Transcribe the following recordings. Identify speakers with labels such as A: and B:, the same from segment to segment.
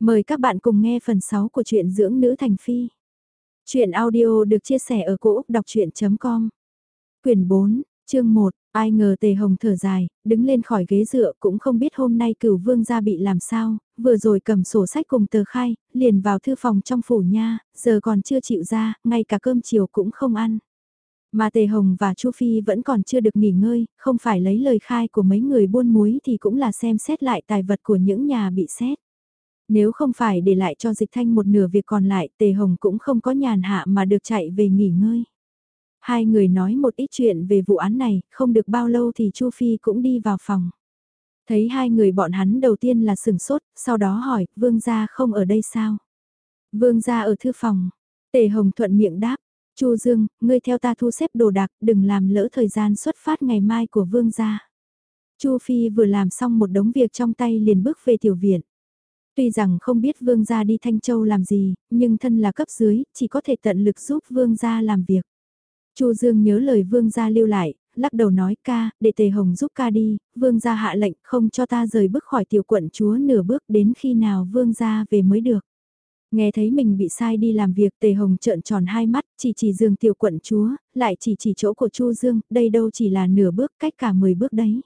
A: Mời các bạn cùng nghe phần 6 của truyện dưỡng nữ thành phi. Chuyện audio được chia sẻ ở cỗ đọc chuyện.com Quyền 4, chương 1, ai ngờ tề hồng thở dài, đứng lên khỏi ghế dựa cũng không biết hôm nay cửu vương gia bị làm sao, vừa rồi cầm sổ sách cùng tờ khai, liền vào thư phòng trong phủ nha, giờ còn chưa chịu ra, ngay cả cơm chiều cũng không ăn. Mà Tề Hồng và Chu Phi vẫn còn chưa được nghỉ ngơi, không phải lấy lời khai của mấy người buôn muối thì cũng là xem xét lại tài vật của những nhà bị xét. Nếu không phải để lại cho dịch thanh một nửa việc còn lại, Tề Hồng cũng không có nhàn hạ mà được chạy về nghỉ ngơi. Hai người nói một ít chuyện về vụ án này, không được bao lâu thì Chu Phi cũng đi vào phòng. Thấy hai người bọn hắn đầu tiên là sừng sốt, sau đó hỏi, vương gia không ở đây sao? Vương gia ở thư phòng. Tề Hồng thuận miệng đáp, Chu Dương, ngươi theo ta thu xếp đồ đạc, đừng làm lỡ thời gian xuất phát ngày mai của vương gia. Chu Phi vừa làm xong một đống việc trong tay liền bước về tiểu viện. Tuy rằng không biết vương gia đi Thanh Châu làm gì, nhưng thân là cấp dưới, chỉ có thể tận lực giúp vương gia làm việc. Chu Dương nhớ lời vương gia lưu lại, lắc đầu nói ca, để tề hồng giúp ca đi, vương gia hạ lệnh không cho ta rời bước khỏi tiểu quận chúa nửa bước đến khi nào vương gia về mới được. Nghe thấy mình bị sai đi làm việc tề hồng trợn tròn hai mắt, chỉ chỉ giường tiểu quận chúa, lại chỉ chỉ chỗ của Chu Dương, đây đâu chỉ là nửa bước cách cả 10 bước đấy.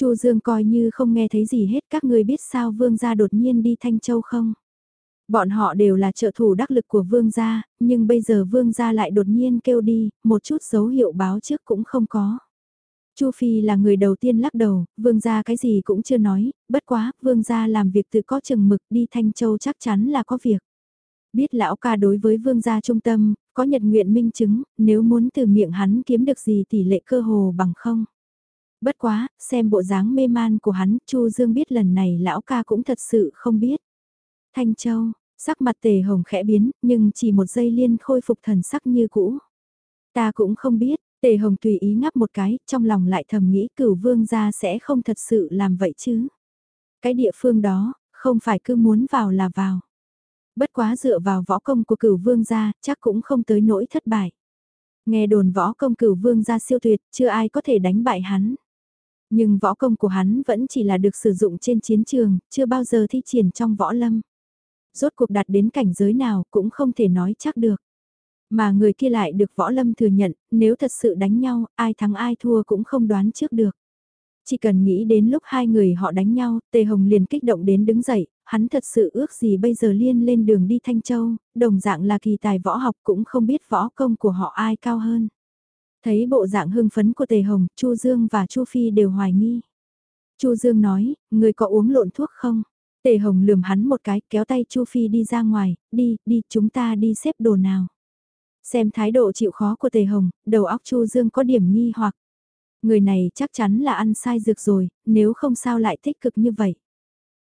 A: Chu Dương coi như không nghe thấy gì hết các người biết sao vương gia đột nhiên đi Thanh Châu không? Bọn họ đều là trợ thủ đắc lực của vương gia, nhưng bây giờ vương gia lại đột nhiên kêu đi, một chút dấu hiệu báo trước cũng không có. Chu Phi là người đầu tiên lắc đầu, vương gia cái gì cũng chưa nói, bất quá, vương gia làm việc tự có chừng mực đi Thanh Châu chắc chắn là có việc. Biết lão ca đối với vương gia trung tâm, có nhật nguyện minh chứng, nếu muốn từ miệng hắn kiếm được gì tỷ lệ cơ hồ bằng không. Bất quá, xem bộ dáng mê man của hắn, Chu Dương biết lần này lão ca cũng thật sự không biết. Thanh Châu, sắc mặt tề hồng khẽ biến, nhưng chỉ một giây liên khôi phục thần sắc như cũ. Ta cũng không biết, tề hồng tùy ý ngắp một cái, trong lòng lại thầm nghĩ cửu vương gia sẽ không thật sự làm vậy chứ. Cái địa phương đó, không phải cứ muốn vào là vào. Bất quá dựa vào võ công của cửu vương gia, chắc cũng không tới nỗi thất bại. Nghe đồn võ công cửu vương gia siêu tuyệt, chưa ai có thể đánh bại hắn. Nhưng võ công của hắn vẫn chỉ là được sử dụng trên chiến trường, chưa bao giờ thi triển trong võ lâm. Rốt cuộc đạt đến cảnh giới nào cũng không thể nói chắc được. Mà người kia lại được võ lâm thừa nhận, nếu thật sự đánh nhau, ai thắng ai thua cũng không đoán trước được. Chỉ cần nghĩ đến lúc hai người họ đánh nhau, Tề Hồng liền kích động đến đứng dậy, hắn thật sự ước gì bây giờ liên lên đường đi Thanh Châu, đồng dạng là kỳ tài võ học cũng không biết võ công của họ ai cao hơn. Thấy bộ dạng hưng phấn của Tề Hồng, Chu Dương và Chu Phi đều hoài nghi. Chu Dương nói, người có uống lộn thuốc không? Tề Hồng lườm hắn một cái, kéo tay Chu Phi đi ra ngoài, đi, đi, chúng ta đi xếp đồ nào. Xem thái độ chịu khó của Tề Hồng, đầu óc Chu Dương có điểm nghi hoặc. Người này chắc chắn là ăn sai dược rồi, nếu không sao lại tích cực như vậy.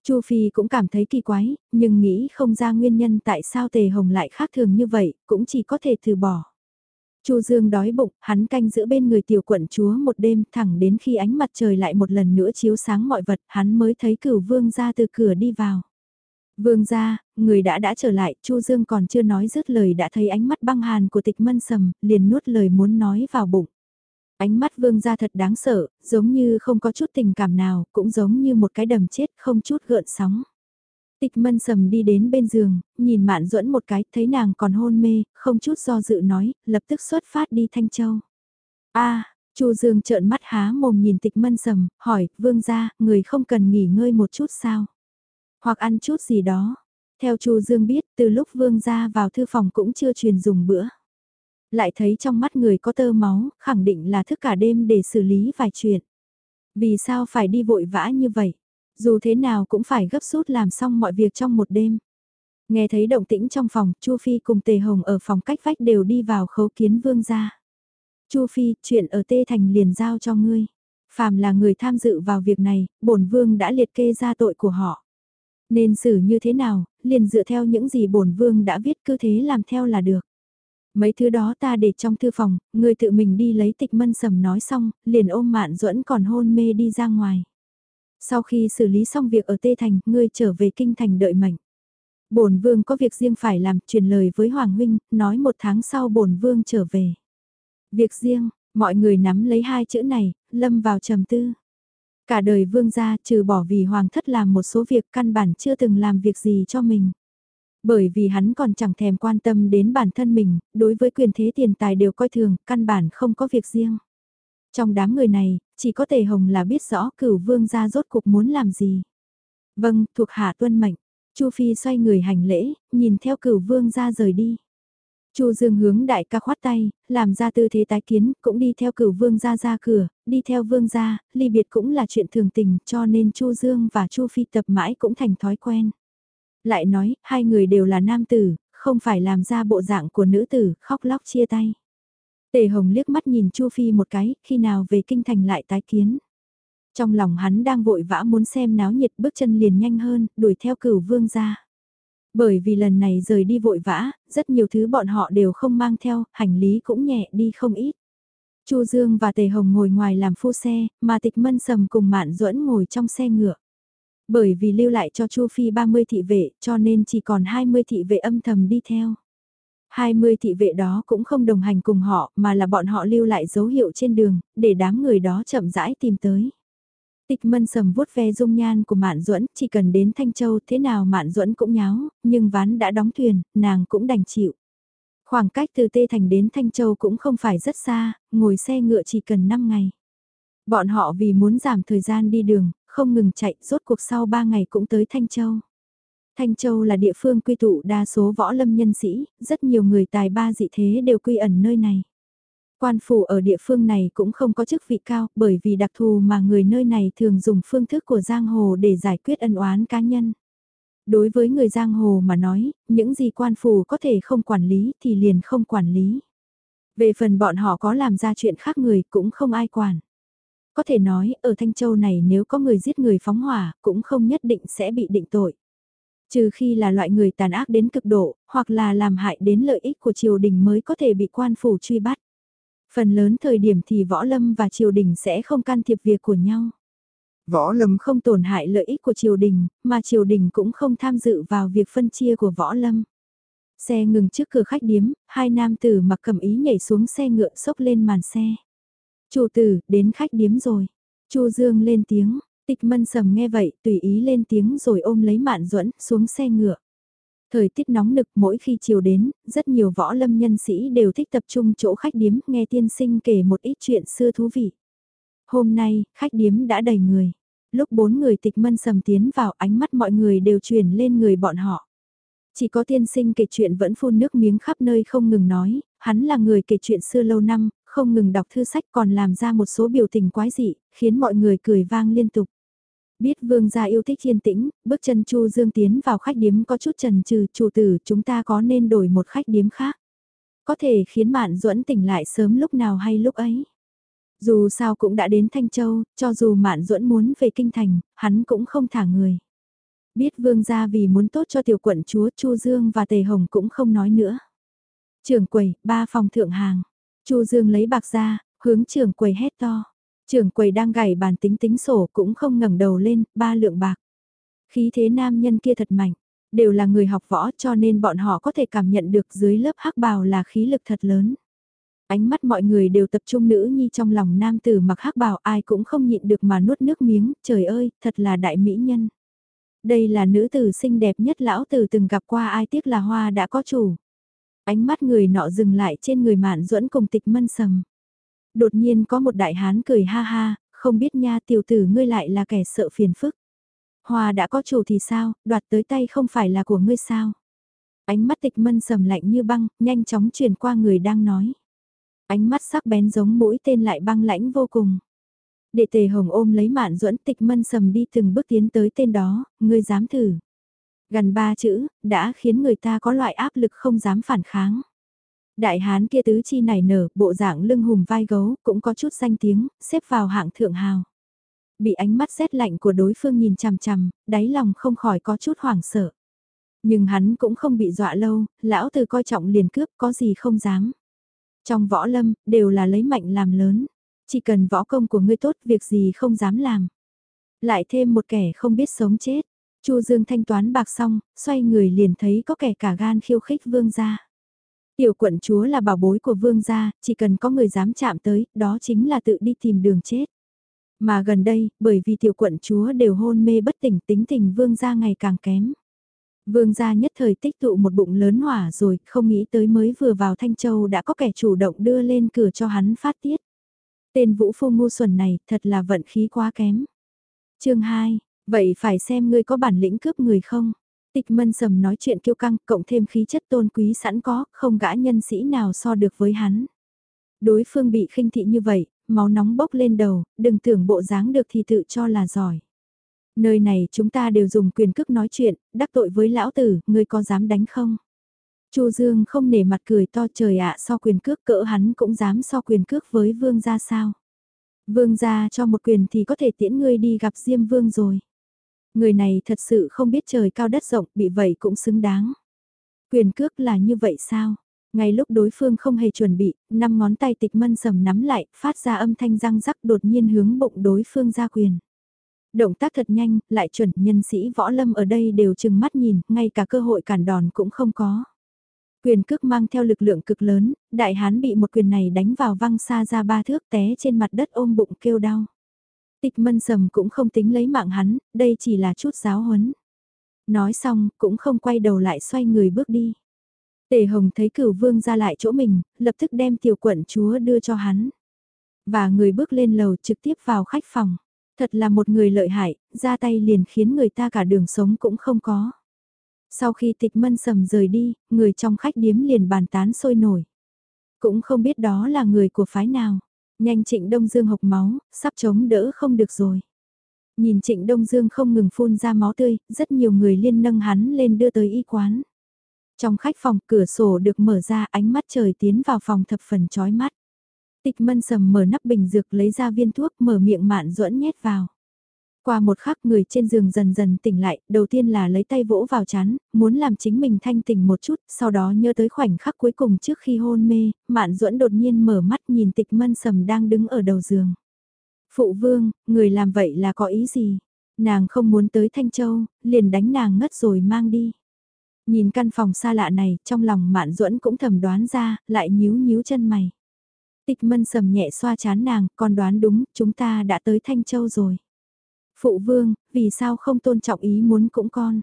A: Chu Phi cũng cảm thấy kỳ quái, nhưng nghĩ không ra nguyên nhân tại sao Tề Hồng lại khác thường như vậy, cũng chỉ có thể từ bỏ. Chu Dương đói bụng, hắn canh giữ bên người tiểu quận chúa một đêm thẳng đến khi ánh mặt trời lại một lần nữa chiếu sáng mọi vật, hắn mới thấy cửu vương ra từ cửa đi vào. Vương ra, người đã đã trở lại, Chu Dương còn chưa nói dứt lời đã thấy ánh mắt băng hàn của tịch mân sầm, liền nuốt lời muốn nói vào bụng. Ánh mắt vương ra thật đáng sợ, giống như không có chút tình cảm nào, cũng giống như một cái đầm chết không chút gợn sóng. Tịch mân sầm đi đến bên giường, nhìn mạn duẫn một cái, thấy nàng còn hôn mê, không chút do dự nói, lập tức xuất phát đi Thanh Châu. a Chu Dương trợn mắt há mồm nhìn tịch mân sầm, hỏi, vương gia, người không cần nghỉ ngơi một chút sao? Hoặc ăn chút gì đó. Theo Chu Dương biết, từ lúc vương gia vào thư phòng cũng chưa truyền dùng bữa. Lại thấy trong mắt người có tơ máu, khẳng định là thức cả đêm để xử lý vài chuyện. Vì sao phải đi vội vã như vậy? Dù thế nào cũng phải gấp rút làm xong mọi việc trong một đêm. Nghe thấy động tĩnh trong phòng, Chu Phi cùng Tề Hồng ở phòng cách vách đều đi vào khấu kiến vương gia. Chu Phi, chuyện ở Tê Thành liền giao cho ngươi. Phàm là người tham dự vào việc này, bổn vương đã liệt kê ra tội của họ. Nên xử như thế nào, liền dựa theo những gì bổn vương đã viết cứ thế làm theo là được. Mấy thứ đó ta để trong thư phòng, ngươi tự mình đi lấy tịch mân sầm nói xong, liền ôm mạn duẫn còn hôn mê đi ra ngoài. Sau khi xử lý xong việc ở Tê Thành, ngươi trở về Kinh Thành đợi mệnh. Bổn vương có việc riêng phải làm, truyền lời với Hoàng Huynh, nói một tháng sau bổn vương trở về. Việc riêng, mọi người nắm lấy hai chữ này, lâm vào trầm tư. Cả đời vương gia trừ bỏ vì hoàng thất làm một số việc căn bản chưa từng làm việc gì cho mình. Bởi vì hắn còn chẳng thèm quan tâm đến bản thân mình, đối với quyền thế tiền tài đều coi thường, căn bản không có việc riêng. Trong đám người này, chỉ có tề hồng là biết rõ cửu vương gia rốt cục muốn làm gì. Vâng, thuộc hạ tuân mệnh. Chu Phi xoay người hành lễ, nhìn theo cửu vương gia rời đi. Chu Dương hướng đại ca khoát tay, làm ra tư thế tái kiến, cũng đi theo cửu vương gia ra cửa, đi theo vương gia, ly biệt cũng là chuyện thường tình, cho nên Chu Dương và Chu Phi tập mãi cũng thành thói quen. Lại nói, hai người đều là nam tử, không phải làm ra bộ dạng của nữ tử, khóc lóc chia tay. Tề Hồng liếc mắt nhìn Chu Phi một cái, khi nào về kinh thành lại tái kiến. Trong lòng hắn đang vội vã muốn xem náo nhiệt bước chân liền nhanh hơn, đuổi theo cửu vương ra. Bởi vì lần này rời đi vội vã, rất nhiều thứ bọn họ đều không mang theo, hành lý cũng nhẹ đi không ít. Chu Dương và Tề Hồng ngồi ngoài làm phu xe, mà Tịch Mân Sầm cùng Mạn Duẫn ngồi trong xe ngựa. Bởi vì lưu lại cho Chu Phi 30 thị vệ, cho nên chỉ còn 20 thị vệ âm thầm đi theo. 20 thị vệ đó cũng không đồng hành cùng họ, mà là bọn họ lưu lại dấu hiệu trên đường, để đám người đó chậm rãi tìm tới. Tịch mân sầm vuốt ve dung nhan của Mạn Duẫn, chỉ cần đến Thanh Châu thế nào Mạn Duẫn cũng nháo, nhưng ván đã đóng thuyền, nàng cũng đành chịu. Khoảng cách từ Tê Thành đến Thanh Châu cũng không phải rất xa, ngồi xe ngựa chỉ cần 5 ngày. Bọn họ vì muốn giảm thời gian đi đường, không ngừng chạy, rốt cuộc sau 3 ngày cũng tới Thanh Châu. Thanh Châu là địa phương quy tụ đa số võ lâm nhân sĩ, rất nhiều người tài ba dị thế đều quy ẩn nơi này. Quan phủ ở địa phương này cũng không có chức vị cao bởi vì đặc thù mà người nơi này thường dùng phương thức của giang hồ để giải quyết ân oán cá nhân. Đối với người giang hồ mà nói, những gì quan phủ có thể không quản lý thì liền không quản lý. Về phần bọn họ có làm ra chuyện khác người cũng không ai quản. Có thể nói, ở Thanh Châu này nếu có người giết người phóng hỏa, cũng không nhất định sẽ bị định tội. Trừ khi là loại người tàn ác đến cực độ, hoặc là làm hại đến lợi ích của triều đình mới có thể bị quan phủ truy bắt. Phần lớn thời điểm thì võ lâm và triều đình sẽ không can thiệp việc của nhau. Võ lâm không tổn hại lợi ích của triều đình, mà triều đình cũng không tham dự vào việc phân chia của võ lâm. Xe ngừng trước cửa khách điếm, hai nam tử mặc cầm ý nhảy xuống xe ngựa sốc lên màn xe. Chủ tử, đến khách điếm rồi. Chu Dương lên tiếng, tịch mân sầm nghe vậy, tùy ý lên tiếng rồi ôm lấy mạn duẫn xuống xe ngựa. Thời tiết nóng nực mỗi khi chiều đến, rất nhiều võ lâm nhân sĩ đều thích tập trung chỗ khách điếm nghe tiên sinh kể một ít chuyện xưa thú vị. Hôm nay, khách điếm đã đầy người. Lúc bốn người tịch mân sầm tiến vào ánh mắt mọi người đều chuyển lên người bọn họ. Chỉ có tiên sinh kể chuyện vẫn phun nước miếng khắp nơi không ngừng nói, hắn là người kể chuyện xưa lâu năm, không ngừng đọc thư sách còn làm ra một số biểu tình quái dị, khiến mọi người cười vang liên tục. Biết vương gia yêu thích yên tĩnh, bước chân Chu Dương tiến vào khách điếm có chút trần trừ, chủ tử chúng ta có nên đổi một khách điếm khác. Có thể khiến Mạn Duẫn tỉnh lại sớm lúc nào hay lúc ấy. Dù sao cũng đã đến Thanh Châu, cho dù Mạn Duẫn muốn về Kinh Thành, hắn cũng không thả người. Biết vương gia vì muốn tốt cho tiểu quận chúa Chu Dương và Tề Hồng cũng không nói nữa. Trường quầy, ba phòng thượng hàng. Chu Dương lấy bạc ra, hướng trường quầy hét to. Trưởng quầy đang gảy bàn tính tính sổ cũng không ngẩng đầu lên, ba lượng bạc. Khí thế nam nhân kia thật mạnh, đều là người học võ cho nên bọn họ có thể cảm nhận được dưới lớp hắc bào là khí lực thật lớn. Ánh mắt mọi người đều tập trung nữ nhi trong lòng nam tử mặc hắc bào ai cũng không nhịn được mà nuốt nước miếng, trời ơi, thật là đại mỹ nhân. Đây là nữ tử xinh đẹp nhất lão tử từng gặp qua ai tiếc là hoa đã có chủ. Ánh mắt người nọ dừng lại trên người mạn duẫn cùng tịch mân sầm. Đột nhiên có một đại hán cười ha ha, không biết nha tiểu tử ngươi lại là kẻ sợ phiền phức. Hoa đã có chủ thì sao, đoạt tới tay không phải là của ngươi sao. Ánh mắt tịch mân sầm lạnh như băng, nhanh chóng truyền qua người đang nói. Ánh mắt sắc bén giống mũi tên lại băng lãnh vô cùng. Đệ tề hồng ôm lấy mạn duẫn tịch mân sầm đi từng bước tiến tới tên đó, ngươi dám thử. Gần ba chữ, đã khiến người ta có loại áp lực không dám phản kháng. Đại hán kia tứ chi nảy nở, bộ dạng lưng hùm vai gấu, cũng có chút danh tiếng, xếp vào hạng thượng hào. Bị ánh mắt rét lạnh của đối phương nhìn chằm chằm, đáy lòng không khỏi có chút hoảng sợ. Nhưng hắn cũng không bị dọa lâu, lão từ coi trọng liền cướp có gì không dám. Trong võ lâm, đều là lấy mạnh làm lớn. Chỉ cần võ công của ngươi tốt, việc gì không dám làm. Lại thêm một kẻ không biết sống chết. Chu Dương thanh toán bạc xong, xoay người liền thấy có kẻ cả gan khiêu khích vương gia. Tiểu quận chúa là bảo bối của vương gia, chỉ cần có người dám chạm tới, đó chính là tự đi tìm đường chết. Mà gần đây, bởi vì tiểu quận chúa đều hôn mê bất tỉnh tính tình vương gia ngày càng kém. Vương gia nhất thời tích tụ một bụng lớn hỏa rồi, không nghĩ tới mới vừa vào Thanh Châu đã có kẻ chủ động đưa lên cửa cho hắn phát tiết. Tên vũ phu ngu xuẩn này thật là vận khí quá kém. chương 2, vậy phải xem ngươi có bản lĩnh cướp người không? Tịch mân sầm nói chuyện kiêu căng, cộng thêm khí chất tôn quý sẵn có, không gã nhân sĩ nào so được với hắn. Đối phương bị khinh thị như vậy, máu nóng bốc lên đầu, đừng tưởng bộ dáng được thì tự cho là giỏi. Nơi này chúng ta đều dùng quyền cước nói chuyện, đắc tội với lão tử, ngươi có dám đánh không? Chu Dương không nể mặt cười to trời ạ so quyền cước cỡ hắn cũng dám so quyền cước với vương gia sao. Vương gia cho một quyền thì có thể tiễn ngươi đi gặp Diêm Vương rồi. Người này thật sự không biết trời cao đất rộng, bị vậy cũng xứng đáng. Quyền cước là như vậy sao? Ngay lúc đối phương không hề chuẩn bị, năm ngón tay tịch mân sầm nắm lại, phát ra âm thanh răng rắc đột nhiên hướng bụng đối phương ra quyền. Động tác thật nhanh, lại chuẩn, nhân sĩ võ lâm ở đây đều chừng mắt nhìn, ngay cả cơ hội cản đòn cũng không có. Quyền cước mang theo lực lượng cực lớn, đại hán bị một quyền này đánh vào văng xa ra ba thước té trên mặt đất ôm bụng kêu đau. Tịch mân sầm cũng không tính lấy mạng hắn, đây chỉ là chút giáo huấn. Nói xong, cũng không quay đầu lại xoay người bước đi. Tề Hồng thấy cửu vương ra lại chỗ mình, lập tức đem tiểu quận chúa đưa cho hắn. Và người bước lên lầu trực tiếp vào khách phòng. Thật là một người lợi hại, ra tay liền khiến người ta cả đường sống cũng không có. Sau khi tịch mân sầm rời đi, người trong khách điếm liền bàn tán sôi nổi. Cũng không biết đó là người của phái nào. Nhanh trịnh Đông Dương hộc máu, sắp chống đỡ không được rồi. Nhìn trịnh Đông Dương không ngừng phun ra máu tươi, rất nhiều người liên nâng hắn lên đưa tới y quán. Trong khách phòng cửa sổ được mở ra ánh mắt trời tiến vào phòng thập phần chói mắt. Tịch mân sầm mở nắp bình dược lấy ra viên thuốc mở miệng mạn duẫn nhét vào. Qua một khắc người trên giường dần dần tỉnh lại, đầu tiên là lấy tay vỗ vào chán, muốn làm chính mình thanh tỉnh một chút, sau đó nhớ tới khoảnh khắc cuối cùng trước khi hôn mê, mạn duẫn đột nhiên mở mắt nhìn tịch mân sầm đang đứng ở đầu giường. Phụ vương, người làm vậy là có ý gì? Nàng không muốn tới Thanh Châu, liền đánh nàng ngất rồi mang đi. Nhìn căn phòng xa lạ này, trong lòng mạn duẫn cũng thầm đoán ra, lại nhíu nhíu chân mày. Tịch mân sầm nhẹ xoa chán nàng, còn đoán đúng, chúng ta đã tới Thanh Châu rồi. Phụ vương, vì sao không tôn trọng ý muốn cũng con?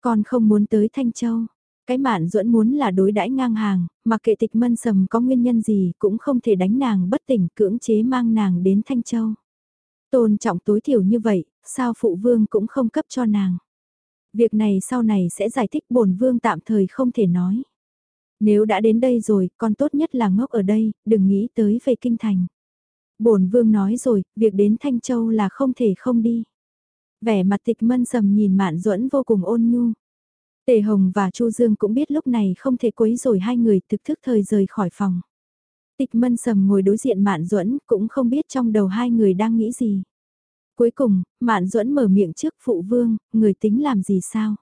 A: Con không muốn tới Thanh Châu. Cái mạn duẫn muốn là đối đãi ngang hàng, mà kệ tịch mân sầm có nguyên nhân gì cũng không thể đánh nàng bất tỉnh cưỡng chế mang nàng đến Thanh Châu. Tôn trọng tối thiểu như vậy, sao phụ vương cũng không cấp cho nàng. Việc này sau này sẽ giải thích bổn vương tạm thời không thể nói. Nếu đã đến đây rồi, con tốt nhất là ngốc ở đây, đừng nghĩ tới về kinh thành bổn vương nói rồi, việc đến Thanh Châu là không thể không đi. Vẻ mặt tịch mân sầm nhìn mạn duẫn vô cùng ôn nhu. Tề Hồng và Chu Dương cũng biết lúc này không thể quấy rồi hai người thực thức thời rời khỏi phòng. Tịch mân sầm ngồi đối diện mạn duẫn cũng không biết trong đầu hai người đang nghĩ gì. Cuối cùng, Mạn Duẫn mở miệng trước phụ vương, người tính làm gì sao?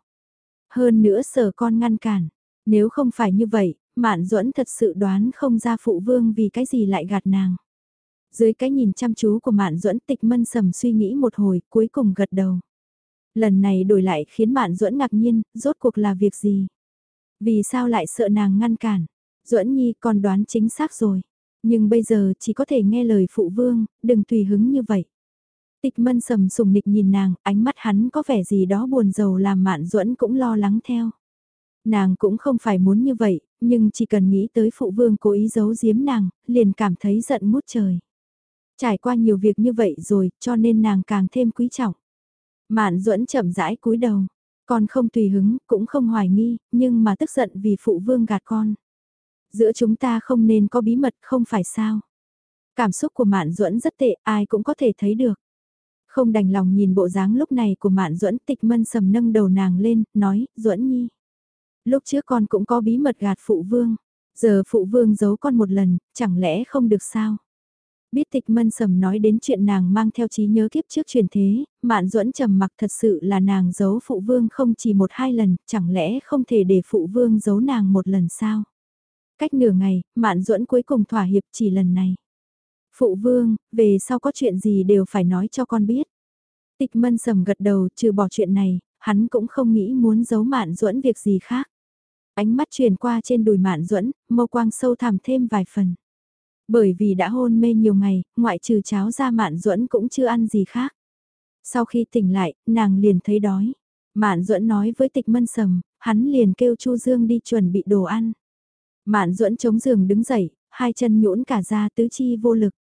A: Hơn nữa sở con ngăn cản. Nếu không phải như vậy, Mạn Duẫn thật sự đoán không ra phụ vương vì cái gì lại gạt nàng. Dưới cái nhìn chăm chú của Mạn Duẫn tịch mân sầm suy nghĩ một hồi cuối cùng gật đầu. Lần này đổi lại khiến Mạn Duẫn ngạc nhiên, rốt cuộc là việc gì? Vì sao lại sợ nàng ngăn cản? Duẫn Nhi còn đoán chính xác rồi. Nhưng bây giờ chỉ có thể nghe lời phụ vương, đừng tùy hứng như vậy. Tịch mân sầm sùng nịch nhìn nàng, ánh mắt hắn có vẻ gì đó buồn rầu làm mạn duẫn cũng lo lắng theo. Nàng cũng không phải muốn như vậy, nhưng chỉ cần nghĩ tới phụ vương cố ý giấu giếm nàng, liền cảm thấy giận mút trời. Trải qua nhiều việc như vậy rồi, cho nên nàng càng thêm quý trọng. Mạn duẫn chậm rãi cúi đầu, con không tùy hứng, cũng không hoài nghi, nhưng mà tức giận vì phụ vương gạt con. Giữa chúng ta không nên có bí mật không phải sao. Cảm xúc của Mạn Duẫn rất tệ, ai cũng có thể thấy được. Không đành lòng nhìn bộ dáng lúc này của Mạn Duẫn tịch mân sầm nâng đầu nàng lên, nói, Duẫn Nhi. Lúc trước con cũng có bí mật gạt phụ vương, giờ phụ vương giấu con một lần, chẳng lẽ không được sao? Biết tịch mân sầm nói đến chuyện nàng mang theo trí nhớ kiếp trước truyền thế, Mạn Duẫn trầm mặc thật sự là nàng giấu phụ vương không chỉ một hai lần, chẳng lẽ không thể để phụ vương giấu nàng một lần sao? Cách nửa ngày, Mạn Duẫn cuối cùng thỏa hiệp chỉ lần này. Phụ vương, về sau có chuyện gì đều phải nói cho con biết. Tịch mân sầm gật đầu trừ bỏ chuyện này, hắn cũng không nghĩ muốn giấu mạn duẫn việc gì khác. Ánh mắt truyền qua trên đùi mạn duẫn, mâu quang sâu thẳm thêm vài phần. Bởi vì đã hôn mê nhiều ngày, ngoại trừ cháo ra Mạn Duẫn cũng chưa ăn gì khác. Sau khi tỉnh lại, nàng liền thấy đói. Mạn Duẫn nói với Tịch Mân Sầm, hắn liền kêu Chu Dương đi chuẩn bị đồ ăn. Mạn Duẫn chống giường đứng dậy, hai chân nhũn cả ra tứ chi vô lực.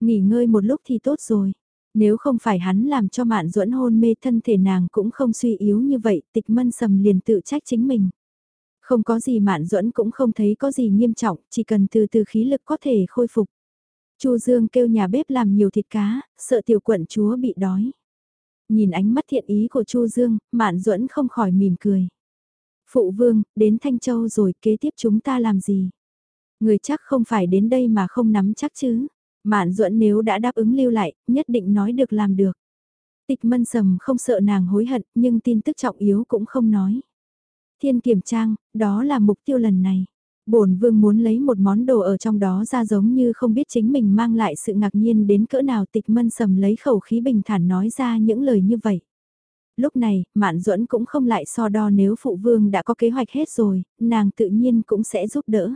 A: Nghỉ ngơi một lúc thì tốt rồi. Nếu không phải hắn làm cho Mạn Duẫn hôn mê thân thể nàng cũng không suy yếu như vậy, Tịch Mân Sầm liền tự trách chính mình. Không có gì Mạn Duẫn cũng không thấy có gì nghiêm trọng, chỉ cần từ từ khí lực có thể khôi phục. Chu Dương kêu nhà bếp làm nhiều thịt cá, sợ tiểu quận chúa bị đói. Nhìn ánh mắt thiện ý của Chu Dương, Mạn Duẫn không khỏi mỉm cười. Phụ vương, đến Thanh Châu rồi kế tiếp chúng ta làm gì? Người chắc không phải đến đây mà không nắm chắc chứ. Mạn Duẫn nếu đã đáp ứng lưu lại, nhất định nói được làm được. Tịch mân sầm không sợ nàng hối hận, nhưng tin tức trọng yếu cũng không nói. Thiên kiểm trang, đó là mục tiêu lần này. Bổn vương muốn lấy một món đồ ở trong đó ra giống như không biết chính mình mang lại sự ngạc nhiên đến cỡ nào tịch mân sầm lấy khẩu khí bình thản nói ra những lời như vậy. Lúc này, Mạn Duẫn cũng không lại so đo nếu phụ vương đã có kế hoạch hết rồi, nàng tự nhiên cũng sẽ giúp đỡ.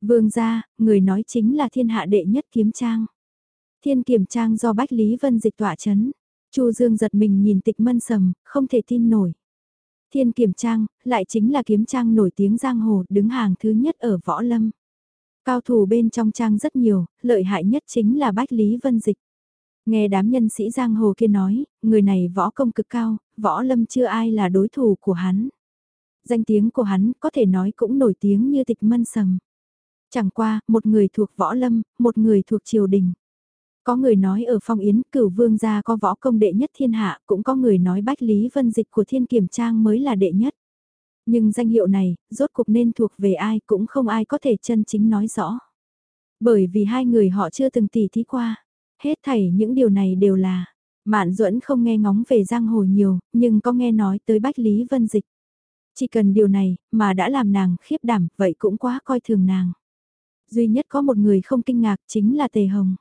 A: Vương gia, người nói chính là thiên hạ đệ nhất kiếm trang. Thiên kiểm trang do Bách Lý Vân dịch tỏa chấn. Chu Dương giật mình nhìn tịch mân sầm, không thể tin nổi. Thiên kiểm trang, lại chính là kiếm trang nổi tiếng giang hồ, đứng hàng thứ nhất ở võ lâm. Cao thủ bên trong trang rất nhiều, lợi hại nhất chính là Bách Lý Vân Dịch. Nghe đám nhân sĩ giang hồ kia nói, người này võ công cực cao, võ lâm chưa ai là đối thủ của hắn. Danh tiếng của hắn có thể nói cũng nổi tiếng như tịch mân sầm. Chẳng qua, một người thuộc võ lâm, một người thuộc triều đình. Có người nói ở phong yến cửu vương gia có võ công đệ nhất thiên hạ, cũng có người nói bách lý vân dịch của thiên kiểm trang mới là đệ nhất. Nhưng danh hiệu này, rốt cuộc nên thuộc về ai cũng không ai có thể chân chính nói rõ. Bởi vì hai người họ chưa từng tỉ thí qua. Hết thảy những điều này đều là, Mạn Duẫn không nghe ngóng về giang hồ nhiều, nhưng có nghe nói tới Bách Lý Vân Dịch. Chỉ cần điều này, mà đã làm nàng khiếp đảm, vậy cũng quá coi thường nàng. Duy nhất có một người không kinh ngạc chính là Tề Hồng.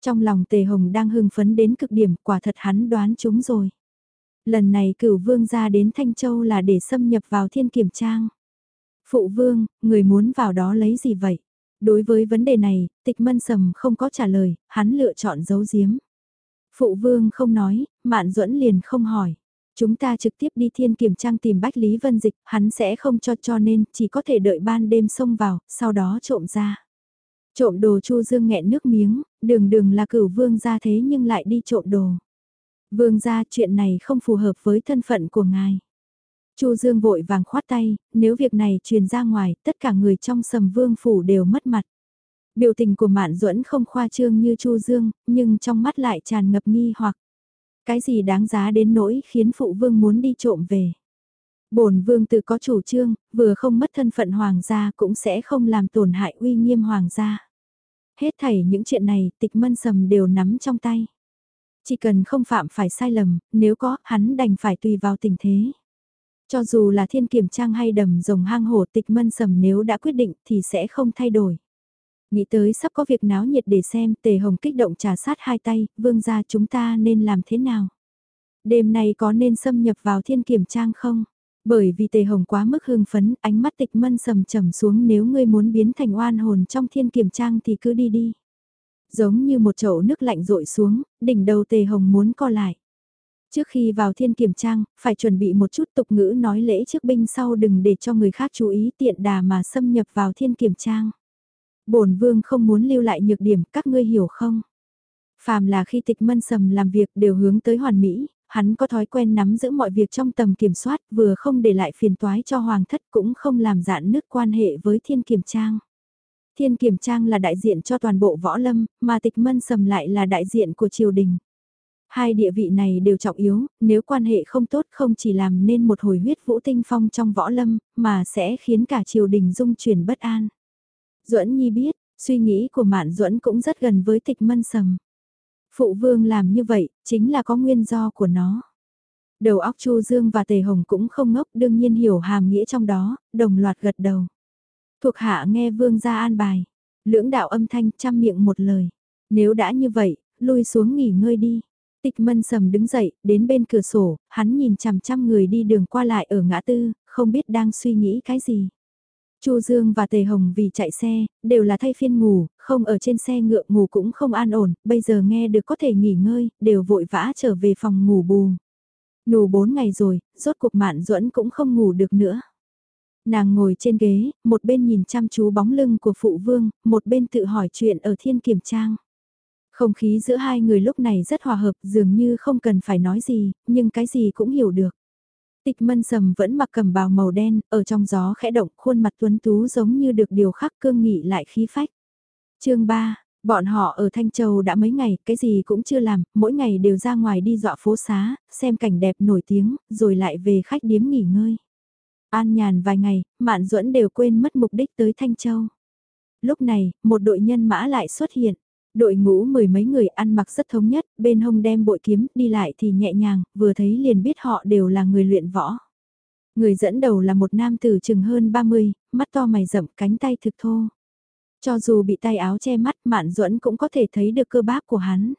A: Trong lòng Tề Hồng đang hưng phấn đến cực điểm, quả thật hắn đoán chúng rồi. Lần này cửu vương ra đến Thanh Châu là để xâm nhập vào thiên kiểm trang. Phụ vương, người muốn vào đó lấy gì vậy? Đối với vấn đề này, tịch mân sầm không có trả lời, hắn lựa chọn giấu giếm. Phụ vương không nói, mạn duẫn liền không hỏi. Chúng ta trực tiếp đi thiên kiểm trang tìm Bách Lý Vân Dịch, hắn sẽ không cho cho nên chỉ có thể đợi ban đêm xông vào, sau đó trộm ra. Trộm đồ Chu Dương nghẹn nước miếng, đường đường là cửu vương gia thế nhưng lại đi trộm đồ. Vương gia chuyện này không phù hợp với thân phận của ngài. Chu Dương vội vàng khoát tay, nếu việc này truyền ra ngoài, tất cả người trong sầm vương phủ đều mất mặt. Biểu tình của Mạn Duẫn không khoa trương như Chu Dương, nhưng trong mắt lại tràn ngập nghi hoặc cái gì đáng giá đến nỗi khiến phụ vương muốn đi trộm về. Bổn vương tự có chủ trương, vừa không mất thân phận hoàng gia cũng sẽ không làm tổn hại uy nghiêm hoàng gia. Hết thảy những chuyện này tịch mân sầm đều nắm trong tay. Chỉ cần không phạm phải sai lầm, nếu có, hắn đành phải tùy vào tình thế. Cho dù là thiên kiểm trang hay đầm rồng hang hổ tịch mân sầm nếu đã quyết định thì sẽ không thay đổi. Nghĩ tới sắp có việc náo nhiệt để xem tề hồng kích động trà sát hai tay, vương gia chúng ta nên làm thế nào? Đêm nay có nên xâm nhập vào thiên kiểm trang không? Bởi vì tề hồng quá mức hưng phấn, ánh mắt tịch mân sầm trầm xuống nếu ngươi muốn biến thành oan hồn trong thiên kiểm trang thì cứ đi đi. Giống như một chậu nước lạnh rội xuống, đỉnh đầu tề hồng muốn co lại. Trước khi vào thiên kiểm trang, phải chuẩn bị một chút tục ngữ nói lễ trước binh sau đừng để cho người khác chú ý tiện đà mà xâm nhập vào thiên kiểm trang. bổn vương không muốn lưu lại nhược điểm, các ngươi hiểu không? Phàm là khi tịch mân sầm làm việc đều hướng tới hoàn mỹ, hắn có thói quen nắm giữ mọi việc trong tầm kiểm soát vừa không để lại phiền toái cho hoàng thất cũng không làm dạn nước quan hệ với thiên kiểm trang. Thiên kiểm trang là đại diện cho toàn bộ võ lâm, mà tịch mân sầm lại là đại diện của triều đình. Hai địa vị này đều trọng yếu, nếu quan hệ không tốt không chỉ làm nên một hồi huyết vũ tinh phong trong võ lâm, mà sẽ khiến cả triều đình dung chuyển bất an. Duẫn Nhi biết, suy nghĩ của Mạn Duẫn cũng rất gần với tịch mân sầm. Phụ vương làm như vậy, chính là có nguyên do của nó. Đầu óc Chu Dương và Tề Hồng cũng không ngốc đương nhiên hiểu hàm nghĩa trong đó, đồng loạt gật đầu. Thuộc hạ nghe vương ra an bài. Lưỡng đạo âm thanh chăm miệng một lời. Nếu đã như vậy, lui xuống nghỉ ngơi đi. Tịch mân sầm đứng dậy, đến bên cửa sổ, hắn nhìn chằm chằm người đi đường qua lại ở ngã tư, không biết đang suy nghĩ cái gì. Chu Dương và Tề Hồng vì chạy xe, đều là thay phiên ngủ, không ở trên xe ngựa ngủ cũng không an ổn, bây giờ nghe được có thể nghỉ ngơi, đều vội vã trở về phòng ngủ bù. Nù 4 ngày rồi, rốt cuộc mạn duẫn cũng không ngủ được nữa. Nàng ngồi trên ghế, một bên nhìn chăm chú bóng lưng của phụ vương, một bên tự hỏi chuyện ở thiên kiểm trang. Không khí giữa hai người lúc này rất hòa hợp dường như không cần phải nói gì, nhưng cái gì cũng hiểu được. Tịch mân sầm vẫn mặc cầm bào màu đen, ở trong gió khẽ động khuôn mặt tuấn tú giống như được điều khắc cương nghị lại khí phách. chương 3, bọn họ ở Thanh Châu đã mấy ngày, cái gì cũng chưa làm, mỗi ngày đều ra ngoài đi dọa phố xá, xem cảnh đẹp nổi tiếng, rồi lại về khách điếm nghỉ ngơi. An nhàn vài ngày, Mạn Duẫn đều quên mất mục đích tới Thanh Châu. Lúc này, một đội nhân mã lại xuất hiện. Đội ngũ mười mấy người ăn mặc rất thống nhất, bên hông đem bội kiếm, đi lại thì nhẹ nhàng, vừa thấy liền biết họ đều là người luyện võ. Người dẫn đầu là một nam tử chừng hơn 30, mắt to mày rậm, cánh tay thực thô. Cho dù bị tay áo che mắt, Mạn Duẫn cũng có thể thấy được cơ bắp của hắn.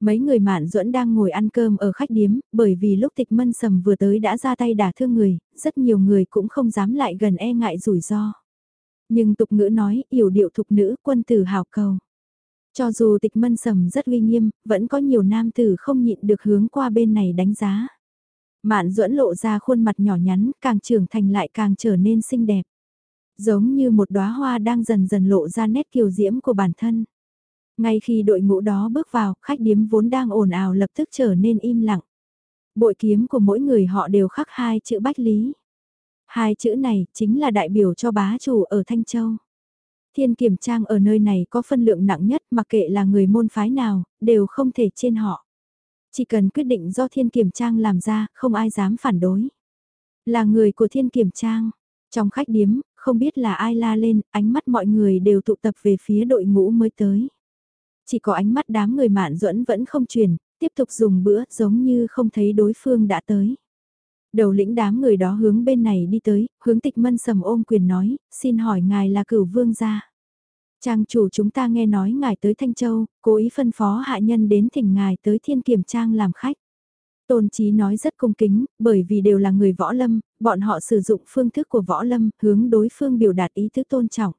A: Mấy người Mạn Duẫn đang ngồi ăn cơm ở khách điếm, bởi vì lúc tịch mân sầm vừa tới đã ra tay đả thương người, rất nhiều người cũng không dám lại gần e ngại rủi ro. Nhưng tục ngữ nói, yểu điệu thục nữ, quân tử hào cầu. Cho dù tịch mân sầm rất uy nghiêm, vẫn có nhiều nam tử không nhịn được hướng qua bên này đánh giá. Mạn duẫn lộ ra khuôn mặt nhỏ nhắn, càng trưởng thành lại càng trở nên xinh đẹp. Giống như một đóa hoa đang dần dần lộ ra nét kiều diễm của bản thân. Ngay khi đội ngũ đó bước vào, khách điếm vốn đang ồn ào lập tức trở nên im lặng. Bội kiếm của mỗi người họ đều khắc hai chữ bách lý. Hai chữ này chính là đại biểu cho bá chủ ở Thanh Châu. Thiên kiểm trang ở nơi này có phân lượng nặng nhất mặc kệ là người môn phái nào, đều không thể trên họ. Chỉ cần quyết định do thiên kiểm trang làm ra, không ai dám phản đối. Là người của thiên kiểm trang. Trong khách điếm, không biết là ai la lên, ánh mắt mọi người đều tụ tập về phía đội ngũ mới tới. Chỉ có ánh mắt đám người mạn duẫn vẫn không chuyển, tiếp tục dùng bữa giống như không thấy đối phương đã tới. Đầu lĩnh đám người đó hướng bên này đi tới, hướng tịch mân sầm ôm quyền nói, xin hỏi ngài là cửu vương gia. Trang chủ chúng ta nghe nói ngài tới Thanh Châu, cố ý phân phó hạ nhân đến thỉnh ngài tới thiên kiểm trang làm khách. Tôn Chí nói rất cung kính, bởi vì đều là người võ lâm, bọn họ sử dụng phương thức của võ lâm, hướng đối phương biểu đạt ý thức tôn trọng.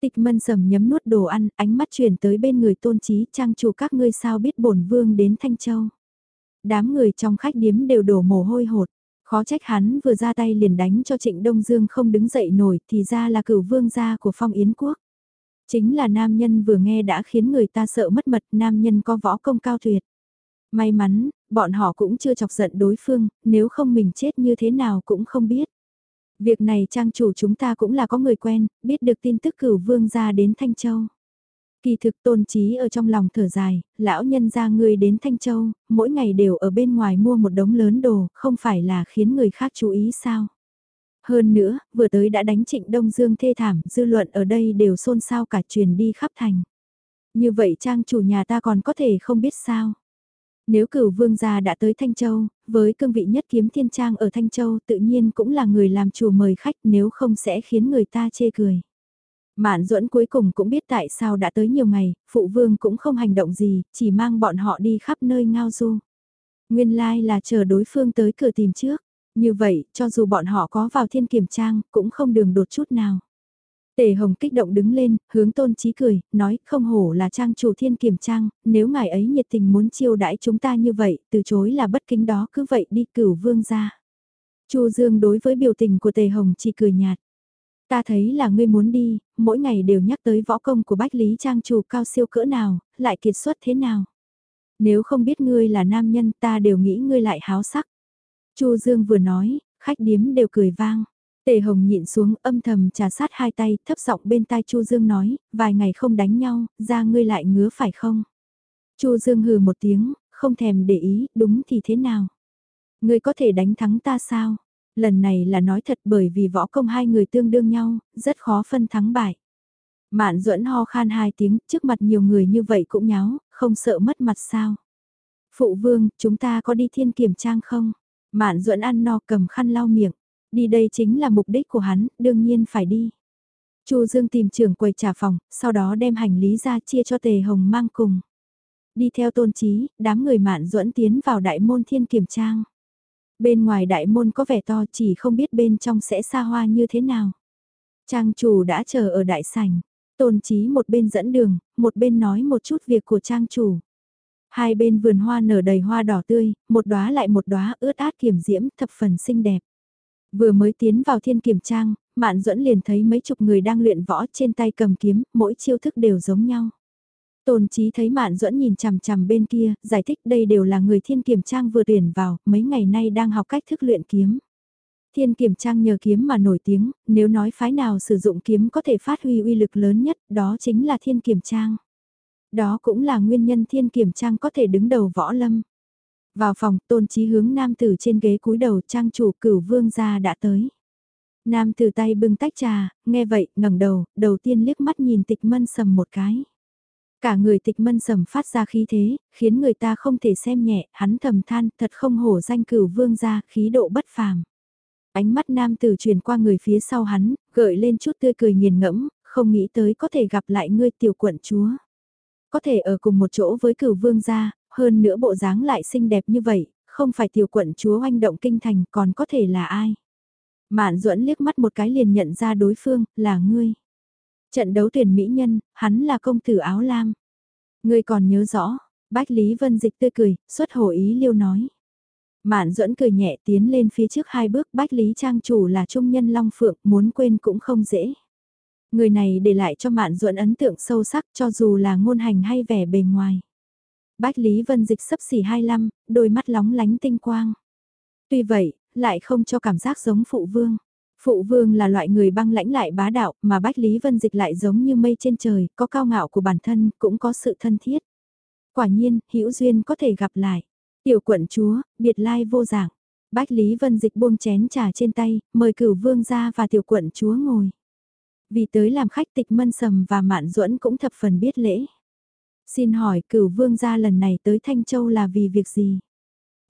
A: Tịch mân sầm nhấm nuốt đồ ăn, ánh mắt chuyển tới bên người tôn Chí trang chủ các ngươi sao biết bổn vương đến Thanh Châu. Đám người trong khách điếm đều đổ mồ hôi hột. Khó trách hắn vừa ra tay liền đánh cho Trịnh Đông Dương không đứng dậy nổi thì ra là cửu vương gia của phong yến quốc. Chính là nam nhân vừa nghe đã khiến người ta sợ mất mật nam nhân có võ công cao tuyệt. May mắn, bọn họ cũng chưa chọc giận đối phương, nếu không mình chết như thế nào cũng không biết. Việc này trang chủ chúng ta cũng là có người quen, biết được tin tức cửu vương gia đến Thanh Châu. Kỳ thực tôn trí ở trong lòng thở dài, lão nhân ra người đến Thanh Châu, mỗi ngày đều ở bên ngoài mua một đống lớn đồ, không phải là khiến người khác chú ý sao. Hơn nữa, vừa tới đã đánh trịnh Đông Dương thê thảm, dư luận ở đây đều xôn xao cả truyền đi khắp thành. Như vậy trang chủ nhà ta còn có thể không biết sao. Nếu cửu vương gia đã tới Thanh Châu, với cương vị nhất kiếm thiên trang ở Thanh Châu tự nhiên cũng là người làm chủ mời khách nếu không sẽ khiến người ta chê cười. Mạn duẫn cuối cùng cũng biết tại sao đã tới nhiều ngày, phụ vương cũng không hành động gì, chỉ mang bọn họ đi khắp nơi ngao du. Nguyên lai like là chờ đối phương tới cửa tìm trước. Như vậy, cho dù bọn họ có vào thiên kiểm trang, cũng không đường đột chút nào. Tề Hồng kích động đứng lên, hướng tôn trí cười, nói không hổ là trang chủ thiên kiểm trang, nếu ngài ấy nhiệt tình muốn chiêu đãi chúng ta như vậy, từ chối là bất kính đó cứ vậy đi cửu vương ra. Chu Dương đối với biểu tình của Tề Hồng chỉ cười nhạt. Ta thấy là ngươi muốn đi, mỗi ngày đều nhắc tới võ công của Bách Lý Trang chủ cao siêu cỡ nào, lại kiệt xuất thế nào. Nếu không biết ngươi là nam nhân ta đều nghĩ ngươi lại háo sắc. Chu Dương vừa nói, khách điếm đều cười vang. Tề Hồng nhịn xuống âm thầm trà sát hai tay, thấp giọng bên tai Chu Dương nói, vài ngày không đánh nhau, ra ngươi lại ngứa phải không? Chu Dương hừ một tiếng, không thèm để ý, đúng thì thế nào? Ngươi có thể đánh thắng ta sao? Lần này là nói thật bởi vì võ công hai người tương đương nhau, rất khó phân thắng bại. Mạn duẫn ho khan hai tiếng, trước mặt nhiều người như vậy cũng nháo, không sợ mất mặt sao? Phụ vương, chúng ta có đi thiên kiểm trang không? Mạn duẫn ăn no cầm khăn lau miệng. Đi đây chính là mục đích của hắn, đương nhiên phải đi. Chu Dương tìm trưởng quầy trả phòng, sau đó đem hành lý ra chia cho Tề Hồng mang cùng. Đi theo tôn trí, đám người mạn duẫn tiến vào đại môn thiên kiểm trang. Bên ngoài đại môn có vẻ to chỉ không biết bên trong sẽ xa hoa như thế nào. Trang chủ đã chờ ở đại sảnh, tôn trí một bên dẫn đường, một bên nói một chút việc của trang chủ. Hai bên vườn hoa nở đầy hoa đỏ tươi, một đóa lại một đóa ướt át kiểm diễm thập phần xinh đẹp. Vừa mới tiến vào thiên kiểm trang, Mạn Duẫn liền thấy mấy chục người đang luyện võ trên tay cầm kiếm, mỗi chiêu thức đều giống nhau. Tôn Chí thấy Mạn Duẫn nhìn chằm chằm bên kia, giải thích đây đều là người thiên kiểm trang vừa tuyển vào, mấy ngày nay đang học cách thức luyện kiếm. Thiên kiểm trang nhờ kiếm mà nổi tiếng, nếu nói phái nào sử dụng kiếm có thể phát huy uy lực lớn nhất, đó chính là thiên kiểm trang. Đó cũng là nguyên nhân thiên kiểm trang có thể đứng đầu võ lâm. Vào phòng, tôn Chí hướng nam tử trên ghế cúi đầu trang chủ cửu vương gia đã tới. Nam tử tay bưng tách trà, nghe vậy, ngẩng đầu, đầu tiên liếc mắt nhìn tịch mân sầm một cái. Cả người tịch mân sầm phát ra khí thế, khiến người ta không thể xem nhẹ, hắn thầm than, thật không hổ danh cửu vương gia, khí độ bất phàm. Ánh mắt nam tử truyền qua người phía sau hắn, gợi lên chút tươi cười nghiền ngẫm, không nghĩ tới có thể gặp lại ngươi tiểu quận chúa. Có thể ở cùng một chỗ với cửu vương gia, hơn nữa bộ dáng lại xinh đẹp như vậy, không phải tiểu quận chúa oanh động kinh thành còn có thể là ai. Mạn duẫn liếc mắt một cái liền nhận ra đối phương, là ngươi. Trận đấu tuyển mỹ nhân, hắn là công tử áo lam. người còn nhớ rõ, Bách Lý Vân Dịch tươi cười, xuất hồ ý liêu nói. Mạn duẫn cười nhẹ tiến lên phía trước hai bước Bách Lý Trang chủ là trung nhân Long Phượng, muốn quên cũng không dễ. Người này để lại cho Mạn duẫn ấn tượng sâu sắc cho dù là ngôn hành hay vẻ bề ngoài. Bách Lý Vân Dịch sấp xỉ 25, đôi mắt lóng lánh tinh quang. Tuy vậy, lại không cho cảm giác giống phụ vương. Phụ vương là loại người băng lãnh lại bá đạo, mà Bách Lý Vân Dịch lại giống như mây trên trời, có cao ngạo của bản thân, cũng có sự thân thiết. Quả nhiên, hữu duyên có thể gặp lại. Tiểu quận chúa, biệt lai vô dạng. Bách Lý Vân Dịch buông chén trà trên tay, mời cửu vương ra và tiểu quận chúa ngồi. Vì tới làm khách tịch mân sầm và mạn duẫn cũng thập phần biết lễ. Xin hỏi cửu vương gia lần này tới Thanh Châu là vì việc gì?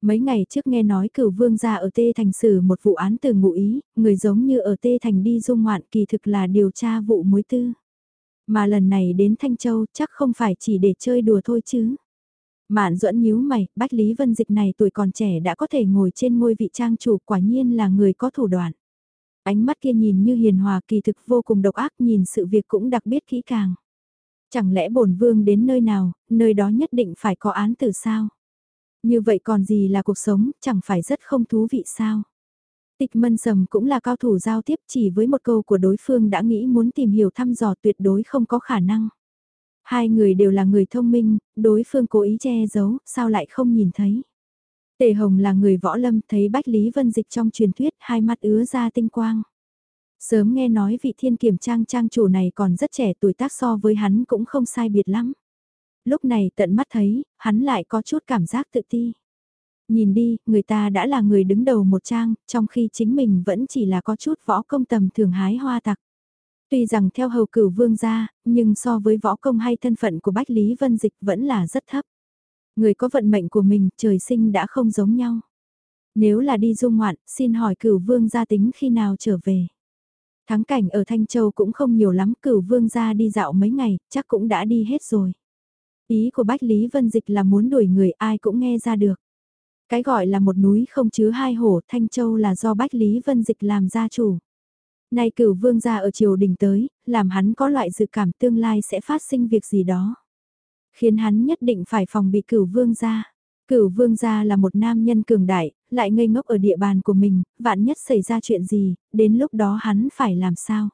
A: Mấy ngày trước nghe nói cửu vương gia ở Tê Thành xử một vụ án từ ngụ ý, người giống như ở Tê Thành đi dung ngoạn kỳ thực là điều tra vụ mối tư. Mà lần này đến Thanh Châu chắc không phải chỉ để chơi đùa thôi chứ. Mạn duẫn nhíu mày, Bách Lý Vân Dịch này tuổi còn trẻ đã có thể ngồi trên ngôi vị trang chủ quả nhiên là người có thủ đoạn. Ánh mắt kia nhìn như hiền hòa kỳ thực vô cùng độc ác nhìn sự việc cũng đặc biệt kỹ càng. Chẳng lẽ bổn vương đến nơi nào, nơi đó nhất định phải có án tử sao? Như vậy còn gì là cuộc sống, chẳng phải rất không thú vị sao? Tịch mân sầm cũng là cao thủ giao tiếp chỉ với một câu của đối phương đã nghĩ muốn tìm hiểu thăm dò tuyệt đối không có khả năng. Hai người đều là người thông minh, đối phương cố ý che giấu, sao lại không nhìn thấy. Tề Hồng là người võ lâm thấy Bách Lý Vân Dịch trong truyền thuyết hai mắt ứa ra tinh quang. Sớm nghe nói vị thiên kiểm trang trang chủ này còn rất trẻ tuổi tác so với hắn cũng không sai biệt lắm. Lúc này tận mắt thấy, hắn lại có chút cảm giác tự ti. Nhìn đi, người ta đã là người đứng đầu một trang, trong khi chính mình vẫn chỉ là có chút võ công tầm thường hái hoa tặc. Tuy rằng theo hầu cửu vương gia, nhưng so với võ công hay thân phận của Bách Lý Vân Dịch vẫn là rất thấp. Người có vận mệnh của mình, trời sinh đã không giống nhau. Nếu là đi du ngoạn, xin hỏi cửu vương gia tính khi nào trở về. Thắng cảnh ở Thanh Châu cũng không nhiều lắm, cửu vương gia đi dạo mấy ngày, chắc cũng đã đi hết rồi. Ý của Bách Lý Vân Dịch là muốn đuổi người ai cũng nghe ra được. Cái gọi là một núi không chứa hai hổ, Thanh Châu là do Bách Lý Vân Dịch làm gia chủ. Nay cửu vương gia ở triều đình tới, làm hắn có loại dự cảm tương lai sẽ phát sinh việc gì đó. Khiến hắn nhất định phải phòng bị cửu vương gia. Cửu vương gia là một nam nhân cường đại, lại ngây ngốc ở địa bàn của mình, vạn nhất xảy ra chuyện gì, đến lúc đó hắn phải làm sao?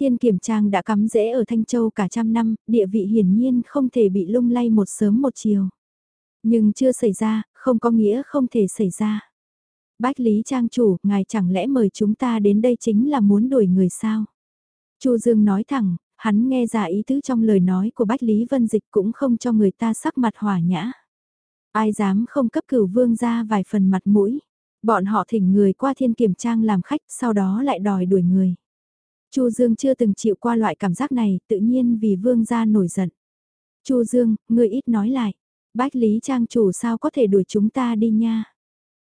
A: Thiên Kiểm Trang đã cắm rễ ở Thanh Châu cả trăm năm, địa vị hiển nhiên không thể bị lung lay một sớm một chiều. Nhưng chưa xảy ra, không có nghĩa không thể xảy ra. Bách Lý Trang chủ, ngài chẳng lẽ mời chúng ta đến đây chính là muốn đuổi người sao? Chu Dương nói thẳng, hắn nghe ra ý tứ trong lời nói của Bách Lý Vân Dịch cũng không cho người ta sắc mặt hỏa nhã. Ai dám không cấp cửu vương ra vài phần mặt mũi. Bọn họ thỉnh người qua thiên kiểm trang làm khách sau đó lại đòi đuổi người. Chu Dương chưa từng chịu qua loại cảm giác này tự nhiên vì vương gia nổi giận. Chu Dương, ngươi ít nói lại. Bách Lý Trang chủ sao có thể đuổi chúng ta đi nha.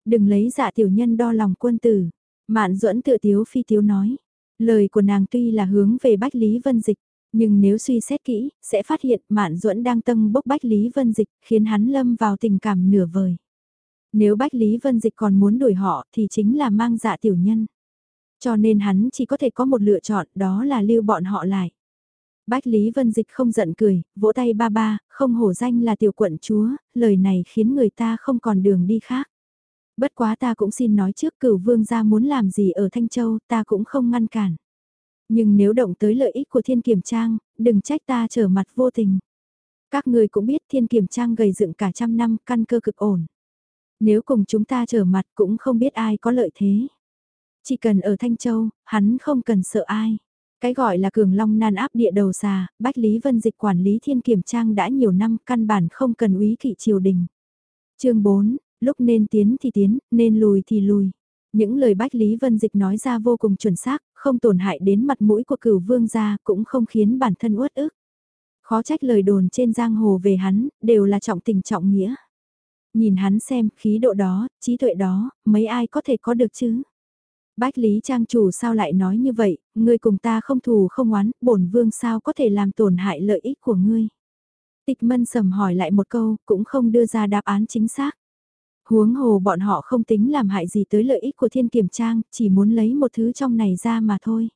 A: Đừng lấy dạ tiểu nhân đo lòng quân tử. Mạn duẫn tự tiếu phi tiếu nói. Lời của nàng tuy là hướng về Bách Lý Vân Dịch, nhưng nếu suy xét kỹ, sẽ phát hiện Mạn Duẫn đang tâm bốc Bách Lý Vân Dịch, khiến hắn lâm vào tình cảm nửa vời. Nếu Bách Lý Vân Dịch còn muốn đuổi họ thì chính là mang dạ tiểu nhân. Cho nên hắn chỉ có thể có một lựa chọn đó là lưu bọn họ lại. Bách Lý Vân Dịch không giận cười, vỗ tay ba ba, không hổ danh là tiểu quận chúa, lời này khiến người ta không còn đường đi khác. Bất quá ta cũng xin nói trước cửu vương gia muốn làm gì ở Thanh Châu, ta cũng không ngăn cản. Nhưng nếu động tới lợi ích của thiên kiểm trang, đừng trách ta trở mặt vô tình. Các người cũng biết thiên kiểm trang gầy dựng cả trăm năm, căn cơ cực ổn. Nếu cùng chúng ta trở mặt cũng không biết ai có lợi thế. Chỉ cần ở Thanh Châu, hắn không cần sợ ai. Cái gọi là cường long nan áp địa đầu xà, Bách Lý Vân Dịch quản lý thiên kiểm trang đã nhiều năm căn bản không cần úy thị triều đình. chương 4, lúc nên tiến thì tiến, nên lùi thì lùi. Những lời Bách Lý Vân Dịch nói ra vô cùng chuẩn xác, không tổn hại đến mặt mũi của cửu vương gia cũng không khiến bản thân uất ức. Khó trách lời đồn trên giang hồ về hắn, đều là trọng tình trọng nghĩa. Nhìn hắn xem, khí độ đó, trí tuệ đó, mấy ai có thể có được chứ? Bách Lý Trang chủ sao lại nói như vậy, ngươi cùng ta không thù không oán, bổn vương sao có thể làm tổn hại lợi ích của ngươi? Tịch mân sầm hỏi lại một câu, cũng không đưa ra đáp án chính xác. Huống hồ bọn họ không tính làm hại gì tới lợi ích của thiên kiểm trang, chỉ muốn lấy một thứ trong này ra mà thôi.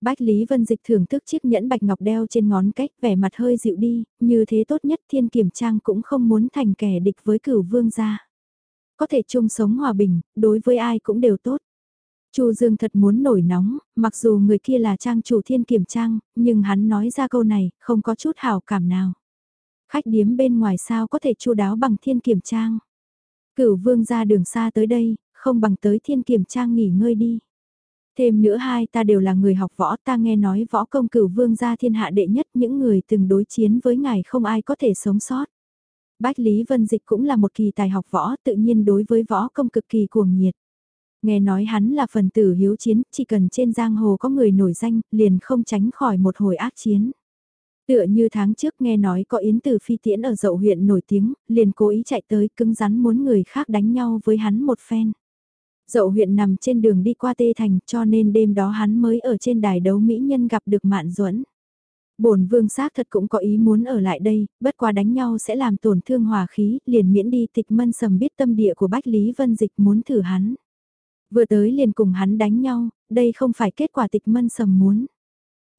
A: Bách Lý Vân Dịch thưởng thức chiếc nhẫn bạch ngọc đeo trên ngón cách vẻ mặt hơi dịu đi, như thế tốt nhất thiên kiểm trang cũng không muốn thành kẻ địch với cửu vương gia. Có thể chung sống hòa bình, đối với ai cũng đều tốt. Chu Dương thật muốn nổi nóng, mặc dù người kia là trang chủ thiên kiểm trang, nhưng hắn nói ra câu này, không có chút hảo cảm nào. Khách điếm bên ngoài sao có thể chu đáo bằng thiên kiểm trang. Cửu vương ra đường xa tới đây, không bằng tới thiên kiểm trang nghỉ ngơi đi. Thêm nữa hai ta đều là người học võ ta nghe nói võ công cửu vương gia thiên hạ đệ nhất những người từng đối chiến với ngài không ai có thể sống sót. Bách Lý Vân Dịch cũng là một kỳ tài học võ tự nhiên đối với võ công cực kỳ cuồng nhiệt. Nghe nói hắn là phần tử hiếu chiến, chỉ cần trên giang hồ có người nổi danh, liền không tránh khỏi một hồi ác chiến. Tựa như tháng trước nghe nói có yến tử phi tiễn ở dậu huyện nổi tiếng, liền cố ý chạy tới cứng rắn muốn người khác đánh nhau với hắn một phen. Dậu huyện nằm trên đường đi qua Tê Thành cho nên đêm đó hắn mới ở trên đài đấu mỹ nhân gặp được Mạn Duẫn. Bổn vương xác thật cũng có ý muốn ở lại đây, bất qua đánh nhau sẽ làm tổn thương hòa khí, liền miễn đi tịch mân sầm biết tâm địa của Bách Lý Vân Dịch muốn thử hắn. Vừa tới liền cùng hắn đánh nhau, đây không phải kết quả tịch mân sầm muốn.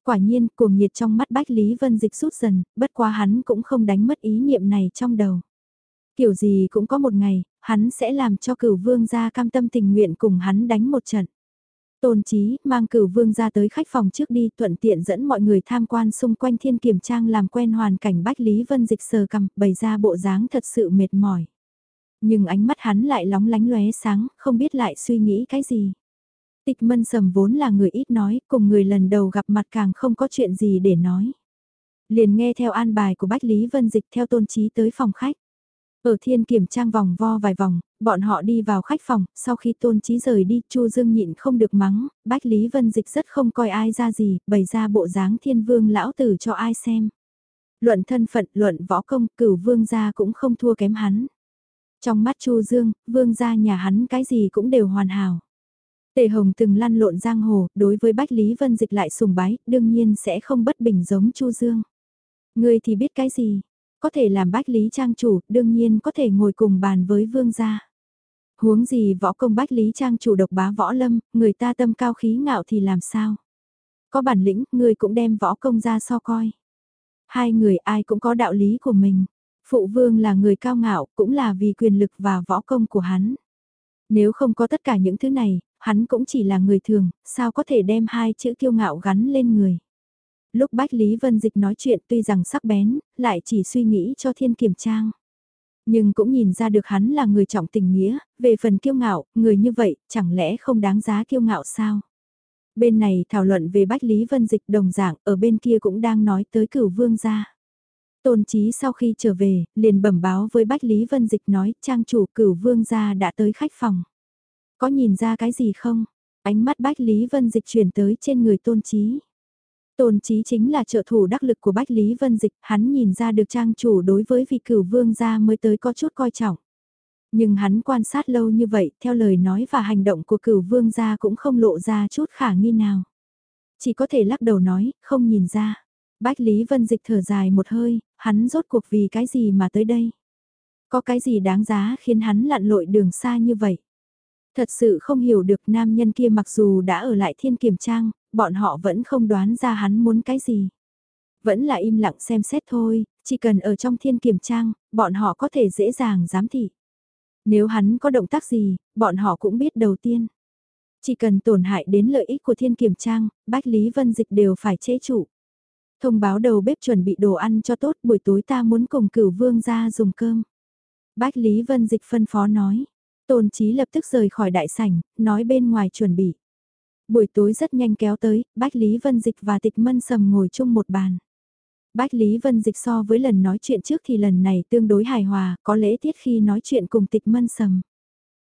A: Quả nhiên, cuồng nhiệt trong mắt Bách Lý Vân Dịch rút dần, bất quá hắn cũng không đánh mất ý niệm này trong đầu. Kiểu gì cũng có một ngày, hắn sẽ làm cho cửu vương gia cam tâm tình nguyện cùng hắn đánh một trận. Tôn trí mang cửu vương ra tới khách phòng trước đi thuận tiện dẫn mọi người tham quan xung quanh thiên kiểm trang làm quen hoàn cảnh Bách Lý Vân Dịch sờ cầm, bày ra bộ dáng thật sự mệt mỏi. Nhưng ánh mắt hắn lại lóng lánh lóe sáng, không biết lại suy nghĩ cái gì. Tịch mân sầm vốn là người ít nói, cùng người lần đầu gặp mặt càng không có chuyện gì để nói. Liền nghe theo an bài của Bách Lý Vân Dịch theo tôn trí tới phòng khách. Ở thiên kiểm trang vòng vo vài vòng, bọn họ đi vào khách phòng, sau khi tôn trí rời đi, Chu Dương nhịn không được mắng, Bách Lý Vân Dịch rất không coi ai ra gì, bày ra bộ dáng thiên vương lão tử cho ai xem. Luận thân phận, luận võ công, cửu vương gia cũng không thua kém hắn. Trong mắt Chu Dương, vương gia nhà hắn cái gì cũng đều hoàn hảo. Tề Hồng từng lăn lộn giang hồ, đối với Bách Lý Vân Dịch lại sùng bái, đương nhiên sẽ không bất bình giống Chu Dương. Người thì biết cái gì, có thể làm Bách Lý Trang chủ, đương nhiên có thể ngồi cùng bàn với vương gia. Huống gì võ công Bách Lý Trang chủ độc bá võ lâm, người ta tâm cao khí ngạo thì làm sao? Có bản lĩnh, người cũng đem võ công ra so coi. Hai người ai cũng có đạo lý của mình. Phụ vương là người cao ngạo, cũng là vì quyền lực và võ công của hắn. Nếu không có tất cả những thứ này, hắn cũng chỉ là người thường, sao có thể đem hai chữ kiêu ngạo gắn lên người. Lúc Bách Lý Vân Dịch nói chuyện tuy rằng sắc bén, lại chỉ suy nghĩ cho thiên kiểm trang. Nhưng cũng nhìn ra được hắn là người trọng tình nghĩa, về phần kiêu ngạo, người như vậy, chẳng lẽ không đáng giá kiêu ngạo sao? Bên này thảo luận về Bách Lý Vân Dịch đồng dạng, ở bên kia cũng đang nói tới cửu vương gia. Tôn Chí sau khi trở về, liền bẩm báo với Bách Lý Vân Dịch nói, trang chủ cửu vương gia đã tới khách phòng. Có nhìn ra cái gì không? Ánh mắt Bách Lý Vân Dịch chuyển tới trên người Tôn Chí. Tôn Chí chính là trợ thủ đắc lực của Bách Lý Vân Dịch, hắn nhìn ra được trang chủ đối với vị cửu vương gia mới tới có chút coi trọng. Nhưng hắn quan sát lâu như vậy, theo lời nói và hành động của cửu vương gia cũng không lộ ra chút khả nghi nào. Chỉ có thể lắc đầu nói, không nhìn ra. Bách Lý Vân Dịch thở dài một hơi, hắn rốt cuộc vì cái gì mà tới đây? Có cái gì đáng giá khiến hắn lặn lội đường xa như vậy? Thật sự không hiểu được nam nhân kia mặc dù đã ở lại thiên kiểm trang, bọn họ vẫn không đoán ra hắn muốn cái gì. Vẫn là im lặng xem xét thôi, chỉ cần ở trong thiên kiểm trang, bọn họ có thể dễ dàng giám thị. Nếu hắn có động tác gì, bọn họ cũng biết đầu tiên. Chỉ cần tổn hại đến lợi ích của thiên kiểm trang, Bách Lý Vân Dịch đều phải chế trụ. Thông báo đầu bếp chuẩn bị đồ ăn cho tốt buổi tối ta muốn cùng cửu vương ra dùng cơm. Bách Lý Vân Dịch phân phó nói. Tôn Chí lập tức rời khỏi đại sảnh, nói bên ngoài chuẩn bị. Buổi tối rất nhanh kéo tới, Bách Lý Vân Dịch và Tịch Mân Sầm ngồi chung một bàn. Bách Lý Vân Dịch so với lần nói chuyện trước thì lần này tương đối hài hòa, có lễ tiết khi nói chuyện cùng Tịch Mân Sầm.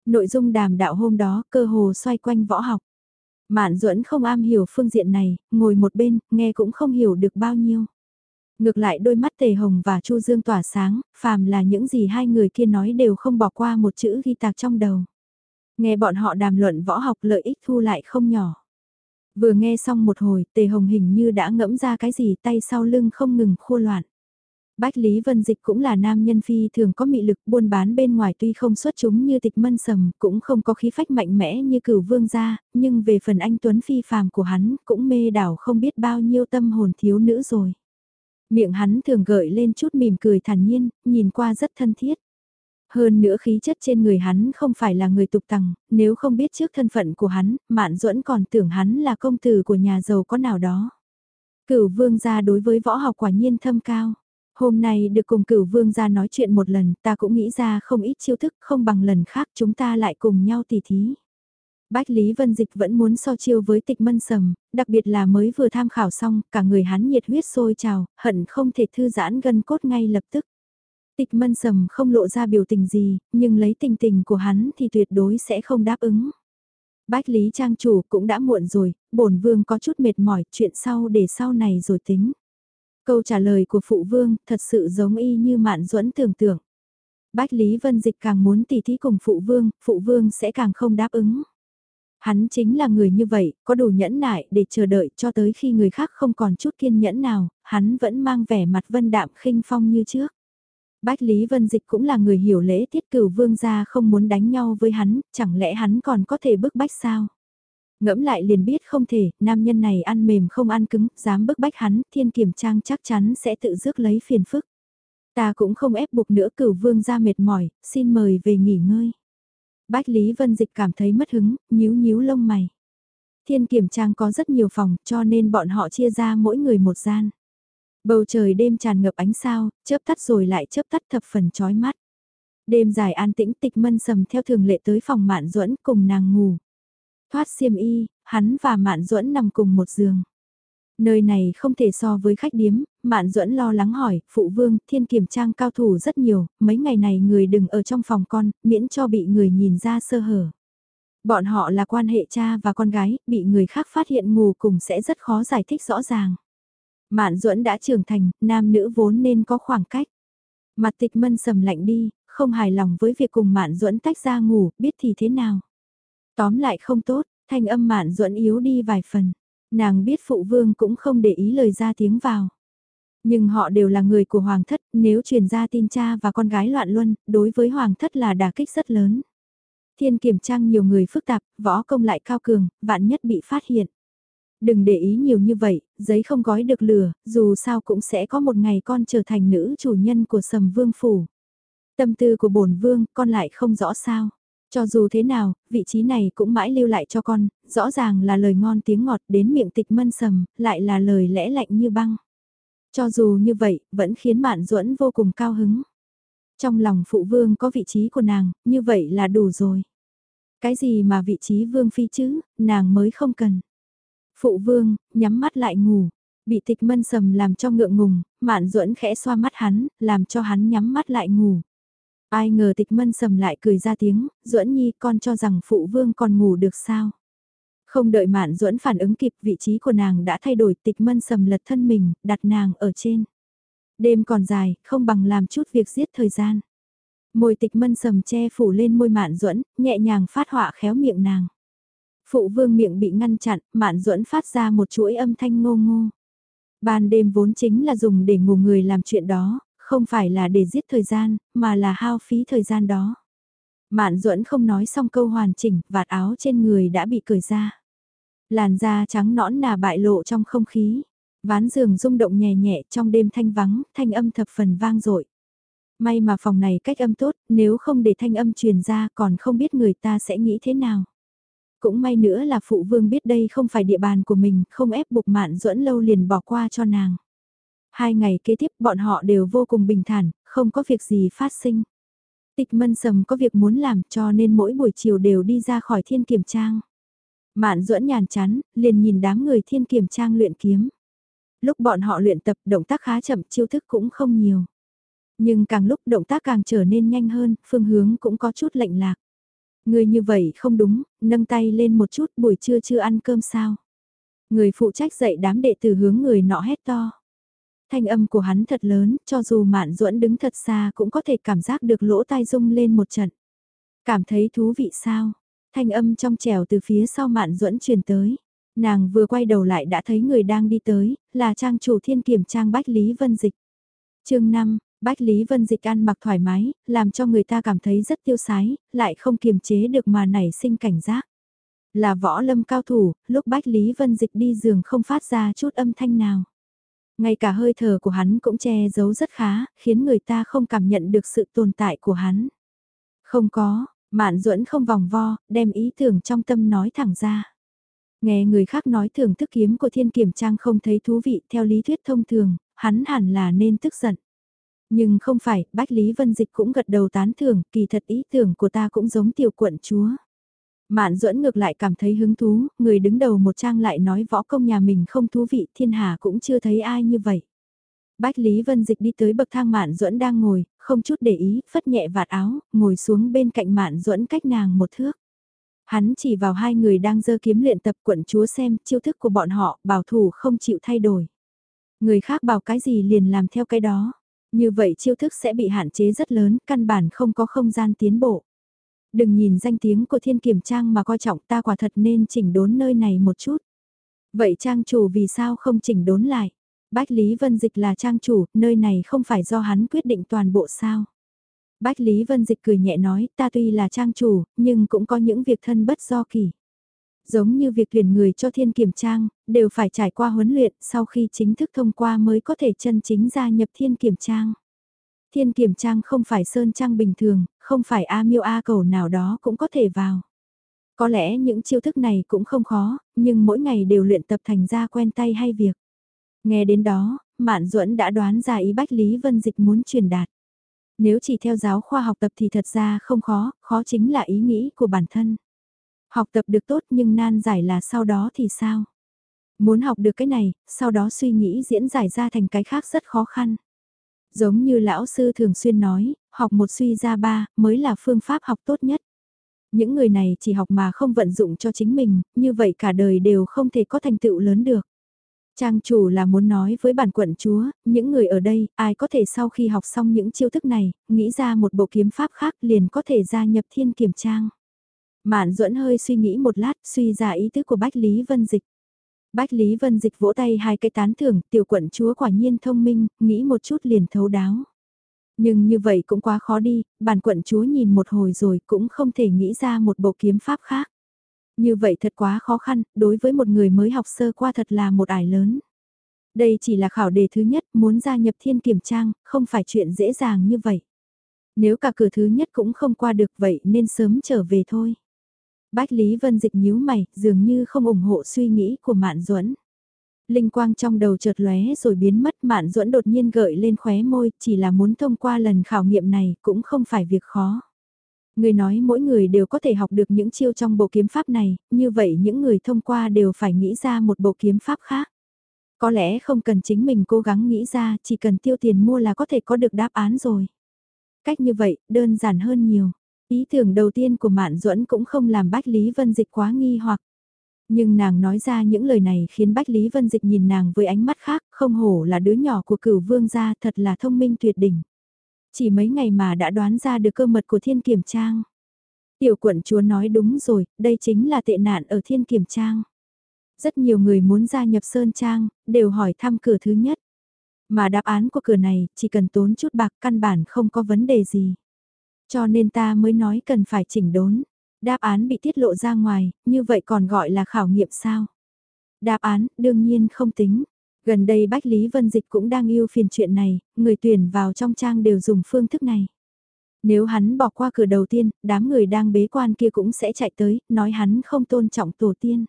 A: Nội dung đàm đạo hôm đó cơ hồ xoay quanh võ học. Mạn duẫn không am hiểu phương diện này, ngồi một bên, nghe cũng không hiểu được bao nhiêu. Ngược lại đôi mắt Tề Hồng và Chu Dương tỏa sáng, phàm là những gì hai người kia nói đều không bỏ qua một chữ ghi tạc trong đầu. Nghe bọn họ đàm luận võ học lợi ích thu lại không nhỏ. Vừa nghe xong một hồi, Tề Hồng hình như đã ngẫm ra cái gì tay sau lưng không ngừng khô loạn. Bách Lý Vân Dịch cũng là nam nhân phi thường có mị lực buôn bán bên ngoài tuy không xuất chúng như tịch mân sầm, cũng không có khí phách mạnh mẽ như cửu vương gia, nhưng về phần anh Tuấn phi phàm của hắn cũng mê đảo không biết bao nhiêu tâm hồn thiếu nữ rồi. Miệng hắn thường gợi lên chút mỉm cười thản nhiên, nhìn qua rất thân thiết. Hơn nữa khí chất trên người hắn không phải là người tục tằng, nếu không biết trước thân phận của hắn, Mạn Duẫn còn tưởng hắn là công tử của nhà giàu có nào đó. Cửu vương gia đối với võ học quả nhiên thâm cao. Hôm nay được cùng cửu vương ra nói chuyện một lần, ta cũng nghĩ ra không ít chiêu thức, không bằng lần khác chúng ta lại cùng nhau tỉ thí. Bách Lý Vân Dịch vẫn muốn so chiêu với tịch mân sầm, đặc biệt là mới vừa tham khảo xong, cả người hắn nhiệt huyết sôi trào, hận không thể thư giãn gân cốt ngay lập tức. Tịch mân sầm không lộ ra biểu tình gì, nhưng lấy tình tình của hắn thì tuyệt đối sẽ không đáp ứng. Bách Lý Trang chủ cũng đã muộn rồi, bổn vương có chút mệt mỏi, chuyện sau để sau này rồi tính. Câu trả lời của phụ vương thật sự giống y như mạn duẫn tưởng tượng. Bách Lý Vân Dịch càng muốn tỉ thí cùng phụ vương, phụ vương sẽ càng không đáp ứng. Hắn chính là người như vậy, có đủ nhẫn nại để chờ đợi cho tới khi người khác không còn chút kiên nhẫn nào, hắn vẫn mang vẻ mặt vân đạm khinh phong như trước. Bách Lý Vân Dịch cũng là người hiểu lễ tiết cửu vương gia không muốn đánh nhau với hắn, chẳng lẽ hắn còn có thể bức bách sao? Ngẫm lại liền biết không thể, nam nhân này ăn mềm không ăn cứng, dám bức bách hắn, thiên kiểm trang chắc chắn sẽ tự rước lấy phiền phức. Ta cũng không ép buộc nữa cửu vương ra mệt mỏi, xin mời về nghỉ ngơi. Bách Lý Vân Dịch cảm thấy mất hứng, nhíu nhíu lông mày. Thiên kiểm trang có rất nhiều phòng, cho nên bọn họ chia ra mỗi người một gian. Bầu trời đêm tràn ngập ánh sao, chớp tắt rồi lại chớp tắt thập phần chói mắt. Đêm dài an tĩnh tịch mân sầm theo thường lệ tới phòng mạn duẫn cùng nàng ngủ. Thoát xiêm y, hắn và Mạn Duẫn nằm cùng một giường. Nơi này không thể so với khách điếm, Mạn Duẫn lo lắng hỏi, phụ vương, thiên kiểm trang cao thủ rất nhiều, mấy ngày này người đừng ở trong phòng con, miễn cho bị người nhìn ra sơ hở. Bọn họ là quan hệ cha và con gái, bị người khác phát hiện ngủ cùng sẽ rất khó giải thích rõ ràng. Mạn Duẫn đã trưởng thành, nam nữ vốn nên có khoảng cách. Mặt tịch mân sầm lạnh đi, không hài lòng với việc cùng Mạn Duẫn tách ra ngủ, biết thì thế nào. Tóm lại không tốt, thanh âm mạn duẫn yếu đi vài phần. Nàng biết phụ vương cũng không để ý lời ra tiếng vào. Nhưng họ đều là người của hoàng thất, nếu truyền ra tin cha và con gái loạn luân, đối với hoàng thất là đả kích rất lớn. Thiên kiểm trang nhiều người phức tạp, võ công lại cao cường, vạn nhất bị phát hiện. Đừng để ý nhiều như vậy, giấy không gói được lửa, dù sao cũng sẽ có một ngày con trở thành nữ chủ nhân của sầm vương phủ. Tâm tư của bổn vương, con lại không rõ sao. Cho dù thế nào, vị trí này cũng mãi lưu lại cho con, rõ ràng là lời ngon tiếng ngọt đến miệng tịch mân sầm, lại là lời lẽ lạnh như băng. Cho dù như vậy, vẫn khiến Mạn Duẫn vô cùng cao hứng. Trong lòng phụ vương có vị trí của nàng, như vậy là đủ rồi. Cái gì mà vị trí vương phi chứ, nàng mới không cần. Phụ vương, nhắm mắt lại ngủ, bị tịch mân sầm làm cho ngượng ngùng, Mạn Duẫn khẽ xoa mắt hắn, làm cho hắn nhắm mắt lại ngủ. Ai ngờ tịch mân sầm lại cười ra tiếng, duẫn nhi con cho rằng phụ vương còn ngủ được sao. Không đợi mạn duẫn phản ứng kịp vị trí của nàng đã thay đổi tịch mân sầm lật thân mình, đặt nàng ở trên. Đêm còn dài, không bằng làm chút việc giết thời gian. Môi tịch mân sầm che phủ lên môi mạn duẫn nhẹ nhàng phát họa khéo miệng nàng. Phụ vương miệng bị ngăn chặn, mạn duẫn phát ra một chuỗi âm thanh ngô ngô. Ban đêm vốn chính là dùng để ngủ người làm chuyện đó, không phải là để giết thời gian, mà là hao phí thời gian đó. Mạn duẫn không nói xong câu hoàn chỉnh, vạt áo trên người đã bị cởi ra. Làn da trắng nõn nà bại lộ trong không khí. Ván giường rung động nhẹ nhẹ trong đêm thanh vắng, thanh âm thập phần vang dội. May mà phòng này cách âm tốt, nếu không để thanh âm truyền ra còn không biết người ta sẽ nghĩ thế nào. Cũng may nữa là phụ vương biết đây không phải địa bàn của mình, không ép buộc mạn duẫn lâu liền bỏ qua cho nàng. Hai ngày kế tiếp bọn họ đều vô cùng bình thản, không có việc gì phát sinh. Tịch mân sầm có việc muốn làm cho nên mỗi buổi chiều đều đi ra khỏi thiên kiểm trang. Mạn duẫn nhàn chán, liền nhìn đám người thiên kiểm trang luyện kiếm. Lúc bọn họ luyện tập động tác khá chậm chiêu thức cũng không nhiều. Nhưng càng lúc động tác càng trở nên nhanh hơn, phương hướng cũng có chút lệnh lạc. Người như vậy không đúng, nâng tay lên một chút buổi trưa chưa ăn cơm sao. Người phụ trách dạy đám đệ tử hướng người nọ hét to. Thanh âm của hắn thật lớn, cho dù mạn duẫn đứng thật xa cũng có thể cảm giác được lỗ tai rung lên một trận. Cảm thấy thú vị sao? Thanh âm trong trèo từ phía sau mạn duẫn truyền tới. Nàng vừa quay đầu lại đã thấy người đang đi tới, là trang chủ thiên kiểm trang Bách Lý Vân Dịch. chương 5, Bách Lý Vân Dịch ăn mặc thoải mái, làm cho người ta cảm thấy rất tiêu sái, lại không kiềm chế được mà nảy sinh cảnh giác. Là võ lâm cao thủ, lúc Bách Lý Vân Dịch đi giường không phát ra chút âm thanh nào. Ngay cả hơi thở của hắn cũng che giấu rất khá, khiến người ta không cảm nhận được sự tồn tại của hắn. Không có, Mạn duẫn không vòng vo, đem ý tưởng trong tâm nói thẳng ra. Nghe người khác nói thưởng thức kiếm của thiên kiểm trang không thấy thú vị theo lý thuyết thông thường, hắn hẳn là nên tức giận. Nhưng không phải, Bách Lý Vân Dịch cũng gật đầu tán thưởng, kỳ thật ý tưởng của ta cũng giống tiểu quận chúa. Mạn duẫn ngược lại cảm thấy hứng thú, người đứng đầu một trang lại nói võ công nhà mình không thú vị, thiên hà cũng chưa thấy ai như vậy. Bách Lý Vân Dịch đi tới bậc thang Mạn Duẫn đang ngồi, không chút để ý, phất nhẹ vạt áo, ngồi xuống bên cạnh Mạn Duẫn cách nàng một thước. Hắn chỉ vào hai người đang dơ kiếm luyện tập quận chúa xem chiêu thức của bọn họ, bảo thủ không chịu thay đổi. Người khác bảo cái gì liền làm theo cái đó. Như vậy chiêu thức sẽ bị hạn chế rất lớn, căn bản không có không gian tiến bộ. Đừng nhìn danh tiếng của thiên kiểm trang mà coi trọng ta quả thật nên chỉnh đốn nơi này một chút. Vậy trang chủ vì sao không chỉnh đốn lại? Bách Lý Vân Dịch là trang chủ, nơi này không phải do hắn quyết định toàn bộ sao. Bách Lý Vân Dịch cười nhẹ nói, ta tuy là trang chủ, nhưng cũng có những việc thân bất do kỳ. Giống như việc tuyển người cho thiên kiểm trang, đều phải trải qua huấn luyện sau khi chính thức thông qua mới có thể chân chính gia nhập thiên kiểm trang. Thiên kiểm trang không phải sơn trang bình thường, không phải A miêu A cầu nào đó cũng có thể vào. Có lẽ những chiêu thức này cũng không khó, nhưng mỗi ngày đều luyện tập thành ra quen tay hay việc. Nghe đến đó, Mạn Duẫn đã đoán ra ý Bách Lý Vân Dịch muốn truyền đạt. Nếu chỉ theo giáo khoa học tập thì thật ra không khó, khó chính là ý nghĩ của bản thân. Học tập được tốt nhưng nan giải là sau đó thì sao? Muốn học được cái này, sau đó suy nghĩ diễn giải ra thành cái khác rất khó khăn. Giống như lão sư thường xuyên nói, học một suy ra ba mới là phương pháp học tốt nhất. Những người này chỉ học mà không vận dụng cho chính mình, như vậy cả đời đều không thể có thành tựu lớn được. Trang chủ là muốn nói với bản quận chúa, những người ở đây, ai có thể sau khi học xong những chiêu thức này, nghĩ ra một bộ kiếm pháp khác liền có thể gia nhập thiên kiểm trang. Mạn duẫn hơi suy nghĩ một lát, suy ra ý tứ của Bách Lý Vân Dịch. Bách Lý Vân Dịch vỗ tay hai cái tán thưởng, tiểu quận chúa quả nhiên thông minh, nghĩ một chút liền thấu đáo. Nhưng như vậy cũng quá khó đi, bản quận chúa nhìn một hồi rồi cũng không thể nghĩ ra một bộ kiếm pháp khác. Như vậy thật quá khó khăn, đối với một người mới học sơ qua thật là một ải lớn. Đây chỉ là khảo đề thứ nhất, muốn gia nhập thiên kiểm trang, không phải chuyện dễ dàng như vậy. Nếu cả cửa thứ nhất cũng không qua được vậy nên sớm trở về thôi. Bách Lý Vân Dịch nhíu mày, dường như không ủng hộ suy nghĩ của Mạn Duẫn. Linh quang trong đầu chợt lóe rồi biến mất Mạn Duẫn đột nhiên gợi lên khóe môi, chỉ là muốn thông qua lần khảo nghiệm này cũng không phải việc khó. Người nói mỗi người đều có thể học được những chiêu trong bộ kiếm pháp này, như vậy những người thông qua đều phải nghĩ ra một bộ kiếm pháp khác. Có lẽ không cần chính mình cố gắng nghĩ ra, chỉ cần tiêu tiền mua là có thể có được đáp án rồi. Cách như vậy, đơn giản hơn nhiều. Ý tưởng đầu tiên của Mạn Duẫn cũng không làm Bách Lý Vân Dịch quá nghi hoặc. Nhưng nàng nói ra những lời này khiến Bách Lý Vân Dịch nhìn nàng với ánh mắt khác, không hổ là đứa nhỏ của cửu vương gia thật là thông minh tuyệt đỉnh. Chỉ mấy ngày mà đã đoán ra được cơ mật của thiên kiểm trang. Tiểu quận chúa nói đúng rồi, đây chính là tệ nạn ở thiên kiểm trang. Rất nhiều người muốn gia nhập Sơn Trang, đều hỏi thăm cửa thứ nhất. Mà đáp án của cửa này, chỉ cần tốn chút bạc căn bản không có vấn đề gì. Cho nên ta mới nói cần phải chỉnh đốn. Đáp án bị tiết lộ ra ngoài, như vậy còn gọi là khảo nghiệm sao? Đáp án, đương nhiên không tính. Gần đây Bách Lý Vân Dịch cũng đang yêu phiền chuyện này, người tuyển vào trong trang đều dùng phương thức này. Nếu hắn bỏ qua cửa đầu tiên, đám người đang bế quan kia cũng sẽ chạy tới, nói hắn không tôn trọng tổ tiên.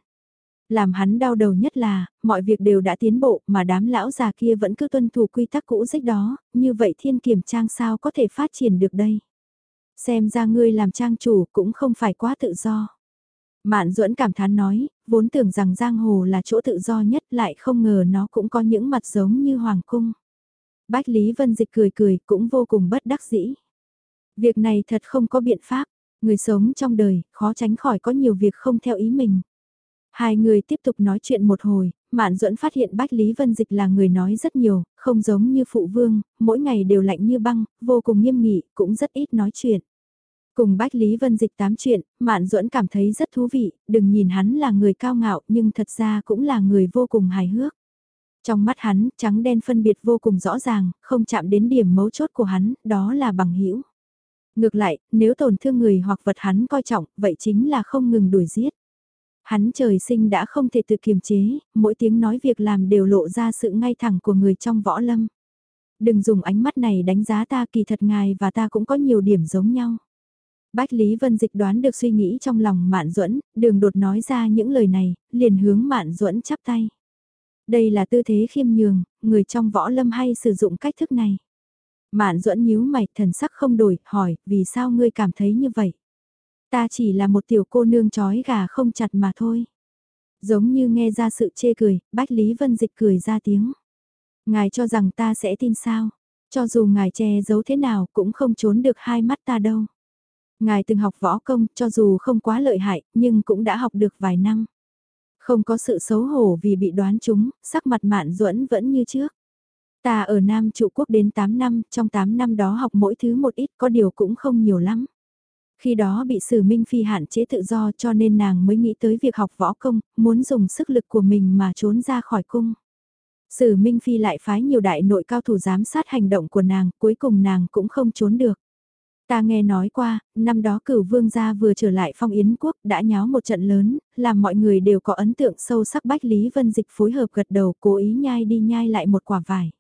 A: Làm hắn đau đầu nhất là, mọi việc đều đã tiến bộ mà đám lão già kia vẫn cứ tuân thủ quy tắc cũ rích đó, như vậy thiên kiểm trang sao có thể phát triển được đây. Xem ra ngươi làm trang chủ cũng không phải quá tự do. Mạn duẫn cảm thán nói, vốn tưởng rằng giang hồ là chỗ tự do nhất lại không ngờ nó cũng có những mặt giống như hoàng cung. Bách Lý Vân Dịch cười cười cũng vô cùng bất đắc dĩ. Việc này thật không có biện pháp, người sống trong đời khó tránh khỏi có nhiều việc không theo ý mình. Hai người tiếp tục nói chuyện một hồi, Mạn Duẫn phát hiện Bách Lý Vân Dịch là người nói rất nhiều, không giống như phụ vương, mỗi ngày đều lạnh như băng, vô cùng nghiêm nghị, cũng rất ít nói chuyện. Cùng Bách Lý Vân Dịch tám chuyện, Mạn Duẫn cảm thấy rất thú vị, đừng nhìn hắn là người cao ngạo nhưng thật ra cũng là người vô cùng hài hước. Trong mắt hắn, trắng đen phân biệt vô cùng rõ ràng, không chạm đến điểm mấu chốt của hắn, đó là bằng hữu Ngược lại, nếu tổn thương người hoặc vật hắn coi trọng, vậy chính là không ngừng đuổi giết. Hắn trời sinh đã không thể tự kiềm chế, mỗi tiếng nói việc làm đều lộ ra sự ngay thẳng của người trong võ lâm. Đừng dùng ánh mắt này đánh giá ta kỳ thật ngài và ta cũng có nhiều điểm giống nhau. Bách Lý Vân Dịch đoán được suy nghĩ trong lòng Mạn Duẫn, đường đột nói ra những lời này, liền hướng Mạn Duẫn chắp tay. Đây là tư thế khiêm nhường, người trong võ lâm hay sử dụng cách thức này. Mạn Duẫn nhíu mày, thần sắc không đổi, hỏi, vì sao ngươi cảm thấy như vậy? Ta chỉ là một tiểu cô nương chói gà không chặt mà thôi. Giống như nghe ra sự chê cười, Bách Lý Vân Dịch cười ra tiếng. Ngài cho rằng ta sẽ tin sao? Cho dù ngài che giấu thế nào cũng không trốn được hai mắt ta đâu. Ngài từng học võ công, cho dù không quá lợi hại, nhưng cũng đã học được vài năm. Không có sự xấu hổ vì bị đoán trúng, sắc mặt mạn duẫn vẫn như trước. Ta ở Nam trụ quốc đến 8 năm, trong 8 năm đó học mỗi thứ một ít có điều cũng không nhiều lắm. Khi đó bị Sử Minh Phi hạn chế tự do cho nên nàng mới nghĩ tới việc học võ công, muốn dùng sức lực của mình mà trốn ra khỏi cung. Sử Minh Phi lại phái nhiều đại nội cao thủ giám sát hành động của nàng, cuối cùng nàng cũng không trốn được. Ta nghe nói qua, năm đó cửu vương gia vừa trở lại phong yến quốc đã nháo một trận lớn, làm mọi người đều có ấn tượng sâu sắc Bách Lý Vân Dịch phối hợp gật đầu cố ý nhai đi nhai lại một quả vải.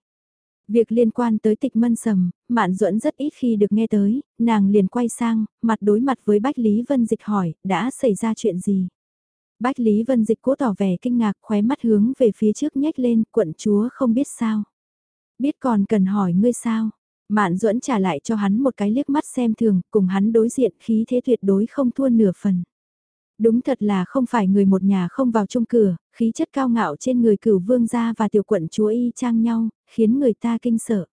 A: Việc liên quan tới tịch mân sầm, Mạn Duẫn rất ít khi được nghe tới, nàng liền quay sang, mặt đối mặt với Bách Lý Vân Dịch hỏi, đã xảy ra chuyện gì? Bách Lý Vân Dịch cố tỏ vẻ kinh ngạc khóe mắt hướng về phía trước nhếch lên, quận chúa không biết sao. Biết còn cần hỏi ngươi sao? Mạn Duẫn trả lại cho hắn một cái liếc mắt xem thường, cùng hắn đối diện khí thế tuyệt đối không thua nửa phần. Đúng thật là không phải người một nhà không vào chung cửa, khí chất cao ngạo trên người cửu vương gia và tiểu quận chúa y trang nhau, khiến người ta kinh sợ.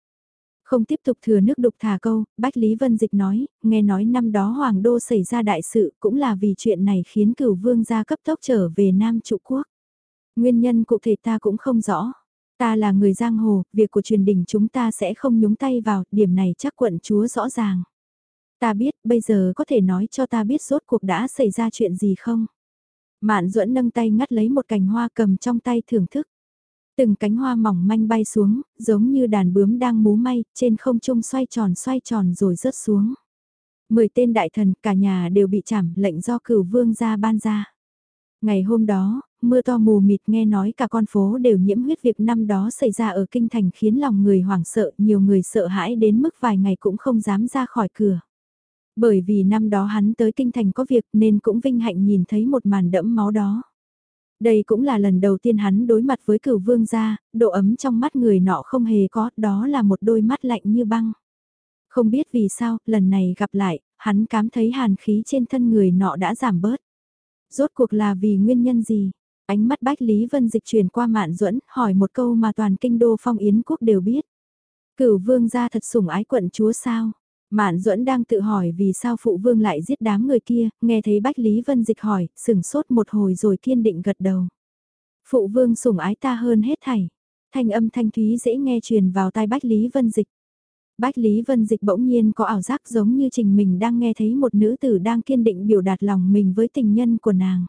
A: Không tiếp tục thừa nước đục thả câu, Bách Lý Vân Dịch nói, nghe nói năm đó Hoàng Đô xảy ra đại sự cũng là vì chuyện này khiến cửu vương gia cấp tốc trở về Nam trụ quốc. Nguyên nhân cụ thể ta cũng không rõ. Ta là người giang hồ, việc của truyền đình chúng ta sẽ không nhúng tay vào, điểm này chắc quận chúa rõ ràng. Ta biết, bây giờ có thể nói cho ta biết rốt cuộc đã xảy ra chuyện gì không? Mạn duẫn nâng tay ngắt lấy một cành hoa cầm trong tay thưởng thức. Từng cánh hoa mỏng manh bay xuống, giống như đàn bướm đang mú may, trên không trung xoay tròn xoay tròn rồi rớt xuống. Mười tên đại thần, cả nhà đều bị chảm, lệnh do cửu vương ra ban ra. Ngày hôm đó, mưa to mù mịt nghe nói cả con phố đều nhiễm huyết việc năm đó xảy ra ở kinh thành khiến lòng người hoảng sợ, nhiều người sợ hãi đến mức vài ngày cũng không dám ra khỏi cửa. Bởi vì năm đó hắn tới kinh thành có việc nên cũng vinh hạnh nhìn thấy một màn đẫm máu đó. Đây cũng là lần đầu tiên hắn đối mặt với cửu vương gia, độ ấm trong mắt người nọ không hề có, đó là một đôi mắt lạnh như băng. Không biết vì sao, lần này gặp lại, hắn cảm thấy hàn khí trên thân người nọ đã giảm bớt. Rốt cuộc là vì nguyên nhân gì? Ánh mắt Bách Lý Vân dịch chuyển qua Mạn Duẫn, hỏi một câu mà toàn kinh đô phong yến quốc đều biết. Cửu vương gia thật sủng ái quận chúa sao? Mạn Duẫn đang tự hỏi vì sao phụ vương lại giết đám người kia, nghe thấy Bách Lý Vân Dịch hỏi, sừng sốt một hồi rồi kiên định gật đầu. Phụ vương sủng ái ta hơn hết thảy. Thanh âm thanh thúy dễ nghe truyền vào tai Bách Lý Vân Dịch. Bách Lý Vân Dịch bỗng nhiên có ảo giác giống như trình mình đang nghe thấy một nữ tử đang kiên định biểu đạt lòng mình với tình nhân của nàng.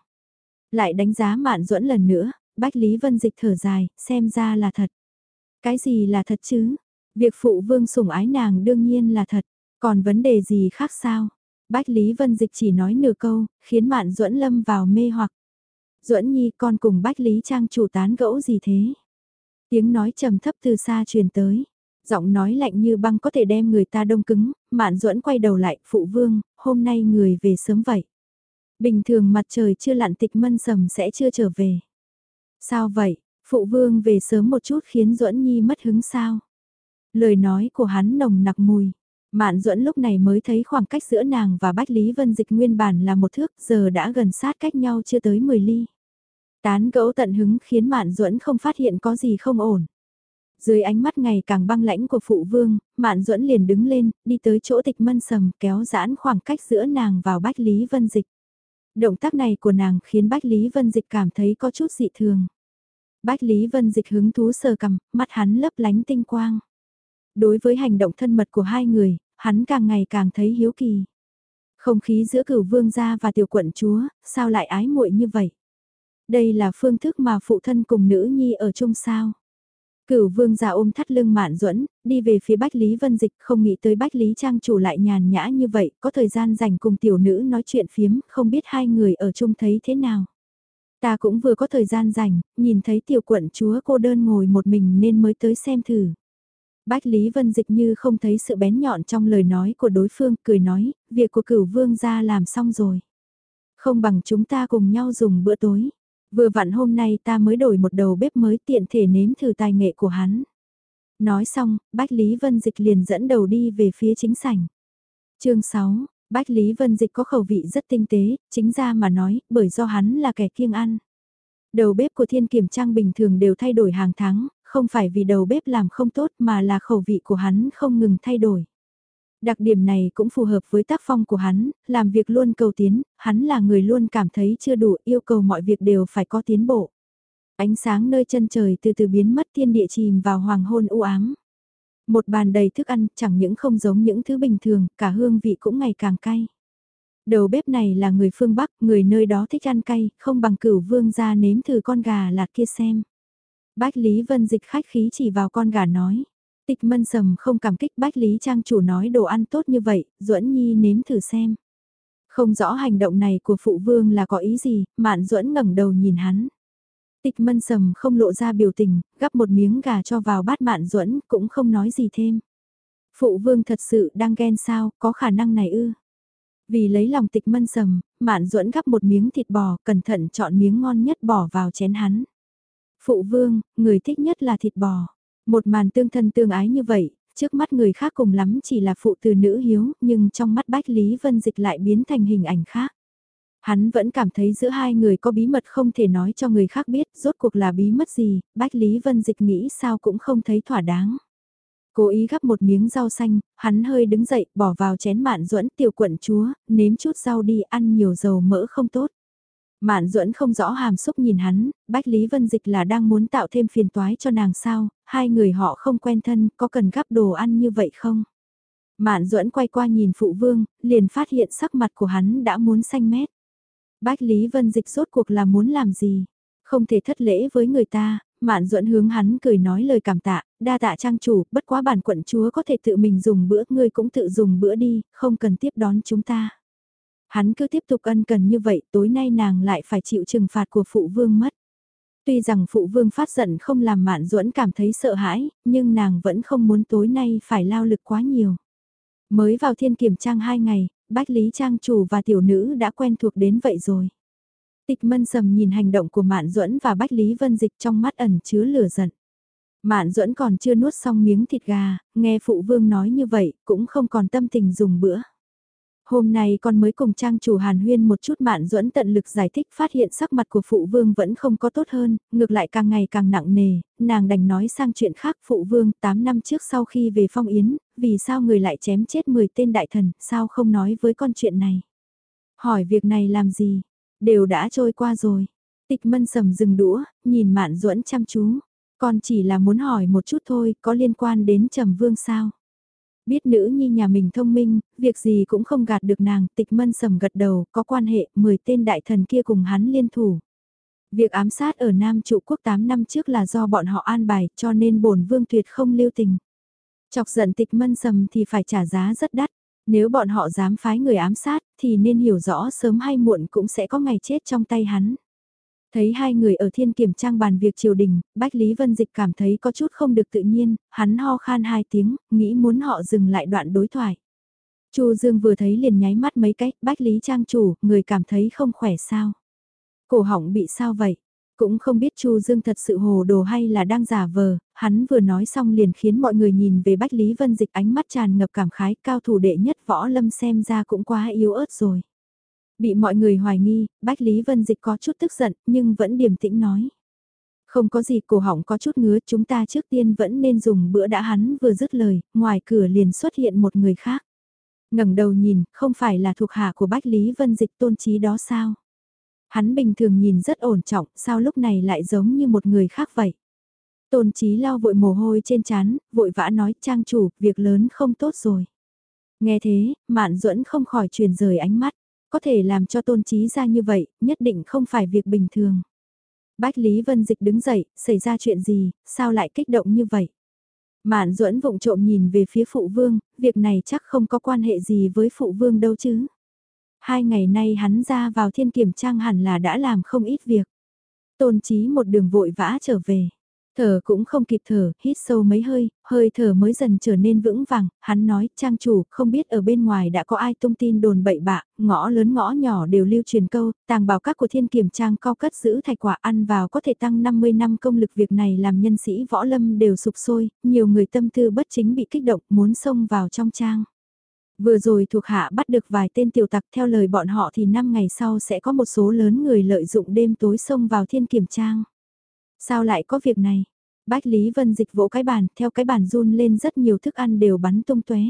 A: Lại đánh giá Mạn Duẫn lần nữa, Bách Lý Vân Dịch thở dài, xem ra là thật. Cái gì là thật chứ? Việc phụ vương sủng ái nàng đương nhiên là thật. Còn vấn đề gì khác sao? Bách Lý Vân Dịch chỉ nói nửa câu, khiến Mạn Duẫn lâm vào mê hoặc. Duẫn Nhi con cùng Bách Lý Trang chủ tán gẫu gì thế? Tiếng nói trầm thấp từ xa truyền tới. Giọng nói lạnh như băng có thể đem người ta đông cứng, Mạn Duẫn quay đầu lại, phụ vương, hôm nay người về sớm vậy. Bình thường mặt trời chưa lặn tịch mân sầm sẽ chưa trở về. Sao vậy, phụ vương về sớm một chút khiến Duẫn Nhi mất hứng sao? Lời nói của hắn nồng nặc mùi. Mạn Duẫn lúc này mới thấy khoảng cách giữa nàng và Bách Lý Vân Dịch nguyên bản là một thước, giờ đã gần sát cách nhau chưa tới 10 ly. Tán gẫu tận hứng khiến Mạn Duẫn không phát hiện có gì không ổn. Dưới ánh mắt ngày càng băng lãnh của phụ vương, Mạn Duẫn liền đứng lên, đi tới chỗ tịch mân sầm kéo giãn khoảng cách giữa nàng vào Bách Lý Vân Dịch. Động tác này của nàng khiến Bách Lý Vân Dịch cảm thấy có chút dị thường. Bách Lý Vân Dịch hứng thú sờ cầm, mắt hắn lấp lánh tinh quang. Đối với hành động thân mật của hai người, hắn càng ngày càng thấy hiếu kỳ. Không khí giữa cửu vương gia và tiểu quận chúa, sao lại ái muội như vậy? Đây là phương thức mà phụ thân cùng nữ nhi ở chung sao? Cửu vương gia ôm thắt lưng mạn duẫn đi về phía Bách Lý Vân Dịch không nghĩ tới Bách Lý Trang chủ lại nhàn nhã như vậy, có thời gian dành cùng tiểu nữ nói chuyện phiếm, không biết hai người ở chung thấy thế nào. Ta cũng vừa có thời gian dành, nhìn thấy tiểu quận chúa cô đơn ngồi một mình nên mới tới xem thử. Bách Lý Vân Dịch như không thấy sự bén nhọn trong lời nói của đối phương, cười nói, việc của cửu vương gia làm xong rồi. Không bằng chúng ta cùng nhau dùng bữa tối. Vừa vặn hôm nay ta mới đổi một đầu bếp mới tiện thể nếm thử tài nghệ của hắn. Nói xong, Bách Lý Vân Dịch liền dẫn đầu đi về phía chính sảnh. chương 6, Bách Lý Vân Dịch có khẩu vị rất tinh tế, chính ra mà nói, bởi do hắn là kẻ kiêng ăn. Đầu bếp của thiên kiểm trang bình thường đều thay đổi hàng tháng, không phải vì đầu bếp làm không tốt mà là khẩu vị của hắn không ngừng thay đổi. Đặc điểm này cũng phù hợp với tác phong của hắn, làm việc luôn cầu tiến, hắn là người luôn cảm thấy chưa đủ yêu cầu mọi việc đều phải có tiến bộ. Ánh sáng nơi chân trời từ từ biến mất thiên địa chìm vào hoàng hôn u ám. Một bàn đầy thức ăn chẳng những không giống những thứ bình thường, cả hương vị cũng ngày càng cay. Đầu bếp này là người phương Bắc, người nơi đó thích ăn cay, không bằng cửu vương ra nếm thử con gà lạt kia xem. Bách Lý Vân dịch khách khí chỉ vào con gà nói. Tịch mân sầm không cảm kích Bách Lý Trang chủ nói đồ ăn tốt như vậy, duẫn Nhi nếm thử xem. Không rõ hành động này của phụ vương là có ý gì, mạn duẫn ngẩng đầu nhìn hắn. Tịch mân sầm không lộ ra biểu tình, gắp một miếng gà cho vào bát mạn duẫn cũng không nói gì thêm. Phụ vương thật sự đang ghen sao, có khả năng này ư. Vì lấy lòng tịch mân sầm, mạn duẫn gắp một miếng thịt bò, cẩn thận chọn miếng ngon nhất bỏ vào chén hắn. Phụ vương, người thích nhất là thịt bò. Một màn tương thân tương ái như vậy, trước mắt người khác cùng lắm chỉ là phụ từ nữ hiếu, nhưng trong mắt Bách Lý Vân Dịch lại biến thành hình ảnh khác. Hắn vẫn cảm thấy giữa hai người có bí mật không thể nói cho người khác biết, rốt cuộc là bí mật gì, Bách Lý Vân Dịch nghĩ sao cũng không thấy thỏa đáng. Cố ý gắp một miếng rau xanh, hắn hơi đứng dậy, bỏ vào chén mạn duẫn tiểu quận chúa, nếm chút rau đi ăn nhiều dầu mỡ không tốt. Mạn duẫn không rõ hàm xúc nhìn hắn, Bách Lý Vân Dịch là đang muốn tạo thêm phiền toái cho nàng sao, hai người họ không quen thân, có cần gắp đồ ăn như vậy không? Mạn duẫn quay qua nhìn phụ vương, liền phát hiện sắc mặt của hắn đã muốn xanh mét. Bách Lý Vân Dịch rốt cuộc là muốn làm gì? Không thể thất lễ với người ta, Mạn duẫn hướng hắn cười nói lời cảm tạ, đa tạ trang chủ, bất quá bản quận chúa có thể tự mình dùng bữa, ngươi cũng tự dùng bữa đi, không cần tiếp đón chúng ta. Hắn cứ tiếp tục ân cần như vậy, tối nay nàng lại phải chịu trừng phạt của phụ vương mất. Tuy rằng phụ vương phát giận không làm mạn duẫn cảm thấy sợ hãi, nhưng nàng vẫn không muốn tối nay phải lao lực quá nhiều. Mới vào thiên kiểm trang hai ngày, Bách Lý Trang chủ và tiểu nữ đã quen thuộc đến vậy rồi. Tịch mân sầm nhìn hành động của Mạn Duẫn và Bách Lý Vân Dịch trong mắt ẩn chứa lửa giận. Mạn Duẫn còn chưa nuốt xong miếng thịt gà, nghe phụ vương nói như vậy, cũng không còn tâm tình dùng bữa. Hôm nay con mới cùng trang chủ Hàn Huyên một chút mạn duẫn tận lực giải thích phát hiện sắc mặt của phụ vương vẫn không có tốt hơn, ngược lại càng ngày càng nặng nề, nàng đành nói sang chuyện khác phụ vương 8 năm trước sau khi về phong yến, vì sao người lại chém chết 10 tên đại thần, sao không nói với con chuyện này. Hỏi việc này làm gì, đều đã trôi qua rồi. Tịch mân sầm dừng đũa, nhìn mạn duẫn chăm chú, con chỉ là muốn hỏi một chút thôi, có liên quan đến trầm vương sao? Biết nữ nhi nhà mình thông minh, việc gì cũng không gạt được nàng, tịch mân sầm gật đầu, có quan hệ, 10 tên đại thần kia cùng hắn liên thủ. Việc ám sát ở Nam trụ quốc 8 năm trước là do bọn họ an bài, cho nên bổn vương tuyệt không lưu tình. Chọc giận tịch mân sầm thì phải trả giá rất đắt. Nếu bọn họ dám phái người ám sát, thì nên hiểu rõ sớm hay muộn cũng sẽ có ngày chết trong tay hắn. Thấy hai người ở thiên kiểm trang bàn việc triều đình, Bách Lý Vân Dịch cảm thấy có chút không được tự nhiên, hắn ho khan hai tiếng, nghĩ muốn họ dừng lại đoạn đối thoại. Chu Dương vừa thấy liền nháy mắt mấy cái, Bách Lý Trang chủ, người cảm thấy không khỏe sao? Cổ họng bị sao vậy? Cũng không biết Chu Dương thật sự hồ đồ hay là đang giả vờ, hắn vừa nói xong liền khiến mọi người nhìn về Bách Lý Vân Dịch ánh mắt tràn ngập cảm khái, cao thủ đệ nhất võ lâm xem ra cũng quá yếu ớt rồi. Bị mọi người hoài nghi, Bách Lý Vân Dịch có chút tức giận, nhưng vẫn điềm tĩnh nói. Không có gì cổ họng có chút ngứa, chúng ta trước tiên vẫn nên dùng bữa đã hắn vừa dứt lời, ngoài cửa liền xuất hiện một người khác. ngẩng đầu nhìn, không phải là thuộc hạ của Bách Lý Vân Dịch tôn trí đó sao? Hắn bình thường nhìn rất ổn trọng, sao lúc này lại giống như một người khác vậy? Tôn trí lau vội mồ hôi trên chán, vội vã nói trang chủ, việc lớn không tốt rồi. Nghe thế, mạn duẫn không khỏi truyền rời ánh mắt có thể làm cho tôn trí ra như vậy, nhất định không phải việc bình thường. Bách Lý Vân Dịch đứng dậy, xảy ra chuyện gì, sao lại kích động như vậy? Mạn duẫn vụng trộm nhìn về phía phụ vương, việc này chắc không có quan hệ gì với phụ vương đâu chứ. Hai ngày nay hắn ra vào thiên kiểm trang hẳn là đã làm không ít việc. Tôn trí một đường vội vã trở về. Thở cũng không kịp thở, hít sâu mấy hơi, hơi thở mới dần trở nên vững vàng, hắn nói, trang chủ, không biết ở bên ngoài đã có ai tung tin đồn bậy bạ, ngõ lớn ngõ nhỏ đều lưu truyền câu, tàng bảo các của thiên kiểm trang cao cất giữ thạch quả ăn vào có thể tăng 50 năm công lực việc này làm nhân sĩ võ lâm đều sụp sôi, nhiều người tâm tư bất chính bị kích động muốn xông vào trong trang. Vừa rồi thuộc hạ bắt được vài tên tiểu tặc theo lời bọn họ thì 5 ngày sau sẽ có một số lớn người lợi dụng đêm tối xông vào thiên kiểm trang. Sao lại có việc này? Bách Lý Vân dịch vỗ cái bàn, theo cái bàn run lên rất nhiều thức ăn đều bắn tung tóe.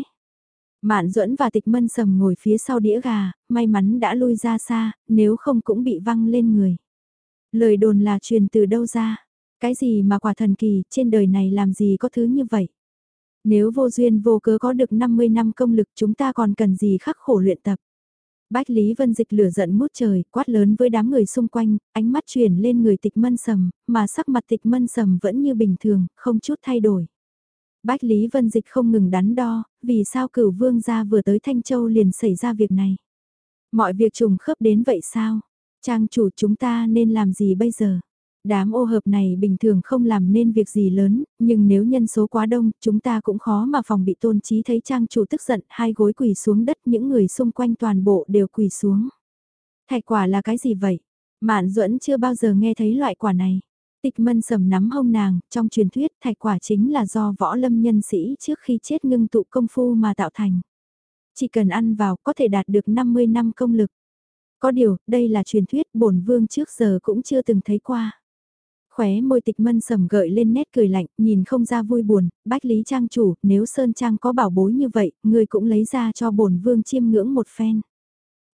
A: Mạn duẫn và tịch mân sầm ngồi phía sau đĩa gà, may mắn đã lui ra xa, nếu không cũng bị văng lên người. Lời đồn là truyền từ đâu ra? Cái gì mà quả thần kỳ, trên đời này làm gì có thứ như vậy? Nếu vô duyên vô cớ có được 50 năm công lực chúng ta còn cần gì khắc khổ luyện tập? Bách Lý Vân Dịch lửa giận mút trời, quát lớn với đám người xung quanh, ánh mắt chuyển lên người tịch mân sầm, mà sắc mặt tịch mân sầm vẫn như bình thường, không chút thay đổi. Bách Lý Vân Dịch không ngừng đắn đo, vì sao cửu vương gia vừa tới Thanh Châu liền xảy ra việc này. Mọi việc trùng khớp đến vậy sao? Trang chủ chúng ta nên làm gì bây giờ? Đám ô hợp này bình thường không làm nên việc gì lớn, nhưng nếu nhân số quá đông, chúng ta cũng khó mà phòng bị tôn trí thấy trang chủ tức giận, hai gối quỳ xuống đất, những người xung quanh toàn bộ đều quỳ xuống. Thạch quả là cái gì vậy? Mạn duẫn chưa bao giờ nghe thấy loại quả này. Tịch mân sầm nắm hông nàng, trong truyền thuyết thạch quả chính là do võ lâm nhân sĩ trước khi chết ngưng tụ công phu mà tạo thành. Chỉ cần ăn vào có thể đạt được 50 năm công lực. Có điều, đây là truyền thuyết bổn vương trước giờ cũng chưa từng thấy qua. Khóe môi tịch mân sầm gợi lên nét cười lạnh, nhìn không ra vui buồn, bách lý trang chủ, nếu Sơn Trang có bảo bối như vậy, người cũng lấy ra cho bổn vương chiêm ngưỡng một phen.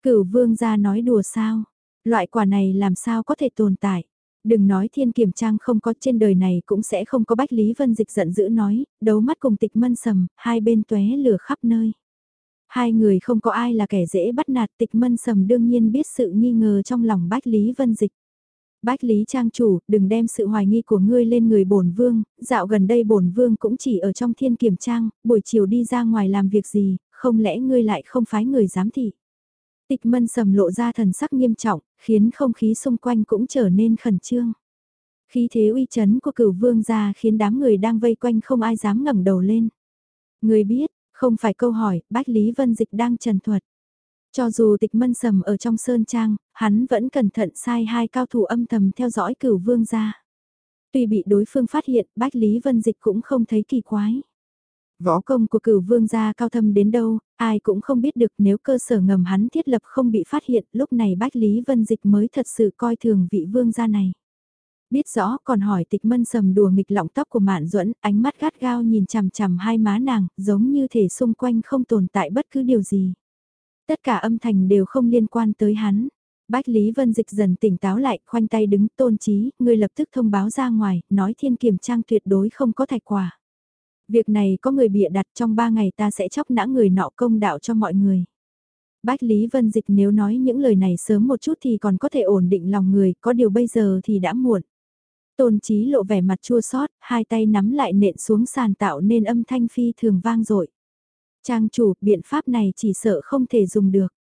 A: Cửu vương ra nói đùa sao, loại quả này làm sao có thể tồn tại. Đừng nói thiên kiểm trang không có trên đời này cũng sẽ không có bách lý vân dịch giận dữ nói, đấu mắt cùng tịch mân sầm, hai bên tuế lửa khắp nơi. Hai người không có ai là kẻ dễ bắt nạt tịch mân sầm đương nhiên biết sự nghi ngờ trong lòng bách lý vân dịch. Bách Lý Trang chủ, đừng đem sự hoài nghi của ngươi lên người bổn vương, dạo gần đây bổn vương cũng chỉ ở trong thiên kiểm trang, buổi chiều đi ra ngoài làm việc gì, không lẽ ngươi lại không phái người giám thị. Tịch mân sầm lộ ra thần sắc nghiêm trọng, khiến không khí xung quanh cũng trở nên khẩn trương. Khí thế uy chấn của cửu vương ra khiến đám người đang vây quanh không ai dám ngẩng đầu lên. Người biết, không phải câu hỏi, Bách Lý Vân Dịch đang trần thuật. Cho dù tịch mân sầm ở trong sơn trang, hắn vẫn cẩn thận sai hai cao thủ âm thầm theo dõi cửu vương ra. Tuy bị đối phương phát hiện, Bách Lý Vân Dịch cũng không thấy kỳ quái. Võ công của cửu vương gia cao thâm đến đâu, ai cũng không biết được nếu cơ sở ngầm hắn thiết lập không bị phát hiện, lúc này Bách Lý Vân Dịch mới thật sự coi thường vị vương gia này. Biết rõ còn hỏi tịch mân sầm đùa nghịch lọng tóc của Mạn duẫn ánh mắt gắt gao nhìn chằm chằm hai má nàng, giống như thể xung quanh không tồn tại bất cứ điều gì. Tất cả âm thanh đều không liên quan tới hắn. Bách Lý Vân Dịch dần tỉnh táo lại, khoanh tay đứng tôn trí, người lập tức thông báo ra ngoài, nói thiên kiểm trang tuyệt đối không có thạch quả. Việc này có người bịa đặt trong ba ngày ta sẽ chóc nã người nọ công đạo cho mọi người. Bách Lý Vân Dịch nếu nói những lời này sớm một chút thì còn có thể ổn định lòng người, có điều bây giờ thì đã muộn. Tôn trí lộ vẻ mặt chua xót, hai tay nắm lại nện xuống sàn tạo nên âm thanh phi thường vang dội Trang chủ, biện pháp này chỉ sợ không thể dùng được.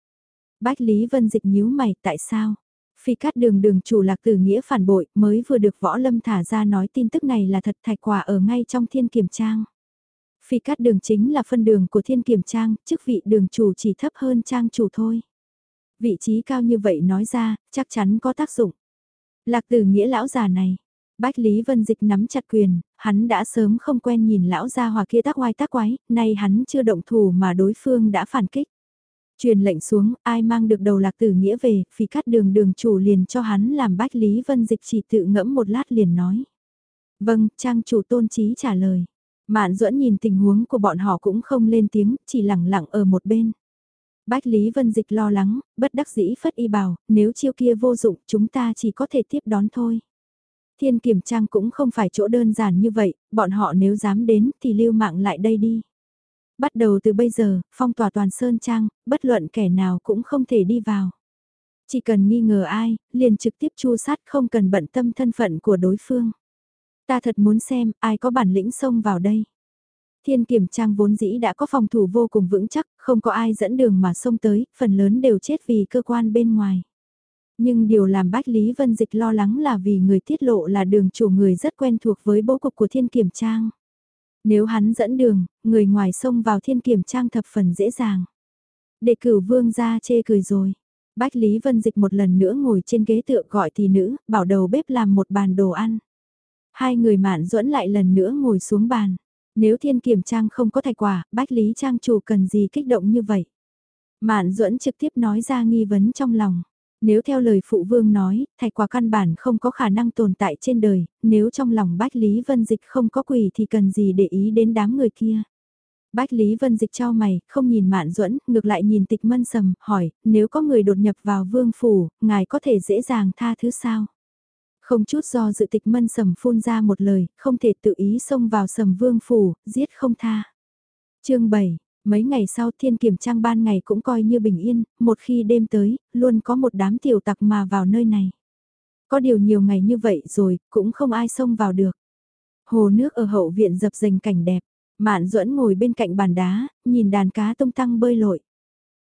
A: Bách Lý Vân Dịch nhíu mày, tại sao? Phi cát đường đường chủ lạc tử nghĩa phản bội, mới vừa được võ lâm thả ra nói tin tức này là thật thạch quả ở ngay trong thiên kiểm trang. Phi cát đường chính là phân đường của thiên kiểm trang, chức vị đường chủ chỉ thấp hơn trang chủ thôi. Vị trí cao như vậy nói ra, chắc chắn có tác dụng. Lạc tử nghĩa lão già này, Bách Lý Vân Dịch nắm chặt quyền, hắn đã sớm không quen nhìn lão gia hòa kia tác oai tác quái, nay hắn chưa động thủ mà đối phương đã phản kích. Truyền lệnh xuống, ai mang được đầu lạc tử nghĩa về, phí cắt đường đường chủ liền cho hắn làm Bách Lý Vân Dịch chỉ tự ngẫm một lát liền nói. Vâng, trang chủ tôn trí trả lời. Mạn duẫn nhìn tình huống của bọn họ cũng không lên tiếng, chỉ lẳng lặng ở một bên. Bách Lý Vân Dịch lo lắng, bất đắc dĩ phất y bảo, nếu chiêu kia vô dụng chúng ta chỉ có thể tiếp đón thôi. Thiên kiểm trang cũng không phải chỗ đơn giản như vậy, bọn họ nếu dám đến thì lưu mạng lại đây đi. Bắt đầu từ bây giờ, phong tỏa toàn Sơn Trang, bất luận kẻ nào cũng không thể đi vào. Chỉ cần nghi ngờ ai, liền trực tiếp chu sát không cần bận tâm thân phận của đối phương. Ta thật muốn xem ai có bản lĩnh xông vào đây. Thiên kiểm trang vốn dĩ đã có phòng thủ vô cùng vững chắc, không có ai dẫn đường mà xông tới, phần lớn đều chết vì cơ quan bên ngoài. Nhưng điều làm Bách Lý Vân Dịch lo lắng là vì người tiết lộ là đường chủ người rất quen thuộc với bố cục của thiên kiểm trang. Nếu hắn dẫn đường, người ngoài xông vào thiên kiểm trang thập phần dễ dàng. Để cửu vương ra chê cười rồi. Bách Lý Vân Dịch một lần nữa ngồi trên ghế tựa gọi tỷ nữ, bảo đầu bếp làm một bàn đồ ăn. Hai người mạn duẫn lại lần nữa ngồi xuống bàn. Nếu thiên kiểm trang không có thạch quả, Bách Lý Trang chủ cần gì kích động như vậy? Mạn duẫn trực tiếp nói ra nghi vấn trong lòng. Nếu theo lời phụ vương nói, thạch quả căn bản không có khả năng tồn tại trên đời, nếu trong lòng Bách Lý Vân Dịch không có quỷ thì cần gì để ý đến đám người kia. Bách Lý Vân Dịch trao mày, không nhìn Mạn Duẫn, ngược lại nhìn Tịch Mân Sầm, hỏi, nếu có người đột nhập vào vương phủ, ngài có thể dễ dàng tha thứ sao? Không chút do dự Tịch Mân Sầm phun ra một lời, không thể tự ý xông vào Sầm vương phủ, giết không tha. chương 7 Mấy ngày sau thiên kiểm trang ban ngày cũng coi như bình yên, một khi đêm tới, luôn có một đám tiểu tặc mà vào nơi này. Có điều nhiều ngày như vậy rồi, cũng không ai xông vào được. Hồ nước ở hậu viện dập dềnh cảnh đẹp, Mạn duẫn ngồi bên cạnh bàn đá, nhìn đàn cá tung tăng bơi lội.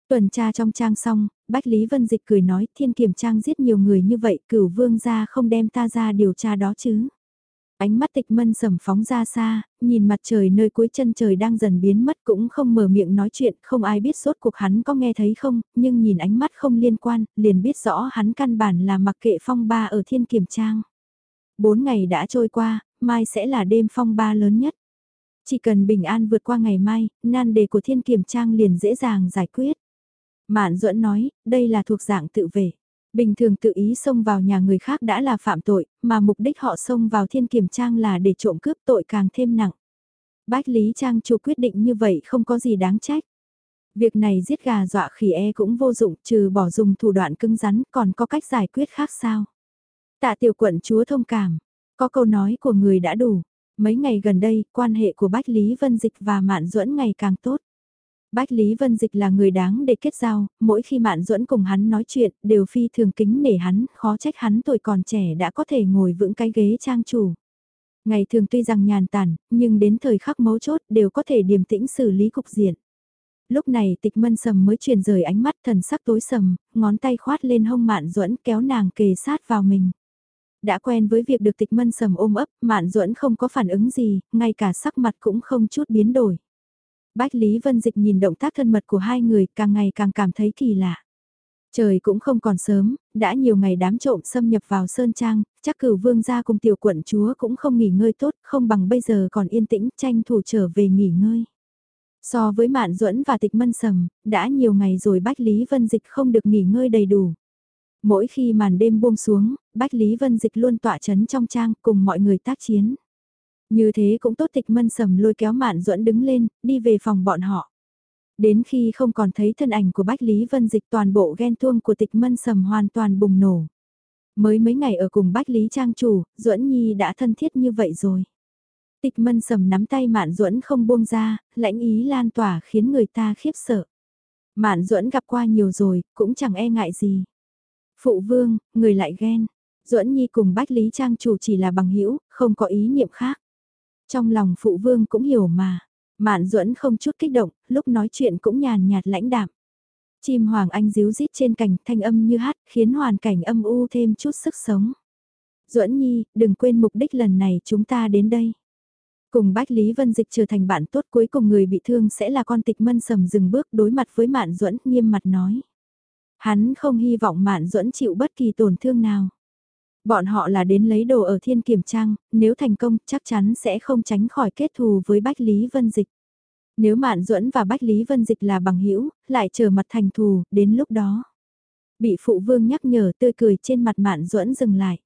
A: Tuần tra trong trang xong, Bách Lý Vân Dịch cười nói thiên kiểm trang giết nhiều người như vậy cửu vương ra không đem ta ra điều tra đó chứ. Ánh mắt tịch mân sầm phóng ra xa, nhìn mặt trời nơi cuối chân trời đang dần biến mất cũng không mở miệng nói chuyện, không ai biết sốt cuộc hắn có nghe thấy không, nhưng nhìn ánh mắt không liên quan, liền biết rõ hắn căn bản là mặc kệ phong ba ở thiên kiểm trang. Bốn ngày đã trôi qua, mai sẽ là đêm phong ba lớn nhất. Chỉ cần bình an vượt qua ngày mai, nan đề của thiên kiểm trang liền dễ dàng giải quyết. Mạn duẫn nói, đây là thuộc dạng tự vệ. Bình thường tự ý xông vào nhà người khác đã là phạm tội, mà mục đích họ xông vào thiên kiểm trang là để trộm cướp tội càng thêm nặng. Bách Lý Trang chủ quyết định như vậy không có gì đáng trách. Việc này giết gà dọa khỉ e cũng vô dụng trừ bỏ dùng thủ đoạn cứng rắn còn có cách giải quyết khác sao. Tạ tiểu quận chúa thông cảm, có câu nói của người đã đủ. Mấy ngày gần đây, quan hệ của Bách Lý Vân Dịch và Mạn Duẫn ngày càng tốt. Bách Lý Vân Dịch là người đáng để kết giao, mỗi khi Mạn Duẫn cùng hắn nói chuyện, đều phi thường kính nể hắn, khó trách hắn tuổi còn trẻ đã có thể ngồi vững cái ghế trang chủ. Ngày thường tuy rằng nhàn tản, nhưng đến thời khắc mấu chốt đều có thể điềm tĩnh xử lý cục diện. Lúc này tịch mân sầm mới truyền rời ánh mắt thần sắc tối sầm, ngón tay khoát lên hông Mạn Duẫn kéo nàng kề sát vào mình. Đã quen với việc được tịch mân sầm ôm ấp, Mạn Duẫn không có phản ứng gì, ngay cả sắc mặt cũng không chút biến đổi. Bách Lý Vân Dịch nhìn động tác thân mật của hai người càng ngày càng cảm thấy kỳ lạ. Trời cũng không còn sớm, đã nhiều ngày đám trộm xâm nhập vào Sơn Trang, chắc cửu vương gia cùng tiểu quận chúa cũng không nghỉ ngơi tốt, không bằng bây giờ còn yên tĩnh tranh thủ trở về nghỉ ngơi. So với Mạn Duẫn và Tịch Mân Sầm, đã nhiều ngày rồi Bách Lý Vân Dịch không được nghỉ ngơi đầy đủ. Mỗi khi màn đêm buông xuống, Bách Lý Vân Dịch luôn tỏa chấn trong trang cùng mọi người tác chiến. Như thế cũng tốt tịch mân sầm lôi kéo mạn duẫn đứng lên, đi về phòng bọn họ. Đến khi không còn thấy thân ảnh của Bách Lý Vân Dịch toàn bộ ghen tuông của tịch mân sầm hoàn toàn bùng nổ. Mới mấy ngày ở cùng Bách Lý Trang chủ, duẫn Nhi đã thân thiết như vậy rồi. Tịch mân sầm nắm tay Mạn Duẫn không buông ra, lãnh ý lan tỏa khiến người ta khiếp sợ. Mạn Duẫn gặp qua nhiều rồi, cũng chẳng e ngại gì. Phụ vương, người lại ghen. Duẫn Nhi cùng Bách Lý Trang chủ chỉ là bằng hữu không có ý niệm khác. Trong lòng phụ vương cũng hiểu mà. Mạn duẫn không chút kích động, lúc nói chuyện cũng nhàn nhạt lãnh đạm. Chim hoàng anh díu rít trên cành thanh âm như hát, khiến hoàn cảnh âm u thêm chút sức sống. Duẫn Nhi, đừng quên mục đích lần này chúng ta đến đây. Cùng Bách Lý Vân Dịch trở thành bạn tốt cuối cùng người bị thương sẽ là con tịch mân sầm dừng bước đối mặt với Mạn Duẫn nghiêm mặt nói. Hắn không hy vọng Mạn Duẫn chịu bất kỳ tổn thương nào. Bọn họ là đến lấy đồ ở thiên kiểm trang, nếu thành công chắc chắn sẽ không tránh khỏi kết thù với Bách Lý Vân Dịch. Nếu Mạn Duẫn và Bách Lý Vân Dịch là bằng hữu lại chờ mặt thành thù, đến lúc đó. Bị phụ vương nhắc nhở tươi cười trên mặt Mạn Duẫn dừng lại.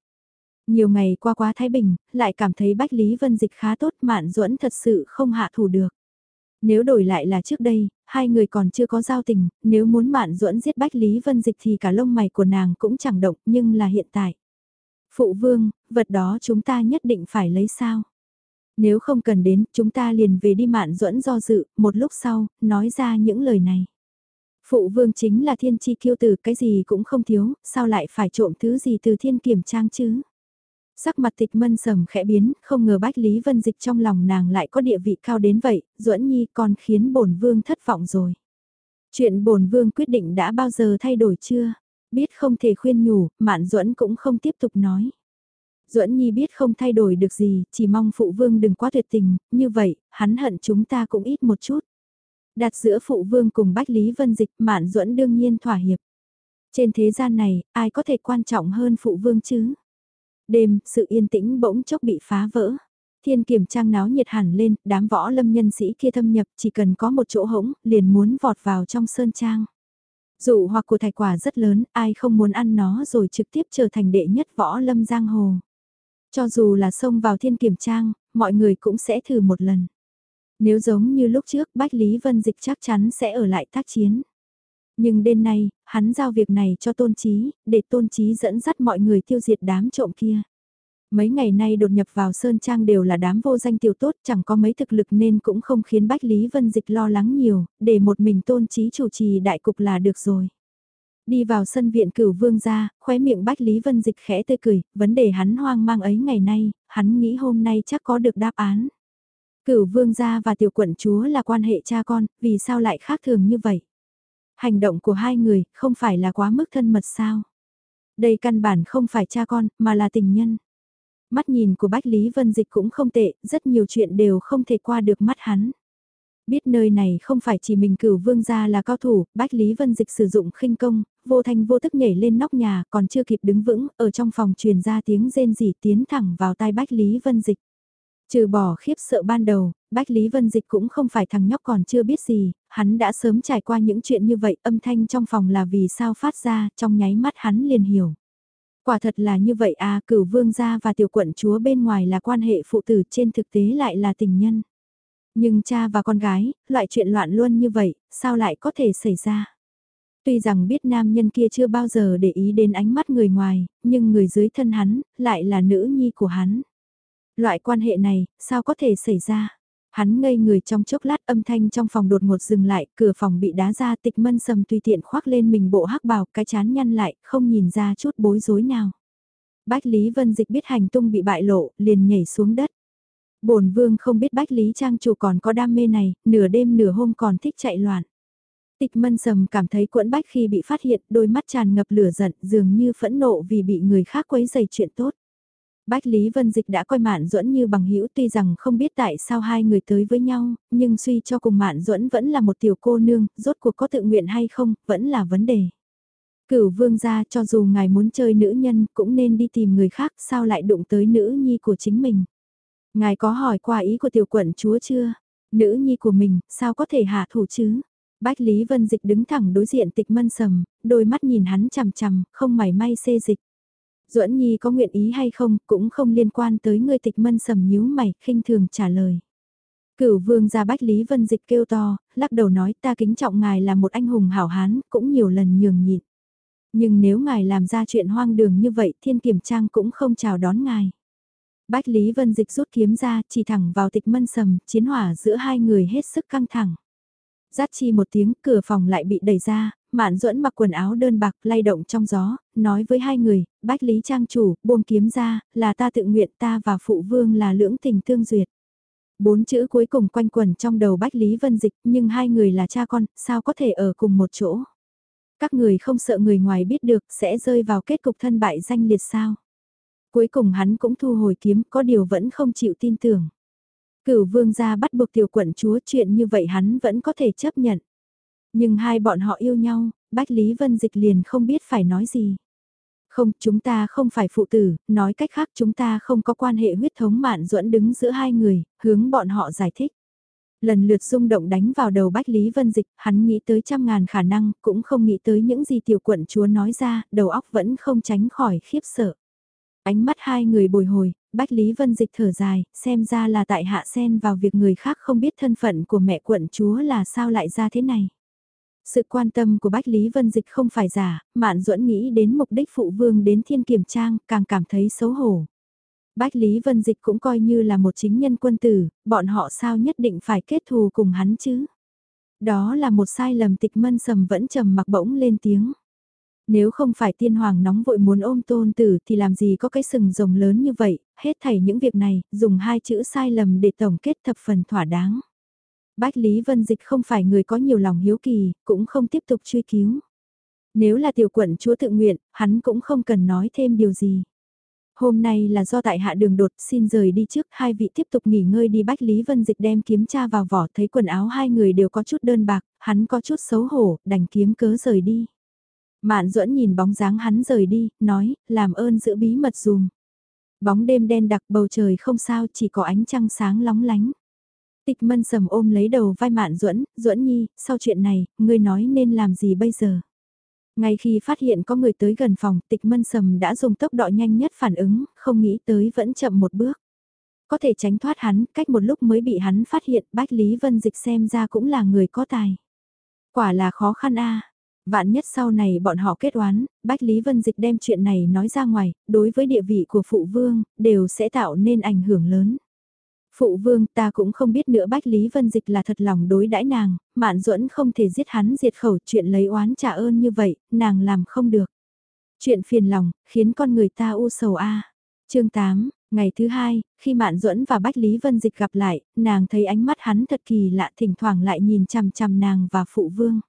A: Nhiều ngày qua quá Thái Bình, lại cảm thấy Bách Lý Vân Dịch khá tốt Mạn Duẫn thật sự không hạ thủ được. Nếu đổi lại là trước đây, hai người còn chưa có giao tình, nếu muốn Mạn Duẫn giết Bách Lý Vân Dịch thì cả lông mày của nàng cũng chẳng động nhưng là hiện tại. Phụ vương, vật đó chúng ta nhất định phải lấy sao? Nếu không cần đến, chúng ta liền về đi Mạn Duẫn do dự, một lúc sau, nói ra những lời này. Phụ vương chính là thiên chi kiêu tử, cái gì cũng không thiếu, sao lại phải trộm thứ gì từ thiên kiểm trang chứ? Sắc mặt tịch mân sầm khẽ biến, không ngờ Bách Lý Vân Dịch trong lòng nàng lại có địa vị cao đến vậy, duẫn nhi còn khiến bổn vương thất vọng rồi. Chuyện bổn vương quyết định đã bao giờ thay đổi chưa? Biết không thể khuyên nhủ, mạn duẫn cũng không tiếp tục nói. Duẫn Nhi biết không thay đổi được gì, chỉ mong phụ vương đừng quá tuyệt tình, như vậy, hắn hận chúng ta cũng ít một chút. Đặt giữa phụ vương cùng Bách Lý Vân Dịch, Mạn Duẫn đương nhiên thỏa hiệp. Trên thế gian này, ai có thể quan trọng hơn phụ vương chứ? Đêm, sự yên tĩnh bỗng chốc bị phá vỡ. Thiên kiểm trang náo nhiệt hẳn lên, đám võ lâm nhân sĩ kia thâm nhập chỉ cần có một chỗ hỗng, liền muốn vọt vào trong sơn trang. Dụ hoặc của thạch quả rất lớn, ai không muốn ăn nó rồi trực tiếp trở thành đệ nhất võ lâm giang hồ. Cho dù là xông vào thiên kiểm trang, mọi người cũng sẽ thử một lần. Nếu giống như lúc trước Bách Lý Vân Dịch chắc chắn sẽ ở lại tác chiến. Nhưng đêm nay, hắn giao việc này cho tôn trí, để tôn trí dẫn dắt mọi người tiêu diệt đám trộm kia. Mấy ngày nay đột nhập vào Sơn Trang đều là đám vô danh tiểu tốt, chẳng có mấy thực lực nên cũng không khiến Bách Lý Vân Dịch lo lắng nhiều, để một mình tôn trí chủ trì đại cục là được rồi. Đi vào sân viện cửu vương ra, khóe miệng Bách Lý Vân Dịch khẽ tươi cười, vấn đề hắn hoang mang ấy ngày nay, hắn nghĩ hôm nay chắc có được đáp án. Cửu vương gia và tiểu quận chúa là quan hệ cha con, vì sao lại khác thường như vậy? Hành động của hai người không phải là quá mức thân mật sao? Đây căn bản không phải cha con, mà là tình nhân. Mắt nhìn của Bách Lý Vân Dịch cũng không tệ, rất nhiều chuyện đều không thể qua được mắt hắn. Biết nơi này không phải chỉ mình cửu vương gia là cao thủ, Bách Lý Vân Dịch sử dụng khinh công, vô thanh vô tức nhảy lên nóc nhà, còn chưa kịp đứng vững, ở trong phòng truyền ra tiếng rên rỉ tiến thẳng vào tai Bách Lý Vân Dịch. Trừ bỏ khiếp sợ ban đầu, Bách Lý Vân Dịch cũng không phải thằng nhóc còn chưa biết gì, hắn đã sớm trải qua những chuyện như vậy, âm thanh trong phòng là vì sao phát ra, trong nháy mắt hắn liền hiểu. Quả thật là như vậy à, cửu vương gia và tiểu quận chúa bên ngoài là quan hệ phụ tử trên thực tế lại là tình nhân. Nhưng cha và con gái, loại chuyện loạn luôn như vậy, sao lại có thể xảy ra? Tuy rằng biết nam nhân kia chưa bao giờ để ý đến ánh mắt người ngoài, nhưng người dưới thân hắn, lại là nữ nhi của hắn. Loại quan hệ này, sao có thể xảy ra? Hắn ngây người trong chốc lát âm thanh trong phòng đột ngột dừng lại, cửa phòng bị đá ra tịch mân sầm tùy tiện khoác lên mình bộ hắc bào, cái chán nhăn lại, không nhìn ra chút bối rối nào. Bách Lý Vân Dịch biết hành tung bị bại lộ, liền nhảy xuống đất. bổn vương không biết Bách Lý Trang chủ còn có đam mê này, nửa đêm nửa hôm còn thích chạy loạn. Tịch mân sầm cảm thấy quẫn bách khi bị phát hiện, đôi mắt tràn ngập lửa giận, dường như phẫn nộ vì bị người khác quấy dày chuyện tốt. Bách Lý Vân Dịch đã coi Mạn Duẫn như bằng hữu tuy rằng không biết tại sao hai người tới với nhau, nhưng suy cho cùng Mạn Duẫn vẫn là một tiểu cô nương, rốt cuộc có tự nguyện hay không, vẫn là vấn đề. Cửu vương gia cho dù ngài muốn chơi nữ nhân cũng nên đi tìm người khác sao lại đụng tới nữ nhi của chính mình. Ngài có hỏi qua ý của tiểu quận chúa chưa? Nữ nhi của mình, sao có thể hạ thủ chứ? Bách Lý Vân Dịch đứng thẳng đối diện tịch mân sầm, đôi mắt nhìn hắn chằm chằm, không mảy may xê dịch. Duẫn Nhi có nguyện ý hay không, cũng không liên quan tới người tịch mân sầm nhíu mày, khinh thường trả lời. Cửu vương gia Bách Lý Vân Dịch kêu to, lắc đầu nói ta kính trọng ngài là một anh hùng hảo hán, cũng nhiều lần nhường nhịn. Nhưng nếu ngài làm ra chuyện hoang đường như vậy, thiên kiểm trang cũng không chào đón ngài. Bách Lý Vân Dịch rút kiếm ra, chỉ thẳng vào tịch mân sầm, chiến hỏa giữa hai người hết sức căng thẳng. Giát chi một tiếng, cửa phòng lại bị đẩy ra, Mạn duẫn mặc quần áo đơn bạc lay động trong gió, nói với hai người, bách lý trang chủ, buông kiếm ra, là ta tự nguyện ta và phụ vương là lưỡng tình tương duyệt. Bốn chữ cuối cùng quanh quẩn trong đầu Bách Lý Vân Dịch nhưng hai người là cha con, sao có thể ở cùng một chỗ. Các người không sợ người ngoài biết được sẽ rơi vào kết cục thân bại danh liệt sao. Cuối cùng hắn cũng thu hồi kiếm có điều vẫn không chịu tin tưởng. Cửu vương gia bắt buộc tiểu quận chúa chuyện như vậy hắn vẫn có thể chấp nhận. Nhưng hai bọn họ yêu nhau, Bách Lý Vân Dịch liền không biết phải nói gì. Không, chúng ta không phải phụ tử, nói cách khác chúng ta không có quan hệ huyết thống mạn duẫn đứng giữa hai người, hướng bọn họ giải thích. Lần lượt rung động đánh vào đầu Bách Lý Vân Dịch, hắn nghĩ tới trăm ngàn khả năng, cũng không nghĩ tới những gì tiểu quận chúa nói ra, đầu óc vẫn không tránh khỏi khiếp sợ. Ánh mắt hai người bồi hồi, Bách Lý Vân Dịch thở dài, xem ra là tại hạ sen vào việc người khác không biết thân phận của mẹ quận chúa là sao lại ra thế này. Sự quan tâm của Bách Lý Vân Dịch không phải giả, Mạn Duẫn nghĩ đến mục đích phụ vương đến thiên kiểm trang, càng cảm thấy xấu hổ. Bách Lý Vân Dịch cũng coi như là một chính nhân quân tử, bọn họ sao nhất định phải kết thù cùng hắn chứ. Đó là một sai lầm tịch mân sầm vẫn trầm mặc bỗng lên tiếng. Nếu không phải tiên hoàng nóng vội muốn ôm tôn tử thì làm gì có cái sừng rồng lớn như vậy, hết thảy những việc này, dùng hai chữ sai lầm để tổng kết thập phần thỏa đáng. Bách Lý Vân Dịch không phải người có nhiều lòng hiếu kỳ, cũng không tiếp tục truy cứu. Nếu là tiểu quận chúa tự nguyện, hắn cũng không cần nói thêm điều gì. Hôm nay là do tại hạ đường đột xin rời đi trước, hai vị tiếp tục nghỉ ngơi đi Bách Lý Vân Dịch đem kiếm tra vào vỏ thấy quần áo hai người đều có chút đơn bạc, hắn có chút xấu hổ, đành kiếm cớ rời đi. Mạn duẫn nhìn bóng dáng hắn rời đi, nói, làm ơn giữ bí mật dùm. Bóng đêm đen đặc bầu trời không sao chỉ có ánh trăng sáng lóng lánh. Tịch mân sầm ôm lấy đầu vai mạn duẫn duẫn nhi, sau chuyện này, ngươi nói nên làm gì bây giờ? Ngay khi phát hiện có người tới gần phòng, tịch mân sầm đã dùng tốc độ nhanh nhất phản ứng, không nghĩ tới vẫn chậm một bước. Có thể tránh thoát hắn, cách một lúc mới bị hắn phát hiện, Bách Lý Vân Dịch xem ra cũng là người có tài. Quả là khó khăn a Vạn nhất sau này bọn họ kết oán, Bách Lý Vân Dịch đem chuyện này nói ra ngoài, đối với địa vị của phụ vương, đều sẽ tạo nên ảnh hưởng lớn. Phụ vương ta cũng không biết nữa Bách Lý Vân Dịch là thật lòng đối đãi nàng, mạn duẫn không thể giết hắn diệt khẩu chuyện lấy oán trả ơn như vậy, nàng làm không được. Chuyện phiền lòng, khiến con người ta u sầu a. chương 8, ngày thứ hai, khi Mạn Duẫn và Bách Lý Vân Dịch gặp lại, nàng thấy ánh mắt hắn thật kỳ lạ thỉnh thoảng lại nhìn chằm chằm nàng và phụ vương.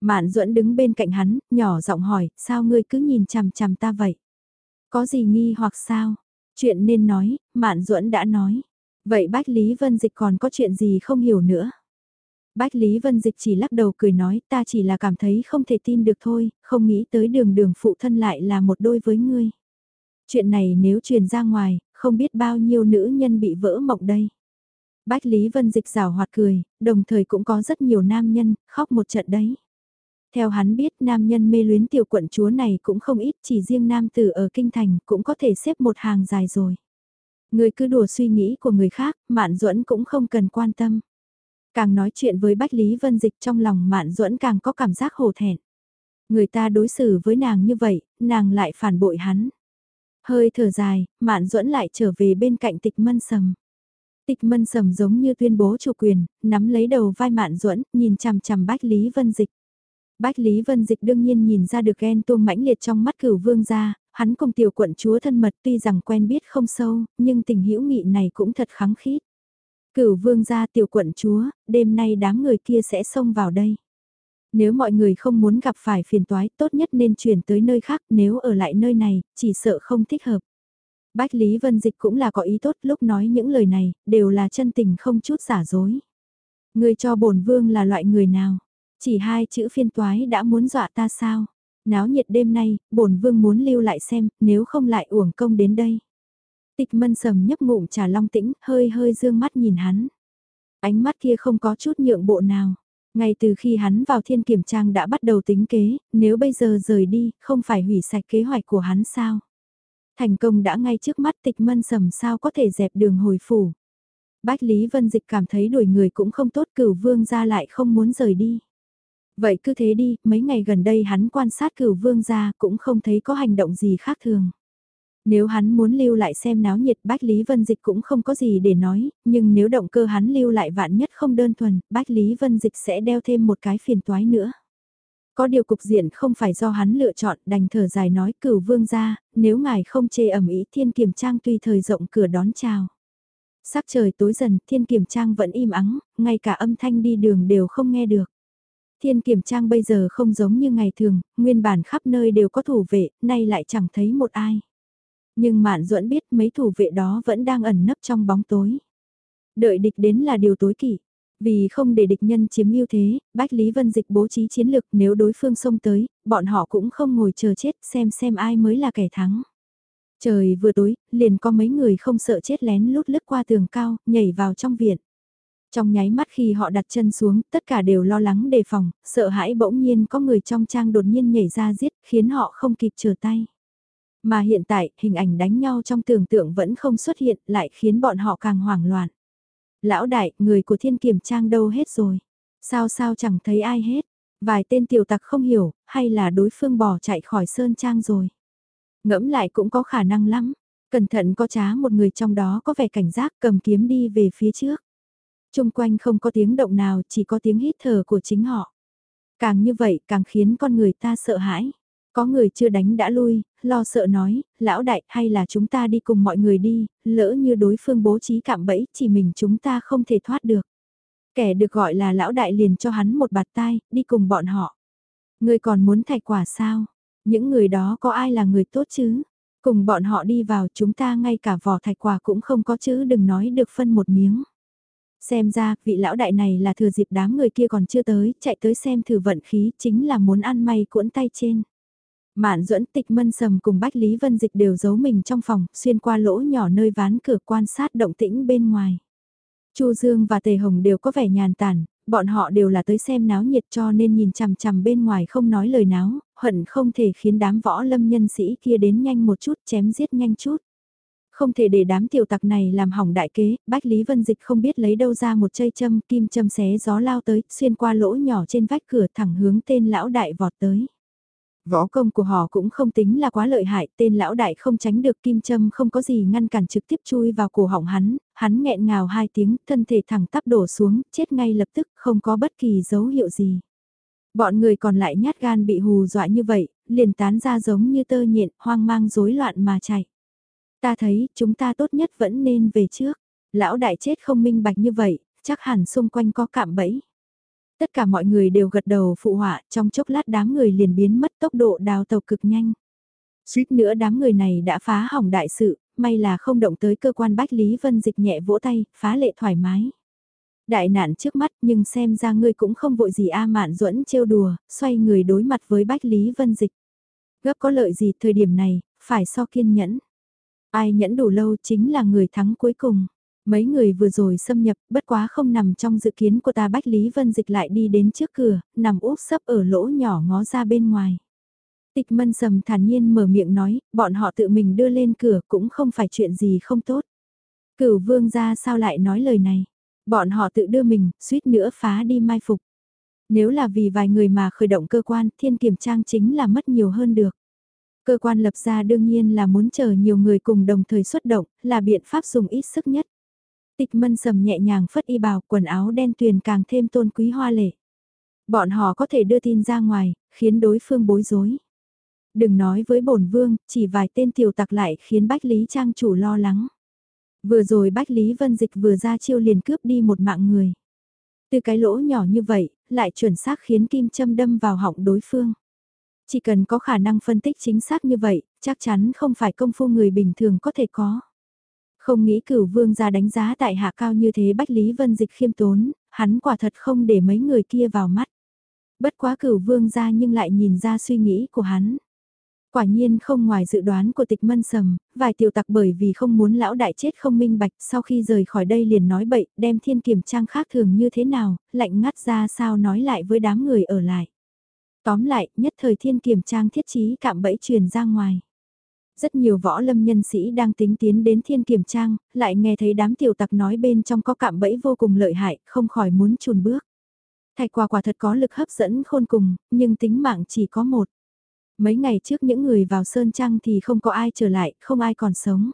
A: Mạn Duẫn đứng bên cạnh hắn, nhỏ giọng hỏi, sao ngươi cứ nhìn chằm chằm ta vậy? Có gì nghi hoặc sao? Chuyện nên nói, Mạn Duẫn đã nói. Vậy Bách Lý Vân Dịch còn có chuyện gì không hiểu nữa? Bách Lý Vân Dịch chỉ lắc đầu cười nói ta chỉ là cảm thấy không thể tin được thôi, không nghĩ tới đường đường phụ thân lại là một đôi với ngươi. Chuyện này nếu truyền ra ngoài, không biết bao nhiêu nữ nhân bị vỡ mộng đây. Bách Lý Vân Dịch rào hoạt cười, đồng thời cũng có rất nhiều nam nhân, khóc một trận đấy. Theo hắn biết nam nhân mê luyến tiểu quận chúa này cũng không ít, chỉ riêng nam tử ở kinh thành cũng có thể xếp một hàng dài rồi. Người cứ đùa suy nghĩ của người khác, Mạn Duẫn cũng không cần quan tâm. Càng nói chuyện với Bách Lý Vân Dịch trong lòng Mạn Duẫn càng có cảm giác hổ thẹn. Người ta đối xử với nàng như vậy, nàng lại phản bội hắn. Hơi thở dài, Mạn Duẫn lại trở về bên cạnh Tịch Mân Sầm. Tịch Mân Sầm giống như tuyên bố chủ quyền, nắm lấy đầu vai Mạn Duẫn, nhìn chằm chằm Bách Lý Vân Dịch. Bách Lý Vân Dịch đương nhiên nhìn ra được ghen tuông mãnh liệt trong mắt cửu vương gia, hắn cùng tiểu quận chúa thân mật tuy rằng quen biết không sâu, nhưng tình hữu nghị này cũng thật kháng khít. Cửu vương gia tiểu quận chúa, đêm nay đám người kia sẽ xông vào đây. Nếu mọi người không muốn gặp phải phiền toái tốt nhất nên chuyển tới nơi khác nếu ở lại nơi này, chỉ sợ không thích hợp. Bách Lý Vân Dịch cũng là có ý tốt lúc nói những lời này, đều là chân tình không chút giả dối. Người cho bổn vương là loại người nào? Chỉ hai chữ phiên toái đã muốn dọa ta sao? Náo nhiệt đêm nay, bổn vương muốn lưu lại xem, nếu không lại uổng công đến đây. Tịch mân sầm nhấp ngụm trà long tĩnh, hơi hơi dương mắt nhìn hắn. Ánh mắt kia không có chút nhượng bộ nào. Ngay từ khi hắn vào thiên kiểm trang đã bắt đầu tính kế, nếu bây giờ rời đi, không phải hủy sạch kế hoạch của hắn sao? Thành công đã ngay trước mắt tịch mân sầm sao có thể dẹp đường hồi phủ. Bách Lý Vân Dịch cảm thấy đuổi người cũng không tốt cửu vương ra lại không muốn rời đi. Vậy cứ thế đi, mấy ngày gần đây hắn quan sát cửu vương gia cũng không thấy có hành động gì khác thường. Nếu hắn muốn lưu lại xem náo nhiệt Bách Lý Vân Dịch cũng không có gì để nói, nhưng nếu động cơ hắn lưu lại vạn nhất không đơn thuần, Bách Lý Vân Dịch sẽ đeo thêm một cái phiền toái nữa. Có điều cục diện không phải do hắn lựa chọn đành thở dài nói cửu vương gia nếu ngài không chê ẩm ý thiên kiểm trang tùy thời rộng cửa đón chào. Sắc trời tối dần, thiên kiểm trang vẫn im ắng, ngay cả âm thanh đi đường đều không nghe được. Thiên kiểm trang bây giờ không giống như ngày thường, nguyên bản khắp nơi đều có thủ vệ, nay lại chẳng thấy một ai. Nhưng Mạn Duẫn biết mấy thủ vệ đó vẫn đang ẩn nấp trong bóng tối. Đợi địch đến là điều tối kỵ. Vì không để địch nhân chiếm ưu thế, Bách Lý Vân Dịch bố trí chiến lược nếu đối phương xông tới, bọn họ cũng không ngồi chờ chết xem xem ai mới là kẻ thắng. Trời vừa tối, liền có mấy người không sợ chết lén lút lướt qua tường cao, nhảy vào trong viện. Trong nháy mắt khi họ đặt chân xuống, tất cả đều lo lắng đề phòng, sợ hãi bỗng nhiên có người trong trang đột nhiên nhảy ra giết, khiến họ không kịp trở tay. Mà hiện tại, hình ảnh đánh nhau trong tưởng tượng vẫn không xuất hiện, lại khiến bọn họ càng hoảng loạn. Lão đại, người của thiên kiểm trang đâu hết rồi? Sao sao chẳng thấy ai hết? Vài tên tiểu tặc không hiểu, hay là đối phương bỏ chạy khỏi sơn trang rồi? Ngẫm lại cũng có khả năng lắm. Cẩn thận có trá một người trong đó có vẻ cảnh giác cầm kiếm đi về phía trước. Trung quanh không có tiếng động nào, chỉ có tiếng hít thở của chính họ. Càng như vậy càng khiến con người ta sợ hãi. Có người chưa đánh đã lui, lo sợ nói, lão đại hay là chúng ta đi cùng mọi người đi, lỡ như đối phương bố trí cạm bẫy chỉ mình chúng ta không thể thoát được. Kẻ được gọi là lão đại liền cho hắn một bạt tai, đi cùng bọn họ. Người còn muốn thạch quả sao? Những người đó có ai là người tốt chứ? Cùng bọn họ đi vào chúng ta ngay cả vỏ thạch quả cũng không có chứ đừng nói được phân một miếng. Xem ra, vị lão đại này là thừa dịp đám người kia còn chưa tới, chạy tới xem thử vận khí chính là muốn ăn may cuỗn tay trên. Mạn duẫn tịch mân sầm cùng Bách Lý Vân Dịch đều giấu mình trong phòng, xuyên qua lỗ nhỏ nơi ván cửa quan sát động tĩnh bên ngoài. Chu Dương và Tề Hồng đều có vẻ nhàn tản, bọn họ đều là tới xem náo nhiệt cho nên nhìn chằm chằm bên ngoài không nói lời náo, hận không thể khiến đám võ lâm nhân sĩ kia đến nhanh một chút chém giết nhanh chút. Không thể để đám tiểu tặc này làm hỏng đại kế, Bách Lý Vân Dịch không biết lấy đâu ra một chây châm, kim châm xé gió lao tới, xuyên qua lỗ nhỏ trên vách cửa thẳng hướng tên lão đại vọt tới. Võ công của họ cũng không tính là quá lợi hại, tên lão đại không tránh được kim châm không có gì ngăn cản trực tiếp chui vào cổ họng hắn, hắn nghẹn ngào hai tiếng, thân thể thẳng tắp đổ xuống, chết ngay lập tức, không có bất kỳ dấu hiệu gì. Bọn người còn lại nhát gan bị hù dọa như vậy, liền tán ra giống như tơ nhện, hoang mang rối loạn mà chạy. Ta thấy, chúng ta tốt nhất vẫn nên về trước. Lão đại chết không minh bạch như vậy, chắc hẳn xung quanh có cạm bẫy. Tất cả mọi người đều gật đầu phụ họa, trong chốc lát đám người liền biến mất tốc độ đào tàu cực nhanh. Suýt nữa đám người này đã phá hỏng đại sự, may là không động tới cơ quan Bách Lý Vân Dịch nhẹ vỗ tay, phá lệ thoải mái. Đại nạn trước mắt nhưng xem ra ngươi cũng không vội gì A Mạn duẫn trêu đùa, xoay người đối mặt với Bách Lý Vân Dịch. Gấp có lợi gì thời điểm này, phải so kiên nhẫn. Ai nhẫn đủ lâu chính là người thắng cuối cùng. Mấy người vừa rồi xâm nhập, bất quá không nằm trong dự kiến của ta Bách Lý Vân Dịch lại đi đến trước cửa, nằm úp sấp ở lỗ nhỏ ngó ra bên ngoài. Tịch mân sầm thản nhiên mở miệng nói, bọn họ tự mình đưa lên cửa cũng không phải chuyện gì không tốt. Cửu vương ra sao lại nói lời này? Bọn họ tự đưa mình, suýt nữa phá đi mai phục. Nếu là vì vài người mà khởi động cơ quan, thiên kiểm trang chính là mất nhiều hơn được. Cơ quan lập ra đương nhiên là muốn chờ nhiều người cùng đồng thời xuất động, là biện pháp dùng ít sức nhất. Tịch mân sầm nhẹ nhàng phất y bào quần áo đen tuyền càng thêm tôn quý hoa lệ. Bọn họ có thể đưa tin ra ngoài, khiến đối phương bối rối. Đừng nói với bổn vương, chỉ vài tên tiểu tặc lại khiến Bách Lý Trang chủ lo lắng. Vừa rồi Bách Lý Vân Dịch vừa ra chiêu liền cướp đi một mạng người. Từ cái lỗ nhỏ như vậy, lại chuẩn xác khiến kim châm đâm vào họng đối phương. Chỉ cần có khả năng phân tích chính xác như vậy, chắc chắn không phải công phu người bình thường có thể có. Không nghĩ cửu vương ra đánh giá tại hạ cao như thế Bách Lý Vân Dịch khiêm tốn, hắn quả thật không để mấy người kia vào mắt. Bất quá cửu vương ra nhưng lại nhìn ra suy nghĩ của hắn. Quả nhiên không ngoài dự đoán của tịch mân sầm, vài tiểu tặc bởi vì không muốn lão đại chết không minh bạch sau khi rời khỏi đây liền nói bậy, đem thiên kiểm trang khác thường như thế nào, lạnh ngắt ra sao nói lại với đám người ở lại. Tóm lại, nhất thời thiên kiểm trang thiết trí cạm bẫy truyền ra ngoài. Rất nhiều võ lâm nhân sĩ đang tính tiến đến thiên kiểm trang, lại nghe thấy đám tiểu tặc nói bên trong có cạm bẫy vô cùng lợi hại, không khỏi muốn chùn bước. Thạch quả quả thật có lực hấp dẫn khôn cùng, nhưng tính mạng chỉ có một. Mấy ngày trước những người vào Sơn Trăng thì không có ai trở lại, không ai còn sống.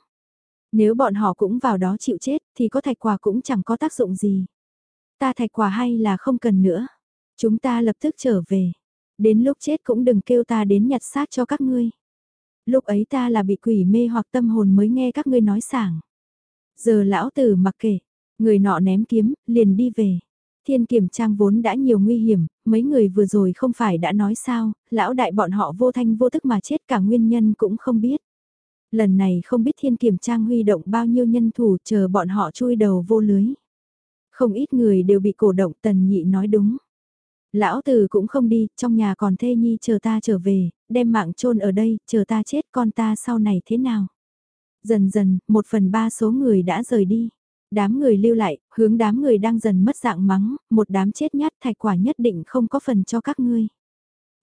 A: Nếu bọn họ cũng vào đó chịu chết thì có thạch quả cũng chẳng có tác dụng gì. Ta thạch quả hay là không cần nữa. Chúng ta lập tức trở về. Đến lúc chết cũng đừng kêu ta đến nhặt xác cho các ngươi. Lúc ấy ta là bị quỷ mê hoặc tâm hồn mới nghe các ngươi nói sảng. Giờ lão tử mặc kệ, người nọ ném kiếm, liền đi về. Thiên kiểm trang vốn đã nhiều nguy hiểm, mấy người vừa rồi không phải đã nói sao, lão đại bọn họ vô thanh vô tức mà chết cả nguyên nhân cũng không biết. Lần này không biết thiên kiểm trang huy động bao nhiêu nhân thủ chờ bọn họ chui đầu vô lưới. Không ít người đều bị cổ động tần nhị nói đúng. Lão tử cũng không đi, trong nhà còn thê nhi chờ ta trở về, đem mạng chôn ở đây, chờ ta chết con ta sau này thế nào. Dần dần, một phần ba số người đã rời đi. Đám người lưu lại, hướng đám người đang dần mất dạng mắng, một đám chết nhát thạch quả nhất định không có phần cho các ngươi.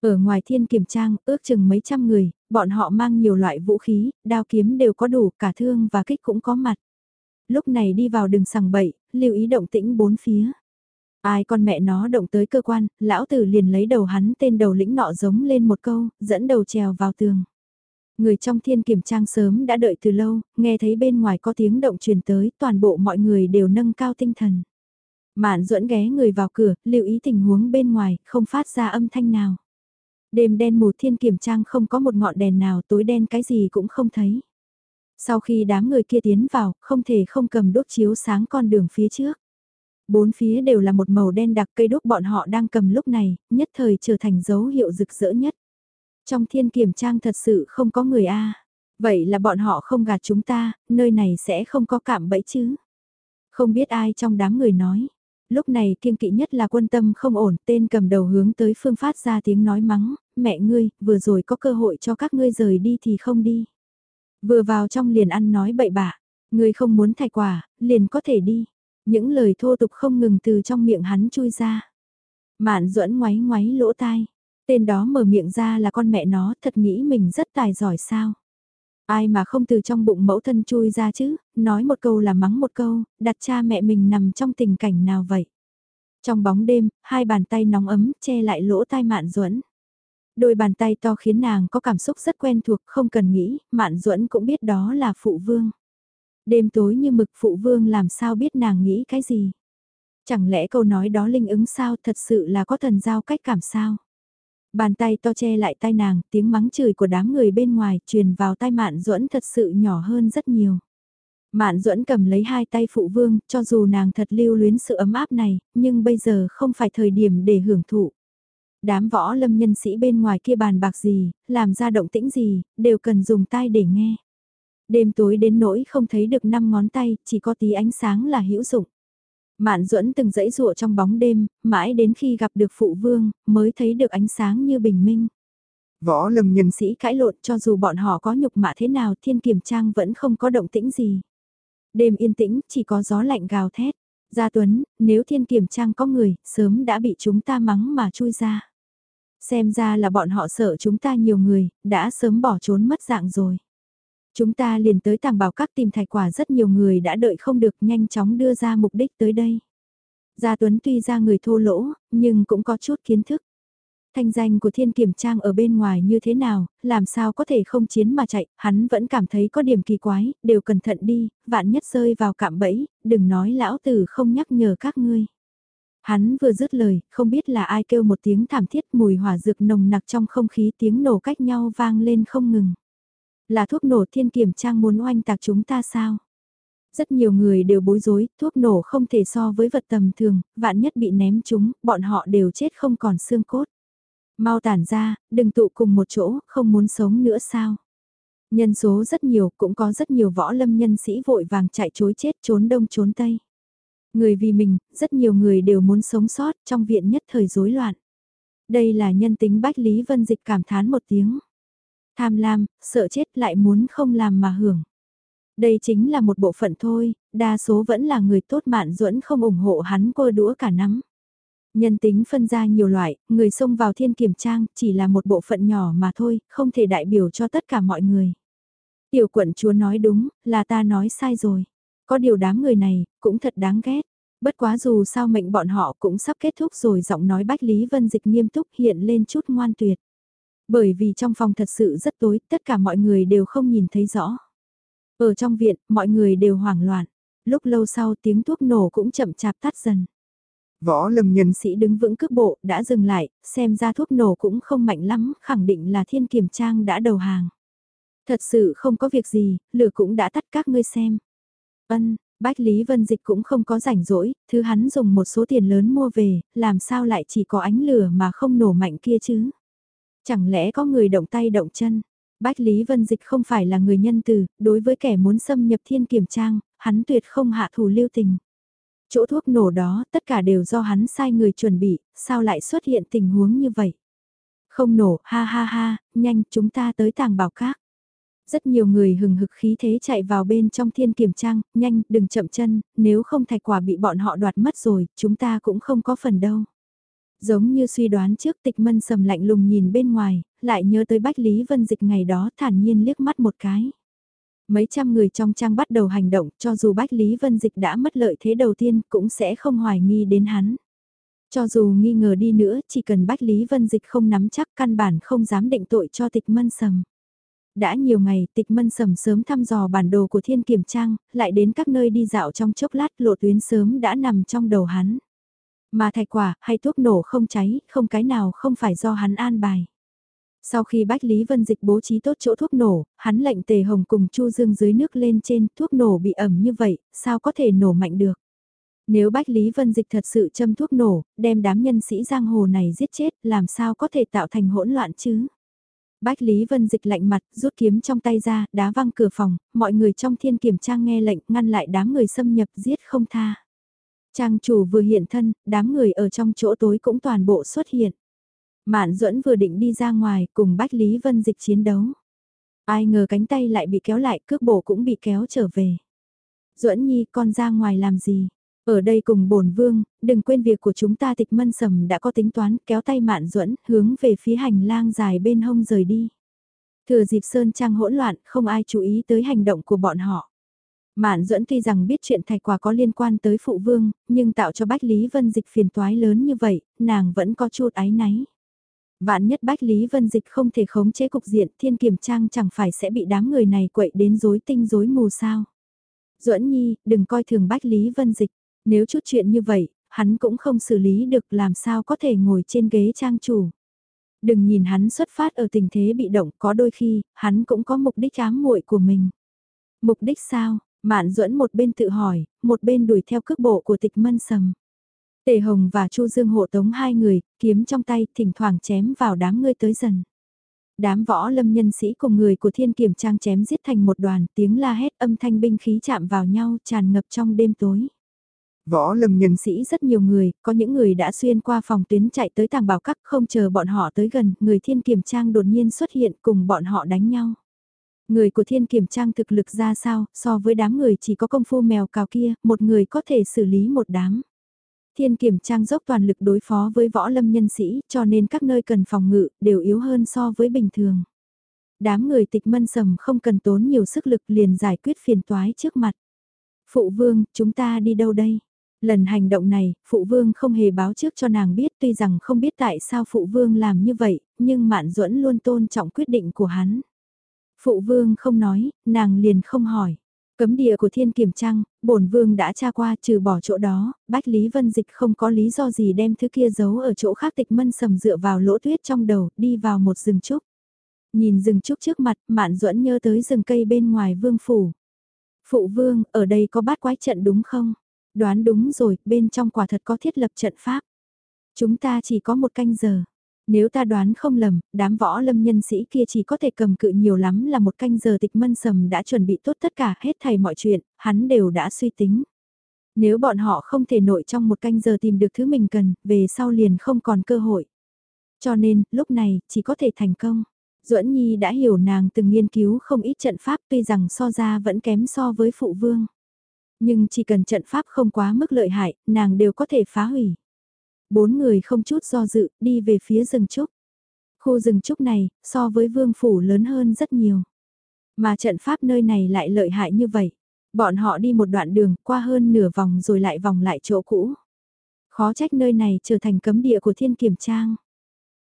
A: Ở ngoài thiên kiểm trang, ước chừng mấy trăm người, bọn họ mang nhiều loại vũ khí, đao kiếm đều có đủ, cả thương và kích cũng có mặt. Lúc này đi vào đường sằng bậy, lưu ý động tĩnh bốn phía. Ai con mẹ nó động tới cơ quan, lão tử liền lấy đầu hắn tên đầu lĩnh nọ giống lên một câu, dẫn đầu trèo vào tường. Người trong thiên kiểm trang sớm đã đợi từ lâu, nghe thấy bên ngoài có tiếng động truyền tới, toàn bộ mọi người đều nâng cao tinh thần. Mạn duẫn ghé người vào cửa, lưu ý tình huống bên ngoài, không phát ra âm thanh nào. Đêm đen mù thiên kiểm trang không có một ngọn đèn nào tối đen cái gì cũng không thấy. Sau khi đám người kia tiến vào, không thể không cầm đốt chiếu sáng con đường phía trước. Bốn phía đều là một màu đen đặc cây đúc bọn họ đang cầm lúc này, nhất thời trở thành dấu hiệu rực rỡ nhất. Trong thiên kiểm trang thật sự không có người A. Vậy là bọn họ không gạt chúng ta, nơi này sẽ không có cạm bẫy chứ. Không biết ai trong đám người nói. Lúc này kiêng kỵ nhất là quân tâm không ổn, tên cầm đầu hướng tới phương phát ra tiếng nói mắng, mẹ ngươi, vừa rồi có cơ hội cho các ngươi rời đi thì không đi. Vừa vào trong liền ăn nói bậy bạ, ngươi không muốn thay quả, liền có thể đi. Những lời thô tục không ngừng từ trong miệng hắn chui ra. Mạn duẫn ngoáy ngoáy lỗ tai. Tên đó mở miệng ra là con mẹ nó thật nghĩ mình rất tài giỏi sao. Ai mà không từ trong bụng mẫu thân chui ra chứ, nói một câu là mắng một câu, đặt cha mẹ mình nằm trong tình cảnh nào vậy. Trong bóng đêm, hai bàn tay nóng ấm che lại lỗ tai mạn duẫn Đôi bàn tay to khiến nàng có cảm xúc rất quen thuộc, không cần nghĩ, mạn duẫn cũng biết đó là phụ vương. Đêm tối như mực phụ vương làm sao biết nàng nghĩ cái gì. Chẳng lẽ câu nói đó linh ứng sao thật sự là có thần giao cách cảm sao. Bàn tay to che lại tai nàng, tiếng mắng chửi của đám người bên ngoài truyền vào tai Mạn Duẫn thật sự nhỏ hơn rất nhiều. Mạn Duẫn cầm lấy hai tay phụ vương, cho dù nàng thật lưu luyến sự ấm áp này, nhưng bây giờ không phải thời điểm để hưởng thụ. Đám võ lâm nhân sĩ bên ngoài kia bàn bạc gì, làm ra động tĩnh gì, đều cần dùng tai để nghe. Đêm tối đến nỗi không thấy được năm ngón tay, chỉ có tí ánh sáng là hữu dụng. Mạn duẫn từng dãy dụa trong bóng đêm, mãi đến khi gặp được phụ vương, mới thấy được ánh sáng như bình minh. Võ lâm nhân sĩ cãi lộn cho dù bọn họ có nhục mạ thế nào thiên kiểm trang vẫn không có động tĩnh gì. Đêm yên tĩnh, chỉ có gió lạnh gào thét. Gia Tuấn, nếu thiên kiểm trang có người, sớm đã bị chúng ta mắng mà chui ra. Xem ra là bọn họ sợ chúng ta nhiều người, đã sớm bỏ trốn mất dạng rồi. Chúng ta liền tới tàng bảo các tìm thạch quả rất nhiều người đã đợi không được nhanh chóng đưa ra mục đích tới đây. Gia Tuấn tuy ra người thô lỗ, nhưng cũng có chút kiến thức. Thanh danh của thiên kiểm trang ở bên ngoài như thế nào, làm sao có thể không chiến mà chạy, hắn vẫn cảm thấy có điểm kỳ quái, đều cẩn thận đi, vạn nhất rơi vào cạm bẫy, đừng nói lão tử không nhắc nhở các ngươi. Hắn vừa dứt lời, không biết là ai kêu một tiếng thảm thiết mùi hỏa dược nồng nặc trong không khí tiếng nổ cách nhau vang lên không ngừng. Là thuốc nổ thiên kiểm trang muốn oanh tạc chúng ta sao? Rất nhiều người đều bối rối, thuốc nổ không thể so với vật tầm thường, vạn nhất bị ném chúng, bọn họ đều chết không còn xương cốt. Mau tản ra, đừng tụ cùng một chỗ, không muốn sống nữa sao? Nhân số rất nhiều, cũng có rất nhiều võ lâm nhân sĩ vội vàng chạy chối chết trốn đông trốn tây. Người vì mình, rất nhiều người đều muốn sống sót trong viện nhất thời rối loạn. Đây là nhân tính Bách Lý Vân Dịch cảm thán một tiếng. Tham lam, sợ chết lại muốn không làm mà hưởng. Đây chính là một bộ phận thôi, đa số vẫn là người tốt mạn duẫn không ủng hộ hắn cô đũa cả nắm. Nhân tính phân ra nhiều loại, người xông vào thiên kiểm trang chỉ là một bộ phận nhỏ mà thôi, không thể đại biểu cho tất cả mọi người. Tiểu quận chúa nói đúng, là ta nói sai rồi. Có điều đám người này, cũng thật đáng ghét. Bất quá dù sao mệnh bọn họ cũng sắp kết thúc rồi giọng nói Bách Lý Vân Dịch nghiêm túc hiện lên chút ngoan tuyệt. Bởi vì trong phòng thật sự rất tối, tất cả mọi người đều không nhìn thấy rõ. Ở trong viện, mọi người đều hoảng loạn. Lúc lâu sau tiếng thuốc nổ cũng chậm chạp tắt dần. Võ lâm nhân sĩ đứng vững cước bộ, đã dừng lại, xem ra thuốc nổ cũng không mạnh lắm, khẳng định là thiên kiểm trang đã đầu hàng. Thật sự không có việc gì, lửa cũng đã tắt các ngươi xem. Ân, Bách Lý Vân Dịch cũng không có rảnh rỗi, thứ hắn dùng một số tiền lớn mua về, làm sao lại chỉ có ánh lửa mà không nổ mạnh kia chứ? Chẳng lẽ có người động tay động chân? Bách Lý Vân Dịch không phải là người nhân từ, đối với kẻ muốn xâm nhập thiên kiểm trang, hắn tuyệt không hạ thủ lưu tình. Chỗ thuốc nổ đó, tất cả đều do hắn sai người chuẩn bị, sao lại xuất hiện tình huống như vậy? Không nổ, ha ha ha, nhanh chúng ta tới tàng bảo các. Rất nhiều người hừng hực khí thế chạy vào bên trong thiên kiểm trang, nhanh, đừng chậm chân, nếu không thạch quả bị bọn họ đoạt mất rồi, chúng ta cũng không có phần đâu. Giống như suy đoán trước tịch mân sầm lạnh lùng nhìn bên ngoài, lại nhớ tới Bách Lý Vân Dịch ngày đó thản nhiên liếc mắt một cái. Mấy trăm người trong trang bắt đầu hành động cho dù Bách Lý Vân Dịch đã mất lợi thế đầu tiên cũng sẽ không hoài nghi đến hắn. Cho dù nghi ngờ đi nữa chỉ cần Bách Lý Vân Dịch không nắm chắc căn bản không dám định tội cho tịch mân sầm. Đã nhiều ngày tịch mân sầm sớm thăm dò bản đồ của thiên kiểm trang, lại đến các nơi đi dạo trong chốc lát lộ tuyến sớm đã nằm trong đầu hắn. Mà thạch quả hay thuốc nổ không cháy, không cái nào không phải do hắn an bài. Sau khi Bách Lý Vân Dịch bố trí tốt chỗ thuốc nổ, hắn lệnh Tề Hồng cùng Chu Dương dưới nước lên trên, thuốc nổ bị ẩm như vậy, sao có thể nổ mạnh được. Nếu Bách Lý Vân Dịch thật sự châm thuốc nổ, đem đám nhân sĩ giang hồ này giết chết, làm sao có thể tạo thành hỗn loạn chứ? Bách Lý Vân Dịch lạnh mặt, rút kiếm trong tay ra, đá văng cửa phòng, mọi người trong thiên kiểm trang nghe lệnh ngăn lại đám người xâm nhập giết không tha. Trang chủ vừa hiện thân, đám người ở trong chỗ tối cũng toàn bộ xuất hiện. Mạn duẫn vừa định đi ra ngoài cùng Bách Lý Vân Dịch chiến đấu. Ai ngờ cánh tay lại bị kéo lại, cước bộ cũng bị kéo trở về. duẫn nhi con ra ngoài làm gì? Ở đây cùng bổn vương, đừng quên việc của chúng ta tịch mân sầm đã có tính toán kéo tay mạn duẫn hướng về phía hành lang dài bên hông rời đi. Thừa dịp sơn trang hỗn loạn, không ai chú ý tới hành động của bọn họ. Mạn duẫn tuy rằng biết chuyện thạch quả có liên quan tới phụ vương, nhưng tạo cho Bách Lý Vân Dịch phiền toái lớn như vậy, nàng vẫn có chút áy náy. Vạn nhất Bách Lý Vân Dịch không thể khống chế cục diện thiên kiểm trang chẳng phải sẽ bị đám người này quậy đến rối tinh rối mù sao. Duẫn Nhi, đừng coi thường Bách Lý Vân Dịch, nếu chút chuyện như vậy, hắn cũng không xử lý được làm sao có thể ngồi trên ghế trang chủ. Đừng nhìn hắn xuất phát ở tình thế bị động có đôi khi, hắn cũng có mục đích ám muội của mình. Mục đích sao? Mạn duẫn một bên tự hỏi, một bên đuổi theo cước bộ của tịch mân sầm. Tề Hồng và Chu Dương hộ tống hai người, kiếm trong tay, thỉnh thoảng chém vào đám ngươi tới dần. Đám võ lâm nhân sĩ cùng người của thiên kiểm trang chém giết thành một đoàn, tiếng la hét âm thanh binh khí chạm vào nhau tràn ngập trong đêm tối. Võ lâm nhân sĩ rất nhiều người, có những người đã xuyên qua phòng tuyến chạy tới tàng bảo các không chờ bọn họ tới gần, người thiên kiểm trang đột nhiên xuất hiện cùng bọn họ đánh nhau. Người của thiên kiểm trang thực lực ra sao, so với đám người chỉ có công phu mèo cào kia, một người có thể xử lý một đám. Thiên kiểm trang dốc toàn lực đối phó với võ lâm nhân sĩ, cho nên các nơi cần phòng ngự, đều yếu hơn so với bình thường. Đám người tịch mân sầm không cần tốn nhiều sức lực liền giải quyết phiền toái trước mặt. Phụ vương, chúng ta đi đâu đây? Lần hành động này, Phụ Vương không hề báo trước cho nàng biết tuy rằng không biết tại sao Phụ Vương làm như vậy, nhưng Mạn duẫn luôn tôn trọng quyết định của hắn. Phụ Vương không nói, nàng liền không hỏi. Cấm địa của thiên kiểm trăng, bổn vương đã tra qua trừ bỏ chỗ đó, Bách Lý Vân Dịch không có lý do gì đem thứ kia giấu ở chỗ khác tịch mân sầm dựa vào lỗ tuyết trong đầu, đi vào một rừng trúc. Nhìn rừng trúc trước mặt, mạn duẫn nhớ tới rừng cây bên ngoài vương phủ. Phụ vương, ở đây có bát quái trận đúng không? Đoán đúng rồi, bên trong quả thật có thiết lập trận pháp. Chúng ta chỉ có một canh giờ. Nếu ta đoán không lầm, đám võ lâm nhân sĩ kia chỉ có thể cầm cự nhiều lắm là một canh giờ tịch mân sầm đã chuẩn bị tốt tất cả hết thầy mọi chuyện, hắn đều đã suy tính. Nếu bọn họ không thể nội trong một canh giờ tìm được thứ mình cần, về sau liền không còn cơ hội. Cho nên, lúc này, chỉ có thể thành công. Duẫn Nhi đã hiểu nàng từng nghiên cứu không ít trận pháp tuy rằng so ra vẫn kém so với phụ vương. Nhưng chỉ cần trận pháp không quá mức lợi hại, nàng đều có thể phá hủy. Bốn người không chút do dự, đi về phía rừng trúc. Khu rừng trúc này, so với vương phủ lớn hơn rất nhiều. Mà trận pháp nơi này lại lợi hại như vậy. Bọn họ đi một đoạn đường, qua hơn nửa vòng rồi lại vòng lại chỗ cũ. Khó trách nơi này trở thành cấm địa của thiên kiểm trang.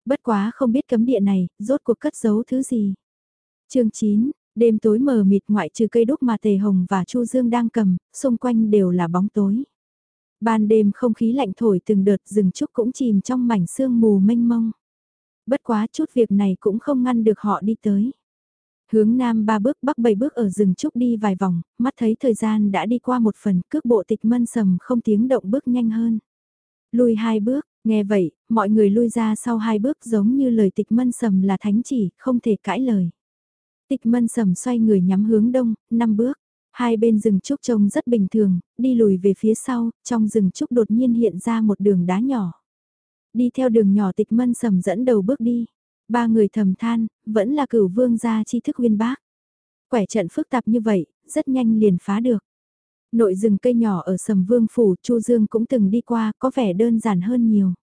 A: Bất quá không biết cấm địa này, rốt cuộc cất giấu thứ gì. chương 9, Đêm tối mờ mịt ngoại trừ cây đúc mà Tề Hồng và Chu Dương đang cầm, xung quanh đều là bóng tối. Ban đêm không khí lạnh thổi từng đợt rừng trúc cũng chìm trong mảnh sương mù mênh mông. Bất quá chút việc này cũng không ngăn được họ đi tới. Hướng nam ba bước bắc bảy bước ở rừng trúc đi vài vòng, mắt thấy thời gian đã đi qua một phần, cước bộ tịch mân sầm không tiếng động bước nhanh hơn. Lùi hai bước, nghe vậy, mọi người lui ra sau hai bước giống như lời tịch mân sầm là thánh chỉ, không thể cãi lời. Tịch mân sầm xoay người nhắm hướng đông, năm bước. Hai bên rừng trúc trông rất bình thường, đi lùi về phía sau, trong rừng trúc đột nhiên hiện ra một đường đá nhỏ. Đi theo đường nhỏ tịch mân sầm dẫn đầu bước đi. Ba người thầm than, vẫn là cửu vương gia tri thức uyên bác. Quẻ trận phức tạp như vậy, rất nhanh liền phá được. Nội rừng cây nhỏ ở sầm vương phủ, Chu Dương cũng từng đi qua, có vẻ đơn giản hơn nhiều.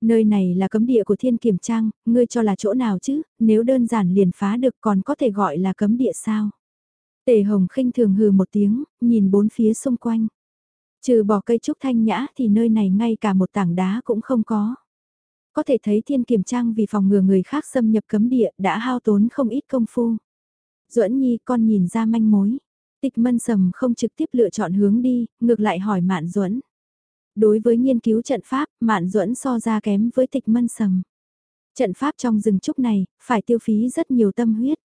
A: Nơi này là cấm địa của thiên kiểm trang, ngươi cho là chỗ nào chứ, nếu đơn giản liền phá được còn có thể gọi là cấm địa sao? Tề Hồng khinh thường hừ một tiếng, nhìn bốn phía xung quanh. Trừ bỏ cây trúc thanh nhã thì nơi này ngay cả một tảng đá cũng không có. Có thể thấy thiên kiểm trang vì phòng ngừa người khác xâm nhập cấm địa đã hao tốn không ít công phu. Duẫn Nhi con nhìn ra manh mối. Tịch mân sầm không trực tiếp lựa chọn hướng đi, ngược lại hỏi Mạn Duẫn. Đối với nghiên cứu trận pháp, Mạn Duẫn so ra kém với tịch mân sầm. Trận pháp trong rừng trúc này, phải tiêu phí rất nhiều tâm huyết.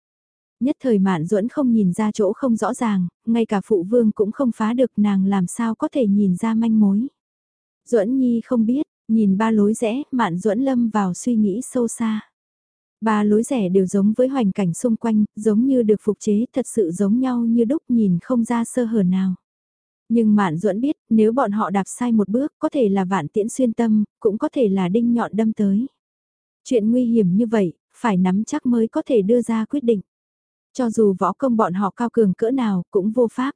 A: Nhất thời Mạn Duẫn không nhìn ra chỗ không rõ ràng, ngay cả phụ vương cũng không phá được nàng làm sao có thể nhìn ra manh mối. Duẫn Nhi không biết, nhìn ba lối rẽ, Mạn Duẫn lâm vào suy nghĩ sâu xa. Ba lối rẽ đều giống với hoành cảnh xung quanh, giống như được phục chế thật sự giống nhau như đúc nhìn không ra sơ hở nào. Nhưng Mạn Duẫn biết, nếu bọn họ đạp sai một bước, có thể là vạn tiễn xuyên tâm, cũng có thể là đinh nhọn đâm tới. Chuyện nguy hiểm như vậy, phải nắm chắc mới có thể đưa ra quyết định. Cho dù võ công bọn họ cao cường cỡ nào, cũng vô pháp.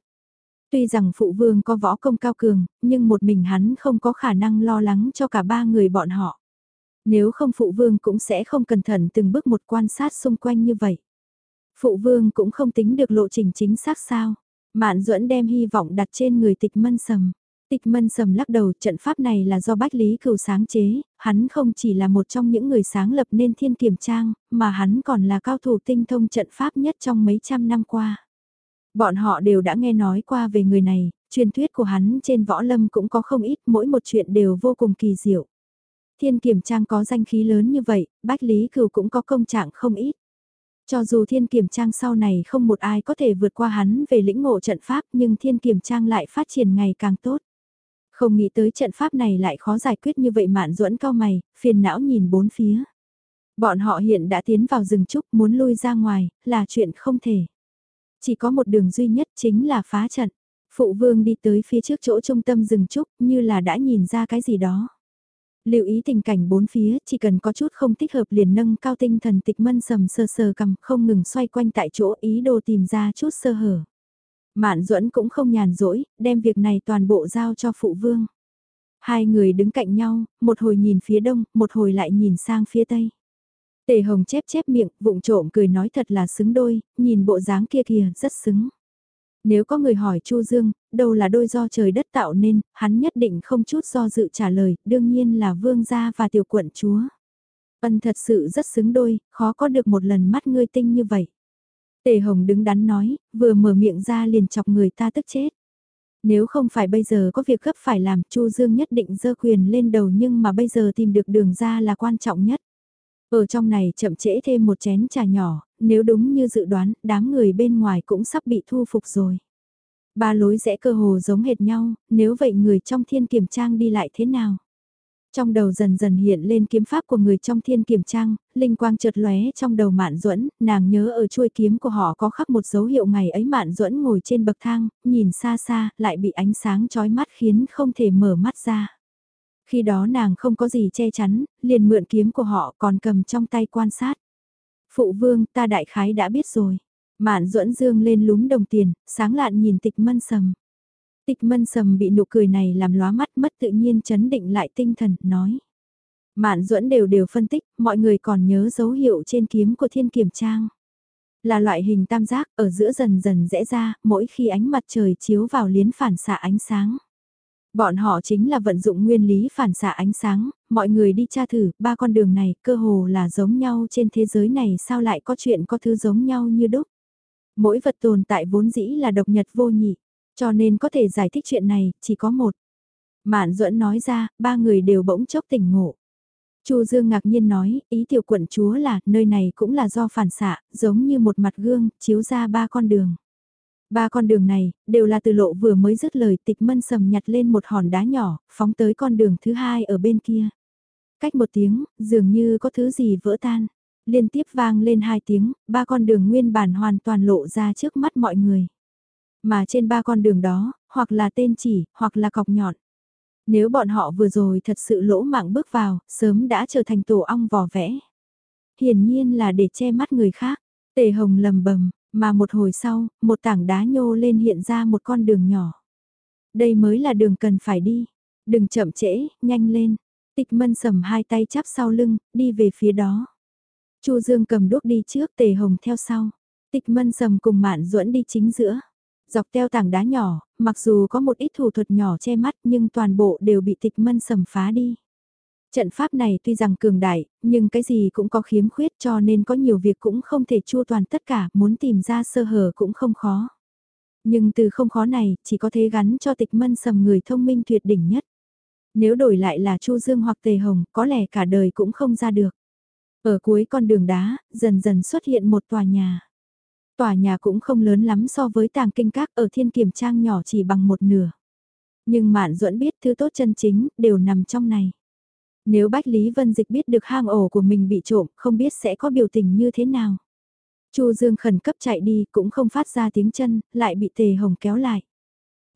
A: Tuy rằng phụ vương có võ công cao cường, nhưng một mình hắn không có khả năng lo lắng cho cả ba người bọn họ. Nếu không phụ vương cũng sẽ không cẩn thận từng bước một quan sát xung quanh như vậy. Phụ vương cũng không tính được lộ trình chính xác sao. Mạn duẫn đem hy vọng đặt trên người tịch mân sầm. Tịch mân sầm lắc đầu trận pháp này là do Bách Lý Cửu sáng chế, hắn không chỉ là một trong những người sáng lập nên thiên kiểm trang, mà hắn còn là cao thủ tinh thông trận pháp nhất trong mấy trăm năm qua. Bọn họ đều đã nghe nói qua về người này, truyền thuyết của hắn trên võ lâm cũng có không ít, mỗi một chuyện đều vô cùng kỳ diệu. Thiên kiểm trang có danh khí lớn như vậy, Bách Lý Cửu cũng có công trạng không ít. Cho dù thiên kiểm trang sau này không một ai có thể vượt qua hắn về lĩnh ngộ trận pháp nhưng thiên kiểm trang lại phát triển ngày càng tốt. Không nghĩ tới trận pháp này lại khó giải quyết như vậy mạn duẫn cao mày, phiền não nhìn bốn phía. Bọn họ hiện đã tiến vào rừng trúc muốn lui ra ngoài, là chuyện không thể. Chỉ có một đường duy nhất chính là phá trận. Phụ vương đi tới phía trước chỗ trung tâm rừng trúc như là đã nhìn ra cái gì đó. Lưu ý tình cảnh bốn phía, chỉ cần có chút không thích hợp liền nâng cao tinh thần tịch mân sầm sờ sờ cầm không ngừng xoay quanh tại chỗ ý đồ tìm ra chút sơ hở. Mạn duẫn cũng không nhàn rỗi, đem việc này toàn bộ giao cho phụ vương. Hai người đứng cạnh nhau, một hồi nhìn phía đông, một hồi lại nhìn sang phía tây. Tề Hồng chép chép miệng, vụng trộm cười nói thật là xứng đôi, nhìn bộ dáng kia kìa, rất xứng. Nếu có người hỏi Chu Dương, đâu là đôi do trời đất tạo nên, hắn nhất định không chút do dự trả lời, đương nhiên là vương gia và tiểu quận chúa. Ân thật sự rất xứng đôi, khó có được một lần mắt ngươi tinh như vậy. Tề Hồng đứng đắn nói, vừa mở miệng ra liền chọc người ta tức chết. Nếu không phải bây giờ có việc gấp phải làm, Chu Dương nhất định dơ quyền lên đầu nhưng mà bây giờ tìm được đường ra là quan trọng nhất. Ở trong này chậm trễ thêm một chén trà nhỏ, nếu đúng như dự đoán, đám người bên ngoài cũng sắp bị thu phục rồi. Ba lối rẽ cơ hồ giống hệt nhau, nếu vậy người trong thiên kiểm trang đi lại thế nào? Trong đầu dần dần hiện lên kiếm pháp của người trong thiên kiểm trang, linh quang chợt lóe trong đầu mạn duẫn nàng nhớ ở chuôi kiếm của họ có khắc một dấu hiệu ngày ấy mạn duẫn ngồi trên bậc thang, nhìn xa xa, lại bị ánh sáng chói mắt khiến không thể mở mắt ra. Khi đó nàng không có gì che chắn, liền mượn kiếm của họ còn cầm trong tay quan sát. Phụ vương, ta đại khái đã biết rồi. Mạn duẫn dương lên lúm đồng tiền, sáng lạn nhìn tịch mân sầm. Tịch mân sầm bị nụ cười này làm lóa mắt mất tự nhiên chấn định lại tinh thần, nói. Mạn duẫn đều đều phân tích, mọi người còn nhớ dấu hiệu trên kiếm của thiên kiểm trang. Là loại hình tam giác, ở giữa dần dần rẽ ra, mỗi khi ánh mặt trời chiếu vào liến phản xạ ánh sáng. Bọn họ chính là vận dụng nguyên lý phản xạ ánh sáng, mọi người đi tra thử, ba con đường này cơ hồ là giống nhau trên thế giới này sao lại có chuyện có thứ giống nhau như đúc. Mỗi vật tồn tại vốn dĩ là độc nhật vô nhị, cho nên có thể giải thích chuyện này, chỉ có một. Mạn duẫn nói ra, ba người đều bỗng chốc tỉnh ngộ. Chu Dương ngạc nhiên nói, ý tiểu quận chúa là, nơi này cũng là do phản xạ, giống như một mặt gương, chiếu ra ba con đường. Ba con đường này, đều là từ lộ vừa mới dứt lời tịch mân sầm nhặt lên một hòn đá nhỏ, phóng tới con đường thứ hai ở bên kia. Cách một tiếng, dường như có thứ gì vỡ tan. Liên tiếp vang lên hai tiếng, ba con đường nguyên bản hoàn toàn lộ ra trước mắt mọi người. Mà trên ba con đường đó, hoặc là tên chỉ, hoặc là cọc nhọn. Nếu bọn họ vừa rồi thật sự lỗ mạng bước vào, sớm đã trở thành tổ ong vỏ vẽ. Hiển nhiên là để che mắt người khác. Tề hồng lầm bầm, mà một hồi sau, một tảng đá nhô lên hiện ra một con đường nhỏ. Đây mới là đường cần phải đi. Đừng chậm trễ, nhanh lên. Tịch mân sầm hai tay chắp sau lưng, đi về phía đó. Chu Dương cầm đuốc đi trước, Tề Hồng theo sau. Tịch mân sầm cùng mạn duẫn đi chính giữa. Dọc theo tảng đá nhỏ, mặc dù có một ít thủ thuật nhỏ che mắt nhưng toàn bộ đều bị tịch mân sầm phá đi. Trận pháp này tuy rằng cường đại, nhưng cái gì cũng có khiếm khuyết cho nên có nhiều việc cũng không thể chua toàn tất cả, muốn tìm ra sơ hở cũng không khó. Nhưng từ không khó này, chỉ có thể gắn cho tịch mân sầm người thông minh tuyệt đỉnh nhất. Nếu đổi lại là Chu Dương hoặc Tề Hồng, có lẽ cả đời cũng không ra được. Ở cuối con đường đá, dần dần xuất hiện một tòa nhà. Tòa nhà cũng không lớn lắm so với tàng kinh các ở thiên kiểm trang nhỏ chỉ bằng một nửa. Nhưng Mạn Duẫn biết thứ tốt chân chính đều nằm trong này. Nếu Bách Lý Vân Dịch biết được hang ổ của mình bị trộm, không biết sẽ có biểu tình như thế nào. Chu Dương khẩn cấp chạy đi, cũng không phát ra tiếng chân, lại bị Tề Hồng kéo lại.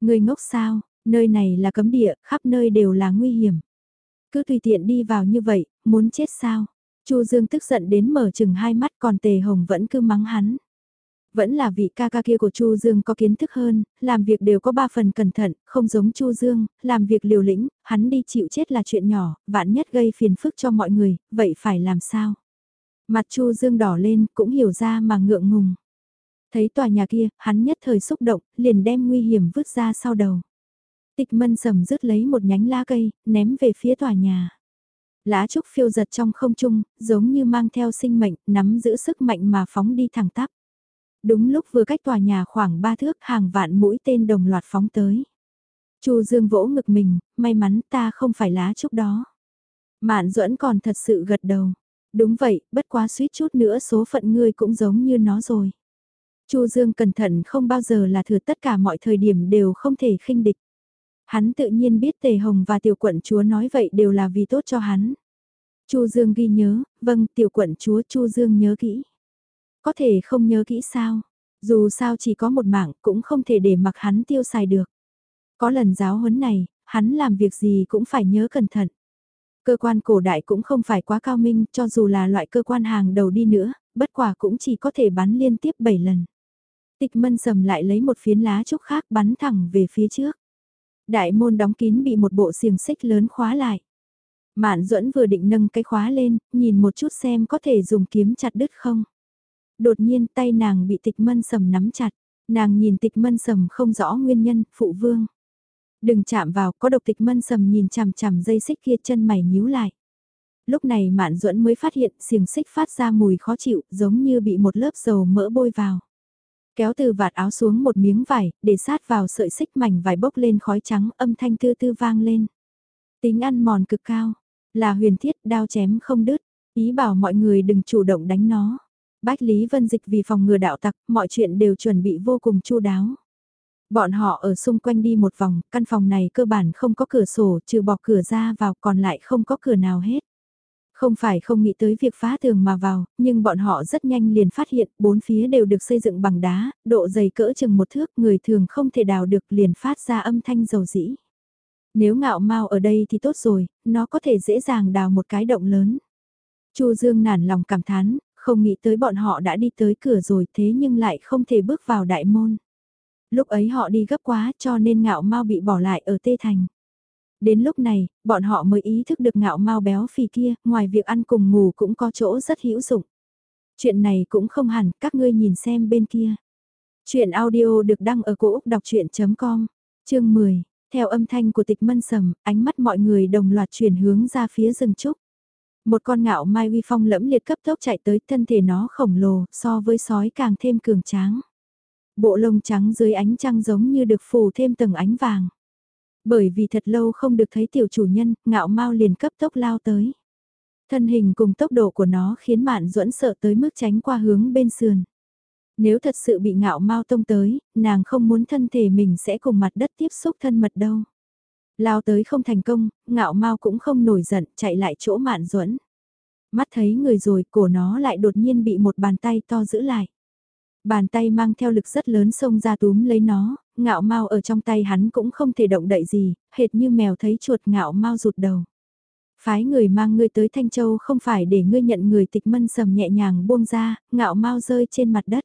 A: Người ngốc sao, nơi này là cấm địa, khắp nơi đều là nguy hiểm. Cứ tùy tiện đi vào như vậy, muốn chết sao? Chu Dương tức giận đến mở chừng hai mắt còn Tề Hồng vẫn cứ mắng hắn. Vẫn là vị ca ca kia của Chu Dương có kiến thức hơn, làm việc đều có ba phần cẩn thận, không giống Chu Dương, làm việc liều lĩnh, hắn đi chịu chết là chuyện nhỏ, vạn nhất gây phiền phức cho mọi người, vậy phải làm sao? Mặt Chu Dương đỏ lên, cũng hiểu ra mà ngượng ngùng. Thấy tòa nhà kia, hắn nhất thời xúc động, liền đem nguy hiểm vứt ra sau đầu. Tịch mân sầm rứt lấy một nhánh lá cây, ném về phía tòa nhà. Lá trúc phiêu giật trong không trung, giống như mang theo sinh mệnh, nắm giữ sức mạnh mà phóng đi thẳng tắp. Đúng lúc vừa cách tòa nhà khoảng ba thước hàng vạn mũi tên đồng loạt phóng tới. Chu Dương vỗ ngực mình, may mắn ta không phải lá trúc đó. Mạn duẫn còn thật sự gật đầu. Đúng vậy, bất quá suýt chút nữa số phận ngươi cũng giống như nó rồi. Chu Dương cẩn thận không bao giờ là thừa tất cả mọi thời điểm đều không thể khinh địch. Hắn tự nhiên biết Tề Hồng và tiểu quận chúa nói vậy đều là vì tốt cho hắn. Chu Dương ghi nhớ, vâng tiểu quận chúa Chu Dương nhớ kỹ. Có thể không nhớ kỹ sao, dù sao chỉ có một mạng cũng không thể để mặc hắn tiêu xài được. Có lần giáo huấn này, hắn làm việc gì cũng phải nhớ cẩn thận. Cơ quan cổ đại cũng không phải quá cao minh cho dù là loại cơ quan hàng đầu đi nữa, bất quả cũng chỉ có thể bắn liên tiếp 7 lần. Tịch mân sầm lại lấy một phiến lá trúc khác bắn thẳng về phía trước. Đại môn đóng kín bị một bộ xiềng xích lớn khóa lại. Mạn duẫn vừa định nâng cái khóa lên, nhìn một chút xem có thể dùng kiếm chặt đứt không. Đột nhiên tay nàng bị tịch mân sầm nắm chặt, nàng nhìn tịch mân sầm không rõ nguyên nhân, phụ vương. Đừng chạm vào, có độc tịch mân sầm nhìn chằm chằm dây xích kia chân mày nhíu lại. Lúc này Mạn Duẫn mới phát hiện xiềng xích phát ra mùi khó chịu giống như bị một lớp dầu mỡ bôi vào. Kéo từ vạt áo xuống một miếng vải, để sát vào sợi xích mảnh vải bốc lên khói trắng âm thanh tư tư vang lên. Tính ăn mòn cực cao, là huyền thiết đao chém không đứt, ý bảo mọi người đừng chủ động đánh nó. Bách Lý Vân Dịch vì phòng ngừa đạo tặc, mọi chuyện đều chuẩn bị vô cùng chu đáo. Bọn họ ở xung quanh đi một vòng, căn phòng này cơ bản không có cửa sổ, trừ bỏ cửa ra vào còn lại không có cửa nào hết. Không phải không nghĩ tới việc phá tường mà vào, nhưng bọn họ rất nhanh liền phát hiện bốn phía đều được xây dựng bằng đá, độ dày cỡ chừng một thước người thường không thể đào được liền phát ra âm thanh dầu dĩ. Nếu ngạo mau ở đây thì tốt rồi, nó có thể dễ dàng đào một cái động lớn. Chu Dương nản lòng cảm thán, không nghĩ tới bọn họ đã đi tới cửa rồi thế nhưng lại không thể bước vào đại môn. Lúc ấy họ đi gấp quá cho nên ngạo mau bị bỏ lại ở Tê Thành. Đến lúc này, bọn họ mới ý thức được ngạo mau béo phì kia, ngoài việc ăn cùng ngủ cũng có chỗ rất hữu dụng. Chuyện này cũng không hẳn, các ngươi nhìn xem bên kia. Chuyện audio được đăng ở cổ Úc đọc chuyện.com, chương 10, theo âm thanh của tịch mân sầm, ánh mắt mọi người đồng loạt chuyển hướng ra phía rừng trúc. Một con ngạo mai uy phong lẫm liệt cấp tốc chạy tới thân thể nó khổng lồ so với sói càng thêm cường tráng. Bộ lông trắng dưới ánh trăng giống như được phủ thêm tầng ánh vàng. Bởi vì thật lâu không được thấy tiểu chủ nhân, ngạo mau liền cấp tốc lao tới. Thân hình cùng tốc độ của nó khiến Mạn Duẫn sợ tới mức tránh qua hướng bên sườn. Nếu thật sự bị ngạo mau tông tới, nàng không muốn thân thể mình sẽ cùng mặt đất tiếp xúc thân mật đâu. Lao tới không thành công, ngạo mau cũng không nổi giận, chạy lại chỗ Mạn Duẫn. Mắt thấy người rồi, cổ nó lại đột nhiên bị một bàn tay to giữ lại. Bàn tay mang theo lực rất lớn xông ra túm lấy nó, ngạo mau ở trong tay hắn cũng không thể động đậy gì, hệt như mèo thấy chuột ngạo mau rụt đầu. Phái người mang ngươi tới Thanh Châu không phải để ngươi nhận người tịch mân sầm nhẹ nhàng buông ra, ngạo mau rơi trên mặt đất.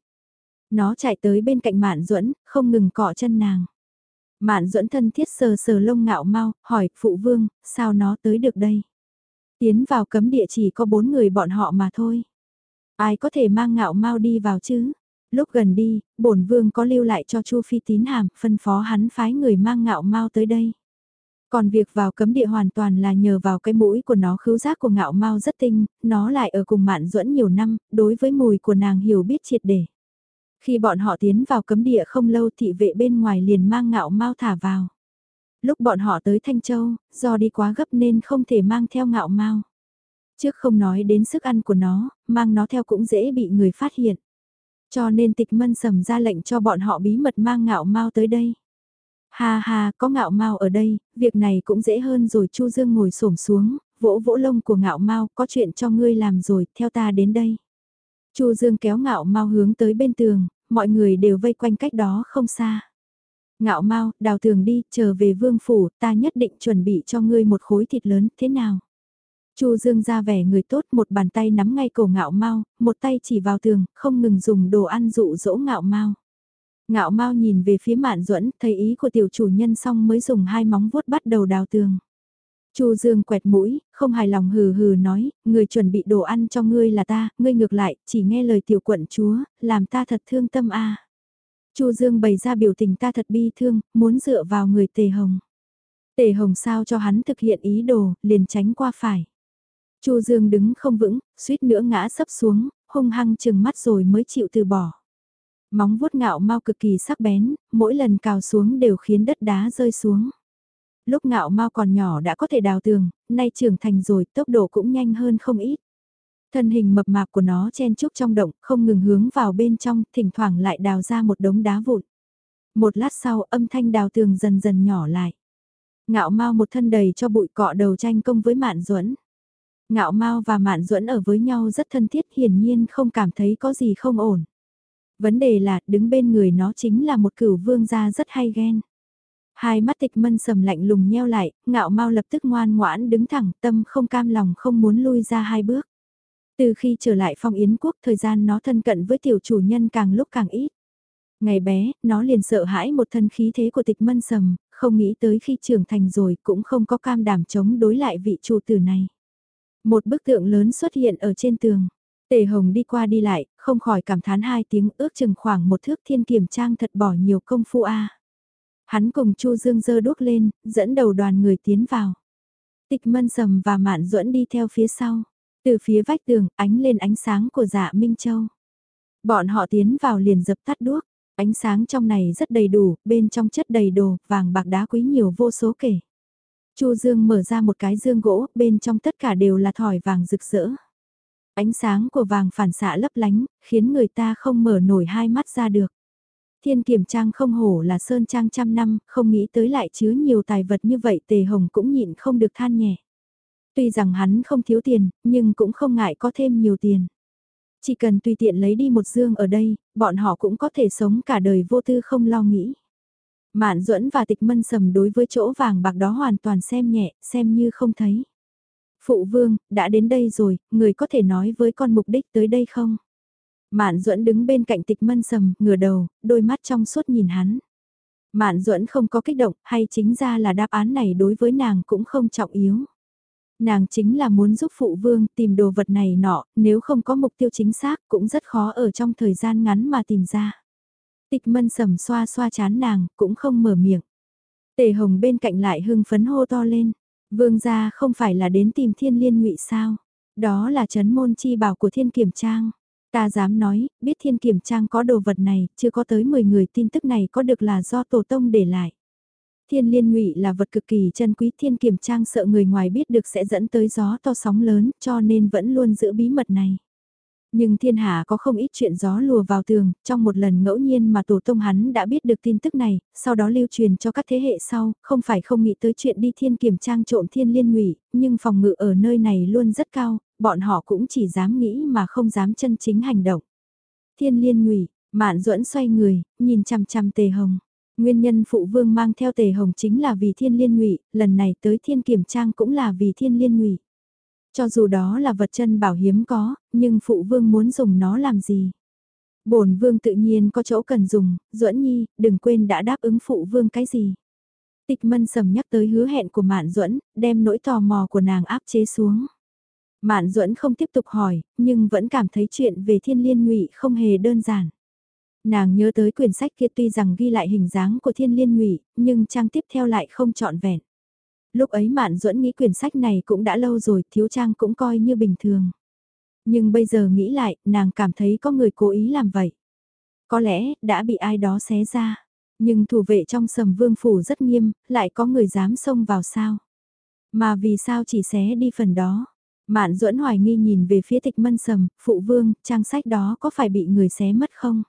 A: Nó chạy tới bên cạnh Mạn Duẫn, không ngừng cọ chân nàng. Mạn Duẫn thân thiết sờ sờ lông ngạo mau, hỏi, phụ vương, sao nó tới được đây? Tiến vào cấm địa chỉ có bốn người bọn họ mà thôi. Ai có thể mang ngạo mau đi vào chứ? Lúc gần đi, bổn vương có lưu lại cho Chu Phi tín hàm, phân phó hắn phái người mang ngạo mau tới đây. Còn việc vào cấm địa hoàn toàn là nhờ vào cái mũi của nó khứu giác của ngạo mau rất tinh, nó lại ở cùng mạn duẫn nhiều năm, đối với mùi của nàng hiểu biết triệt để. Khi bọn họ tiến vào cấm địa không lâu thị vệ bên ngoài liền mang ngạo mau thả vào. Lúc bọn họ tới Thanh Châu, do đi quá gấp nên không thể mang theo ngạo mau. Trước không nói đến sức ăn của nó, mang nó theo cũng dễ bị người phát hiện. Cho nên tịch mân sầm ra lệnh cho bọn họ bí mật mang ngạo mau tới đây. Ha ha, có ngạo mau ở đây, việc này cũng dễ hơn rồi Chu Dương ngồi xổm xuống, vỗ vỗ lông của ngạo mau, có chuyện cho ngươi làm rồi, theo ta đến đây. Chu Dương kéo ngạo mau hướng tới bên tường, mọi người đều vây quanh cách đó không xa. Ngạo mau, đào tường đi, trở về vương phủ, ta nhất định chuẩn bị cho ngươi một khối thịt lớn, thế nào? Chu Dương ra vẻ người tốt, một bàn tay nắm ngay cổ ngạo mau, một tay chỉ vào tường, không ngừng dùng đồ ăn dụ dỗ ngạo mau. Ngạo mau nhìn về phía mạn duẫn thấy ý của tiểu chủ nhân xong mới dùng hai móng vuốt bắt đầu đào tường. Chu Dương quẹt mũi, không hài lòng hừ hừ nói, người chuẩn bị đồ ăn cho ngươi là ta, ngươi ngược lại, chỉ nghe lời tiểu quận chúa, làm ta thật thương tâm a. Chu Dương bày ra biểu tình ta thật bi thương, muốn dựa vào người Tề Hồng. Tề Hồng sao cho hắn thực hiện ý đồ, liền tránh qua phải. Chu Dương đứng không vững, suýt nữa ngã sấp xuống, hung hăng chừng mắt rồi mới chịu từ bỏ. Móng vuốt ngạo mau cực kỳ sắc bén, mỗi lần cào xuống đều khiến đất đá rơi xuống. Lúc ngạo mau còn nhỏ đã có thể đào tường, nay trưởng thành rồi tốc độ cũng nhanh hơn không ít. Thân hình mập mạp của nó chen chúc trong động, không ngừng hướng vào bên trong, thỉnh thoảng lại đào ra một đống đá vụn. Một lát sau âm thanh đào tường dần dần nhỏ lại. Ngạo mau một thân đầy cho bụi cọ đầu tranh công với Mạn Duẫn. Ngạo mau và Mạn Duẫn ở với nhau rất thân thiết hiển nhiên không cảm thấy có gì không ổn. Vấn đề là đứng bên người nó chính là một cửu vương gia rất hay ghen. Hai mắt tịch mân sầm lạnh lùng nheo lại, ngạo mau lập tức ngoan ngoãn đứng thẳng tâm không cam lòng không muốn lui ra hai bước. Từ khi trở lại phong yến quốc thời gian nó thân cận với tiểu chủ nhân càng lúc càng ít. Ngày bé, nó liền sợ hãi một thân khí thế của tịch mân sầm, không nghĩ tới khi trưởng thành rồi cũng không có cam đảm chống đối lại vị chủ tử này. Một bức tượng lớn xuất hiện ở trên tường. Tề Hồng đi qua đi lại, không khỏi cảm thán hai tiếng ước chừng khoảng một thước thiên kiểm trang thật bỏ nhiều công phu a. Hắn cùng Chu Dương dơ đuốc lên, dẫn đầu đoàn người tiến vào. Tịch Mân Sầm và Mạn Duẫn đi theo phía sau. Từ phía vách tường, ánh lên ánh sáng của dạ Minh Châu. Bọn họ tiến vào liền dập tắt đuốc. Ánh sáng trong này rất đầy đủ, bên trong chất đầy đồ, vàng bạc đá quý nhiều vô số kể. Chu Dương mở ra một cái dương gỗ, bên trong tất cả đều là thỏi vàng rực rỡ. Ánh sáng của vàng phản xạ lấp lánh, khiến người ta không mở nổi hai mắt ra được. Thiên kiểm trang không hổ là sơn trang trăm năm, không nghĩ tới lại chứa nhiều tài vật như vậy tề hồng cũng nhịn không được than nhẹ. Tuy rằng hắn không thiếu tiền, nhưng cũng không ngại có thêm nhiều tiền. Chỉ cần tùy tiện lấy đi một dương ở đây, bọn họ cũng có thể sống cả đời vô tư không lo nghĩ. Mạn duẫn và tịch mân sầm đối với chỗ vàng bạc đó hoàn toàn xem nhẹ, xem như không thấy. Phụ vương, đã đến đây rồi, người có thể nói với con mục đích tới đây không? Mạn duẫn đứng bên cạnh tịch mân sầm, ngửa đầu, đôi mắt trong suốt nhìn hắn. Mạn duẫn không có kích động, hay chính ra là đáp án này đối với nàng cũng không trọng yếu. Nàng chính là muốn giúp phụ vương tìm đồ vật này nọ, nếu không có mục tiêu chính xác cũng rất khó ở trong thời gian ngắn mà tìm ra. Tịch mân sầm xoa xoa chán nàng, cũng không mở miệng. Tề hồng bên cạnh lại hưng phấn hô to lên. Vương gia không phải là đến tìm thiên liên ngụy sao? Đó là chấn môn chi bảo của thiên kiểm trang. Ta dám nói, biết thiên kiểm trang có đồ vật này, chưa có tới 10 người tin tức này có được là do tổ tông để lại. Thiên liên ngụy là vật cực kỳ chân quý thiên kiểm trang sợ người ngoài biết được sẽ dẫn tới gió to sóng lớn cho nên vẫn luôn giữ bí mật này. Nhưng thiên hạ có không ít chuyện gió lùa vào tường, trong một lần ngẫu nhiên mà tổ tông hắn đã biết được tin tức này, sau đó lưu truyền cho các thế hệ sau, không phải không nghĩ tới chuyện đi thiên kiểm trang trộm thiên liên ngụy nhưng phòng ngự ở nơi này luôn rất cao, bọn họ cũng chỉ dám nghĩ mà không dám chân chính hành động. Thiên liên ngụy mạn duẫn xoay người, nhìn chằm chằm tề hồng. Nguyên nhân phụ vương mang theo tề hồng chính là vì thiên liên ngụy lần này tới thiên kiểm trang cũng là vì thiên liên ngụy cho dù đó là vật chân bảo hiếm có, nhưng phụ vương muốn dùng nó làm gì? bổn vương tự nhiên có chỗ cần dùng, duẫn nhi, đừng quên đã đáp ứng phụ vương cái gì. Tịch mân sầm nhắc tới hứa hẹn của Mạn Duẫn, đem nỗi tò mò của nàng áp chế xuống. Mạn Duẫn không tiếp tục hỏi, nhưng vẫn cảm thấy chuyện về thiên liên ngụy không hề đơn giản. Nàng nhớ tới quyển sách kia tuy rằng ghi lại hình dáng của thiên liên ngụy, nhưng trang tiếp theo lại không trọn vẹn lúc ấy Mạn Duẫn nghĩ quyển sách này cũng đã lâu rồi, thiếu trang cũng coi như bình thường. Nhưng bây giờ nghĩ lại, nàng cảm thấy có người cố ý làm vậy. Có lẽ, đã bị ai đó xé ra. Nhưng thủ vệ trong sầm vương phủ rất nghiêm, lại có người dám xông vào sao. Mà vì sao chỉ xé đi phần đó. Mạn duẫn hoài nghi nhìn về phía tịch mân sầm, phụ vương, trang sách đó có phải bị người xé mất không?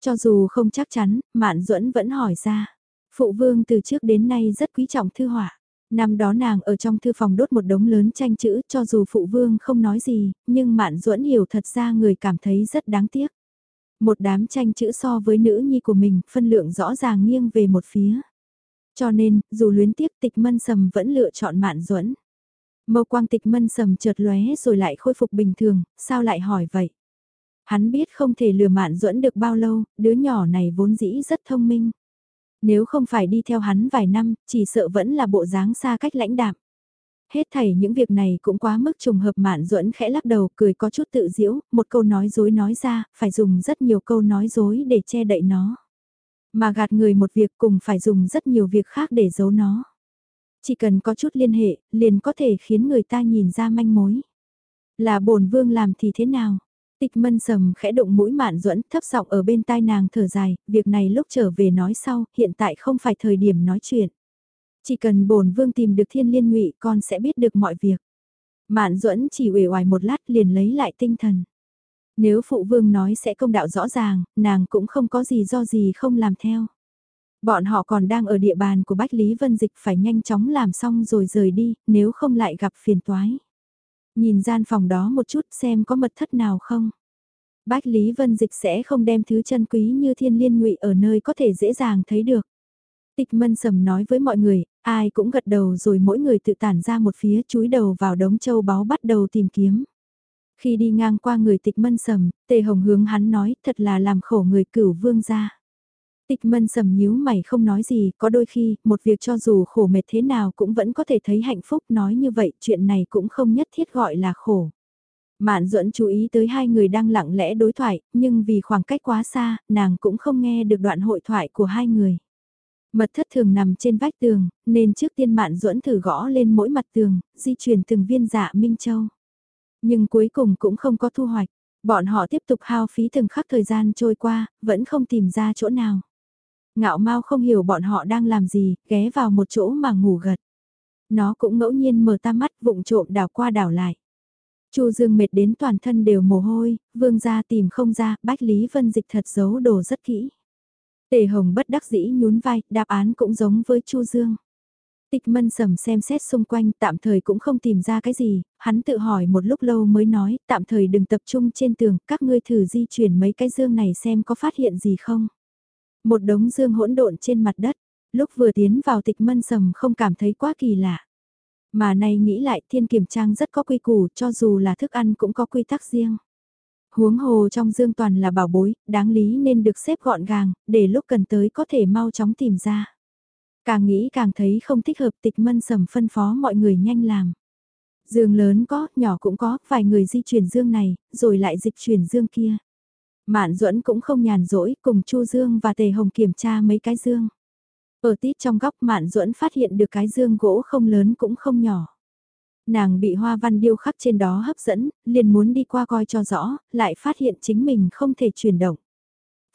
A: Cho dù không chắc chắn, Mạn duẫn vẫn hỏi ra. Phụ vương từ trước đến nay rất quý trọng thư họa. Năm đó nàng ở trong thư phòng đốt một đống lớn tranh chữ cho dù phụ vương không nói gì, nhưng mạn duẫn hiểu thật ra người cảm thấy rất đáng tiếc. Một đám tranh chữ so với nữ nhi của mình, phân lượng rõ ràng nghiêng về một phía. Cho nên, dù luyến tiếc tịch mân sầm vẫn lựa chọn mạn duẫn. Mâu quang tịch mân sầm chợt lóe rồi lại khôi phục bình thường, sao lại hỏi vậy? Hắn biết không thể lừa mạn duẫn được bao lâu, đứa nhỏ này vốn dĩ rất thông minh. Nếu không phải đi theo hắn vài năm, chỉ sợ vẫn là bộ dáng xa cách lãnh đạm. Hết thảy những việc này cũng quá mức trùng hợp mạn duẫn khẽ lắc đầu cười có chút tự diễu, một câu nói dối nói ra, phải dùng rất nhiều câu nói dối để che đậy nó. Mà gạt người một việc cùng phải dùng rất nhiều việc khác để giấu nó. Chỉ cần có chút liên hệ, liền có thể khiến người ta nhìn ra manh mối. Là bổn vương làm thì thế nào? Tịch mân sầm khẽ động mũi mạn duẫn thấp giọng ở bên tai nàng thở dài, việc này lúc trở về nói sau, hiện tại không phải thời điểm nói chuyện. Chỉ cần bổn vương tìm được thiên liên ngụy con sẽ biết được mọi việc. Mạn duẫn chỉ uể oải một lát liền lấy lại tinh thần. Nếu phụ vương nói sẽ công đạo rõ ràng, nàng cũng không có gì do gì không làm theo. Bọn họ còn đang ở địa bàn của Bách Lý Vân Dịch phải nhanh chóng làm xong rồi rời đi, nếu không lại gặp phiền toái. Nhìn gian phòng đó một chút xem có mật thất nào không. Bách Lý Vân Dịch sẽ không đem thứ chân quý như thiên liên ngụy ở nơi có thể dễ dàng thấy được. Tịch mân sầm nói với mọi người, ai cũng gật đầu rồi mỗi người tự tản ra một phía chúi đầu vào đống châu báu bắt đầu tìm kiếm. Khi đi ngang qua người tịch mân sầm, tề hồng hướng hắn nói thật là làm khổ người cửu vương gia. Tịch mân sầm nhíu mày không nói gì, có đôi khi, một việc cho dù khổ mệt thế nào cũng vẫn có thể thấy hạnh phúc nói như vậy, chuyện này cũng không nhất thiết gọi là khổ. Mạn duẫn chú ý tới hai người đang lặng lẽ đối thoại, nhưng vì khoảng cách quá xa, nàng cũng không nghe được đoạn hội thoại của hai người. Mật thất thường nằm trên vách tường, nên trước tiên Mạn duẫn thử gõ lên mỗi mặt tường, di chuyển từng viên dạ Minh Châu. Nhưng cuối cùng cũng không có thu hoạch, bọn họ tiếp tục hao phí từng khắc thời gian trôi qua, vẫn không tìm ra chỗ nào. Ngạo mau không hiểu bọn họ đang làm gì, ghé vào một chỗ mà ngủ gật. Nó cũng ngẫu nhiên mở ta mắt vụng trộm đảo qua đảo lại. Chu Dương mệt đến toàn thân đều mồ hôi, vương gia tìm không ra, Bách Lý Vân Dịch thật giấu đồ rất kỹ. Tề Hồng bất đắc dĩ nhún vai, đáp án cũng giống với Chu Dương. Tịch mân sầm xem xét xung quanh tạm thời cũng không tìm ra cái gì, hắn tự hỏi một lúc lâu mới nói tạm thời đừng tập trung trên tường, các ngươi thử di chuyển mấy cái dương này xem có phát hiện gì không. Một đống dương hỗn độn trên mặt đất, lúc vừa tiến vào tịch mân sầm không cảm thấy quá kỳ lạ. Mà nay nghĩ lại thiên kiểm trang rất có quy củ cho dù là thức ăn cũng có quy tắc riêng. Huống hồ trong dương toàn là bảo bối, đáng lý nên được xếp gọn gàng, để lúc cần tới có thể mau chóng tìm ra. Càng nghĩ càng thấy không thích hợp tịch mân sầm phân phó mọi người nhanh làm. Dương lớn có, nhỏ cũng có, vài người di chuyển dương này, rồi lại dịch chuyển dương kia. Mạn duẫn cũng không nhàn rỗi, cùng Chu Dương và Tề Hồng kiểm tra mấy cái dương. Ở tít trong góc Mạn duẫn phát hiện được cái dương gỗ không lớn cũng không nhỏ. Nàng bị hoa văn điêu khắc trên đó hấp dẫn, liền muốn đi qua coi cho rõ, lại phát hiện chính mình không thể chuyển động.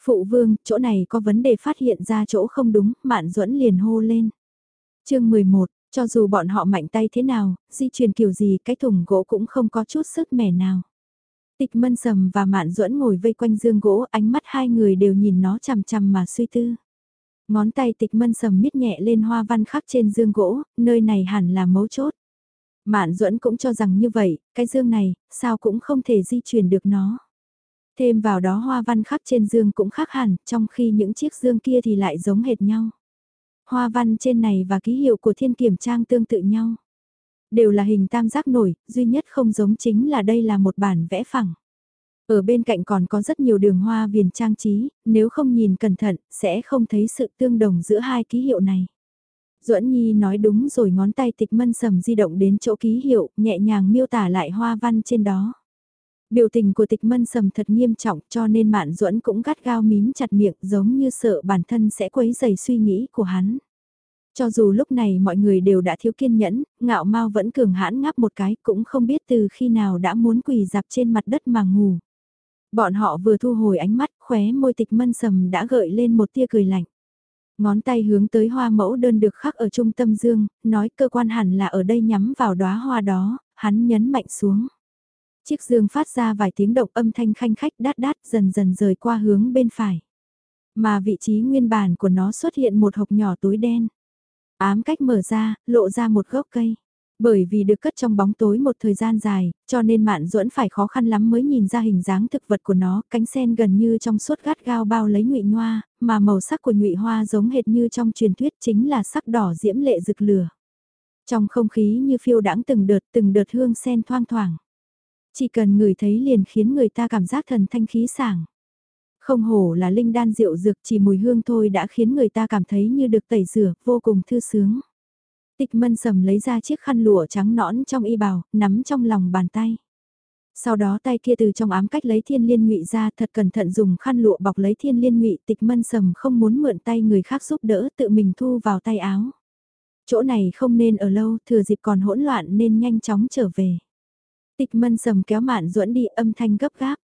A: Phụ vương, chỗ này có vấn đề phát hiện ra chỗ không đúng, Mạn duẫn liền hô lên. chương 11, cho dù bọn họ mạnh tay thế nào, di chuyển kiểu gì cái thùng gỗ cũng không có chút sức mẻ nào. Tịch mân sầm và mạn duẫn ngồi vây quanh dương gỗ, ánh mắt hai người đều nhìn nó chằm chằm mà suy tư. Ngón tay tịch mân sầm miết nhẹ lên hoa văn khắc trên dương gỗ, nơi này hẳn là mấu chốt. Mạn duẫn cũng cho rằng như vậy, cái dương này, sao cũng không thể di chuyển được nó. Thêm vào đó hoa văn khắc trên dương cũng khác hẳn, trong khi những chiếc dương kia thì lại giống hệt nhau. Hoa văn trên này và ký hiệu của thiên kiểm trang tương tự nhau. Đều là hình tam giác nổi, duy nhất không giống chính là đây là một bản vẽ phẳng. Ở bên cạnh còn có rất nhiều đường hoa viền trang trí, nếu không nhìn cẩn thận, sẽ không thấy sự tương đồng giữa hai ký hiệu này. Duẫn Nhi nói đúng rồi ngón tay tịch mân sầm di động đến chỗ ký hiệu, nhẹ nhàng miêu tả lại hoa văn trên đó. Biểu tình của tịch mân sầm thật nghiêm trọng cho nên mạn duẫn cũng gắt gao mím chặt miệng giống như sợ bản thân sẽ quấy dày suy nghĩ của hắn. Cho dù lúc này mọi người đều đã thiếu kiên nhẫn, ngạo mau vẫn cường hãn ngáp một cái cũng không biết từ khi nào đã muốn quỳ dạp trên mặt đất mà ngủ. Bọn họ vừa thu hồi ánh mắt, khóe môi tịch mân sầm đã gợi lên một tia cười lạnh. Ngón tay hướng tới hoa mẫu đơn được khắc ở trung tâm dương, nói cơ quan hẳn là ở đây nhắm vào đóa hoa đó, hắn nhấn mạnh xuống. Chiếc dương phát ra vài tiếng động âm thanh khanh khách đát đát dần dần rời qua hướng bên phải. Mà vị trí nguyên bản của nó xuất hiện một hộp nhỏ túi đen. Ám cách mở ra, lộ ra một gốc cây. Bởi vì được cất trong bóng tối một thời gian dài, cho nên Mạn Duẫn phải khó khăn lắm mới nhìn ra hình dáng thực vật của nó, cánh sen gần như trong suốt gắt gao bao lấy nhụy hoa, mà màu sắc của nhụy hoa giống hệt như trong truyền thuyết chính là sắc đỏ diễm lệ rực lửa. Trong không khí như phiêu đãng từng đợt từng đợt hương sen thoang thoảng. Chỉ cần ngửi thấy liền khiến người ta cảm giác thần thanh khí sảng. Không hổ là linh đan rượu dược chỉ mùi hương thôi đã khiến người ta cảm thấy như được tẩy rửa, vô cùng thư sướng. Tịch mân sầm lấy ra chiếc khăn lụa trắng nõn trong y bào, nắm trong lòng bàn tay. Sau đó tay kia từ trong ám cách lấy thiên liên ngụy ra thật cẩn thận dùng khăn lụa bọc lấy thiên liên ngụy tịch mân sầm không muốn mượn tay người khác giúp đỡ tự mình thu vào tay áo. Chỗ này không nên ở lâu, thừa dịp còn hỗn loạn nên nhanh chóng trở về. Tịch mân sầm kéo mạn duẫn đi âm thanh gấp gáp.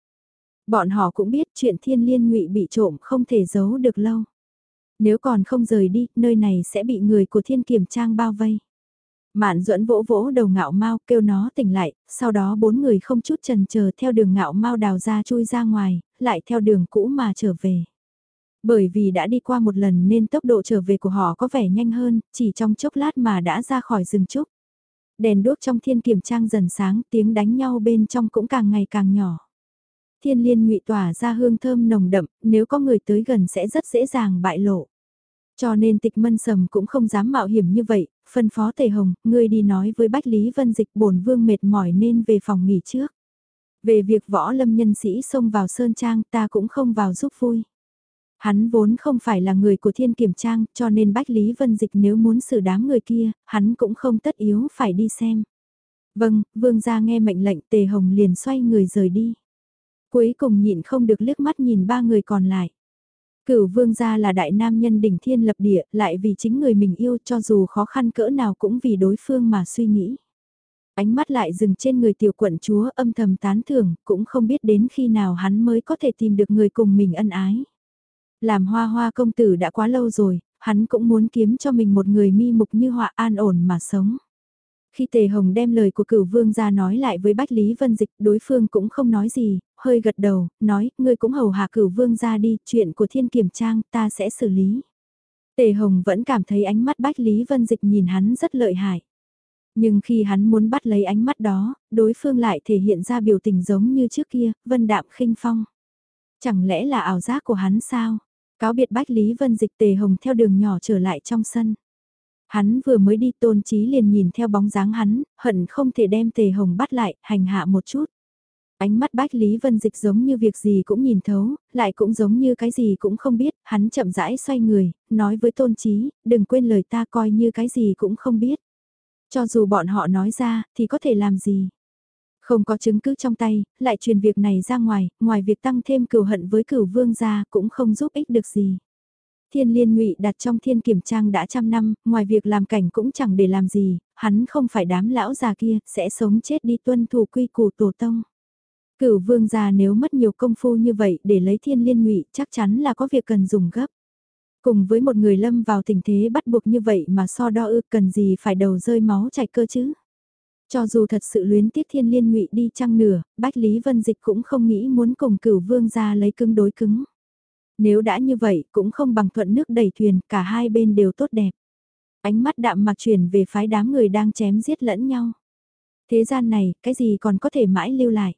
A: Bọn họ cũng biết chuyện thiên liên ngụy bị trộm không thể giấu được lâu. Nếu còn không rời đi, nơi này sẽ bị người của thiên kiểm trang bao vây. Mạn duẫn vỗ vỗ đầu ngạo mau kêu nó tỉnh lại, sau đó bốn người không chút chần chờ theo đường ngạo mau đào ra chui ra ngoài, lại theo đường cũ mà trở về. Bởi vì đã đi qua một lần nên tốc độ trở về của họ có vẻ nhanh hơn, chỉ trong chốc lát mà đã ra khỏi rừng trúc. Đèn đuốc trong thiên kiểm trang dần sáng, tiếng đánh nhau bên trong cũng càng ngày càng nhỏ. Thiên liên ngụy tỏa ra hương thơm nồng đậm, nếu có người tới gần sẽ rất dễ dàng bại lộ. Cho nên tịch mân sầm cũng không dám mạo hiểm như vậy, phân phó tề hồng, ngươi đi nói với Bách Lý Vân Dịch bổn vương mệt mỏi nên về phòng nghỉ trước. Về việc võ lâm nhân sĩ xông vào Sơn Trang ta cũng không vào giúp vui. Hắn vốn không phải là người của thiên kiểm trang cho nên Bách Lý Vân Dịch nếu muốn xử đám người kia, hắn cũng không tất yếu phải đi xem. Vâng, vương gia nghe mệnh lệnh tề hồng liền xoay người rời đi. Cuối cùng nhịn không được liếc mắt nhìn ba người còn lại. Cửu vương gia là đại nam nhân đỉnh thiên lập địa, lại vì chính người mình yêu cho dù khó khăn cỡ nào cũng vì đối phương mà suy nghĩ. Ánh mắt lại dừng trên người tiểu quận chúa âm thầm tán thưởng, cũng không biết đến khi nào hắn mới có thể tìm được người cùng mình ân ái. Làm hoa hoa công tử đã quá lâu rồi, hắn cũng muốn kiếm cho mình một người mi mục như họa an ổn mà sống. Khi Tề Hồng đem lời của cửu vương ra nói lại với Bách Lý Vân Dịch, đối phương cũng không nói gì, hơi gật đầu, nói, ngươi cũng hầu hạ cửu vương ra đi, chuyện của thiên kiểm trang, ta sẽ xử lý. Tề Hồng vẫn cảm thấy ánh mắt Bách Lý Vân Dịch nhìn hắn rất lợi hại. Nhưng khi hắn muốn bắt lấy ánh mắt đó, đối phương lại thể hiện ra biểu tình giống như trước kia, vân đạm khinh phong. Chẳng lẽ là ảo giác của hắn sao? Cáo biệt Bách Lý Vân Dịch Tề Hồng theo đường nhỏ trở lại trong sân. Hắn vừa mới đi tôn trí liền nhìn theo bóng dáng hắn, hận không thể đem Tề Hồng bắt lại, hành hạ một chút. Ánh mắt Bách Lý Vân Dịch giống như việc gì cũng nhìn thấu, lại cũng giống như cái gì cũng không biết, hắn chậm rãi xoay người, nói với tôn trí, đừng quên lời ta coi như cái gì cũng không biết. Cho dù bọn họ nói ra, thì có thể làm gì? Không có chứng cứ trong tay, lại truyền việc này ra ngoài, ngoài việc tăng thêm cửu hận với cửu vương gia cũng không giúp ích được gì. Thiên liên ngụy đặt trong thiên kiểm trang đã trăm năm, ngoài việc làm cảnh cũng chẳng để làm gì, hắn không phải đám lão già kia, sẽ sống chết đi tuân thủ quy củ tổ tông. Cửu vương gia nếu mất nhiều công phu như vậy để lấy thiên liên ngụy chắc chắn là có việc cần dùng gấp. Cùng với một người lâm vào tình thế bắt buộc như vậy mà so đo ư cần gì phải đầu rơi máu chảy cơ chứ. Cho dù thật sự luyến tiếc thiên liên ngụy đi chăng nửa, Bách Lý Vân Dịch cũng không nghĩ muốn cùng cửu vương ra lấy cứng đối cứng. Nếu đã như vậy cũng không bằng thuận nước đẩy thuyền, cả hai bên đều tốt đẹp. Ánh mắt đạm mặc chuyển về phái đám người đang chém giết lẫn nhau. Thế gian này, cái gì còn có thể mãi lưu lại.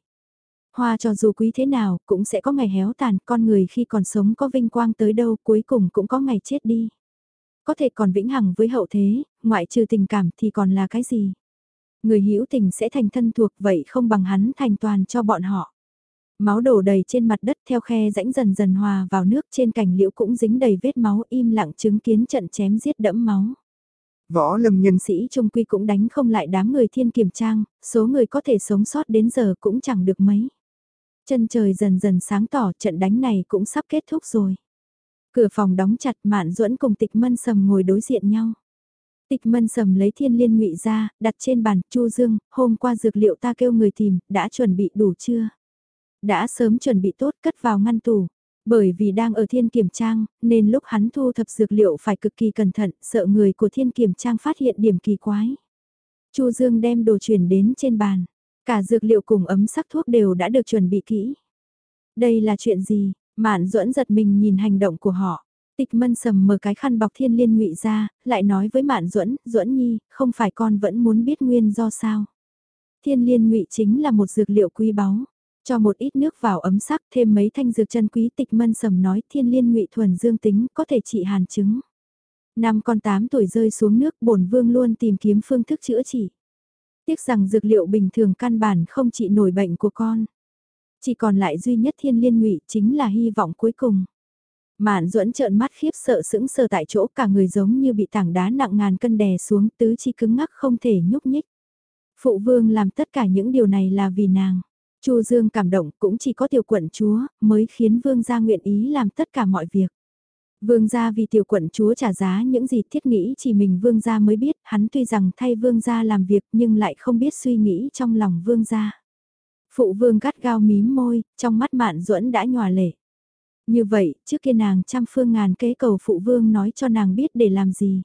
A: Hoa cho dù quý thế nào, cũng sẽ có ngày héo tàn, con người khi còn sống có vinh quang tới đâu cuối cùng cũng có ngày chết đi. Có thể còn vĩnh hằng với hậu thế, ngoại trừ tình cảm thì còn là cái gì? Người hữu tình sẽ thành thân thuộc vậy không bằng hắn thành toàn cho bọn họ. Máu đổ đầy trên mặt đất theo khe rãnh dần dần hòa vào nước trên cành liễu cũng dính đầy vết máu im lặng chứng kiến trận chém giết đẫm máu. Võ lâm nhân sĩ trung quy cũng đánh không lại đám người thiên kiểm trang, số người có thể sống sót đến giờ cũng chẳng được mấy. Chân trời dần dần sáng tỏ trận đánh này cũng sắp kết thúc rồi. Cửa phòng đóng chặt mạn duẫn cùng tịch mân sầm ngồi đối diện nhau. Tịch mân sầm lấy thiên liên ngụy ra, đặt trên bàn, chu dương, hôm qua dược liệu ta kêu người tìm, đã chuẩn bị đủ chưa? Đã sớm chuẩn bị tốt cất vào ngăn tủ. Bởi vì đang ở thiên kiểm trang, nên lúc hắn thu thập dược liệu phải cực kỳ cẩn thận, sợ người của thiên kiểm trang phát hiện điểm kỳ quái. Chu Dương đem đồ chuyển đến trên bàn. Cả dược liệu cùng ấm sắc thuốc đều đã được chuẩn bị kỹ. Đây là chuyện gì? Mạn duẫn giật mình nhìn hành động của họ. Tịch mân sầm mở cái khăn bọc thiên liên ngụy ra, lại nói với Mạn duẫn duẫn nhi, không phải con vẫn muốn biết nguyên do sao. Thiên liên ngụy chính là một dược liệu quý báu. Cho một ít nước vào ấm sắc, thêm mấy thanh dược chân quý tịch mân sầm nói, thiên liên ngụy thuần dương tính, có thể trị hàn chứng. Năm con 8 tuổi rơi xuống nước, bổn vương luôn tìm kiếm phương thức chữa trị. Tiếc rằng dược liệu bình thường căn bản không trị nổi bệnh của con. Chỉ còn lại duy nhất thiên liên ngụy, chính là hy vọng cuối cùng. Mạn duẫn trợn mắt khiếp sợ sững sờ tại chỗ, cả người giống như bị tảng đá nặng ngàn cân đè xuống, tứ chi cứng ngắc không thể nhúc nhích. Phụ vương làm tất cả những điều này là vì nàng. Chu Dương cảm động cũng chỉ có tiểu quận chúa mới khiến vương gia nguyện ý làm tất cả mọi việc. Vương gia vì tiểu quận chúa trả giá những gì thiết nghĩ chỉ mình vương gia mới biết, hắn tuy rằng thay vương gia làm việc nhưng lại không biết suy nghĩ trong lòng vương gia. Phụ vương gắt gao mím môi, trong mắt mạn duẫn đã nhòa lệ. Như vậy, trước kia nàng trăm phương ngàn kế cầu phụ vương nói cho nàng biết để làm gì.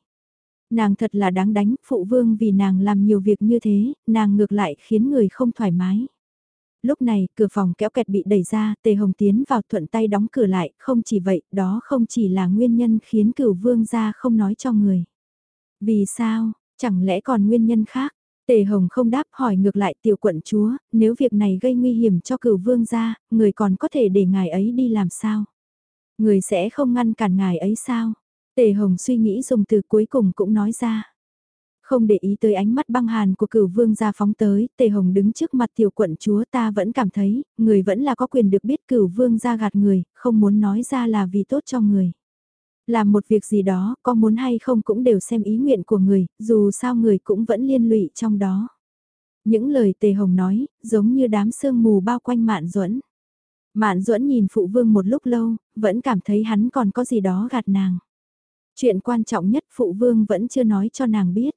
A: Nàng thật là đáng đánh, phụ vương vì nàng làm nhiều việc như thế, nàng ngược lại khiến người không thoải mái. Lúc này, cửa phòng kéo kẹt bị đẩy ra, Tề Hồng tiến vào thuận tay đóng cửa lại, không chỉ vậy, đó không chỉ là nguyên nhân khiến cửu vương gia không nói cho người. Vì sao, chẳng lẽ còn nguyên nhân khác? Tề Hồng không đáp hỏi ngược lại tiểu quận chúa, nếu việc này gây nguy hiểm cho cửu vương gia, người còn có thể để ngài ấy đi làm sao? Người sẽ không ngăn cản ngài ấy sao? Tề Hồng suy nghĩ dùng từ cuối cùng cũng nói ra. Không để ý tới ánh mắt băng hàn của cửu vương gia phóng tới, tề hồng đứng trước mặt tiểu quận chúa ta vẫn cảm thấy, người vẫn là có quyền được biết cửu vương gia gạt người, không muốn nói ra là vì tốt cho người. Làm một việc gì đó, có muốn hay không cũng đều xem ý nguyện của người, dù sao người cũng vẫn liên lụy trong đó. Những lời tề hồng nói, giống như đám sương mù bao quanh mạn duẫn Mạn duẫn nhìn phụ vương một lúc lâu, vẫn cảm thấy hắn còn có gì đó gạt nàng. Chuyện quan trọng nhất phụ vương vẫn chưa nói cho nàng biết.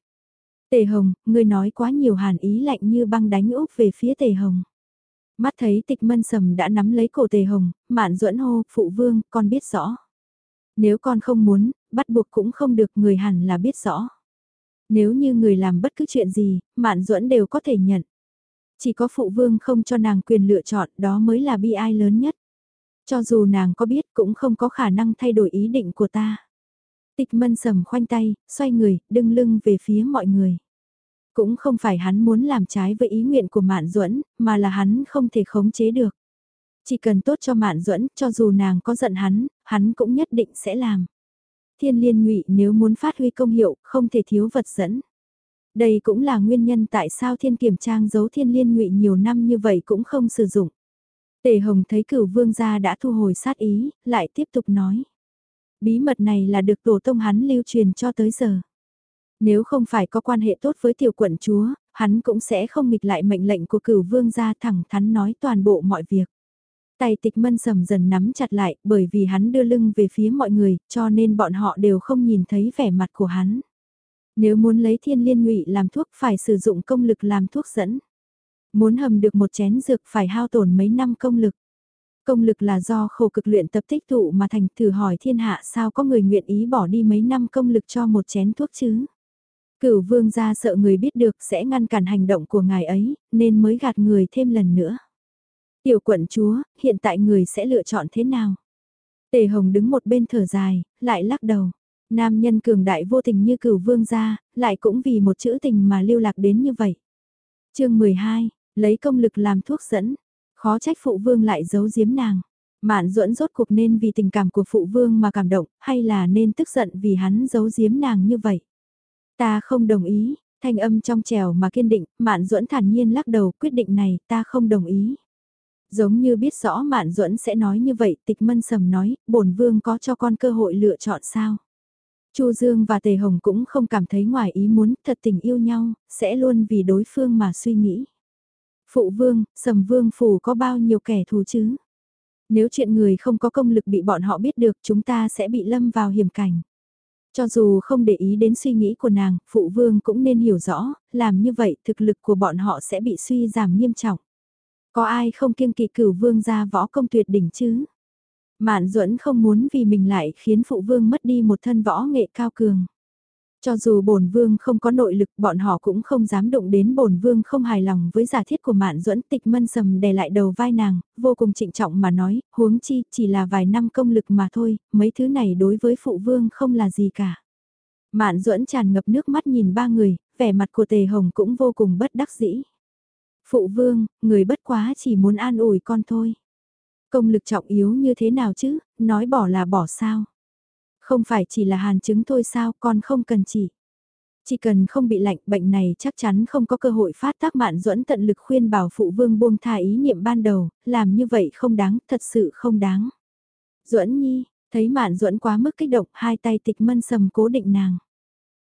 A: Tề Hồng, ngươi nói quá nhiều hàn ý lạnh như băng đánh úp về phía Tề Hồng. Mắt thấy tịch mân sầm đã nắm lấy cổ Tề Hồng, mạn duẫn hô, phụ vương, con biết rõ. Nếu con không muốn, bắt buộc cũng không được người hẳn là biết rõ. Nếu như người làm bất cứ chuyện gì, mạn duẫn đều có thể nhận. Chỉ có phụ vương không cho nàng quyền lựa chọn đó mới là bi ai lớn nhất. Cho dù nàng có biết cũng không có khả năng thay đổi ý định của ta. Tịch mân sầm khoanh tay, xoay người, đưng lưng về phía mọi người. Cũng không phải hắn muốn làm trái với ý nguyện của Mạn Duẫn, mà là hắn không thể khống chế được. Chỉ cần tốt cho Mạn Duẫn, cho dù nàng có giận hắn, hắn cũng nhất định sẽ làm. Thiên liên ngụy nếu muốn phát huy công hiệu, không thể thiếu vật dẫn. Đây cũng là nguyên nhân tại sao thiên kiểm trang giấu thiên liên ngụy nhiều năm như vậy cũng không sử dụng. Tề Hồng thấy cửu vương gia đã thu hồi sát ý, lại tiếp tục nói. Bí mật này là được tổ tông hắn lưu truyền cho tới giờ. Nếu không phải có quan hệ tốt với tiểu quận chúa, hắn cũng sẽ không nghịch lại mệnh lệnh của cửu vương gia thẳng thắn nói toàn bộ mọi việc. Tay tịch mân sầm dần nắm chặt lại bởi vì hắn đưa lưng về phía mọi người cho nên bọn họ đều không nhìn thấy vẻ mặt của hắn. Nếu muốn lấy thiên liên ngụy làm thuốc phải sử dụng công lực làm thuốc dẫn. Muốn hầm được một chén dược phải hao tổn mấy năm công lực. Công lực là do khổ cực luyện tập tích tụ mà thành thử hỏi thiên hạ sao có người nguyện ý bỏ đi mấy năm công lực cho một chén thuốc chứ. Cửu vương gia sợ người biết được sẽ ngăn cản hành động của ngài ấy, nên mới gạt người thêm lần nữa. Tiểu quận chúa, hiện tại người sẽ lựa chọn thế nào? Tề Hồng đứng một bên thở dài, lại lắc đầu. Nam nhân cường đại vô tình như cửu vương gia, lại cũng vì một chữ tình mà lưu lạc đến như vậy. chương 12, lấy công lực làm thuốc dẫn, khó trách phụ vương lại giấu giếm nàng. Mạn duẫn rốt cuộc nên vì tình cảm của phụ vương mà cảm động, hay là nên tức giận vì hắn giấu giếm nàng như vậy. Ta không đồng ý, thanh âm trong trèo mà kiên định, Mạn duẫn thản nhiên lắc đầu quyết định này ta không đồng ý. Giống như biết rõ Mạn duẫn sẽ nói như vậy, tịch mân sầm nói, bổn vương có cho con cơ hội lựa chọn sao. Chu Dương và Tề Hồng cũng không cảm thấy ngoài ý muốn, thật tình yêu nhau, sẽ luôn vì đối phương mà suy nghĩ. Phụ vương, sầm vương phủ có bao nhiêu kẻ thù chứ? Nếu chuyện người không có công lực bị bọn họ biết được chúng ta sẽ bị lâm vào hiểm cảnh. Cho dù không để ý đến suy nghĩ của nàng, phụ vương cũng nên hiểu rõ, làm như vậy thực lực của bọn họ sẽ bị suy giảm nghiêm trọng. Có ai không kiêng kỵ cửu vương ra võ công tuyệt đỉnh chứ? Mạn duẫn không muốn vì mình lại khiến phụ vương mất đi một thân võ nghệ cao cường. Cho dù bổn vương không có nội lực bọn họ cũng không dám động đến bổn vương không hài lòng với giả thiết của mạn duẫn tịch mân sầm đè lại đầu vai nàng, vô cùng trịnh trọng mà nói, huống chi chỉ là vài năm công lực mà thôi, mấy thứ này đối với phụ vương không là gì cả. Mạn duẫn tràn ngập nước mắt nhìn ba người, vẻ mặt của tề hồng cũng vô cùng bất đắc dĩ. Phụ vương, người bất quá chỉ muốn an ủi con thôi. Công lực trọng yếu như thế nào chứ, nói bỏ là bỏ sao. Không phải chỉ là hàn chứng thôi sao, con không cần chỉ. Chỉ cần không bị lạnh, bệnh này chắc chắn không có cơ hội phát tác mạn duẫn tận lực khuyên bảo phụ vương buông tha ý niệm ban đầu, làm như vậy không đáng, thật sự không đáng. Duẫn nhi, thấy mạn duẫn quá mức kích động, hai tay tịch mân sầm cố định nàng.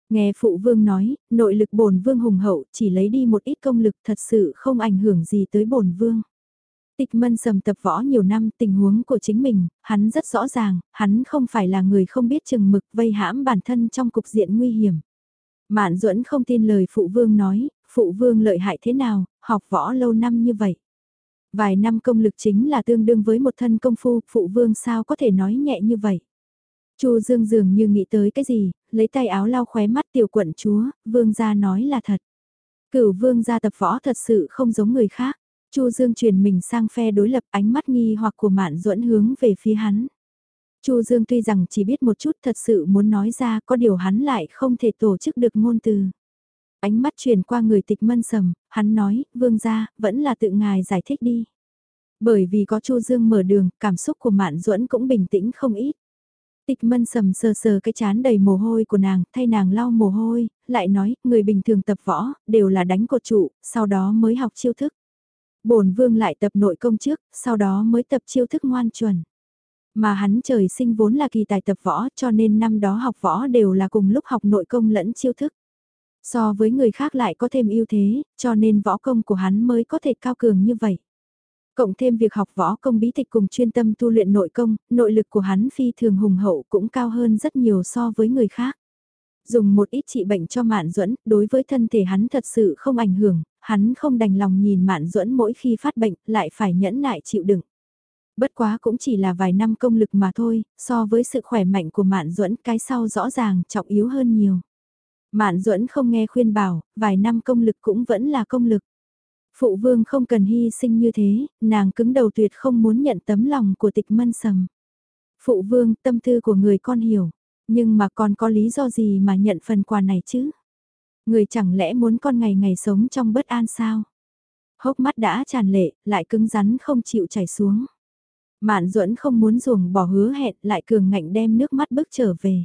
A: Nghe phụ vương nói, nội lực bổn vương hùng hậu chỉ lấy đi một ít công lực thật sự không ảnh hưởng gì tới bổn vương. Tịch mân sầm tập võ nhiều năm tình huống của chính mình, hắn rất rõ ràng, hắn không phải là người không biết chừng mực vây hãm bản thân trong cục diện nguy hiểm. Mạn duẫn không tin lời phụ vương nói, phụ vương lợi hại thế nào, học võ lâu năm như vậy. Vài năm công lực chính là tương đương với một thân công phu, phụ vương sao có thể nói nhẹ như vậy. Chu Dương dường như nghĩ tới cái gì, lấy tay áo lau khóe mắt tiểu quận chúa, vương gia nói là thật. Cửu vương gia tập võ thật sự không giống người khác. Chu Dương chuyển mình sang phe đối lập ánh mắt nghi hoặc của Mạn Duẫn hướng về phía hắn. Chu Dương tuy rằng chỉ biết một chút thật sự muốn nói ra có điều hắn lại không thể tổ chức được ngôn từ. Ánh mắt chuyển qua người tịch mân sầm, hắn nói, vương gia, vẫn là tự ngài giải thích đi. Bởi vì có Chu Dương mở đường, cảm xúc của Mạn Duẫn cũng bình tĩnh không ít. Tịch mân sầm sờ sờ cái chán đầy mồ hôi của nàng, thay nàng lau mồ hôi, lại nói, người bình thường tập võ, đều là đánh cột trụ, sau đó mới học chiêu thức bổn vương lại tập nội công trước, sau đó mới tập chiêu thức ngoan chuẩn. Mà hắn trời sinh vốn là kỳ tài tập võ cho nên năm đó học võ đều là cùng lúc học nội công lẫn chiêu thức. So với người khác lại có thêm ưu thế, cho nên võ công của hắn mới có thể cao cường như vậy. Cộng thêm việc học võ công bí tịch cùng chuyên tâm tu luyện nội công, nội lực của hắn phi thường hùng hậu cũng cao hơn rất nhiều so với người khác. Dùng một ít trị bệnh cho mạn duẫn đối với thân thể hắn thật sự không ảnh hưởng, hắn không đành lòng nhìn Mạn Duẫn mỗi khi phát bệnh, lại phải nhẫn nại chịu đựng. Bất quá cũng chỉ là vài năm công lực mà thôi, so với sự khỏe mạnh của Mạn Duẫn cái sau rõ ràng trọng yếu hơn nhiều. Mạn Duẫn không nghe khuyên bảo, vài năm công lực cũng vẫn là công lực. Phụ vương không cần hy sinh như thế, nàng cứng đầu tuyệt không muốn nhận tấm lòng của tịch mân sầm. Phụ vương, tâm tư của người con hiểu, nhưng mà còn có lý do gì mà nhận phần quà này chứ? Người chẳng lẽ muốn con ngày ngày sống trong bất an sao? Hốc mắt đã tràn lệ, lại cứng rắn không chịu chảy xuống. Mạn duẫn không muốn ruồng bỏ hứa hẹn lại cường ngạnh đem nước mắt bước trở về.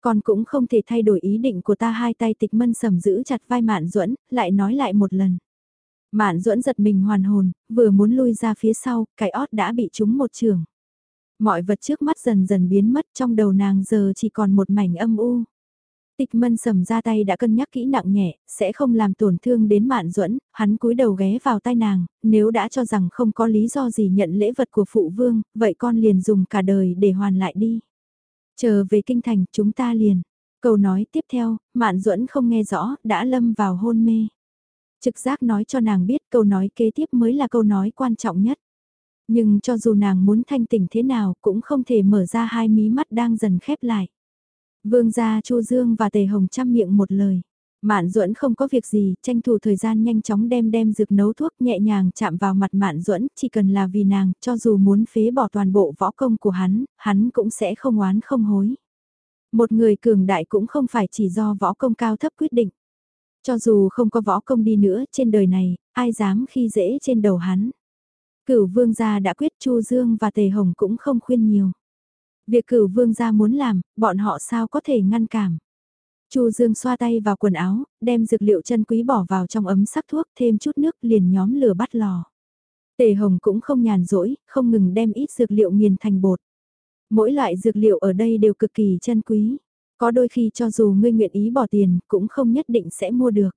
A: Con cũng không thể thay đổi ý định của ta hai tay tịch mân sầm giữ chặt vai Mạn duẫn lại nói lại một lần. Mạn duẫn giật mình hoàn hồn, vừa muốn lui ra phía sau, cái ót đã bị trúng một trường. Mọi vật trước mắt dần dần biến mất trong đầu nàng giờ chỉ còn một mảnh âm u. Tịch mân sầm ra tay đã cân nhắc kỹ nặng nhẹ, sẽ không làm tổn thương đến mạn duẫn hắn cúi đầu ghé vào tai nàng, nếu đã cho rằng không có lý do gì nhận lễ vật của phụ vương, vậy con liền dùng cả đời để hoàn lại đi. Chờ về kinh thành chúng ta liền. Câu nói tiếp theo, mạn duẫn không nghe rõ, đã lâm vào hôn mê. Trực giác nói cho nàng biết câu nói kế tiếp mới là câu nói quan trọng nhất. Nhưng cho dù nàng muốn thanh tỉnh thế nào cũng không thể mở ra hai mí mắt đang dần khép lại. Vương gia Chu Dương và Tề Hồng chăm miệng một lời. Mạn Duẫn không có việc gì, tranh thủ thời gian nhanh chóng đem đem dược nấu thuốc nhẹ nhàng chạm vào mặt Mạn Duẫn, chỉ cần là vì nàng, cho dù muốn phế bỏ toàn bộ võ công của hắn, hắn cũng sẽ không oán không hối. Một người cường đại cũng không phải chỉ do võ công cao thấp quyết định. Cho dù không có võ công đi nữa trên đời này, ai dám khi dễ trên đầu hắn. Cửu vương gia đã quyết Chu Dương và Tề Hồng cũng không khuyên nhiều. Việc cửu vương gia muốn làm, bọn họ sao có thể ngăn cản. Chu Dương xoa tay vào quần áo, đem dược liệu chân quý bỏ vào trong ấm sắc thuốc thêm chút nước liền nhóm lửa bắt lò. Tề Hồng cũng không nhàn rỗi, không ngừng đem ít dược liệu nghiền thành bột. Mỗi loại dược liệu ở đây đều cực kỳ chân quý. Có đôi khi cho dù ngươi nguyện ý bỏ tiền, cũng không nhất định sẽ mua được.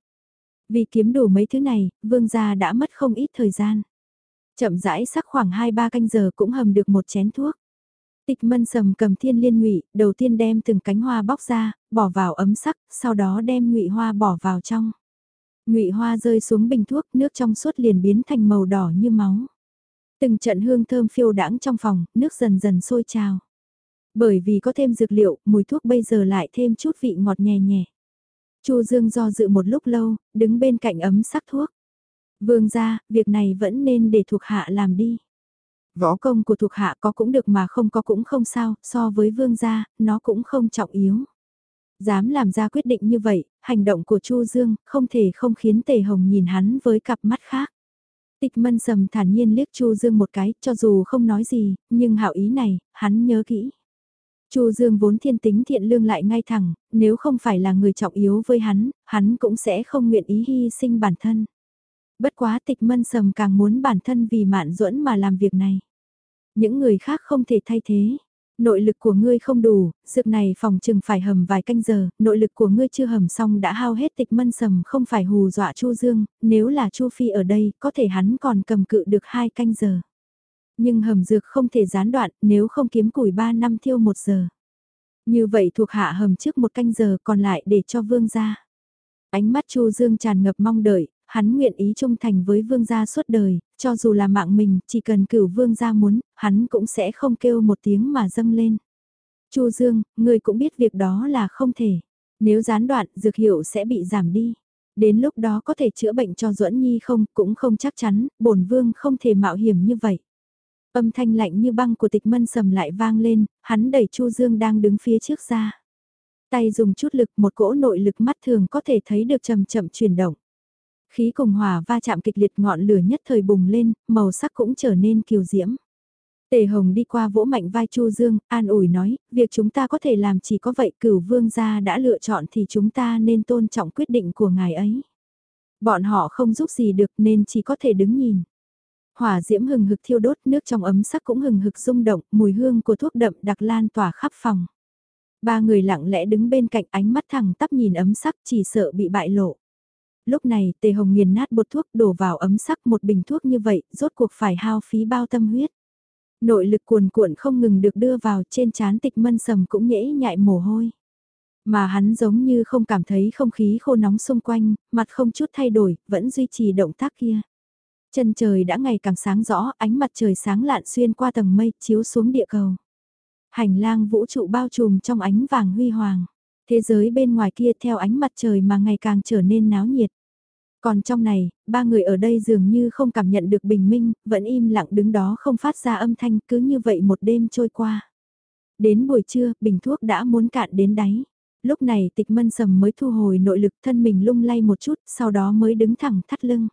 A: Vì kiếm đủ mấy thứ này, vương gia đã mất không ít thời gian. Chậm rãi sắc khoảng 2-3 canh giờ cũng hầm được một chén thuốc. Tịch mân sầm cầm thiên liên ngụy, đầu tiên đem từng cánh hoa bóc ra, bỏ vào ấm sắc, sau đó đem ngụy hoa bỏ vào trong. Ngụy hoa rơi xuống bình thuốc, nước trong suốt liền biến thành màu đỏ như máu. Từng trận hương thơm phiêu đãng trong phòng, nước dần dần sôi trào. Bởi vì có thêm dược liệu, mùi thuốc bây giờ lại thêm chút vị ngọt nhẹ nhẹ. Chu Dương do dự một lúc lâu, đứng bên cạnh ấm sắc thuốc. Vương gia, việc này vẫn nên để thuộc hạ làm đi. Võ công của thuộc hạ có cũng được mà không có cũng không sao, so với vương gia, nó cũng không trọng yếu. Dám làm ra quyết định như vậy, hành động của Chu Dương không thể không khiến Tề Hồng nhìn hắn với cặp mắt khác. Tịch mân sầm thản nhiên liếc Chu Dương một cái, cho dù không nói gì, nhưng hảo ý này, hắn nhớ kỹ. Chu Dương vốn thiên tính thiện lương lại ngay thẳng, nếu không phải là người trọng yếu với hắn, hắn cũng sẽ không nguyện ý hy sinh bản thân. Bất quá tịch mân sầm càng muốn bản thân vì mạn duẫn mà làm việc này. Những người khác không thể thay thế. Nội lực của ngươi không đủ, dược này phòng chừng phải hầm vài canh giờ, nội lực của ngươi chưa hầm xong đã hao hết tịch mân sầm không phải hù dọa Chu Dương, nếu là Chu Phi ở đây, có thể hắn còn cầm cự được hai canh giờ. Nhưng hầm dược không thể gián đoạn, nếu không kiếm củi 3 năm thiêu 1 giờ. Như vậy thuộc hạ hầm trước một canh giờ còn lại để cho vương gia. Ánh mắt Chu Dương tràn ngập mong đợi, hắn nguyện ý trung thành với vương gia suốt đời, cho dù là mạng mình, chỉ cần cửu vương gia muốn, hắn cũng sẽ không kêu một tiếng mà dâng lên. Chu Dương, người cũng biết việc đó là không thể. Nếu gián đoạn, dược hiệu sẽ bị giảm đi. Đến lúc đó có thể chữa bệnh cho Duẫn Nhi không, cũng không chắc chắn, bổn vương không thể mạo hiểm như vậy. Âm thanh lạnh như băng của tịch mân sầm lại vang lên, hắn đẩy Chu Dương đang đứng phía trước ra. Tay dùng chút lực một cỗ nội lực mắt thường có thể thấy được chậm chậm chuyển động. Khí cùng hỏa va chạm kịch liệt ngọn lửa nhất thời bùng lên, màu sắc cũng trở nên kiều diễm. Tề Hồng đi qua vỗ mạnh vai Chu Dương, an ủi nói, việc chúng ta có thể làm chỉ có vậy cửu vương gia đã lựa chọn thì chúng ta nên tôn trọng quyết định của ngài ấy. Bọn họ không giúp gì được nên chỉ có thể đứng nhìn. Hỏa diễm hừng hực thiêu đốt nước trong ấm sắc cũng hừng hực rung động, mùi hương của thuốc đậm đặc lan tỏa khắp phòng. Ba người lặng lẽ đứng bên cạnh ánh mắt thẳng tắp nhìn ấm sắc chỉ sợ bị bại lộ. Lúc này tề hồng nghiền nát bột thuốc đổ vào ấm sắc một bình thuốc như vậy, rốt cuộc phải hao phí bao tâm huyết. Nội lực cuồn cuộn không ngừng được đưa vào trên chán tịch mân sầm cũng nhễ nhại mồ hôi. Mà hắn giống như không cảm thấy không khí khô nóng xung quanh, mặt không chút thay đổi, vẫn duy trì động tác kia. Chân trời đã ngày càng sáng rõ, ánh mặt trời sáng lạn xuyên qua tầng mây, chiếu xuống địa cầu. Hành lang vũ trụ bao trùm trong ánh vàng huy hoàng. Thế giới bên ngoài kia theo ánh mặt trời mà ngày càng trở nên náo nhiệt. Còn trong này, ba người ở đây dường như không cảm nhận được bình minh, vẫn im lặng đứng đó không phát ra âm thanh cứ như vậy một đêm trôi qua. Đến buổi trưa, bình thuốc đã muốn cạn đến đáy. Lúc này tịch mân sầm mới thu hồi nội lực thân mình lung lay một chút, sau đó mới đứng thẳng thắt lưng.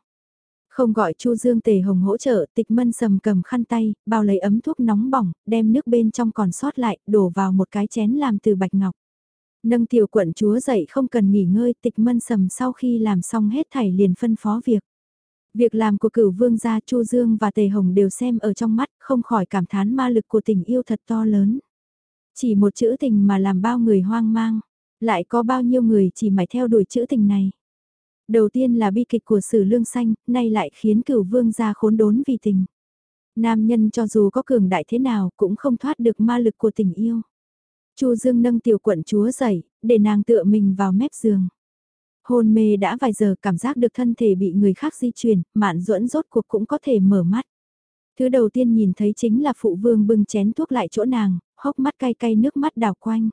A: Không gọi Chu Dương Tề Hồng hỗ trợ, tịch mân sầm cầm khăn tay, bao lấy ấm thuốc nóng bỏng, đem nước bên trong còn sót lại, đổ vào một cái chén làm từ bạch ngọc. Nâng tiểu quận chúa dậy không cần nghỉ ngơi, tịch mân sầm sau khi làm xong hết thảy liền phân phó việc. Việc làm của cửu vương gia Chu Dương và Tề Hồng đều xem ở trong mắt, không khỏi cảm thán ma lực của tình yêu thật to lớn. Chỉ một chữ tình mà làm bao người hoang mang, lại có bao nhiêu người chỉ mải theo đuổi chữ tình này. Đầu tiên là bi kịch của sử lương xanh, nay lại khiến cửu vương gia khốn đốn vì tình. Nam nhân cho dù có cường đại thế nào cũng không thoát được ma lực của tình yêu. Chu Dương nâng tiểu quận chúa dậy, để nàng tựa mình vào mép giường. Hôn mê đã vài giờ cảm giác được thân thể bị người khác di chuyển, mạn duẫn rốt cuộc cũng có thể mở mắt. Thứ đầu tiên nhìn thấy chính là phụ vương bưng chén thuốc lại chỗ nàng, hốc mắt cay cay nước mắt đào quanh.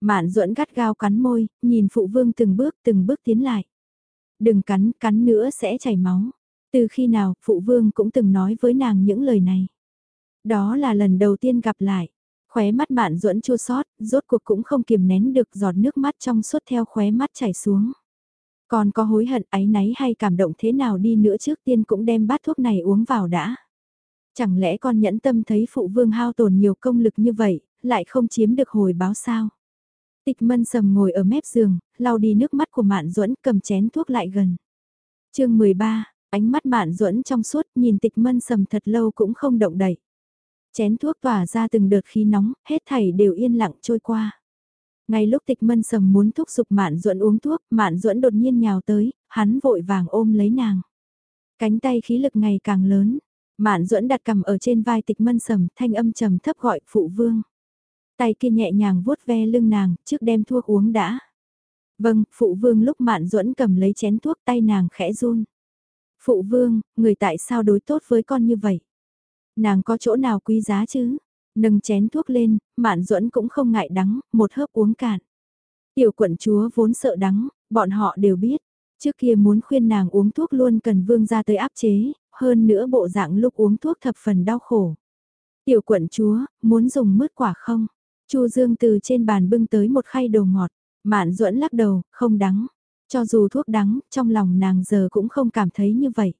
A: Mạn duẫn gắt gao cắn môi, nhìn phụ vương từng bước từng bước tiến lại. Đừng cắn, cắn nữa sẽ chảy máu. Từ khi nào, phụ vương cũng từng nói với nàng những lời này. Đó là lần đầu tiên gặp lại. Khóe mắt mạn duẫn chua sót, rốt cuộc cũng không kiềm nén được giọt nước mắt trong suốt theo khóe mắt chảy xuống. Còn có hối hận áy náy hay cảm động thế nào đi nữa trước tiên cũng đem bát thuốc này uống vào đã. Chẳng lẽ con nhẫn tâm thấy phụ vương hao tổn nhiều công lực như vậy, lại không chiếm được hồi báo sao? Tịch mân sầm ngồi ở mép giường, lau đi nước mắt của mạn duẫn cầm chén thuốc lại gần. chương 13, ánh mắt mạn duẫn trong suốt nhìn tịch mân sầm thật lâu cũng không động đậy. Chén thuốc tỏa ra từng đợt khí nóng, hết thảy đều yên lặng trôi qua. Ngay lúc tịch mân sầm muốn thúc giục mạn duẫn uống thuốc, mạn duẫn đột nhiên nhào tới, hắn vội vàng ôm lấy nàng. Cánh tay khí lực ngày càng lớn, mạn duẫn đặt cầm ở trên vai tịch mân sầm, thanh âm trầm thấp gọi phụ vương. Tay kia nhẹ nhàng vuốt ve lưng nàng, trước đem thuốc uống đã. Vâng, phụ vương lúc mạn duẫn cầm lấy chén thuốc tay nàng khẽ run. Phụ vương, người tại sao đối tốt với con như vậy? Nàng có chỗ nào quý giá chứ? Nâng chén thuốc lên, mạn duẫn cũng không ngại đắng, một hớp uống cạn. Tiểu quận chúa vốn sợ đắng, bọn họ đều biết. Trước kia muốn khuyên nàng uống thuốc luôn cần vương ra tới áp chế, hơn nữa bộ dạng lúc uống thuốc thập phần đau khổ. Tiểu quận chúa, muốn dùng mứt quả không? Chu Dương từ trên bàn bưng tới một khay đồ ngọt, Mạn Duẫn lắc đầu, không đắng. Cho dù thuốc đắng, trong lòng nàng giờ cũng không cảm thấy như vậy.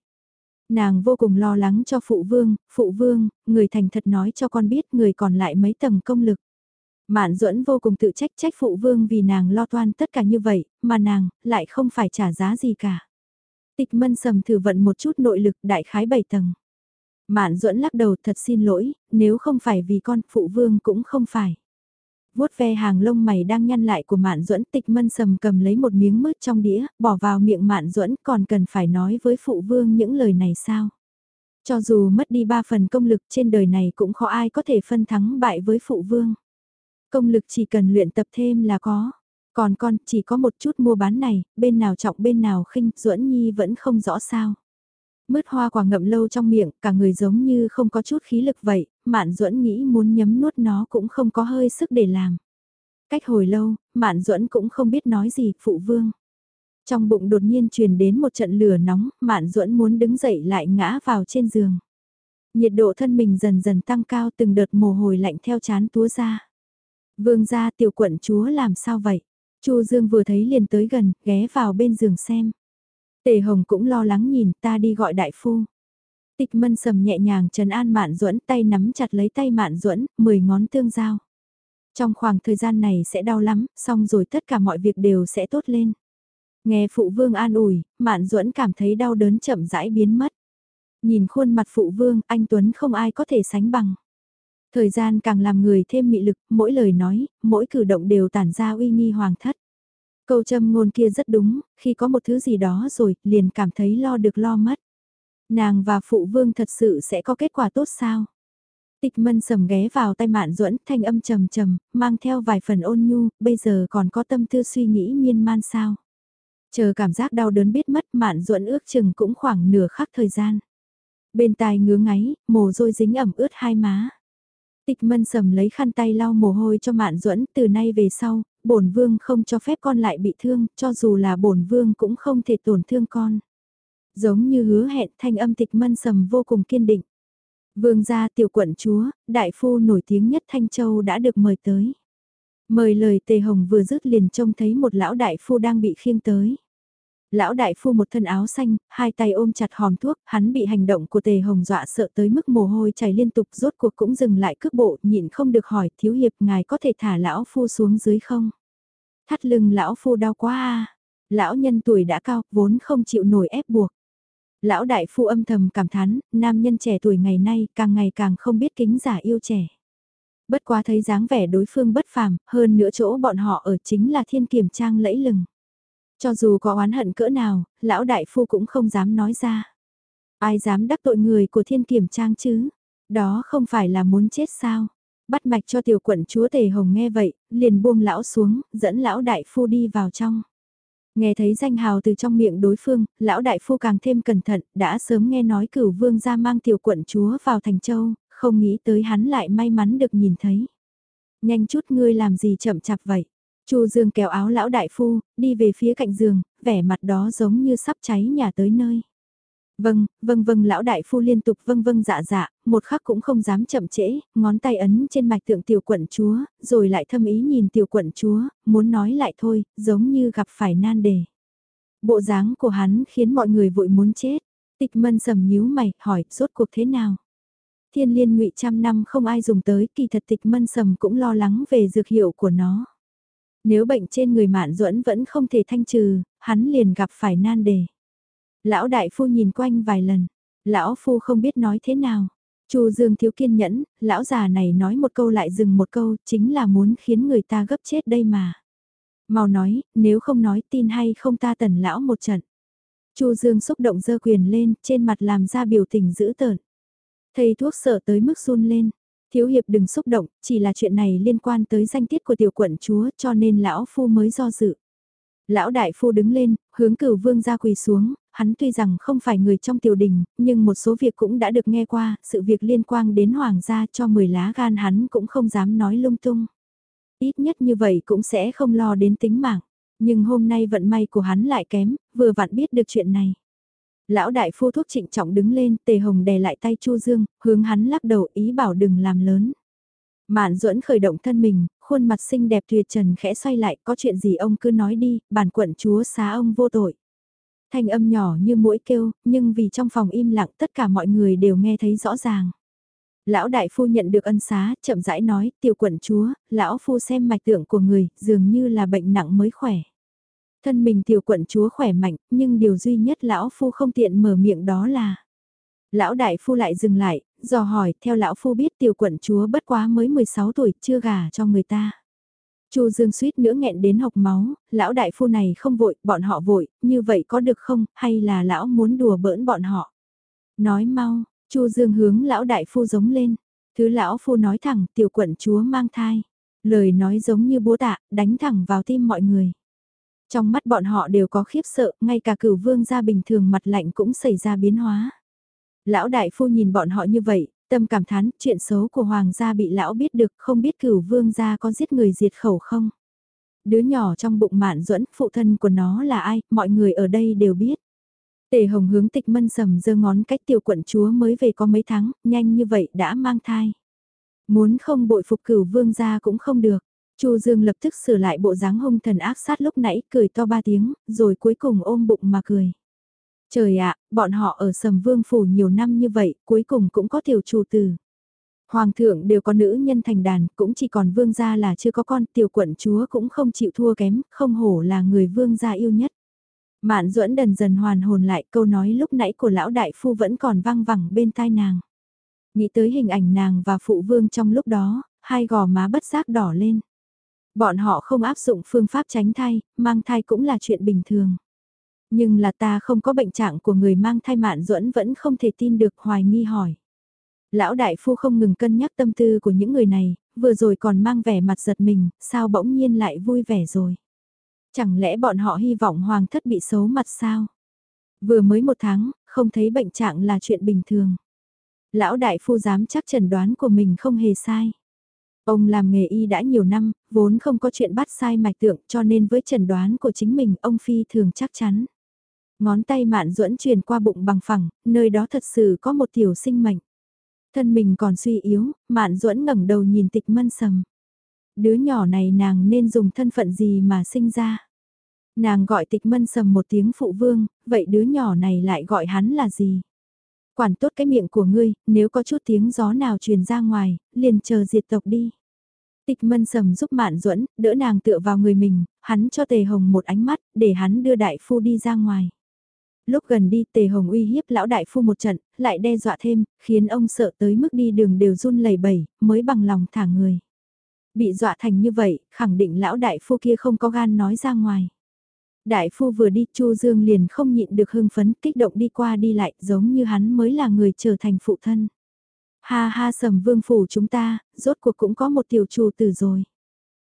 A: Nàng vô cùng lo lắng cho phụ vương, phụ vương, người thành thật nói cho con biết người còn lại mấy tầng công lực. Mạn Duẫn vô cùng tự trách trách phụ vương vì nàng lo toan tất cả như vậy, mà nàng lại không phải trả giá gì cả. Tịch Mân Sầm thử vận một chút nội lực đại khái bảy tầng. Mạn Duẫn lắc đầu thật xin lỗi, nếu không phải vì con, phụ vương cũng không phải vuốt ve hàng lông mày đang nhăn lại của Mạn Duẫn, Tịch Mân Sầm cầm lấy một miếng mứt trong đĩa, bỏ vào miệng Mạn Duẫn, còn cần phải nói với phụ vương những lời này sao? Cho dù mất đi ba phần công lực trên đời này cũng khó ai có thể phân thắng bại với phụ vương. Công lực chỉ cần luyện tập thêm là có. Còn con chỉ có một chút mua bán này, bên nào trọng bên nào khinh, Duẫn Nhi vẫn không rõ sao. Mứt hoa quả ngậm lâu trong miệng, cả người giống như không có chút khí lực vậy, Mạn Duẫn nghĩ muốn nhấm nuốt nó cũng không có hơi sức để làm. Cách hồi lâu, Mạn Duẫn cũng không biết nói gì, phụ vương. Trong bụng đột nhiên truyền đến một trận lửa nóng, Mạn Duẫn muốn đứng dậy lại ngã vào trên giường. Nhiệt độ thân mình dần dần tăng cao từng đợt mồ hôi lạnh theo chán túa ra. Vương gia tiểu quận chúa làm sao vậy? Chu Dương vừa thấy liền tới gần, ghé vào bên giường xem. Tề Hồng cũng lo lắng nhìn ta đi gọi đại phu. Tịch mân sầm nhẹ nhàng trần an mạn duẫn tay nắm chặt lấy tay mạn duẫn mười ngón tương giao. Trong khoảng thời gian này sẽ đau lắm, xong rồi tất cả mọi việc đều sẽ tốt lên. Nghe phụ vương an ủi, mạn duẫn cảm thấy đau đớn chậm rãi biến mất. Nhìn khuôn mặt phụ vương, anh Tuấn không ai có thể sánh bằng. Thời gian càng làm người thêm mị lực, mỗi lời nói, mỗi cử động đều tản ra uy nghi hoàng thất. Câu châm ngôn kia rất đúng, khi có một thứ gì đó rồi, liền cảm thấy lo được lo mất. Nàng và phụ vương thật sự sẽ có kết quả tốt sao? Tịch mân sầm ghé vào tay mạn duẫn thanh âm trầm trầm, mang theo vài phần ôn nhu, bây giờ còn có tâm tư suy nghĩ miên man sao? Chờ cảm giác đau đớn biết mất mạn duẫn ước chừng cũng khoảng nửa khắc thời gian. Bên tai ngứa ngáy, mồ rôi dính ẩm ướt hai má. Tịch mân sầm lấy khăn tay lau mồ hôi cho mạn duẫn từ nay về sau, bổn vương không cho phép con lại bị thương, cho dù là bổn vương cũng không thể tổn thương con. Giống như hứa hẹn thanh âm tịch mân sầm vô cùng kiên định. Vương gia tiểu quận chúa, đại phu nổi tiếng nhất Thanh Châu đã được mời tới. Mời lời tề hồng vừa dứt liền trông thấy một lão đại phu đang bị khiêng tới. Lão đại phu một thân áo xanh, hai tay ôm chặt hòm thuốc, hắn bị hành động của tề hồng dọa sợ tới mức mồ hôi chảy liên tục rốt cuộc cũng dừng lại cước bộ, nhịn không được hỏi thiếu hiệp ngài có thể thả lão phu xuống dưới không? Thắt lưng lão phu đau quá à. Lão nhân tuổi đã cao, vốn không chịu nổi ép buộc. Lão đại phu âm thầm cảm thán, nam nhân trẻ tuổi ngày nay càng ngày càng không biết kính giả yêu trẻ. Bất quá thấy dáng vẻ đối phương bất phàm, hơn nữa chỗ bọn họ ở chính là thiên kiểm trang lẫy lừng. Cho dù có oán hận cỡ nào, lão đại phu cũng không dám nói ra. Ai dám đắc tội người của thiên kiểm trang chứ? Đó không phải là muốn chết sao? Bắt mạch cho tiểu quận chúa Tề Hồng nghe vậy, liền buông lão xuống, dẫn lão đại phu đi vào trong. Nghe thấy danh hào từ trong miệng đối phương, lão đại phu càng thêm cẩn thận, đã sớm nghe nói cửu vương ra mang tiểu quận chúa vào thành châu, không nghĩ tới hắn lại may mắn được nhìn thấy. Nhanh chút ngươi làm gì chậm chạp vậy? Chu Dương kéo áo lão đại phu, đi về phía cạnh giường, vẻ mặt đó giống như sắp cháy nhà tới nơi. Vâng, vâng vâng lão đại phu liên tục vâng vâng dạ dạ, một khắc cũng không dám chậm trễ, ngón tay ấn trên mạch tượng tiểu quận chúa, rồi lại thâm ý nhìn tiểu quận chúa, muốn nói lại thôi, giống như gặp phải nan đề. Bộ dáng của hắn khiến mọi người vội muốn chết, tịch mân sầm nhíu mày, hỏi, rốt cuộc thế nào? Thiên liên ngụy trăm năm không ai dùng tới, kỳ thật tịch mân sầm cũng lo lắng về dược hiệu của nó. Nếu bệnh trên người mạn duẫn vẫn không thể thanh trừ, hắn liền gặp phải nan đề. Lão đại phu nhìn quanh vài lần, lão phu không biết nói thế nào. Chu Dương thiếu kiên nhẫn, lão già này nói một câu lại dừng một câu, chính là muốn khiến người ta gấp chết đây mà. Mau nói, nếu không nói tin hay không ta tần lão một trận. Chu Dương xúc động dơ quyền lên, trên mặt làm ra biểu tình dữ tợn. Thầy thuốc sợ tới mức run lên. Thiếu hiệp đừng xúc động, chỉ là chuyện này liên quan tới danh tiết của tiểu quận chúa cho nên lão phu mới do dự. Lão đại phu đứng lên, hướng cửu vương ra quỳ xuống, hắn tuy rằng không phải người trong tiểu đình, nhưng một số việc cũng đã được nghe qua, sự việc liên quan đến hoàng gia cho 10 lá gan hắn cũng không dám nói lung tung. Ít nhất như vậy cũng sẽ không lo đến tính mạng, nhưng hôm nay vận may của hắn lại kém, vừa vặn biết được chuyện này. Lão đại phu thuốc trịnh trọng đứng lên, tề hồng đè lại tay Chu Dương, hướng hắn lắc đầu ý bảo đừng làm lớn. Mạn duẫn khởi động thân mình, khuôn mặt xinh đẹp tuyệt trần khẽ xoay lại, có chuyện gì ông cứ nói đi, bản quận chúa xá ông vô tội. Thanh âm nhỏ như mũi kêu, nhưng vì trong phòng im lặng tất cả mọi người đều nghe thấy rõ ràng. Lão đại phu nhận được ân xá, chậm rãi nói, tiểu quận chúa, lão phu xem mạch tượng của người, dường như là bệnh nặng mới khỏe. Thân mình tiểu quận chúa khỏe mạnh, nhưng điều duy nhất lão phu không tiện mở miệng đó là... Lão đại phu lại dừng lại, dò hỏi, theo lão phu biết tiểu quận chúa bất quá mới 16 tuổi, chưa gả cho người ta. Chu Dương suýt nữa nghẹn đến học máu, lão đại phu này không vội, bọn họ vội, như vậy có được không, hay là lão muốn đùa bỡn bọn họ? Nói mau, Chu Dương hướng lão đại phu giống lên, thứ lão phu nói thẳng, tiểu quận chúa mang thai. Lời nói giống như búa tạ, đánh thẳng vào tim mọi người. Trong mắt bọn họ đều có khiếp sợ, ngay cả cửu vương gia bình thường mặt lạnh cũng xảy ra biến hóa. Lão đại phu nhìn bọn họ như vậy, tâm cảm thán chuyện xấu của hoàng gia bị lão biết được không biết cửu vương gia có giết người diệt khẩu không. Đứa nhỏ trong bụng mạn duẫn phụ thân của nó là ai, mọi người ở đây đều biết. Tề hồng hướng tịch mân sầm giơ ngón cách tiểu quận chúa mới về có mấy tháng, nhanh như vậy đã mang thai. Muốn không bội phục cửu vương gia cũng không được. Chu Dương lập tức sửa lại bộ dáng hung thần ác sát lúc nãy cười to ba tiếng, rồi cuối cùng ôm bụng mà cười. Trời ạ, bọn họ ở sầm vương phủ nhiều năm như vậy, cuối cùng cũng có tiểu chủ tử. Hoàng thượng đều có nữ nhân thành đàn, cũng chỉ còn vương gia là chưa có con, tiểu quận chúa cũng không chịu thua kém, không hổ là người vương gia yêu nhất. Mạn duẫn đần dần hoàn hồn lại câu nói lúc nãy của lão đại phu vẫn còn vang vẳng bên tai nàng. Nghĩ tới hình ảnh nàng và phụ vương trong lúc đó, hai gò má bất giác đỏ lên. Bọn họ không áp dụng phương pháp tránh thai, mang thai cũng là chuyện bình thường. Nhưng là ta không có bệnh trạng của người mang thai mạn duẫn vẫn không thể tin được hoài nghi hỏi. Lão đại phu không ngừng cân nhắc tâm tư của những người này, vừa rồi còn mang vẻ mặt giật mình, sao bỗng nhiên lại vui vẻ rồi. Chẳng lẽ bọn họ hy vọng hoàng thất bị xấu mặt sao? Vừa mới một tháng, không thấy bệnh trạng là chuyện bình thường. Lão đại phu dám chắc chẩn đoán của mình không hề sai. Ông làm nghề y đã nhiều năm, vốn không có chuyện bắt sai mạch tượng cho nên với chẩn đoán của chính mình ông phi thường chắc chắn. Ngón tay mạn duẫn truyền qua bụng bằng phẳng, nơi đó thật sự có một tiểu sinh mệnh. Thân mình còn suy yếu, mạn duẫn ngẩng đầu nhìn tịch mân sầm. Đứa nhỏ này nàng nên dùng thân phận gì mà sinh ra. Nàng gọi tịch mân sầm một tiếng phụ vương, vậy đứa nhỏ này lại gọi hắn là gì? Quản tốt cái miệng của ngươi, nếu có chút tiếng gió nào truyền ra ngoài, liền chờ diệt tộc đi. Tịch mân sầm giúp mạn duẫn đỡ nàng tựa vào người mình, hắn cho tề hồng một ánh mắt, để hắn đưa đại phu đi ra ngoài. Lúc gần đi tề hồng uy hiếp lão đại phu một trận, lại đe dọa thêm, khiến ông sợ tới mức đi đường đều run lẩy bẩy, mới bằng lòng thả người. Bị dọa thành như vậy, khẳng định lão đại phu kia không có gan nói ra ngoài. Đại phu vừa đi, Chu Dương liền không nhịn được hưng phấn, kích động đi qua đi lại, giống như hắn mới là người trở thành phụ thân. Ha ha sầm vương phủ chúng ta, rốt cuộc cũng có một tiểu chu tử rồi.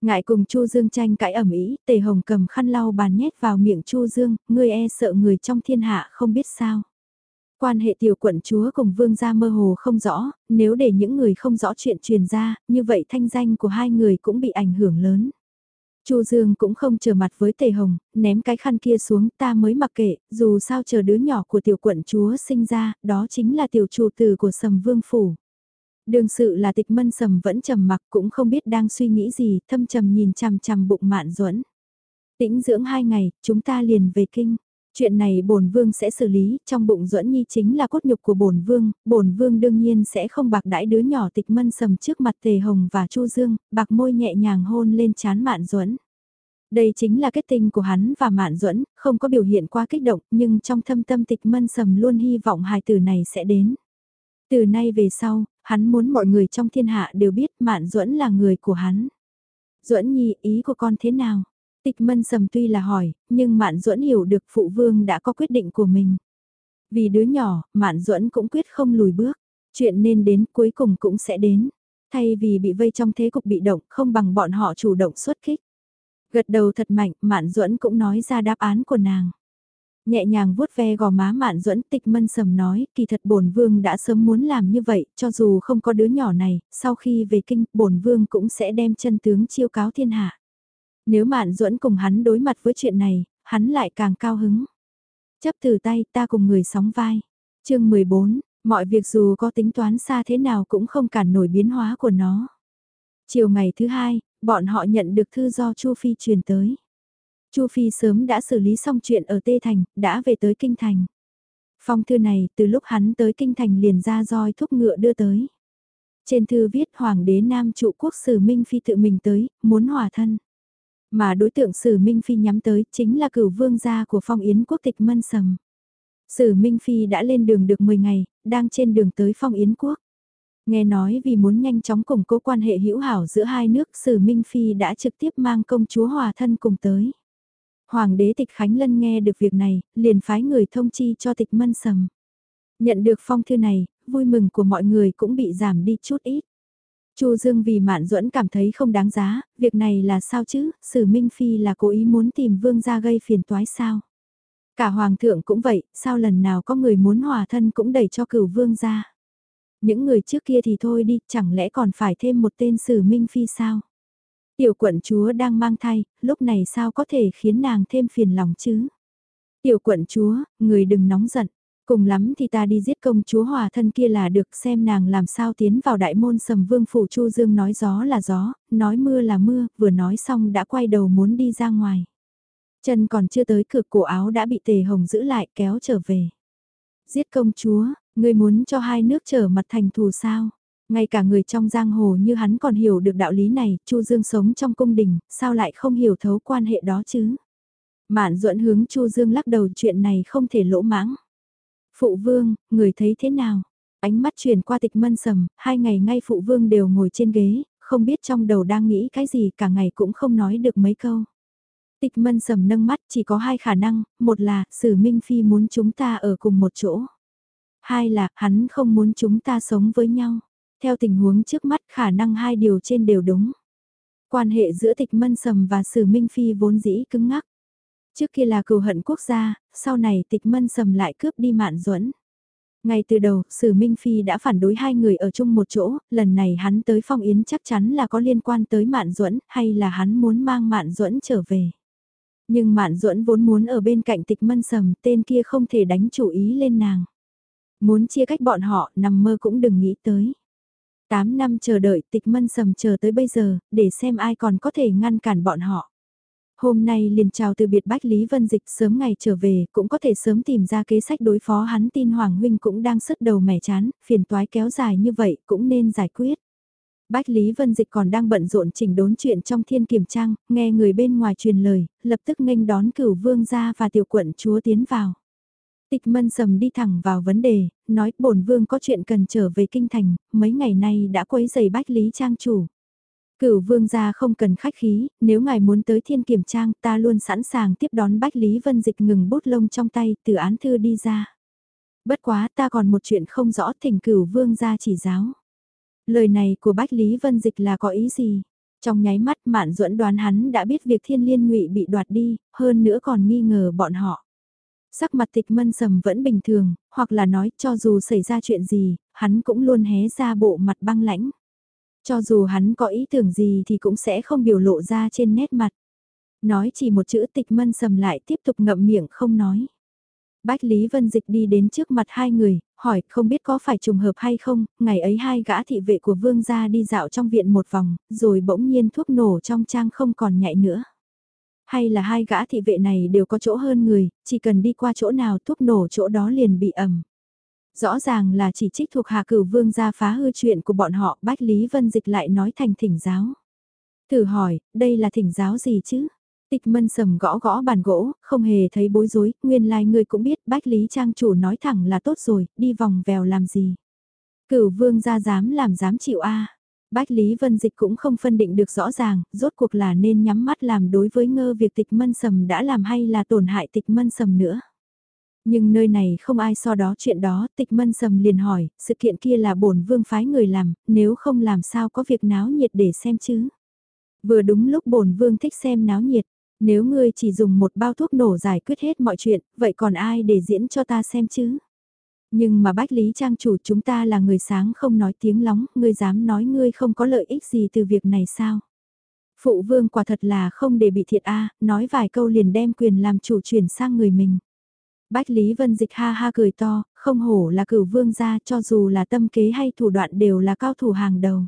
A: Ngại cùng Chu Dương tranh cãi ẩm ý, Tề Hồng cầm khăn lau bàn nhét vào miệng Chu Dương, ngươi e sợ người trong thiên hạ không biết sao. Quan hệ tiểu quận chúa cùng vương gia mơ hồ không rõ, nếu để những người không rõ chuyện truyền ra, như vậy thanh danh của hai người cũng bị ảnh hưởng lớn. Chu Dương cũng không chờ mặt với Tề Hồng, ném cái khăn kia xuống ta mới mặc kệ, dù sao chờ đứa nhỏ của tiểu quận chúa sinh ra, đó chính là tiểu chủ tử của sầm vương phủ. Đường sự là tịch mân sầm vẫn trầm mặc cũng không biết đang suy nghĩ gì, thâm trầm nhìn chằm chằm bụng mạn duẫn Tĩnh dưỡng hai ngày, chúng ta liền về kinh. Chuyện này bổn vương sẽ xử lý, trong bụng duẫn nhi chính là cốt nhục của bổn vương, bổn vương đương nhiên sẽ không bạc đãi đứa nhỏ tịch mân sầm trước mặt tề hồng và chu dương, bạc môi nhẹ nhàng hôn lên chán mạn duẫn đây chính là kết tinh của hắn và Mạn Duẫn, không có biểu hiện quá kích động, nhưng trong thâm tâm tịch mân sầm luôn hy vọng hài tử này sẽ đến. Từ nay về sau, hắn muốn mọi người trong thiên hạ đều biết Mạn Duẫn là người của hắn. Duẫn Nhi, ý của con thế nào? Tịch Mân Sầm tuy là hỏi, nhưng Mạn Duẫn hiểu được phụ vương đã có quyết định của mình. Vì đứa nhỏ, Mạn Duẫn cũng quyết không lùi bước. Chuyện nên đến cuối cùng cũng sẽ đến. Thay vì bị vây trong thế cục bị động, không bằng bọn họ chủ động xuất kích. Gật đầu thật mạnh, Mạn Duẫn cũng nói ra đáp án của nàng. Nhẹ nhàng vuốt ve gò má mạn duẫn tịch mân sầm nói, kỳ thật bổn vương đã sớm muốn làm như vậy, cho dù không có đứa nhỏ này, sau khi về kinh, bổn vương cũng sẽ đem chân tướng chiêu cáo thiên hạ. Nếu mạn duẫn cùng hắn đối mặt với chuyện này, hắn lại càng cao hứng. Chấp từ tay ta cùng người sóng vai. chương 14, mọi việc dù có tính toán xa thế nào cũng không cản nổi biến hóa của nó. Chiều ngày thứ hai, bọn họ nhận được thư do Chu Phi truyền tới. Chu Phi sớm đã xử lý xong chuyện ở Tê Thành, đã về tới Kinh Thành. Phong thư này, từ lúc hắn tới Kinh Thành liền ra roi thúc ngựa đưa tới. Trên thư viết Hoàng đế Nam trụ quốc sử Minh Phi tự mình tới, muốn hòa thân. Mà đối tượng sử Minh Phi nhắm tới chính là cửu vương gia của phong yến quốc tịch Mân Sầm. Sử Minh Phi đã lên đường được 10 ngày, đang trên đường tới phong yến quốc. Nghe nói vì muốn nhanh chóng củng cố quan hệ hữu hảo giữa hai nước Sử Minh Phi đã trực tiếp mang công chúa hòa thân cùng tới. Hoàng đế tịch Khánh Lân nghe được việc này, liền phái người thông chi cho tịch mân sầm. Nhận được phong thư này, vui mừng của mọi người cũng bị giảm đi chút ít. Chu Dương vì Mạn Duẫn cảm thấy không đáng giá, việc này là sao chứ, Sử Minh Phi là cố ý muốn tìm vương gia gây phiền toái sao? Cả hoàng thượng cũng vậy, sao lần nào có người muốn hòa thân cũng đẩy cho cửu vương gia? Những người trước kia thì thôi đi, chẳng lẽ còn phải thêm một tên Sử Minh Phi sao? Tiểu quận chúa đang mang thai, lúc này sao có thể khiến nàng thêm phiền lòng chứ? Tiểu quận chúa, người đừng nóng giận. Cùng lắm thì ta đi giết công chúa hòa thân kia là được xem nàng làm sao tiến vào đại môn sầm vương phủ Chu Dương nói gió là gió, nói mưa là mưa, vừa nói xong đã quay đầu muốn đi ra ngoài. Chân còn chưa tới cửa cổ áo đã bị tề hồng giữ lại kéo trở về. Giết công chúa, người muốn cho hai nước trở mặt thành thù sao? Ngay cả người trong giang hồ như hắn còn hiểu được đạo lý này, Chu Dương sống trong cung đình, sao lại không hiểu thấu quan hệ đó chứ? Mạn duẫn hướng Chu Dương lắc đầu chuyện này không thể lỗ mãng. Phụ vương, người thấy thế nào? Ánh mắt chuyển qua tịch mân sầm, hai ngày ngay phụ vương đều ngồi trên ghế, không biết trong đầu đang nghĩ cái gì cả ngày cũng không nói được mấy câu. Tịch mân sầm nâng mắt chỉ có hai khả năng, một là sử minh phi muốn chúng ta ở cùng một chỗ. Hai là hắn không muốn chúng ta sống với nhau. Theo tình huống trước mắt khả năng hai điều trên đều đúng. Quan hệ giữa tịch mân sầm và sử minh phi vốn dĩ cứng ngắc. Trước kia là cừu hận quốc gia, sau này tịch mân sầm lại cướp đi mạn duẫn ngay từ đầu, Sử Minh Phi đã phản đối hai người ở chung một chỗ, lần này hắn tới Phong Yến chắc chắn là có liên quan tới Mạn Duẫn, hay là hắn muốn mang Mạn Duẫn trở về. Nhưng Mạn Duẫn vốn muốn ở bên cạnh Tịch Mân Sầm, tên kia không thể đánh chủ ý lên nàng. Muốn chia cách bọn họ, nằm mơ cũng đừng nghĩ tới. 8 năm chờ đợi tịch mân sầm chờ tới bây giờ, để xem ai còn có thể ngăn cản bọn họ. Hôm nay liền chào từ biệt Bách Lý Vân Dịch sớm ngày trở về, cũng có thể sớm tìm ra kế sách đối phó hắn tin Hoàng Huynh cũng đang sứt đầu mẻ chán, phiền toái kéo dài như vậy cũng nên giải quyết. Bách Lý Vân Dịch còn đang bận rộn chỉnh đốn chuyện trong thiên kiểm trang, nghe người bên ngoài truyền lời, lập tức nghênh đón cửu vương gia và tiểu quận chúa tiến vào. Tịch mân sầm đi thẳng vào vấn đề, nói bổn vương có chuyện cần trở về kinh thành, mấy ngày nay đã quấy giày bách lý trang chủ. Cửu vương gia không cần khách khí, nếu ngài muốn tới thiên kiểm trang ta luôn sẵn sàng tiếp đón bách lý vân dịch ngừng bút lông trong tay từ án thư đi ra. Bất quá ta còn một chuyện không rõ thỉnh cửu vương gia chỉ giáo. Lời này của bách lý vân dịch là có ý gì? Trong nháy mắt Mạn Duẫn đoán hắn đã biết việc thiên liên ngụy bị đoạt đi, hơn nữa còn nghi ngờ bọn họ. Sắc mặt tịch mân sầm vẫn bình thường, hoặc là nói cho dù xảy ra chuyện gì, hắn cũng luôn hé ra bộ mặt băng lãnh. Cho dù hắn có ý tưởng gì thì cũng sẽ không biểu lộ ra trên nét mặt. Nói chỉ một chữ tịch mân sầm lại tiếp tục ngậm miệng không nói. Bách Lý Vân Dịch đi đến trước mặt hai người, hỏi không biết có phải trùng hợp hay không, ngày ấy hai gã thị vệ của vương gia đi dạo trong viện một vòng, rồi bỗng nhiên thuốc nổ trong trang không còn nhạy nữa. Hay là hai gã thị vệ này đều có chỗ hơn người, chỉ cần đi qua chỗ nào thuốc nổ chỗ đó liền bị ẩm. Rõ ràng là chỉ trích thuộc hạ cửu vương gia phá hư chuyện của bọn họ, Bách Lý Vân Dịch lại nói thành thỉnh giáo. Thử hỏi, đây là thỉnh giáo gì chứ? Tịch mân sầm gõ gõ bàn gỗ, không hề thấy bối rối, nguyên lai like ngươi cũng biết Bách Lý Trang chủ nói thẳng là tốt rồi, đi vòng vèo làm gì. Cửu vương gia dám làm dám chịu a Bách Lý Vân Dịch cũng không phân định được rõ ràng, rốt cuộc là nên nhắm mắt làm đối với ngơ việc tịch mân sầm đã làm hay là tổn hại tịch mân sầm nữa. Nhưng nơi này không ai so đó chuyện đó, tịch mân sầm liền hỏi, sự kiện kia là bổn vương phái người làm, nếu không làm sao có việc náo nhiệt để xem chứ. Vừa đúng lúc bổn vương thích xem náo nhiệt, nếu ngươi chỉ dùng một bao thuốc nổ giải quyết hết mọi chuyện, vậy còn ai để diễn cho ta xem chứ? Nhưng mà Bách Lý Trang chủ chúng ta là người sáng không nói tiếng lóng, ngươi dám nói ngươi không có lợi ích gì từ việc này sao? Phụ vương quả thật là không để bị thiệt a nói vài câu liền đem quyền làm chủ chuyển sang người mình. Bách Lý Vân Dịch ha ha cười to, không hổ là cửu vương gia cho dù là tâm kế hay thủ đoạn đều là cao thủ hàng đầu.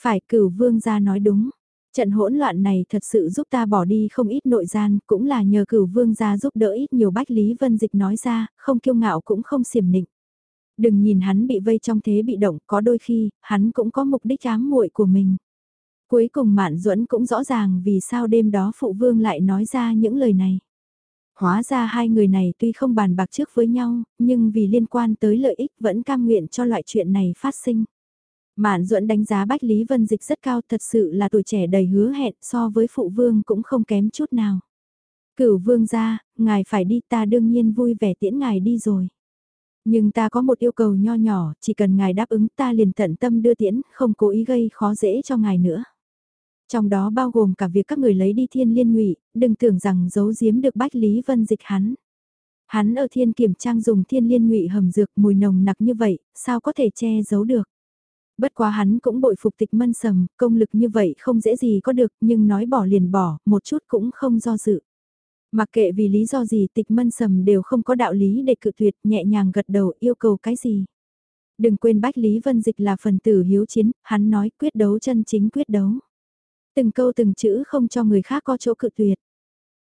A: Phải cửu vương gia nói đúng, Trận hỗn loạn này thật sự giúp ta bỏ đi không ít nội gian, cũng là nhờ cửu vương gia giúp đỡ ít nhiều bách Lý Vân Dịch nói ra, không kiêu ngạo cũng không xiểm nịnh. Đừng nhìn hắn bị vây trong thế bị động, có đôi khi, hắn cũng có mục đích ám muội của mình. Cuối cùng Mạn Duẫn cũng rõ ràng vì sao đêm đó phụ vương lại nói ra những lời này. Hóa ra hai người này tuy không bàn bạc trước với nhau, nhưng vì liên quan tới lợi ích vẫn cam nguyện cho loại chuyện này phát sinh. Mạn Duẫn đánh giá Bách Lý Vân Dịch rất cao thật sự là tuổi trẻ đầy hứa hẹn so với phụ vương cũng không kém chút nào. Cửu vương ra, ngài phải đi ta đương nhiên vui vẻ tiễn ngài đi rồi. Nhưng ta có một yêu cầu nho nhỏ, chỉ cần ngài đáp ứng ta liền tận tâm đưa tiễn, không cố ý gây khó dễ cho ngài nữa. Trong đó bao gồm cả việc các người lấy đi thiên liên ngụy, đừng tưởng rằng giấu giếm được Bách Lý Vân Dịch hắn. Hắn ở thiên kiểm trang dùng thiên liên ngụy hầm dược mùi nồng nặc như vậy, sao có thể che giấu được. Bất quá hắn cũng bội phục tịch mân sầm, công lực như vậy không dễ gì có được, nhưng nói bỏ liền bỏ, một chút cũng không do dự. Mặc kệ vì lý do gì tịch mân sầm đều không có đạo lý để cự tuyệt, nhẹ nhàng gật đầu yêu cầu cái gì. Đừng quên Bách Lý Vân Dịch là phần tử hiếu chiến, hắn nói quyết đấu chân chính quyết đấu. Từng câu từng chữ không cho người khác có chỗ cự tuyệt.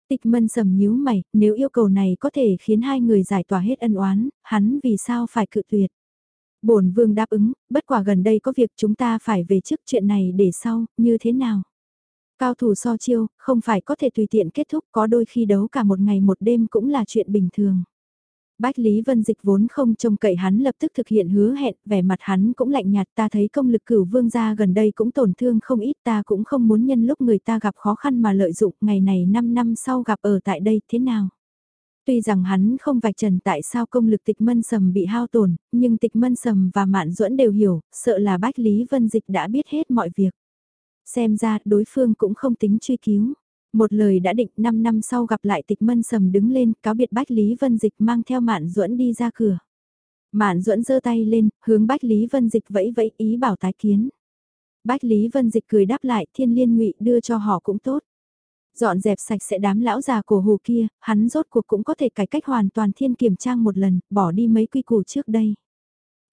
A: Tịch mân sầm nhíu mày, nếu yêu cầu này có thể khiến hai người giải tỏa hết ân oán, hắn vì sao phải cự tuyệt bổn vương đáp ứng, bất quả gần đây có việc chúng ta phải về trước chuyện này để sau, như thế nào? Cao thủ so chiêu, không phải có thể tùy tiện kết thúc có đôi khi đấu cả một ngày một đêm cũng là chuyện bình thường. Bách Lý Vân Dịch vốn không trông cậy hắn lập tức thực hiện hứa hẹn, vẻ mặt hắn cũng lạnh nhạt ta thấy công lực cửu vương gia gần đây cũng tổn thương không ít ta cũng không muốn nhân lúc người ta gặp khó khăn mà lợi dụng ngày này 5 năm sau gặp ở tại đây thế nào. Tuy rằng hắn không vạch trần tại sao công lực tịch mân sầm bị hao tổn, nhưng tịch mân sầm và mạn duẫn đều hiểu, sợ là Bách Lý Vân Dịch đã biết hết mọi việc. Xem ra đối phương cũng không tính truy cứu. Một lời đã định 5 năm sau gặp lại tịch mân sầm đứng lên cáo biệt Bách Lý Vân Dịch mang theo mạn duẫn đi ra cửa. Mạn duẫn giơ tay lên, hướng Bách Lý Vân Dịch vẫy vẫy ý bảo tái kiến. Bách Lý Vân Dịch cười đáp lại thiên liên ngụy đưa cho họ cũng tốt. Dọn dẹp sạch sẽ đám lão già cổ hù kia, hắn rốt cuộc cũng có thể cải cách hoàn toàn thiên kiểm trang một lần, bỏ đi mấy quy củ trước đây.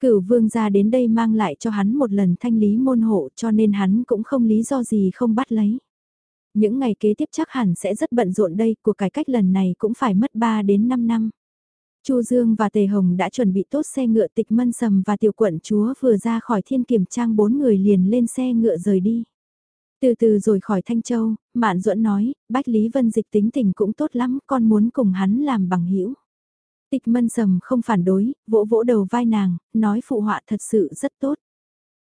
A: Cửu vương gia đến đây mang lại cho hắn một lần thanh lý môn hộ cho nên hắn cũng không lý do gì không bắt lấy. Những ngày kế tiếp chắc hẳn sẽ rất bận rộn đây, cuộc cải cách lần này cũng phải mất 3 đến 5 năm. Chu Dương và Tề Hồng đã chuẩn bị tốt xe ngựa tịch mân sầm và tiểu quận chúa vừa ra khỏi thiên kiểm trang bốn người liền lên xe ngựa rời đi. Từ từ rồi khỏi Thanh Châu, Mạn Duẫn nói, Bách Lý Vân Dịch tính tình cũng tốt lắm, con muốn cùng hắn làm bằng hữu. Tịch mân sầm không phản đối, vỗ vỗ đầu vai nàng, nói phụ họa thật sự rất tốt.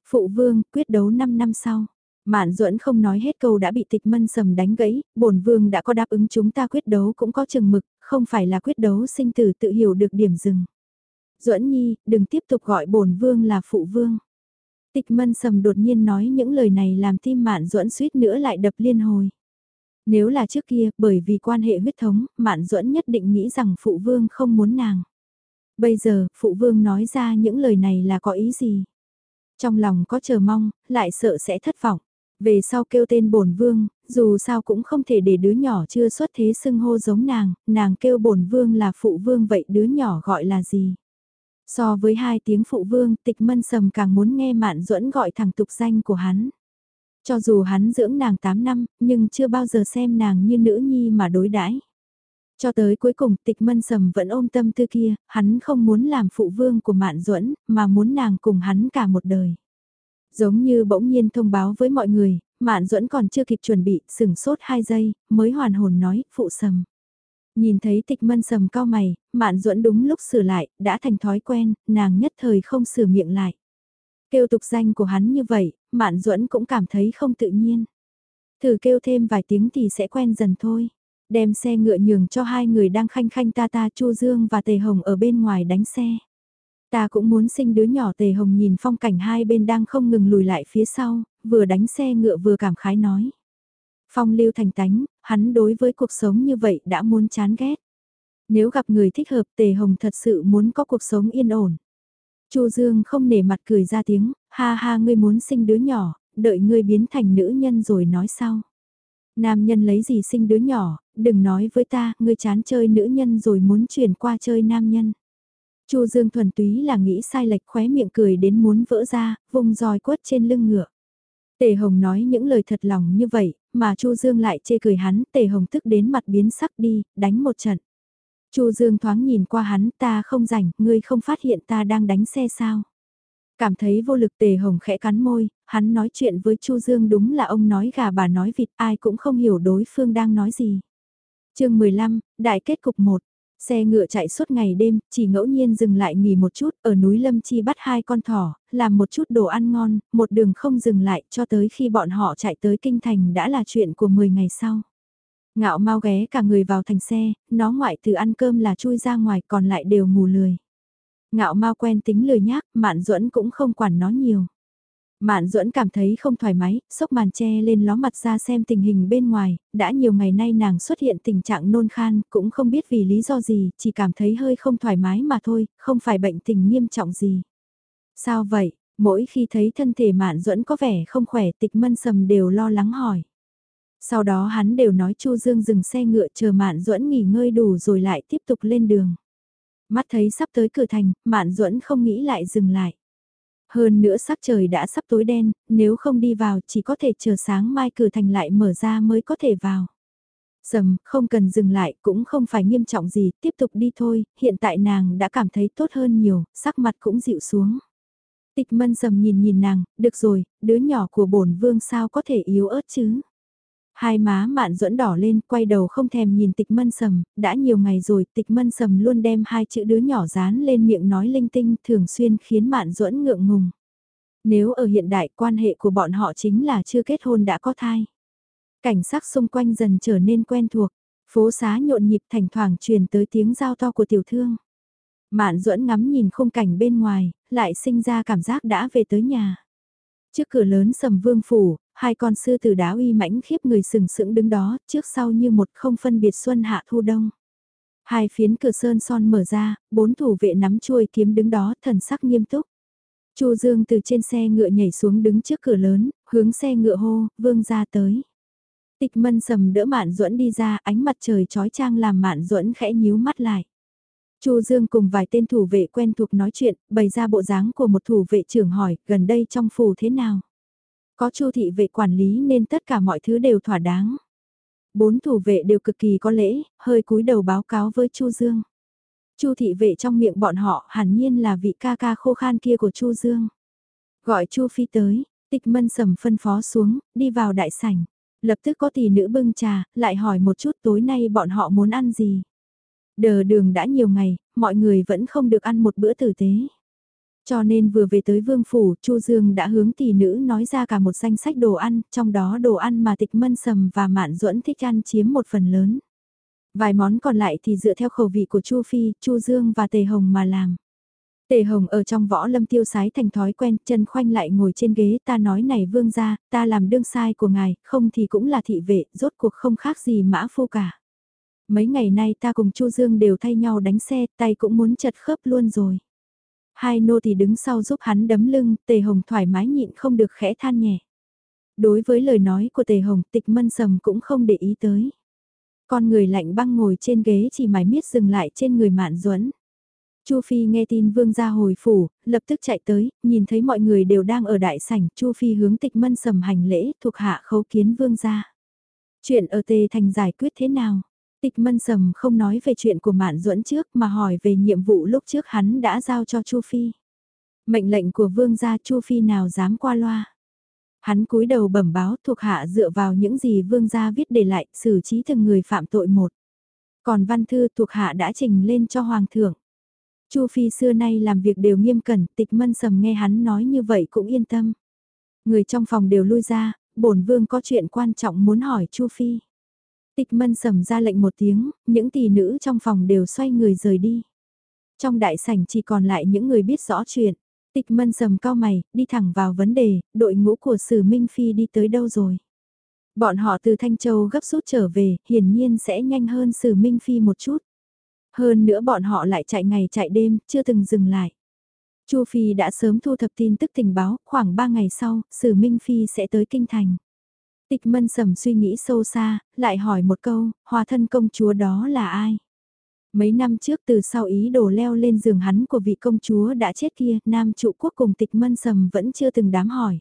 A: Phụ vương, quyết đấu 5 năm sau. Mạn Duẫn không nói hết câu đã bị tịch mân sầm đánh gãy, bổn vương đã có đáp ứng chúng ta quyết đấu cũng có chừng mực, không phải là quyết đấu sinh tử tự hiểu được điểm dừng. Duẫn nhi, đừng tiếp tục gọi bổn vương là phụ vương. Tịch mân sầm đột nhiên nói những lời này làm tim mạn duẫn suýt nữa lại đập liên hồi. Nếu là trước kia, bởi vì quan hệ huyết thống, mạn duẫn nhất định nghĩ rằng phụ vương không muốn nàng. Bây giờ, phụ vương nói ra những lời này là có ý gì? Trong lòng có chờ mong, lại sợ sẽ thất vọng. Về sau kêu tên bổn vương, dù sao cũng không thể để đứa nhỏ chưa xuất thế xưng hô giống nàng, nàng kêu bổn vương là phụ vương vậy đứa nhỏ gọi là gì? So với hai tiếng phụ vương, tịch mân sầm càng muốn nghe mạn duẫn gọi thẳng tục danh của hắn. Cho dù hắn dưỡng nàng 8 năm, nhưng chưa bao giờ xem nàng như nữ nhi mà đối đãi. Cho tới cuối cùng tịch mân sầm vẫn ôm tâm tư kia, hắn không muốn làm phụ vương của mạn duẫn mà muốn nàng cùng hắn cả một đời. Giống như bỗng nhiên thông báo với mọi người, mạn duẫn còn chưa kịp chuẩn bị, sừng sốt 2 giây, mới hoàn hồn nói, phụ sầm. Nhìn thấy tịch mân sầm cao mày, mạn duẫn đúng lúc sửa lại, đã thành thói quen, nàng nhất thời không sửa miệng lại. Kêu tục danh của hắn như vậy, mạn duẫn cũng cảm thấy không tự nhiên. Thử kêu thêm vài tiếng thì sẽ quen dần thôi. Đem xe ngựa nhường cho hai người đang khanh khanh ta ta Chu Dương và Tề Hồng ở bên ngoài đánh xe. Ta cũng muốn sinh đứa nhỏ Tề Hồng nhìn phong cảnh hai bên đang không ngừng lùi lại phía sau, vừa đánh xe ngựa vừa cảm khái nói. Phong lưu thành tánh, hắn đối với cuộc sống như vậy đã muốn chán ghét. Nếu gặp người thích hợp Tề Hồng thật sự muốn có cuộc sống yên ổn. Chu Dương không nể mặt cười ra tiếng, ha ha ngươi muốn sinh đứa nhỏ, đợi ngươi biến thành nữ nhân rồi nói sau. Nam nhân lấy gì sinh đứa nhỏ, đừng nói với ta, ngươi chán chơi nữ nhân rồi muốn chuyển qua chơi nam nhân. Chu Dương thuần túy là nghĩ sai lệch khóe miệng cười đến muốn vỡ ra, vùng roi quất trên lưng ngựa. Tề Hồng nói những lời thật lòng như vậy, mà Chu Dương lại chê cười hắn, Tề Hồng tức đến mặt biến sắc đi, đánh một trận. Chu Dương thoáng nhìn qua hắn, ta không rảnh, ngươi không phát hiện ta đang đánh xe sao? Cảm thấy vô lực Tề Hồng khẽ cắn môi, hắn nói chuyện với Chu Dương đúng là ông nói gà bà nói vịt, ai cũng không hiểu đối phương đang nói gì. Chương 15, đại kết cục 1. Xe ngựa chạy suốt ngày đêm, chỉ ngẫu nhiên dừng lại nghỉ một chút, ở núi Lâm Chi bắt hai con thỏ, làm một chút đồ ăn ngon, một đường không dừng lại cho tới khi bọn họ chạy tới Kinh Thành đã là chuyện của 10 ngày sau. Ngạo mau ghé cả người vào thành xe, nó ngoại từ ăn cơm là chui ra ngoài còn lại đều ngủ lười. Ngạo mau quen tính lười nhác, mạn duẫn cũng không quản nó nhiều. Mạn duẫn cảm thấy không thoải mái, sốc màn che lên ló mặt ra xem tình hình bên ngoài, đã nhiều ngày nay nàng xuất hiện tình trạng nôn khan, cũng không biết vì lý do gì, chỉ cảm thấy hơi không thoải mái mà thôi, không phải bệnh tình nghiêm trọng gì. Sao vậy, mỗi khi thấy thân thể mạn duẫn có vẻ không khỏe tịch mân sầm đều lo lắng hỏi. Sau đó hắn đều nói Chu Dương dừng xe ngựa chờ Mạn Duẫn nghỉ ngơi đủ rồi lại tiếp tục lên đường. Mắt thấy sắp tới cửa thành, Mạn Duẫn không nghĩ lại dừng lại. Hơn nữa sắc trời đã sắp tối đen, nếu không đi vào chỉ có thể chờ sáng mai cửa thành lại mở ra mới có thể vào. Sầm, không cần dừng lại, cũng không phải nghiêm trọng gì, tiếp tục đi thôi, hiện tại nàng đã cảm thấy tốt hơn nhiều, sắc mặt cũng dịu xuống. Tịch mân sầm nhìn nhìn nàng, được rồi, đứa nhỏ của bổn vương sao có thể yếu ớt chứ. Hai má mạn duẫn đỏ lên, quay đầu không thèm nhìn tịch mân sầm, đã nhiều ngày rồi, tịch mân sầm luôn đem hai chữ đứa nhỏ dán lên miệng nói linh tinh, thường xuyên khiến mạn duẫn ngượng ngùng. Nếu ở hiện đại quan hệ của bọn họ chính là chưa kết hôn đã có thai. Cảnh sắc xung quanh dần trở nên quen thuộc, phố xá nhộn nhịp thỉnh thoảng truyền tới tiếng giao to của tiểu thương. Mạn duẫn ngắm nhìn khung cảnh bên ngoài, lại sinh ra cảm giác đã về tới nhà. Trước cửa lớn sầm vương phủ, hai con sư tử đá uy mãnh khiếp người sừng sững đứng đó, trước sau như một không phân biệt xuân hạ thu đông. Hai phiến cửa sơn son mở ra, bốn thủ vệ nắm chuôi kiếm đứng đó, thần sắc nghiêm túc. Chu Dương từ trên xe ngựa nhảy xuống đứng trước cửa lớn, hướng xe ngựa hô, vương ra tới. Tịch mân sầm đỡ mạn duẫn đi ra, ánh mặt trời trói trang làm mạn duẫn khẽ nhíu mắt lại. Chu Dương cùng vài tên thủ vệ quen thuộc nói chuyện, bày ra bộ dáng của một thủ vệ trưởng hỏi, gần đây trong phủ thế nào? Có Chu thị vệ quản lý nên tất cả mọi thứ đều thỏa đáng. Bốn thủ vệ đều cực kỳ có lễ, hơi cúi đầu báo cáo với Chu Dương. Chu thị vệ trong miệng bọn họ hẳn nhiên là vị ca ca khô khan kia của Chu Dương. Gọi Chu Phi tới, tịch mân sầm phân phó xuống, đi vào đại sảnh. Lập tức có tỷ nữ bưng trà, lại hỏi một chút tối nay bọn họ muốn ăn gì. Đờ đường đã nhiều ngày, mọi người vẫn không được ăn một bữa tử tế. Cho nên vừa về tới vương phủ, Chu Dương đã hướng tỷ nữ nói ra cả một danh sách đồ ăn, trong đó đồ ăn mà tịch mân sầm và mạn duẫn thích ăn chiếm một phần lớn. Vài món còn lại thì dựa theo khẩu vị của Chu Phi, Chu Dương và Tề Hồng mà làm. Tề Hồng ở trong võ lâm tiêu sái thành thói quen, chân khoanh lại ngồi trên ghế, ta nói này vương gia, ta làm đương sai của ngài, không thì cũng là thị vệ, rốt cuộc không khác gì mã phu cả. Mấy ngày nay ta cùng Chu Dương đều thay nhau đánh xe, tay cũng muốn chật khớp luôn rồi. Hai nô thì đứng sau giúp hắn đấm lưng, Tề Hồng thoải mái nhịn không được khẽ than nhẹ. Đối với lời nói của Tề Hồng, tịch mân sầm cũng không để ý tới. Con người lạnh băng ngồi trên ghế chỉ mải miết dừng lại trên người mạn duẫn Chu Phi nghe tin vương gia hồi phủ, lập tức chạy tới, nhìn thấy mọi người đều đang ở đại sảnh, Chu Phi hướng tịch mân sầm hành lễ, thuộc hạ khấu kiến vương gia. Chuyện ở tề thành giải quyết thế nào? Tịch mân sầm không nói về chuyện của Mạn Duẫn trước mà hỏi về nhiệm vụ lúc trước hắn đã giao cho Chu Phi. Mệnh lệnh của vương gia Chu Phi nào dám qua loa. Hắn cúi đầu bẩm báo thuộc hạ dựa vào những gì vương gia viết để lại xử trí từng người phạm tội một. Còn văn thư thuộc hạ đã trình lên cho hoàng thượng. Chu Phi xưa nay làm việc đều nghiêm cẩn, tịch mân sầm nghe hắn nói như vậy cũng yên tâm. Người trong phòng đều lui ra, bổn vương có chuyện quan trọng muốn hỏi Chu Phi. Tịch mân sầm ra lệnh một tiếng, những tỷ nữ trong phòng đều xoay người rời đi. Trong đại sảnh chỉ còn lại những người biết rõ chuyện. Tịch mân sầm cao mày, đi thẳng vào vấn đề, đội ngũ của Sử Minh Phi đi tới đâu rồi? Bọn họ từ Thanh Châu gấp rút trở về, hiển nhiên sẽ nhanh hơn Sử Minh Phi một chút. Hơn nữa bọn họ lại chạy ngày chạy đêm, chưa từng dừng lại. Chu Phi đã sớm thu thập tin tức tình báo, khoảng 3 ngày sau, Sử Minh Phi sẽ tới Kinh Thành. Tịch mân sầm suy nghĩ sâu xa, lại hỏi một câu, hòa thân công chúa đó là ai? Mấy năm trước từ sau ý đồ leo lên giường hắn của vị công chúa đã chết kia, nam trụ quốc cùng tịch mân sầm vẫn chưa từng đám hỏi.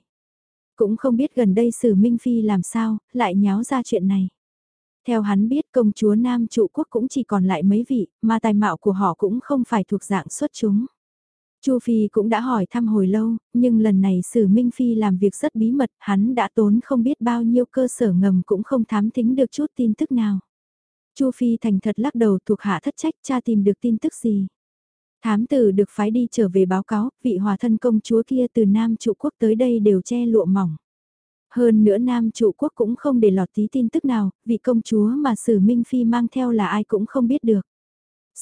A: Cũng không biết gần đây sử Minh Phi làm sao, lại nháo ra chuyện này. Theo hắn biết công chúa nam trụ quốc cũng chỉ còn lại mấy vị, mà tài mạo của họ cũng không phải thuộc dạng xuất chúng. Chu Phi cũng đã hỏi thăm hồi lâu, nhưng lần này Sử Minh Phi làm việc rất bí mật, hắn đã tốn không biết bao nhiêu cơ sở ngầm cũng không thám thính được chút tin tức nào. Chu Phi thành thật lắc đầu thuộc hạ thất trách cha tìm được tin tức gì. Thám tử được phái đi trở về báo cáo, vị hòa thân công chúa kia từ Nam trụ quốc tới đây đều che lụa mỏng. Hơn nữa Nam trụ quốc cũng không để lọt tí tin tức nào, vị công chúa mà Sử Minh Phi mang theo là ai cũng không biết được.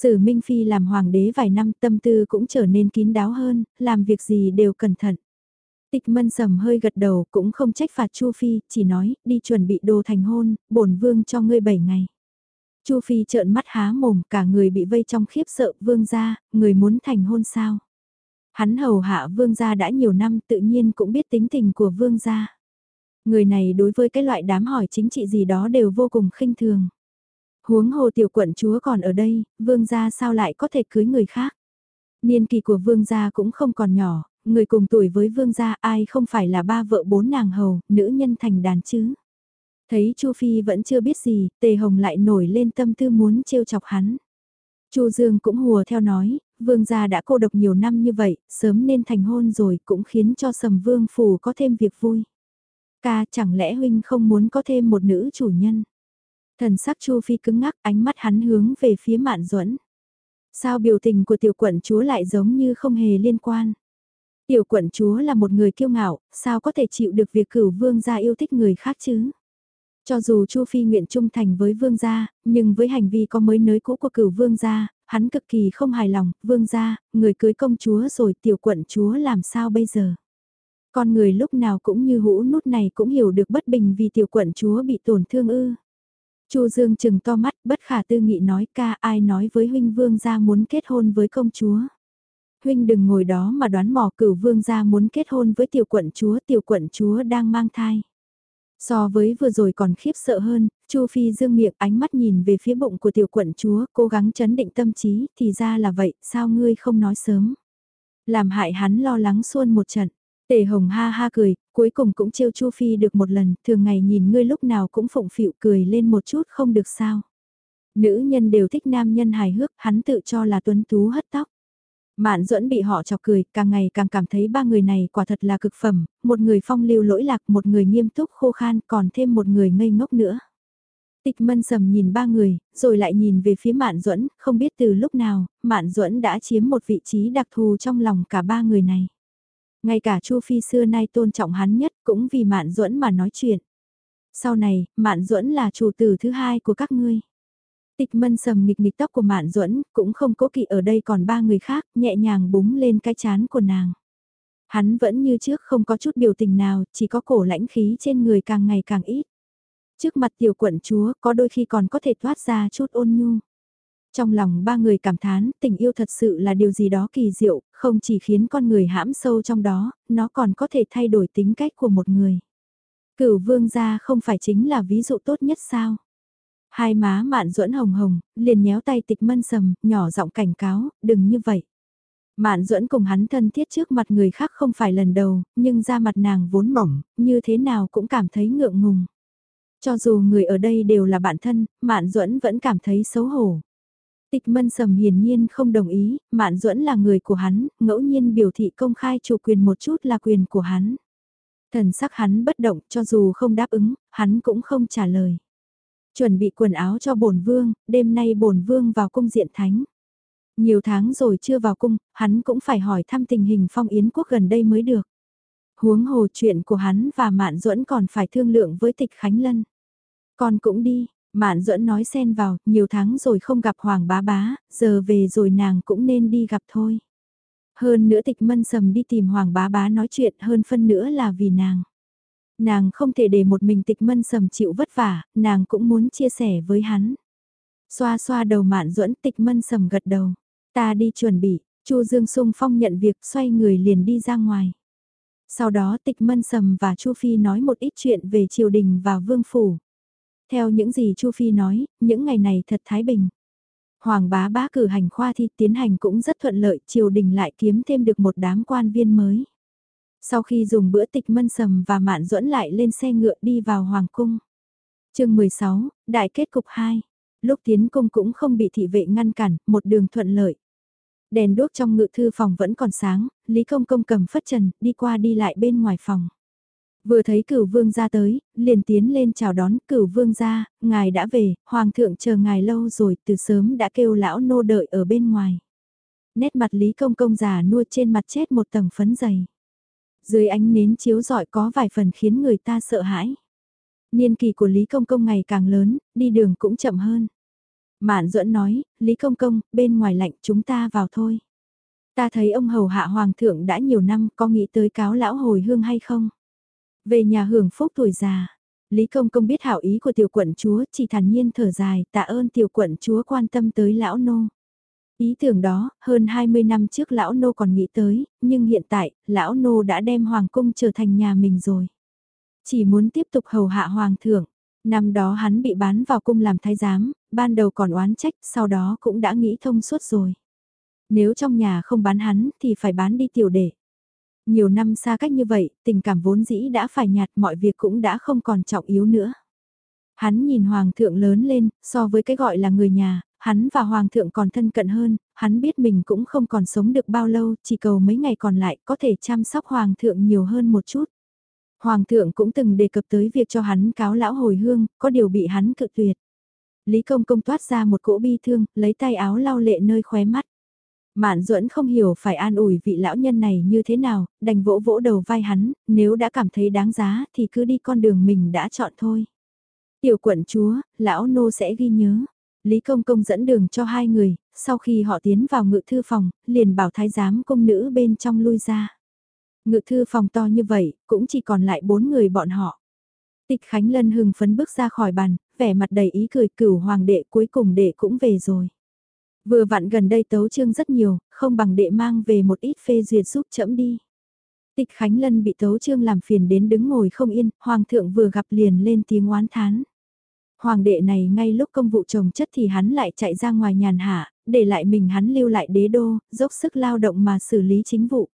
A: Sử Minh Phi làm hoàng đế vài năm tâm tư cũng trở nên kín đáo hơn, làm việc gì đều cẩn thận. Tịch mân sầm hơi gật đầu cũng không trách phạt Chu Phi, chỉ nói, đi chuẩn bị đồ thành hôn, bổn vương cho ngươi 7 ngày. Chu Phi trợn mắt há mồm, cả người bị vây trong khiếp sợ, vương gia, người muốn thành hôn sao? Hắn hầu hạ vương gia đã nhiều năm tự nhiên cũng biết tính tình của vương gia. Người này đối với cái loại đám hỏi chính trị gì đó đều vô cùng khinh thường. Huống hồ tiểu quận chúa còn ở đây, vương gia sao lại có thể cưới người khác? Niên kỳ của vương gia cũng không còn nhỏ, người cùng tuổi với vương gia ai không phải là ba vợ bốn nàng hầu, nữ nhân thành đàn chứ? Thấy Chu Phi vẫn chưa biết gì, Tề Hồng lại nổi lên tâm tư muốn trêu chọc hắn. Chu Dương cũng hùa theo nói, vương gia đã cô độc nhiều năm như vậy, sớm nên thành hôn rồi cũng khiến cho sầm vương phủ có thêm việc vui. Ca chẳng lẽ huynh không muốn có thêm một nữ chủ nhân? Thần sắc Chu Phi cứng ngắc ánh mắt hắn hướng về phía mạn duẫn Sao biểu tình của tiểu quận chúa lại giống như không hề liên quan? Tiểu quận chúa là một người kiêu ngạo, sao có thể chịu được việc cửu vương gia yêu thích người khác chứ? Cho dù Chu Phi nguyện trung thành với vương gia, nhưng với hành vi có mới nới cũ của cửu vương gia, hắn cực kỳ không hài lòng, vương gia, người cưới công chúa rồi tiểu quận chúa làm sao bây giờ? Con người lúc nào cũng như hũ nút này cũng hiểu được bất bình vì tiểu quận chúa bị tổn thương ư. Chu Dương chừng to mắt bất khả tư nghị nói ca ai nói với huynh vương gia muốn kết hôn với công chúa. Huynh đừng ngồi đó mà đoán mò cửu vương gia muốn kết hôn với tiểu quận chúa tiểu quận chúa đang mang thai. So với vừa rồi còn khiếp sợ hơn, Chu Phi dương miệng ánh mắt nhìn về phía bụng của tiểu quận chúa, cố gắng chấn định tâm trí, thì ra là vậy, sao ngươi không nói sớm. Làm hại hắn lo lắng xuôn một trận. Tề Hồng ha ha cười, cuối cùng cũng trêu Chu Phi được một lần, thường ngày nhìn ngươi lúc nào cũng phụng phịu cười lên một chút không được sao. Nữ nhân đều thích nam nhân hài hước, hắn tự cho là tuấn tú hất tóc. Mạn duẫn bị họ chọc cười, càng ngày càng cảm thấy ba người này quả thật là cực phẩm, một người phong lưu lỗi lạc, một người nghiêm túc khô khan, còn thêm một người ngây ngốc nữa. Tịch mân sầm nhìn ba người, rồi lại nhìn về phía Mạn duẫn không biết từ lúc nào, Mạn duẫn đã chiếm một vị trí đặc thù trong lòng cả ba người này. Ngay cả Chu Phi xưa nay tôn trọng hắn nhất cũng vì Mạn duẫn mà nói chuyện. Sau này, Mạn duẫn là chủ tử thứ hai của các ngươi. Tịch mân sầm nghịch nghịch tóc của Mạn Duẫn cũng không cố kỵ ở đây còn ba người khác, nhẹ nhàng búng lên cái chán của nàng. Hắn vẫn như trước không có chút biểu tình nào, chỉ có cổ lãnh khí trên người càng ngày càng ít. Trước mặt tiểu quận chúa có đôi khi còn có thể thoát ra chút ôn nhu. Trong lòng ba người cảm thán, tình yêu thật sự là điều gì đó kỳ diệu, không chỉ khiến con người hãm sâu trong đó, nó còn có thể thay đổi tính cách của một người. Cửu vương gia không phải chính là ví dụ tốt nhất sao? Hai má mạn duẫn hồng hồng, liền nhéo tay tịch mân sầm, nhỏ giọng cảnh cáo, đừng như vậy. Mạn duẫn cùng hắn thân thiết trước mặt người khác không phải lần đầu, nhưng da mặt nàng vốn mỏng, như thế nào cũng cảm thấy ngượng ngùng. Cho dù người ở đây đều là bạn thân, Mạn duẫn vẫn cảm thấy xấu hổ. Tịch mân sầm hiển nhiên không đồng ý, Mạn duẫn là người của hắn, ngẫu nhiên biểu thị công khai chủ quyền một chút là quyền của hắn. Thần sắc hắn bất động cho dù không đáp ứng, hắn cũng không trả lời. Chuẩn bị quần áo cho bổn vương, đêm nay bổn vương vào cung diện thánh. Nhiều tháng rồi chưa vào cung, hắn cũng phải hỏi thăm tình hình phong yến quốc gần đây mới được. Huống hồ chuyện của hắn và Mạn Duẫn còn phải thương lượng với tịch Khánh Lân. Con cũng đi, Mạn Duẫn nói xen vào, nhiều tháng rồi không gặp Hoàng bá bá, giờ về rồi nàng cũng nên đi gặp thôi. Hơn nữa tịch mân sầm đi tìm Hoàng bá bá nói chuyện hơn phân nữa là vì nàng. Nàng không thể để một mình tịch mân sầm chịu vất vả, nàng cũng muốn chia sẻ với hắn. Xoa xoa đầu mạn duẫn tịch mân sầm gật đầu. Ta đi chuẩn bị, Chu Dương Sung Phong nhận việc xoay người liền đi ra ngoài. Sau đó tịch mân sầm và Chu Phi nói một ít chuyện về triều đình và vương phủ. Theo những gì Chu Phi nói, những ngày này thật thái bình. Hoàng bá bá cử hành khoa thi tiến hành cũng rất thuận lợi, triều đình lại kiếm thêm được một đám quan viên mới. Sau khi dùng bữa tịch mân sầm và mạn duẫn lại lên xe ngựa đi vào Hoàng cung. chương 16, Đại kết cục 2. Lúc tiến cung cũng không bị thị vệ ngăn cản, một đường thuận lợi. Đèn đốt trong ngự thư phòng vẫn còn sáng, Lý Công Công cầm phất trần, đi qua đi lại bên ngoài phòng. Vừa thấy cửu vương ra tới, liền tiến lên chào đón cửu vương ra, ngài đã về, hoàng thượng chờ ngài lâu rồi, từ sớm đã kêu lão nô đợi ở bên ngoài. Nét mặt Lý Công Công già nua trên mặt chết một tầng phấn dày. Dưới ánh nến chiếu rọi có vài phần khiến người ta sợ hãi. Niên kỳ của Lý Công Công ngày càng lớn, đi đường cũng chậm hơn. Mạn duẫn nói, Lý Công Công, bên ngoài lạnh chúng ta vào thôi. Ta thấy ông hầu hạ hoàng thượng đã nhiều năm, có nghĩ tới cáo lão hồi hương hay không? Về nhà hưởng phúc tuổi già, Lý Công Công biết hảo ý của tiểu quận chúa, chỉ thản nhiên thở dài, tạ ơn tiểu quận chúa quan tâm tới lão nô. Ý tưởng đó, hơn 20 năm trước lão nô còn nghĩ tới, nhưng hiện tại, lão nô đã đem hoàng cung trở thành nhà mình rồi. Chỉ muốn tiếp tục hầu hạ hoàng thượng. Năm đó hắn bị bán vào cung làm thái giám, ban đầu còn oán trách, sau đó cũng đã nghĩ thông suốt rồi. Nếu trong nhà không bán hắn thì phải bán đi tiểu đệ. Nhiều năm xa cách như vậy, tình cảm vốn dĩ đã phải nhạt mọi việc cũng đã không còn trọng yếu nữa. Hắn nhìn hoàng thượng lớn lên, so với cái gọi là người nhà, hắn và hoàng thượng còn thân cận hơn, hắn biết mình cũng không còn sống được bao lâu, chỉ cầu mấy ngày còn lại có thể chăm sóc hoàng thượng nhiều hơn một chút. Hoàng thượng cũng từng đề cập tới việc cho hắn cáo lão hồi hương, có điều bị hắn cự tuyệt. Lý công công toát ra một cỗ bi thương, lấy tay áo lau lệ nơi khóe mắt. Mạn duẫn không hiểu phải an ủi vị lão nhân này như thế nào, đành vỗ vỗ đầu vai hắn, nếu đã cảm thấy đáng giá thì cứ đi con đường mình đã chọn thôi. Tiểu quận chúa, lão nô sẽ ghi nhớ. Lý Công Công dẫn đường cho hai người, sau khi họ tiến vào ngự thư phòng, liền bảo thái giám công nữ bên trong lui ra. Ngự thư phòng to như vậy, cũng chỉ còn lại bốn người bọn họ. Tịch Khánh Lân hừng phấn bước ra khỏi bàn, vẻ mặt đầy ý cười cửu hoàng đệ cuối cùng đệ cũng về rồi. Vừa vặn gần đây tấu chương rất nhiều, không bằng đệ mang về một ít phê duyệt giúp chậm đi. Tịch Khánh Lân bị tấu chương làm phiền đến đứng ngồi không yên, hoàng thượng vừa gặp liền lên tiếng oán thán. Hoàng đệ này ngay lúc công vụ trồng chất thì hắn lại chạy ra ngoài nhàn hạ, để lại mình hắn lưu lại đế đô, dốc sức lao động mà xử lý chính vụ.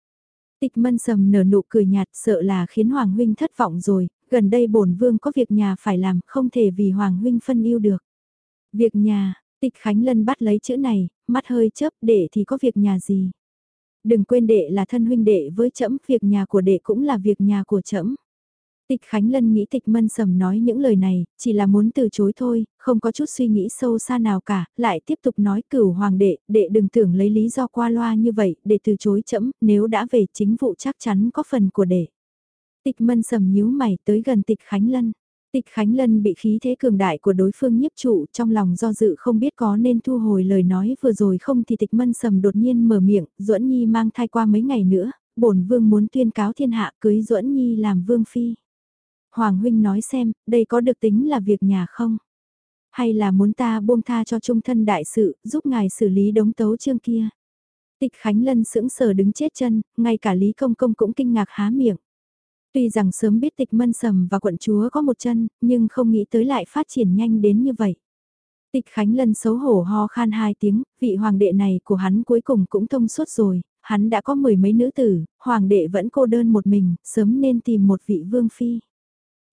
A: Tịch mân sầm nở nụ cười nhạt sợ là khiến Hoàng huynh thất vọng rồi, gần đây bổn vương có việc nhà phải làm, không thể vì Hoàng huynh phân yêu được. Việc nhà, tịch Khánh Lân bắt lấy chữ này, mắt hơi chớp đệ thì có việc nhà gì. Đừng quên đệ là thân huynh đệ với trẫm việc nhà của đệ cũng là việc nhà của trẫm Tịch Khánh Lân nghĩ tịch mân sầm nói những lời này, chỉ là muốn từ chối thôi, không có chút suy nghĩ sâu xa nào cả, lại tiếp tục nói cửu hoàng đệ, đệ đừng tưởng lấy lý do qua loa như vậy, để từ chối chậm, nếu đã về chính vụ chắc chắn có phần của đệ. Tịch mân sầm nhíu mày tới gần tịch Khánh Lân. Tịch Khánh Lân bị khí thế cường đại của đối phương nhiếp trụ trong lòng do dự không biết có nên thu hồi lời nói vừa rồi không thì tịch mân sầm đột nhiên mở miệng, duẫn Nhi mang thai qua mấy ngày nữa, bổn vương muốn tuyên cáo thiên hạ cưới duẫn Nhi làm vương phi. Hoàng huynh nói xem, đây có được tính là việc nhà không? Hay là muốn ta buông tha cho trung thân đại sự, giúp ngài xử lý đống tấu chương kia? Tịch Khánh Lân sững sờ đứng chết chân, ngay cả Lý Công Công cũng kinh ngạc há miệng. Tuy rằng sớm biết tịch mân sầm và quận chúa có một chân, nhưng không nghĩ tới lại phát triển nhanh đến như vậy. Tịch Khánh Lân xấu hổ ho khan hai tiếng, vị hoàng đệ này của hắn cuối cùng cũng thông suốt rồi, hắn đã có mười mấy nữ tử, hoàng đệ vẫn cô đơn một mình, sớm nên tìm một vị vương phi.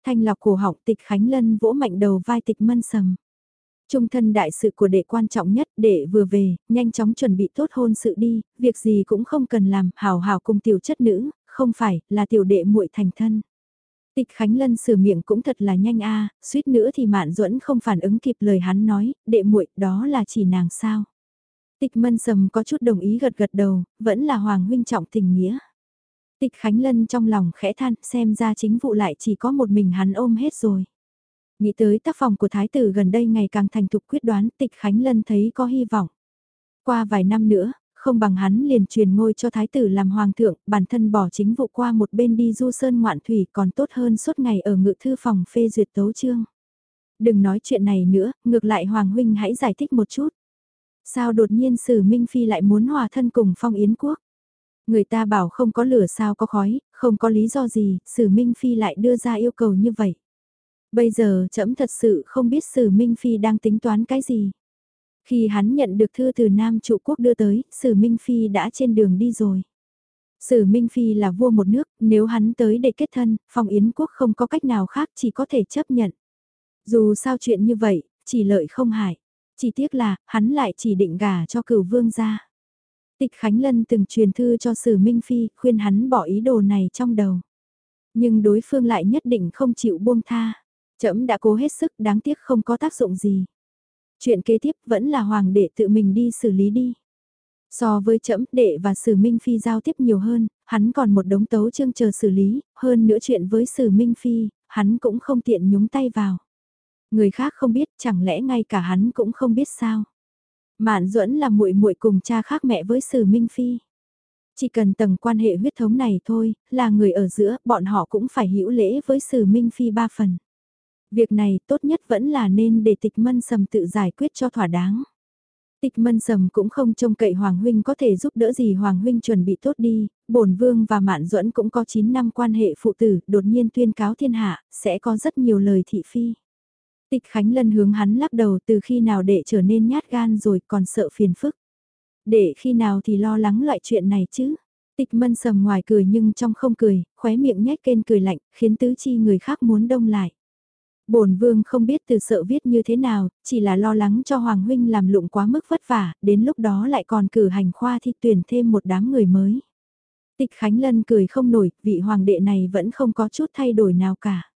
A: Thanh lọc cổ họng tịch Khánh Lân vỗ mạnh đầu vai tịch mân sầm. Trung thân đại sự của đệ quan trọng nhất, đệ vừa về, nhanh chóng chuẩn bị tốt hôn sự đi, việc gì cũng không cần làm, hào hào cùng tiểu chất nữ, không phải, là tiểu đệ muội thành thân. Tịch Khánh Lân sửa miệng cũng thật là nhanh a, suýt nữa thì Mạn Duẫn không phản ứng kịp lời hắn nói, đệ muội, đó là chỉ nàng sao? Tịch Mân Sầm có chút đồng ý gật gật đầu, vẫn là hoàng huynh trọng tình nghĩa. Tịch Khánh Lân trong lòng khẽ than, xem ra chính vụ lại chỉ có một mình hắn ôm hết rồi. Nghĩ tới tác phòng của thái tử gần đây ngày càng thành thục quyết đoán, Tịch Khánh Lân thấy có hy vọng. Qua vài năm nữa, không bằng hắn liền truyền ngôi cho thái tử làm hoàng thượng, bản thân bỏ chính vụ qua một bên đi du sơn ngoạn thủy còn tốt hơn suốt ngày ở ngự thư phòng phê duyệt tấu chương. Đừng nói chuyện này nữa, ngược lại Hoàng Huynh hãy giải thích một chút. Sao đột nhiên Sử Minh Phi lại muốn hòa thân cùng Phong Yến Quốc? Người ta bảo không có lửa sao có khói, không có lý do gì, Sử Minh Phi lại đưa ra yêu cầu như vậy. Bây giờ trẫm thật sự không biết Sử Minh Phi đang tính toán cái gì. Khi hắn nhận được thư từ Nam trụ quốc đưa tới, Sử Minh Phi đã trên đường đi rồi. Sử Minh Phi là vua một nước, nếu hắn tới để kết thân, Phong Yến quốc không có cách nào khác chỉ có thể chấp nhận. Dù sao chuyện như vậy, chỉ lợi không hại. Chỉ tiếc là, hắn lại chỉ định gả cho cửu vương gia. Tịch Khánh Lân từng truyền thư cho Sử Minh Phi, khuyên hắn bỏ ý đồ này trong đầu. Nhưng đối phương lại nhất định không chịu buông tha. Trẫm đã cố hết sức đáng tiếc không có tác dụng gì. Chuyện kế tiếp vẫn là hoàng đệ tự mình đi xử lý đi. So với trẫm đệ và sử minh phi giao tiếp nhiều hơn, hắn còn một đống tấu chương chờ xử lý, hơn nữa chuyện với sử minh phi, hắn cũng không tiện nhúng tay vào. Người khác không biết, chẳng lẽ ngay cả hắn cũng không biết sao. Mạn duẫn là muội muội cùng cha khác mẹ với sử minh phi. Chỉ cần tầng quan hệ huyết thống này thôi, là người ở giữa, bọn họ cũng phải hữu lễ với sử minh phi ba phần. Việc này tốt nhất vẫn là nên để tịch mân sầm tự giải quyết cho thỏa đáng. Tịch mân sầm cũng không trông cậy Hoàng Huynh có thể giúp đỡ gì Hoàng Huynh chuẩn bị tốt đi, bổn vương và Mạn Duẫn cũng có 9 năm quan hệ phụ tử, đột nhiên tuyên cáo thiên hạ, sẽ có rất nhiều lời thị phi. Tịch Khánh Lân hướng hắn lắc đầu từ khi nào để trở nên nhát gan rồi còn sợ phiền phức. Để khi nào thì lo lắng loại chuyện này chứ. Tịch mân sầm ngoài cười nhưng trong không cười, khóe miệng nhếch kênh cười lạnh, khiến tứ chi người khác muốn đông lại bổn vương không biết từ sợ viết như thế nào, chỉ là lo lắng cho Hoàng Huynh làm lụng quá mức vất vả, đến lúc đó lại còn cử hành khoa thi tuyển thêm một đám người mới. Tịch Khánh Lân cười không nổi, vị hoàng đệ này vẫn không có chút thay đổi nào cả.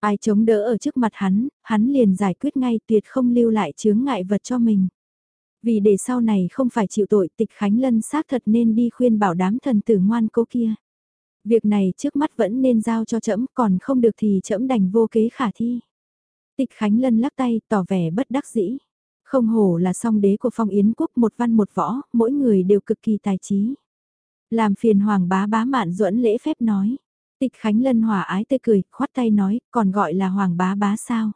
A: Ai chống đỡ ở trước mặt hắn, hắn liền giải quyết ngay tuyệt không lưu lại chướng ngại vật cho mình. Vì để sau này không phải chịu tội tịch Khánh Lân xác thật nên đi khuyên bảo đám thần tử ngoan cố kia. Việc này trước mắt vẫn nên giao cho trẫm còn không được thì trẫm đành vô kế khả thi. Tịch Khánh Lân lắc tay tỏ vẻ bất đắc dĩ. Không hổ là song đế của phong yến quốc một văn một võ, mỗi người đều cực kỳ tài trí. Làm phiền hoàng bá bá mạn duẫn lễ phép nói. Tịch Khánh Lân hòa ái tươi cười, khoát tay nói, còn gọi là hoàng bá bá sao.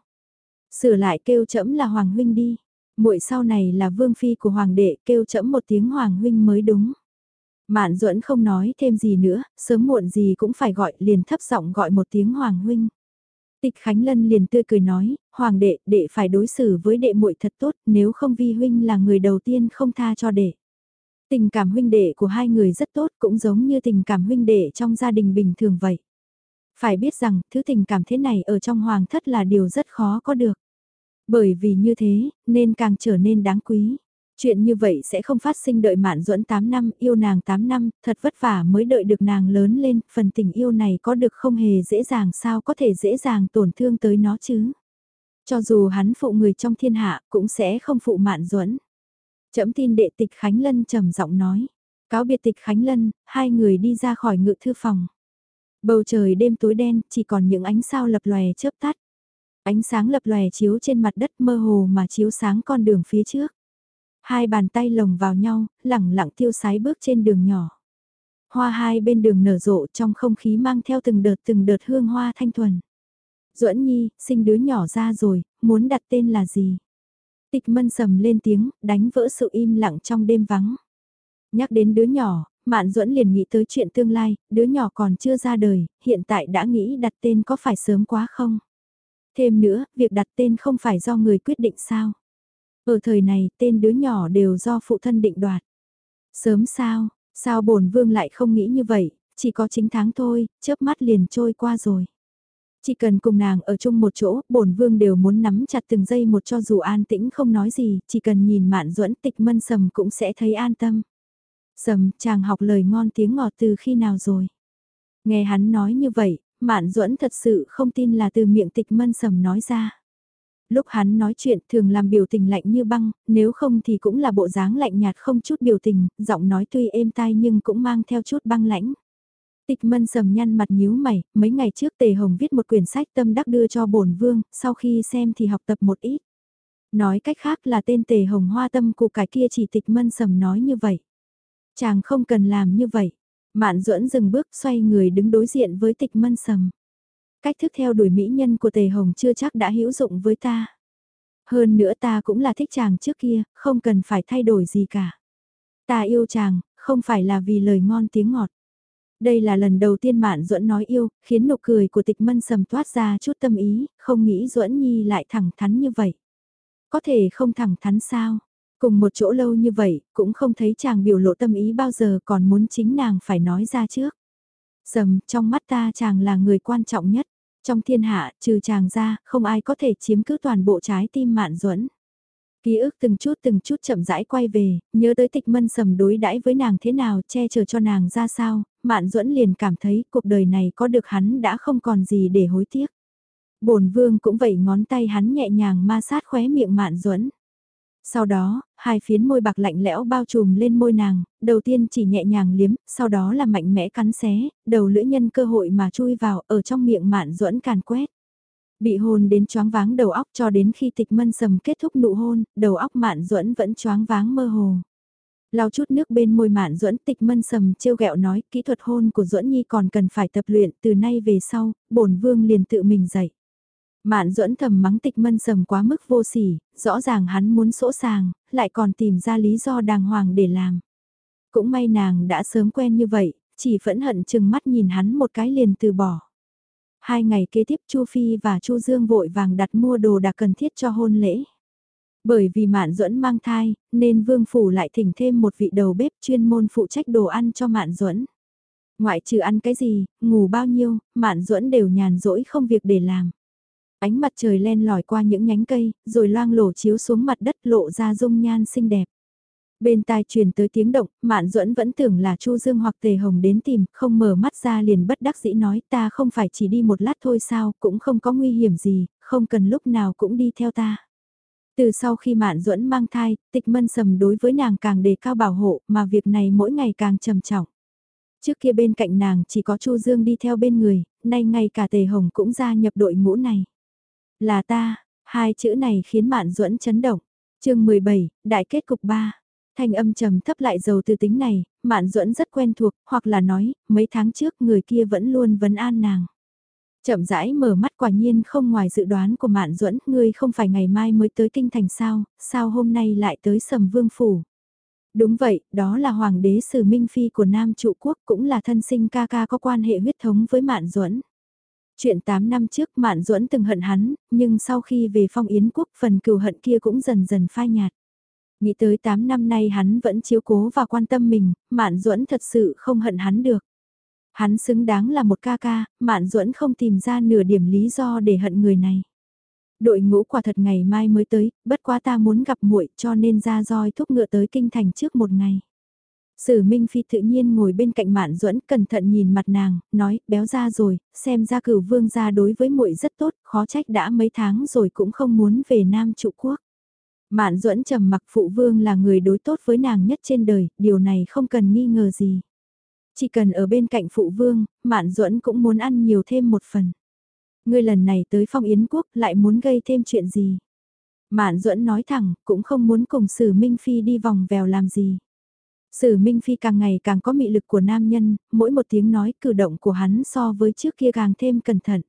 A: Sửa lại kêu trẫm là hoàng huynh đi. muội sau này là vương phi của hoàng đệ, kêu trẫm một tiếng hoàng huynh mới đúng. Mạn duẫn không nói thêm gì nữa, sớm muộn gì cũng phải gọi liền thấp giọng gọi một tiếng hoàng huynh. Tịch Khánh Lân liền tươi cười nói, hoàng đệ, đệ phải đối xử với đệ muội thật tốt, nếu không vi huynh là người đầu tiên không tha cho đệ. Tình cảm huynh đệ của hai người rất tốt cũng giống như tình cảm huynh đệ trong gia đình bình thường vậy. Phải biết rằng, thứ tình cảm thế này ở trong hoàng thất là điều rất khó có được. Bởi vì như thế, nên càng trở nên đáng quý. Chuyện như vậy sẽ không phát sinh đợi mạn duẫn 8 năm, yêu nàng 8 năm, thật vất vả mới đợi được nàng lớn lên, phần tình yêu này có được không hề dễ dàng sao có thể dễ dàng tổn thương tới nó chứ. Cho dù hắn phụ người trong thiên hạ, cũng sẽ không phụ mạn duẫn Chấm tin đệ tịch Khánh Lân trầm giọng nói. Cáo biệt tịch Khánh Lân, hai người đi ra khỏi ngự thư phòng. Bầu trời đêm tối đen, chỉ còn những ánh sao lập lòe chớp tắt. Ánh sáng lập lòe chiếu trên mặt đất mơ hồ mà chiếu sáng con đường phía trước. Hai bàn tay lồng vào nhau, lẳng lặng tiêu sái bước trên đường nhỏ. Hoa hai bên đường nở rộ trong không khí mang theo từng đợt từng đợt hương hoa thanh thuần. Duẫn Nhi, sinh đứa nhỏ ra rồi, muốn đặt tên là gì? Tịch mân sầm lên tiếng, đánh vỡ sự im lặng trong đêm vắng. Nhắc đến đứa nhỏ, Mạn Duẫn liền nghĩ tới chuyện tương lai, đứa nhỏ còn chưa ra đời, hiện tại đã nghĩ đặt tên có phải sớm quá không? Thêm nữa, việc đặt tên không phải do người quyết định sao? Ở thời này, tên đứa nhỏ đều do phụ thân định đoạt. Sớm sao, sao bổn vương lại không nghĩ như vậy, chỉ có chính tháng thôi, chớp mắt liền trôi qua rồi. Chỉ cần cùng nàng ở chung một chỗ, bổn vương đều muốn nắm chặt từng giây một cho dù an tĩnh không nói gì, chỉ cần nhìn mạn duẫn tịch mân sầm cũng sẽ thấy an tâm. Sầm, chàng học lời ngon tiếng ngọt từ khi nào rồi? Nghe hắn nói như vậy, mạn duẫn thật sự không tin là từ miệng tịch mân sầm nói ra. Lúc hắn nói chuyện thường làm biểu tình lạnh như băng, nếu không thì cũng là bộ dáng lạnh nhạt không chút biểu tình, giọng nói tuy êm tai nhưng cũng mang theo chút băng lãnh. Tịch mân sầm nhăn mặt nhíu mày, mấy ngày trước Tề Hồng viết một quyển sách tâm đắc đưa cho bổn vương, sau khi xem thì học tập một ít. Nói cách khác là tên Tề Hồng hoa tâm cụ cái kia chỉ tịch mân sầm nói như vậy. Chàng không cần làm như vậy. Mạn duẫn dừng bước xoay người đứng đối diện với tịch mân sầm. Cách thức theo đuổi mỹ nhân của Tề Hồng chưa chắc đã hữu dụng với ta. Hơn nữa ta cũng là thích chàng trước kia, không cần phải thay đổi gì cả. Ta yêu chàng, không phải là vì lời ngon tiếng ngọt. Đây là lần đầu tiên Mạn Duẫn nói yêu, khiến nụ cười của tịch mân sầm toát ra chút tâm ý, không nghĩ Duẫn Nhi lại thẳng thắn như vậy. Có thể không thẳng thắn sao? Cùng một chỗ lâu như vậy, cũng không thấy chàng biểu lộ tâm ý bao giờ còn muốn chính nàng phải nói ra trước. Sầm, trong mắt ta chàng là người quan trọng nhất. Trong thiên hạ, trừ chàng ra, không ai có thể chiếm cứ toàn bộ trái tim Mạn Duẫn. Ký ức từng chút từng chút chậm rãi quay về, nhớ tới tịch mân sầm đối đãi với nàng thế nào, che chở cho nàng ra sao, Mạn Duẫn liền cảm thấy cuộc đời này có được hắn đã không còn gì để hối tiếc. Bổn vương cũng vậy ngón tay hắn nhẹ nhàng ma sát khóe miệng Mạn Duẫn. Sau đó, hai phiến môi bạc lạnh lẽo bao trùm lên môi nàng, đầu tiên chỉ nhẹ nhàng liếm, sau đó là mạnh mẽ cắn xé, đầu lưỡi nhân cơ hội mà chui vào ở trong miệng Mạn Duẫn càn quét. Bị hôn đến choáng váng đầu óc cho đến khi tịch mân sầm kết thúc nụ hôn, đầu óc Mạn Duẫn vẫn choáng váng mơ hồ. Lau chút nước bên môi Mạn Duẫn tịch mân sầm trêu ghẹo nói, kỹ thuật hôn của Duẫn Nhi còn cần phải tập luyện, từ nay về sau, bổn vương liền tự mình dạy. Mạn duẫn thầm mắng tịch mân sầm quá mức vô sỉ, rõ ràng hắn muốn sỗ sàng, lại còn tìm ra lý do đàng hoàng để làm. Cũng may nàng đã sớm quen như vậy, chỉ phẫn hận chừng mắt nhìn hắn một cái liền từ bỏ. Hai ngày kế tiếp Chu Phi và Chu Dương vội vàng đặt mua đồ đạc cần thiết cho hôn lễ. Bởi vì Mạn Duẫn mang thai, nên Vương Phủ lại thỉnh thêm một vị đầu bếp chuyên môn phụ trách đồ ăn cho Mạn Duẫn. Ngoại trừ ăn cái gì, ngủ bao nhiêu, Mạn Duẫn đều nhàn rỗi không việc để làm. Ánh mặt trời len lỏi qua những nhánh cây, rồi loang lổ chiếu xuống mặt đất lộ ra dung nhan xinh đẹp. Bên tai truyền tới tiếng động, Mạn Duẫn vẫn tưởng là Chu Dương hoặc Tề Hồng đến tìm, không mở mắt ra liền bất đắc dĩ nói ta không phải chỉ đi một lát thôi sao, cũng không có nguy hiểm gì, không cần lúc nào cũng đi theo ta. Từ sau khi Mạn Duẫn mang thai, tịch mân sầm đối với nàng càng đề cao bảo hộ, mà việc này mỗi ngày càng trầm trọng. Trước kia bên cạnh nàng chỉ có Chu Dương đi theo bên người, nay ngay cả Tề Hồng cũng gia nhập đội ngũ này. Là ta, hai chữ này khiến Mạn Duẫn chấn động. chương 17, đại kết cục 3. Thanh âm trầm thấp lại dầu từ tính này, Mạn Duẫn rất quen thuộc, hoặc là nói, mấy tháng trước người kia vẫn luôn vấn an nàng. Chậm rãi mở mắt quả nhiên không ngoài dự đoán của Mạn Duẫn, ngươi không phải ngày mai mới tới kinh thành sao, sao hôm nay lại tới Sầm Vương phủ? Đúng vậy, đó là hoàng đế Sử Minh phi của Nam trụ quốc, cũng là thân sinh ca ca có quan hệ huyết thống với Mạn Duẫn. Chuyện 8 năm trước Mạn Duẫn từng hận hắn, nhưng sau khi về phong yến quốc phần cừu hận kia cũng dần dần phai nhạt. Nghĩ tới 8 năm nay hắn vẫn chiếu cố và quan tâm mình, Mạn Duẫn thật sự không hận hắn được. Hắn xứng đáng là một ca ca, Mạn Duẫn không tìm ra nửa điểm lý do để hận người này. Đội ngũ quả thật ngày mai mới tới, bất quá ta muốn gặp muội cho nên ra roi thúc ngựa tới kinh thành trước một ngày. Sử Minh Phi tự nhiên ngồi bên cạnh Mạn Duẫn, cẩn thận nhìn mặt nàng, nói, béo ra rồi, xem ra cửu vương gia đối với muội rất tốt, khó trách đã mấy tháng rồi cũng không muốn về Nam trụ quốc. Mạn Duẫn trầm mặc phụ vương là người đối tốt với nàng nhất trên đời, điều này không cần nghi ngờ gì. Chỉ cần ở bên cạnh phụ vương, Mạn Duẫn cũng muốn ăn nhiều thêm một phần. Ngươi lần này tới phong yến quốc lại muốn gây thêm chuyện gì? Mạn duẫn nói thẳng, cũng không muốn cùng Sử Minh Phi đi vòng vèo làm gì. Sử Minh Phi càng ngày càng có mị lực của nam nhân, mỗi một tiếng nói cử động của hắn so với trước kia càng thêm cẩn thận.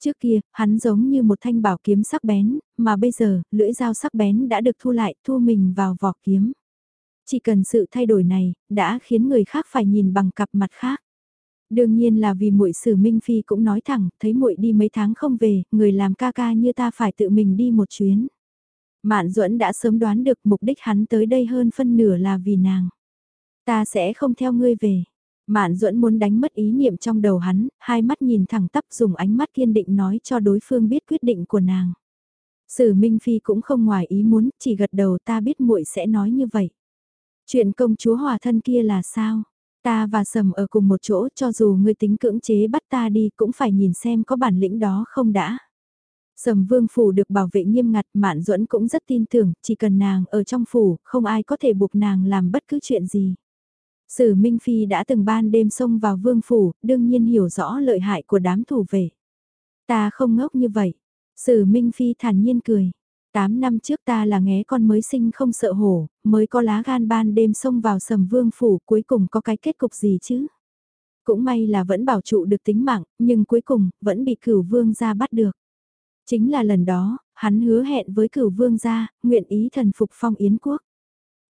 A: Trước kia, hắn giống như một thanh bảo kiếm sắc bén, mà bây giờ, lưỡi dao sắc bén đã được thu lại, thu mình vào vỏ kiếm. Chỉ cần sự thay đổi này, đã khiến người khác phải nhìn bằng cặp mặt khác. Đương nhiên là vì muội Sử Minh Phi cũng nói thẳng, thấy muội đi mấy tháng không về, người làm ca ca như ta phải tự mình đi một chuyến. Mạn Duẫn đã sớm đoán được mục đích hắn tới đây hơn phân nửa là vì nàng. Ta sẽ không theo ngươi về. Mạn Duẫn muốn đánh mất ý niệm trong đầu hắn, hai mắt nhìn thẳng tắp dùng ánh mắt kiên định nói cho đối phương biết quyết định của nàng. Sử Minh Phi cũng không ngoài ý muốn, chỉ gật đầu ta biết muội sẽ nói như vậy. Chuyện công chúa hòa thân kia là sao? Ta và Sầm ở cùng một chỗ cho dù ngươi tính cưỡng chế bắt ta đi cũng phải nhìn xem có bản lĩnh đó không đã. Sầm vương phủ được bảo vệ nghiêm ngặt Mạn Duẫn cũng rất tin tưởng, chỉ cần nàng ở trong phủ, không ai có thể buộc nàng làm bất cứ chuyện gì. Sử Minh Phi đã từng ban đêm xông vào vương phủ, đương nhiên hiểu rõ lợi hại của đám thủ vệ. Ta không ngốc như vậy. Sử Minh Phi thản nhiên cười. Tám năm trước ta là nghé con mới sinh không sợ hổ, mới có lá gan ban đêm xông vào sầm vương phủ cuối cùng có cái kết cục gì chứ? Cũng may là vẫn bảo trụ được tính mạng, nhưng cuối cùng vẫn bị cửu vương ra bắt được. Chính là lần đó, hắn hứa hẹn với cửu vương gia, nguyện ý thần phục phong yến quốc.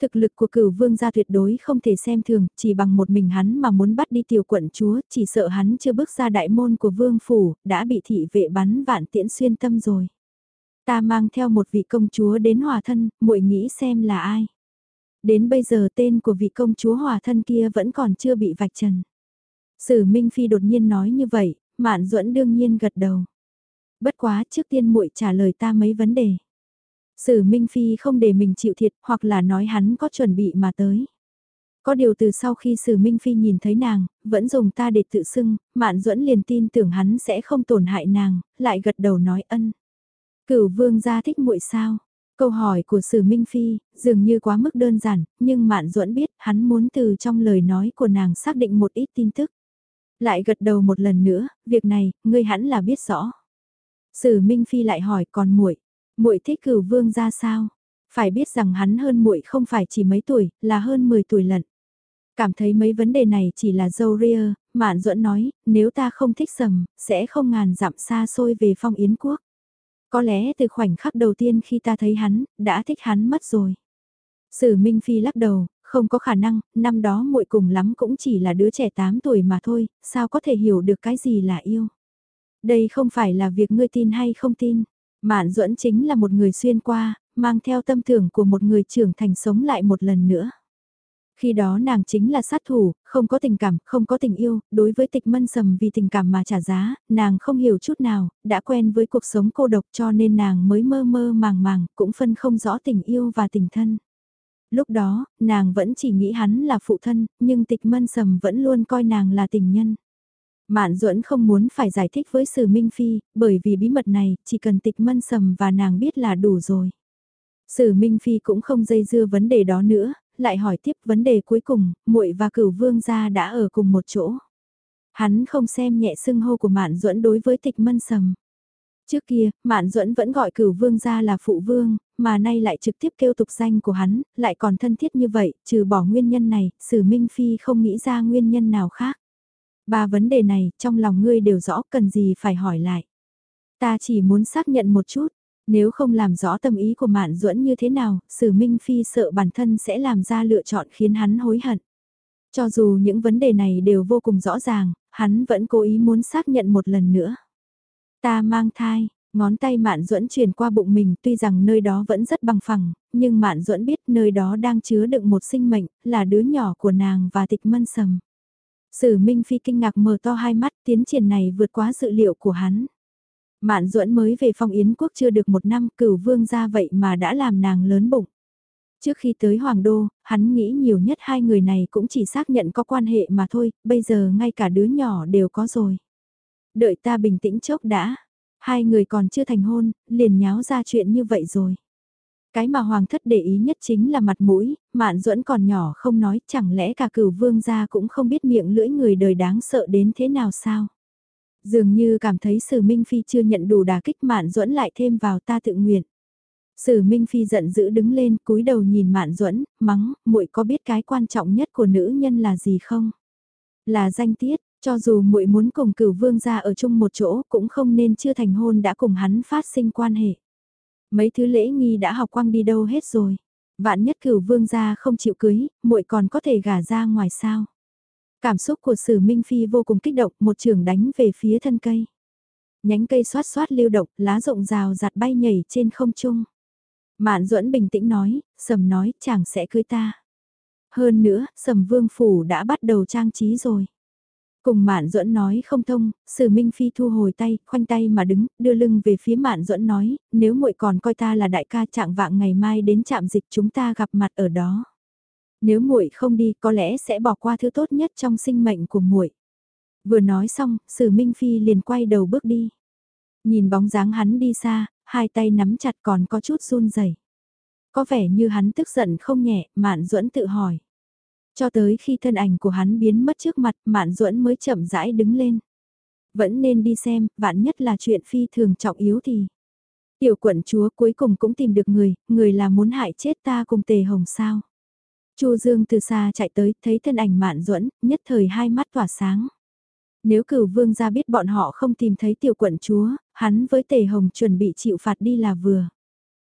A: Thực lực của cửu vương gia tuyệt đối không thể xem thường, chỉ bằng một mình hắn mà muốn bắt đi tiểu quận chúa, chỉ sợ hắn chưa bước ra đại môn của vương phủ, đã bị thị vệ bắn vạn tiễn xuyên tâm rồi. Ta mang theo một vị công chúa đến hòa thân, muội nghĩ xem là ai. Đến bây giờ tên của vị công chúa hòa thân kia vẫn còn chưa bị vạch trần. Sử Minh Phi đột nhiên nói như vậy, Mạn Duẫn đương nhiên gật đầu. Bất quá trước tiên muội trả lời ta mấy vấn đề. Sử Minh Phi không để mình chịu thiệt hoặc là nói hắn có chuẩn bị mà tới. Có điều từ sau khi Sử Minh Phi nhìn thấy nàng, vẫn dùng ta để tự xưng, Mạn Duẫn liền tin tưởng hắn sẽ không tổn hại nàng, lại gật đầu nói ân. Cửu vương gia thích muội sao? Câu hỏi của Sử Minh Phi, dường như quá mức đơn giản, nhưng Mạn Duẫn biết hắn muốn từ trong lời nói của nàng xác định một ít tin tức. Lại gật đầu một lần nữa, việc này, ngươi hẳn là biết rõ. Sử Minh Phi lại hỏi còn muội, muội thích cửu vương ra sao? Phải biết rằng hắn hơn muội không phải chỉ mấy tuổi, là hơn 10 tuổi lận. Cảm thấy mấy vấn đề này chỉ là dâu ria, Mạn Duẫn nói, nếu ta không thích sầm, sẽ không ngàn dặm xa xôi về phong yến quốc. Có lẽ từ khoảnh khắc đầu tiên khi ta thấy hắn, đã thích hắn mất rồi. Sử Minh Phi lắc đầu, không có khả năng, năm đó muội cùng lắm cũng chỉ là đứa trẻ 8 tuổi mà thôi, sao có thể hiểu được cái gì là yêu. Đây không phải là việc ngươi tin hay không tin. Mạn duẫn chính là một người xuyên qua, mang theo tâm tưởng của một người trưởng thành sống lại một lần nữa. Khi đó nàng chính là sát thủ, không có tình cảm, không có tình yêu, đối với tịch mân sầm vì tình cảm mà trả giá, nàng không hiểu chút nào, đã quen với cuộc sống cô độc cho nên nàng mới mơ mơ màng màng, cũng phân không rõ tình yêu và tình thân. Lúc đó, nàng vẫn chỉ nghĩ hắn là phụ thân, nhưng tịch mân sầm vẫn luôn coi nàng là tình nhân. Mạn duẫn không muốn phải giải thích với Sử Minh Phi, bởi vì bí mật này, chỉ cần tịch mân sầm và nàng biết là đủ rồi. Sử Minh Phi cũng không dây dưa vấn đề đó nữa, lại hỏi tiếp vấn đề cuối cùng, muội và cửu vương gia đã ở cùng một chỗ. Hắn không xem nhẹ sưng hô của Mạn Duẫn đối với tịch mân sầm. Trước kia, Mạn Duẫn vẫn gọi cửu vương gia là phụ vương, mà nay lại trực tiếp kêu tục danh của hắn, lại còn thân thiết như vậy, trừ bỏ nguyên nhân này, Sử Minh Phi không nghĩ ra nguyên nhân nào khác. Ba vấn đề này, trong lòng ngươi đều rõ cần gì phải hỏi lại. Ta chỉ muốn xác nhận một chút, nếu không làm rõ tâm ý của Mạn Duẫn như thế nào, Sử Minh Phi sợ bản thân sẽ làm ra lựa chọn khiến hắn hối hận. Cho dù những vấn đề này đều vô cùng rõ ràng, hắn vẫn cố ý muốn xác nhận một lần nữa. Ta mang thai, ngón tay Mạn Duẫn truyền qua bụng mình tuy rằng nơi đó vẫn rất bằng phẳng, nhưng Mạn Duẫn biết nơi đó đang chứa đựng một sinh mệnh, là đứa nhỏ của nàng và tịch mân sầm. Sử Minh Phi kinh ngạc mở to hai mắt tiến triển này vượt quá dự liệu của hắn. Mạn duẫn mới về phong yến quốc chưa được một năm cửu vương ra vậy mà đã làm nàng lớn bụng. Trước khi tới Hoàng Đô, hắn nghĩ nhiều nhất hai người này cũng chỉ xác nhận có quan hệ mà thôi, bây giờ ngay cả đứa nhỏ đều có rồi. Đợi ta bình tĩnh chốc đã, hai người còn chưa thành hôn, liền nháo ra chuyện như vậy rồi. Cái mà Hoàng thất để ý nhất chính là mặt mũi, Mạn duẫn còn nhỏ không nói, chẳng lẽ cả cửu vương gia cũng không biết miệng lưỡi người đời đáng sợ đến thế nào sao? Dường như cảm thấy Sử Minh Phi chưa nhận đủ đà kích Mạn Duẫn lại thêm vào ta tự nguyện. Sử Minh Phi giận dữ đứng lên, cúi đầu nhìn Mạn Duẫn, mắng, muội có biết cái quan trọng nhất của nữ nhân là gì không? Là danh tiết, cho dù muội muốn cùng Cửu Vương gia ở chung một chỗ, cũng không nên chưa thành hôn đã cùng hắn phát sinh quan hệ. Mấy thứ lễ nghi đã học quăng đi đâu hết rồi. Vạn nhất Cửu Vương gia không chịu cưới, muội còn có thể gả ra ngoài sao? Cảm xúc của Sử Minh Phi vô cùng kích động, một trường đánh về phía thân cây. Nhánh cây xoát xoát lưu động, lá rộng rào giạt bay nhảy trên không trung. Mạn duẫn bình tĩnh nói, sầm nói, chàng sẽ cưới ta. Hơn nữa, sầm vương phủ đã bắt đầu trang trí rồi. Cùng Mạn Duẫn nói không thông, Sử Minh Phi thu hồi tay, khoanh tay mà đứng, đưa lưng về phía Mạn Duẫn nói, nếu muội còn coi ta là đại ca trạng vạng ngày mai đến trạm dịch chúng ta gặp mặt ở đó. Nếu muội không đi, có lẽ sẽ bỏ qua thứ tốt nhất trong sinh mệnh của muội. Vừa nói xong, Sử Minh Phi liền quay đầu bước đi. Nhìn bóng dáng hắn đi xa, hai tay nắm chặt còn có chút run rẩy. Có vẻ như hắn tức giận không nhẹ, Mạn Duẫn tự hỏi. Cho tới khi thân ảnh của hắn biến mất trước mặt, Mạn Duẫn mới chậm rãi đứng lên. Vẫn nên đi xem, vạn nhất là chuyện phi thường trọng yếu thì. Tiểu quận chúa cuối cùng cũng tìm được người, người là muốn hại chết ta cùng tề hồng sao. Chu Dương từ xa chạy tới, thấy thân ảnh Mạn Duẫn, nhất thời hai mắt tỏa sáng. Nếu cửu vương gia biết bọn họ không tìm thấy tiểu quận chúa, hắn với tề hồng chuẩn bị chịu phạt đi là vừa.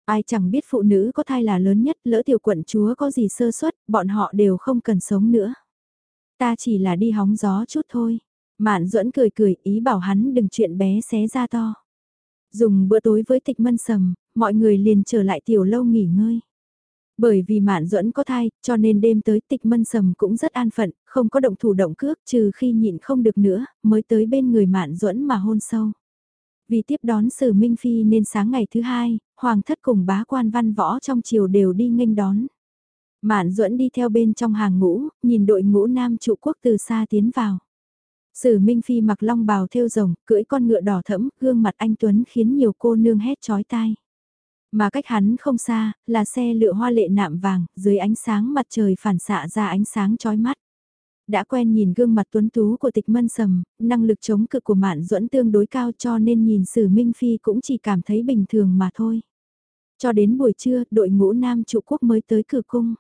A: Ai chẳng biết phụ nữ có thai là lớn nhất, lỡ tiểu quận chúa có gì sơ suất, bọn họ đều không cần sống nữa. Ta chỉ là đi hóng gió chút thôi. Mạn duẫn cười cười ý bảo hắn đừng chuyện bé xé ra to. Dùng bữa tối với tịch mân sầm, mọi người liền trở lại tiểu lâu nghỉ ngơi. Bởi vì Mạn Duẫn có thai, cho nên đêm tới tịch mân sầm cũng rất an phận, không có động thủ động cước trừ khi nhịn không được nữa, mới tới bên người Mạn Duẫn mà hôn sâu. Vì tiếp đón Sử Minh Phi nên sáng ngày thứ hai, Hoàng thất cùng bá quan văn võ trong triều đều đi nghênh đón. Mạn Duẫn đi theo bên trong hàng ngũ, nhìn đội ngũ nam trụ quốc từ xa tiến vào. Sử Minh Phi mặc long bào thêu rồng, cưỡi con ngựa đỏ thẫm, gương mặt anh Tuấn khiến nhiều cô nương hét chói tai. Mà cách hắn không xa, là xe lựa hoa lệ nạm vàng, dưới ánh sáng mặt trời phản xạ ra ánh sáng chói mắt. Đã quen nhìn gương mặt tuấn tú của tịch mân sầm, năng lực chống cự của mạn duẫn tương đối cao cho nên nhìn sử Minh Phi cũng chỉ cảm thấy bình thường mà thôi. Cho đến buổi trưa, đội ngũ nam trụ quốc mới tới cửa cung.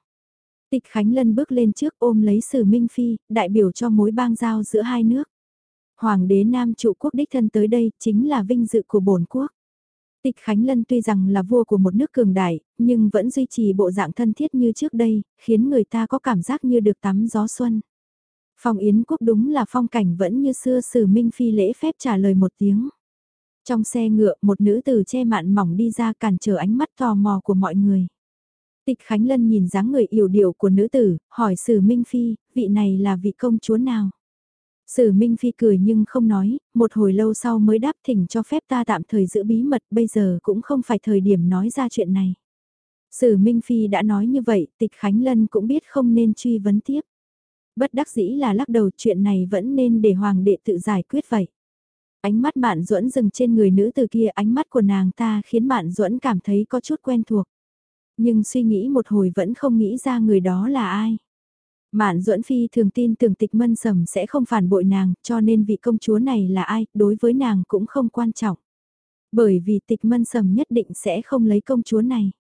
A: Tịch Khánh Lân bước lên trước ôm lấy sử Minh Phi, đại biểu cho mối bang giao giữa hai nước. Hoàng đế nam trụ quốc đích thân tới đây chính là vinh dự của bổn quốc. Tịch Khánh Lân tuy rằng là vua của một nước cường đại, nhưng vẫn duy trì bộ dạng thân thiết như trước đây, khiến người ta có cảm giác như được tắm gió xuân. Phong Yến Quốc đúng là phong cảnh vẫn như xưa sử Minh Phi lễ phép trả lời một tiếng. Trong xe ngựa một nữ tử che mạn mỏng đi ra cản trở ánh mắt tò mò của mọi người. Tịch Khánh Lân nhìn dáng người yểu điệu của nữ tử, hỏi Sử Minh Phi, vị này là vị công chúa nào? Sử Minh Phi cười nhưng không nói, một hồi lâu sau mới đáp thỉnh cho phép ta tạm thời giữ bí mật bây giờ cũng không phải thời điểm nói ra chuyện này. Sử Minh Phi đã nói như vậy, tịch Khánh Lân cũng biết không nên truy vấn tiếp. Bất đắc dĩ là lắc đầu chuyện này vẫn nên để Hoàng đệ tự giải quyết vậy. Ánh mắt Mạn Duẫn dừng trên người nữ từ kia ánh mắt của nàng ta khiến Mạn Duẫn cảm thấy có chút quen thuộc. Nhưng suy nghĩ một hồi vẫn không nghĩ ra người đó là ai. Mạn duẫn phi thường tin tưởng tịch mân sầm sẽ không phản bội nàng, cho nên vị công chúa này là ai, đối với nàng cũng không quan trọng. Bởi vì tịch mân sầm nhất định sẽ không lấy công chúa này.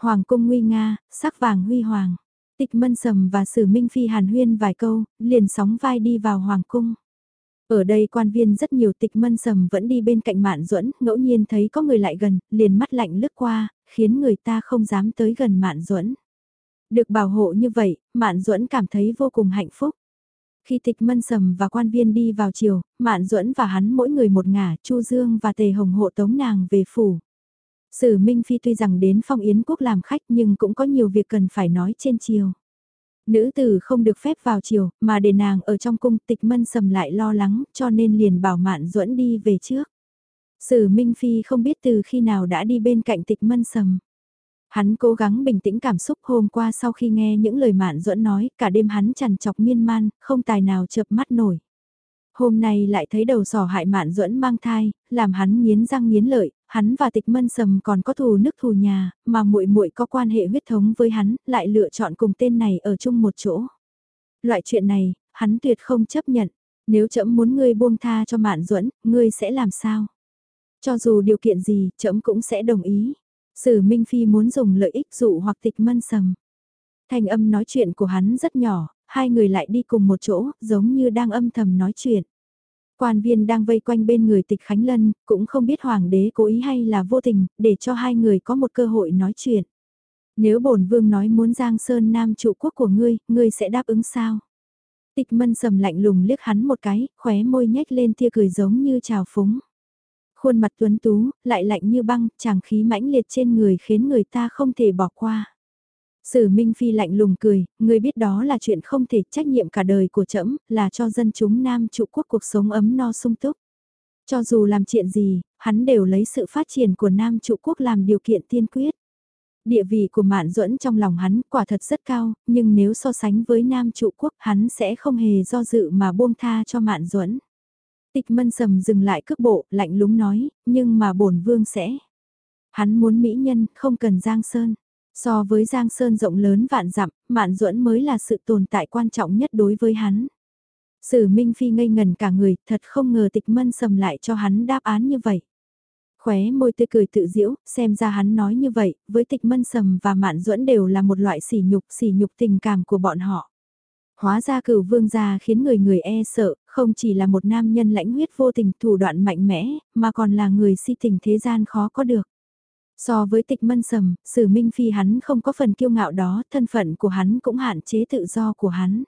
A: Hoàng cung nguy nga, sắc vàng huy hoàng. Tịch mân sầm và sử minh phi hàn huyên vài câu, liền sóng vai đi vào hoàng cung. Ở đây quan viên rất nhiều tịch mân sầm vẫn đi bên cạnh mạn duẫn ngẫu nhiên thấy có người lại gần, liền mắt lạnh lướt qua, khiến người ta không dám tới gần mạn duẫn được bảo hộ như vậy, Mạn Duẫn cảm thấy vô cùng hạnh phúc. Khi tịch mân sầm và quan viên đi vào chiều, Mạn Duẫn và hắn mỗi người một ngả, Chu Dương và Tề Hồng hộ tống nàng về phủ. Sử Minh Phi tuy rằng đến phong yến quốc làm khách nhưng cũng có nhiều việc cần phải nói trên chiều. Nữ tử không được phép vào chiều, mà để nàng ở trong cung tịch mân sầm lại lo lắng, cho nên liền bảo Mạn Duẫn đi về trước. Sử Minh Phi không biết từ khi nào đã đi bên cạnh tịch mân sầm. Hắn cố gắng bình tĩnh cảm xúc hôm qua sau khi nghe những lời mạn duẫn nói, cả đêm hắn chằn chọc miên man, không tài nào chợp mắt nổi. Hôm nay lại thấy đầu sỏ hại mạn duẫn mang thai, làm hắn nghiến răng nghiến lợi, hắn và tịch mân sầm còn có thù nước thù nhà, mà muội muội có quan hệ huyết thống với hắn, lại lựa chọn cùng tên này ở chung một chỗ. Loại chuyện này, hắn tuyệt không chấp nhận. Nếu trẫm muốn ngươi buông tha cho Mạn Duẫn, ngươi sẽ làm sao? Cho dù điều kiện gì, trẫm cũng sẽ đồng ý. Sử Minh Phi muốn dùng lợi ích dụ hoặc tịch mân sầm. thành âm nói chuyện của hắn rất nhỏ, hai người lại đi cùng một chỗ, giống như đang âm thầm nói chuyện. Quan viên đang vây quanh bên người tịch Khánh Lân, cũng không biết hoàng đế cố ý hay là vô tình, để cho hai người có một cơ hội nói chuyện. Nếu bổn vương nói muốn Giang Sơn Nam trụ quốc của ngươi, ngươi sẽ đáp ứng sao? Tịch mân sầm lạnh lùng liếc hắn một cái, khóe môi nhếch lên tia cười giống như trào phúng. Khuôn mặt tuấn tú, lại lạnh như băng, chàng khí mãnh liệt trên người khiến người ta không thể bỏ qua. Sử Minh Phi lạnh lùng cười, người biết đó là chuyện không thể trách nhiệm cả đời của trẫm là cho dân chúng Nam trụ quốc cuộc sống ấm no sung túc. Cho dù làm chuyện gì, hắn đều lấy sự phát triển của Nam trụ quốc làm điều kiện tiên quyết. Địa vị của Mạn Duẫn trong lòng hắn quả thật rất cao, nhưng nếu so sánh với Nam trụ quốc hắn sẽ không hề do dự mà buông tha cho Mạn Duẫn. Tịch mân sầm dừng lại cước bộ, lạnh lúng nói, nhưng mà bổn vương sẽ. Hắn muốn mỹ nhân, không cần Giang Sơn. So với Giang Sơn rộng lớn vạn dặm, Mạn Duẫn mới là sự tồn tại quan trọng nhất đối với hắn. Sử Minh Phi ngây ngần cả người, thật không ngờ tịch mân sầm lại cho hắn đáp án như vậy. Khóe môi tươi cười tự diễu, xem ra hắn nói như vậy, với tịch mân sầm và mạn duẫn đều là một loại sỉ nhục, sỉ nhục tình cảm của bọn họ. Hóa ra cửu vương gia khiến người người e sợ, không chỉ là một nam nhân lãnh huyết vô tình thủ đoạn mạnh mẽ, mà còn là người si tình thế gian khó có được. So với tịch mân sầm, sử minh phi hắn không có phần kiêu ngạo đó, thân phận của hắn cũng hạn chế tự do của hắn.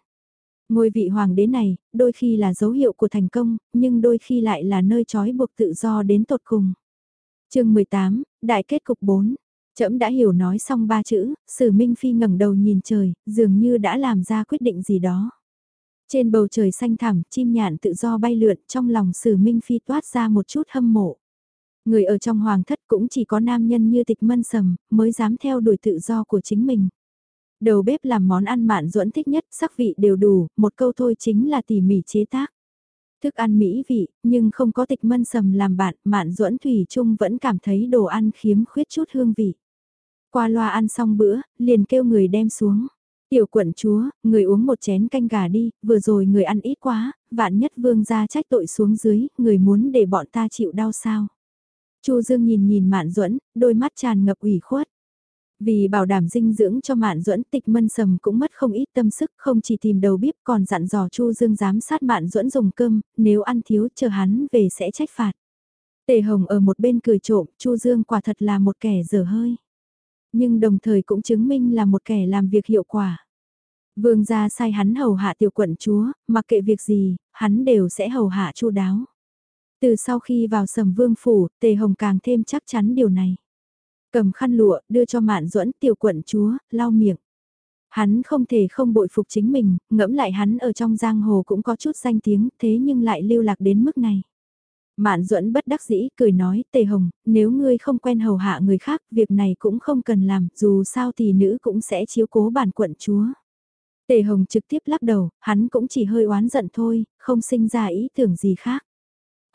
A: Ngôi vị hoàng đế này, đôi khi là dấu hiệu của thành công, nhưng đôi khi lại là nơi trói buộc tự do đến tột cùng. chương 18, Đại kết cục 4 Trẫm đã hiểu nói xong ba chữ, Sử Minh Phi ngẩng đầu nhìn trời, dường như đã làm ra quyết định gì đó. Trên bầu trời xanh thẳm, chim nhạn tự do bay lượn, trong lòng Sử Minh Phi toát ra một chút hâm mộ. Người ở trong hoàng thất cũng chỉ có nam nhân như tịch mân sầm, mới dám theo đuổi tự do của chính mình. Đầu bếp làm món ăn mạn duẫn thích nhất, sắc vị đều đủ, một câu thôi chính là tỉ mỉ chế tác. Thức ăn mỹ vị, nhưng không có tịch mân sầm làm bạn, mạn duẫn thủy chung vẫn cảm thấy đồ ăn khiếm khuyết chút hương vị. Qua loa ăn xong bữa, liền kêu người đem xuống. Tiểu quận chúa, người uống một chén canh gà đi, vừa rồi người ăn ít quá, vạn nhất vương ra trách tội xuống dưới, người muốn để bọn ta chịu đau sao. Chu Dương nhìn nhìn Mạn Duẫn, đôi mắt tràn ngập ủy khuất. Vì bảo đảm dinh dưỡng cho Mạn Duẫn, Tịch Mân Sầm cũng mất không ít tâm sức, không chỉ tìm đầu bếp còn dặn dò Chu Dương giám sát Mạn Duẫn dùng cơm, nếu ăn thiếu chờ hắn về sẽ trách phạt. Tề Hồng ở một bên cười trộm, Chu Dương quả thật là một kẻ dở hơi. Nhưng đồng thời cũng chứng minh là một kẻ làm việc hiệu quả. Vương gia sai hắn hầu hạ tiểu quận chúa, mặc kệ việc gì, hắn đều sẽ hầu hạ chu đáo. Từ sau khi vào sầm vương phủ, tề hồng càng thêm chắc chắn điều này. Cầm khăn lụa, đưa cho mạn duẫn tiểu quận chúa, lau miệng. Hắn không thể không bội phục chính mình, ngẫm lại hắn ở trong giang hồ cũng có chút danh tiếng, thế nhưng lại lưu lạc đến mức này. Mạn duẫn bất đắc dĩ, cười nói, tề hồng, nếu ngươi không quen hầu hạ người khác, việc này cũng không cần làm, dù sao thì nữ cũng sẽ chiếu cố bản quận chúa. Tề hồng trực tiếp lắc đầu, hắn cũng chỉ hơi oán giận thôi, không sinh ra ý tưởng gì khác.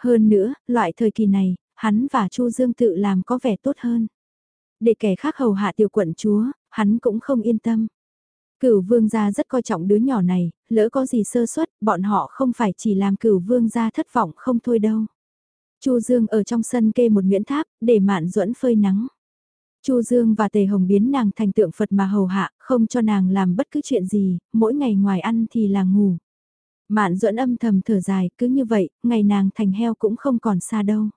A: Hơn nữa, loại thời kỳ này, hắn và Chu Dương tự làm có vẻ tốt hơn. Để kẻ khác hầu hạ tiểu quận chúa, hắn cũng không yên tâm. Cửu vương gia rất coi trọng đứa nhỏ này, lỡ có gì sơ suất, bọn họ không phải chỉ làm cửu vương gia thất vọng không thôi đâu. Chu Dương ở trong sân kê một nguyễn tháp, để mạn duẫn phơi nắng. Chu Dương và Tề Hồng biến nàng thành tượng Phật mà hầu hạ, không cho nàng làm bất cứ chuyện gì, mỗi ngày ngoài ăn thì là ngủ. Mạn duẫn âm thầm thở dài, cứ như vậy, ngày nàng thành heo cũng không còn xa đâu.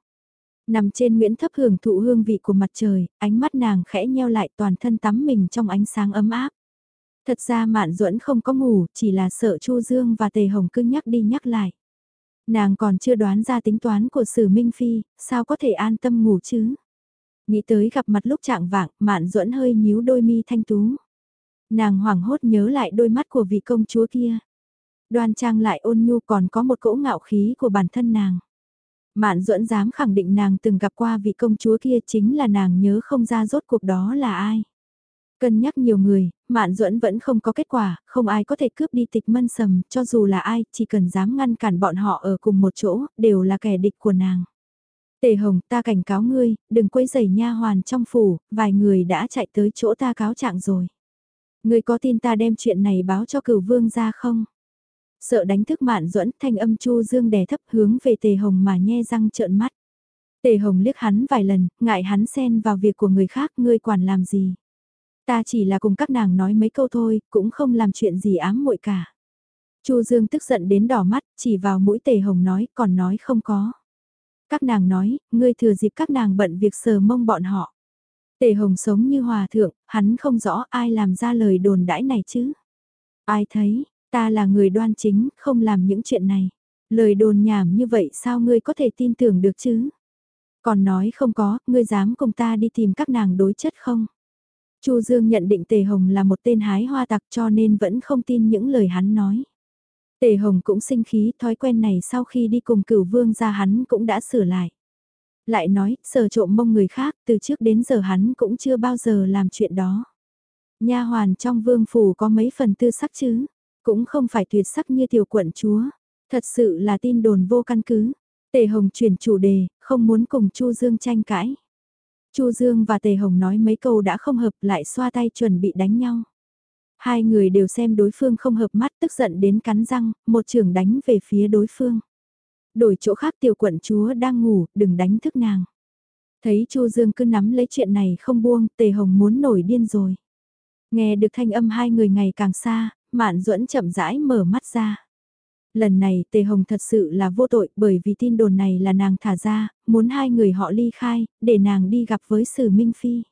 A: Nằm trên nguyễn thấp hưởng thụ hương vị của mặt trời, ánh mắt nàng khẽ nheo lại toàn thân tắm mình trong ánh sáng ấm áp. Thật ra Mạn duẫn không có ngủ, chỉ là sợ Chu Dương và Tề Hồng cứ nhắc đi nhắc lại. Nàng còn chưa đoán ra tính toán của Sử Minh Phi, sao có thể an tâm ngủ chứ? Nghĩ tới gặp mặt lúc trạng vạng, Mạn duẫn hơi nhíu đôi mi thanh tú. Nàng hoảng hốt nhớ lại đôi mắt của vị công chúa kia. Đoan trang lại ôn nhu còn có một cỗ ngạo khí của bản thân nàng. Mạn duẫn dám khẳng định nàng từng gặp qua vị công chúa kia chính là nàng nhớ không ra rốt cuộc đó là ai. Cân nhắc nhiều người, Mạn Duẫn vẫn không có kết quả, không ai có thể cướp đi tịch mân sầm, cho dù là ai, chỉ cần dám ngăn cản bọn họ ở cùng một chỗ, đều là kẻ địch của nàng. Tề Hồng, ta cảnh cáo ngươi, đừng quấy rầy nha hoàn trong phủ, vài người đã chạy tới chỗ ta cáo trạng rồi. Ngươi có tin ta đem chuyện này báo cho cửu vương ra không? Sợ đánh thức Mạn Duẫn, thanh âm Chu Dương đè thấp hướng về Tề Hồng mà nhe răng trợn mắt. Tề Hồng liếc hắn vài lần, ngại hắn xen vào việc của người khác, ngươi quản làm gì? Ta chỉ là cùng các nàng nói mấy câu thôi, cũng không làm chuyện gì ám muội cả. Chu Dương tức giận đến đỏ mắt, chỉ vào mũi Tề Hồng nói, còn nói không có. Các nàng nói, ngươi thừa dịp các nàng bận việc sờ mông bọn họ. Tề Hồng sống như hòa thượng, hắn không rõ ai làm ra lời đồn đãi này chứ. Ai thấy, ta là người đoan chính, không làm những chuyện này. Lời đồn nhảm như vậy sao ngươi có thể tin tưởng được chứ? Còn nói không có, ngươi dám cùng ta đi tìm các nàng đối chất không? Chu Dương nhận định Tề Hồng là một tên hái hoa tặc cho nên vẫn không tin những lời hắn nói. Tề Hồng cũng sinh khí, thói quen này sau khi đi cùng cửu vương ra hắn cũng đã sửa lại. Lại nói, sờ trộm mông người khác, từ trước đến giờ hắn cũng chưa bao giờ làm chuyện đó. Nha hoàn trong vương phủ có mấy phần tư sắc chứ, cũng không phải tuyệt sắc như tiểu quận chúa. Thật sự là tin đồn vô căn cứ. Tề Hồng chuyển chủ đề, không muốn cùng Chu Dương tranh cãi. Chu Dương và Tề Hồng nói mấy câu đã không hợp lại xoa tay chuẩn bị đánh nhau. Hai người đều xem đối phương không hợp mắt tức giận đến cắn răng, một trường đánh về phía đối phương. Đổi chỗ khác tiểu quận chúa đang ngủ, đừng đánh thức nàng. Thấy Chu Dương cứ nắm lấy chuyện này không buông, Tề Hồng muốn nổi điên rồi. Nghe được thanh âm hai người ngày càng xa, Mạn Duẫn chậm rãi mở mắt ra. Lần này Tề Hồng thật sự là vô tội bởi vì tin đồn này là nàng thả ra, muốn hai người họ ly khai, để nàng đi gặp với Sử Minh Phi.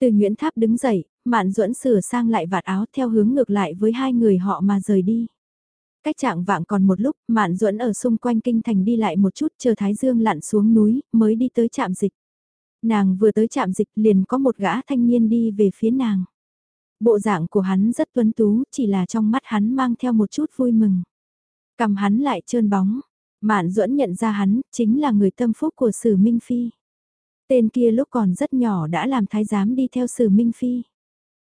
A: Từ Nguyễn Tháp đứng dậy, Mạn Duẫn sửa sang lại vạt áo theo hướng ngược lại với hai người họ mà rời đi. Cách trạng vạng còn một lúc, Mạn Duẫn ở xung quanh kinh thành đi lại một chút chờ Thái Dương lặn xuống núi, mới đi tới trạm dịch. Nàng vừa tới trạm dịch liền có một gã thanh niên đi về phía nàng. Bộ dạng của hắn rất tuấn tú, chỉ là trong mắt hắn mang theo một chút vui mừng. Cầm hắn lại trơn bóng, Mạn Duẫn nhận ra hắn, chính là người tâm phúc của Sử Minh Phi. Tên kia lúc còn rất nhỏ đã làm thái giám đi theo Sử Minh Phi.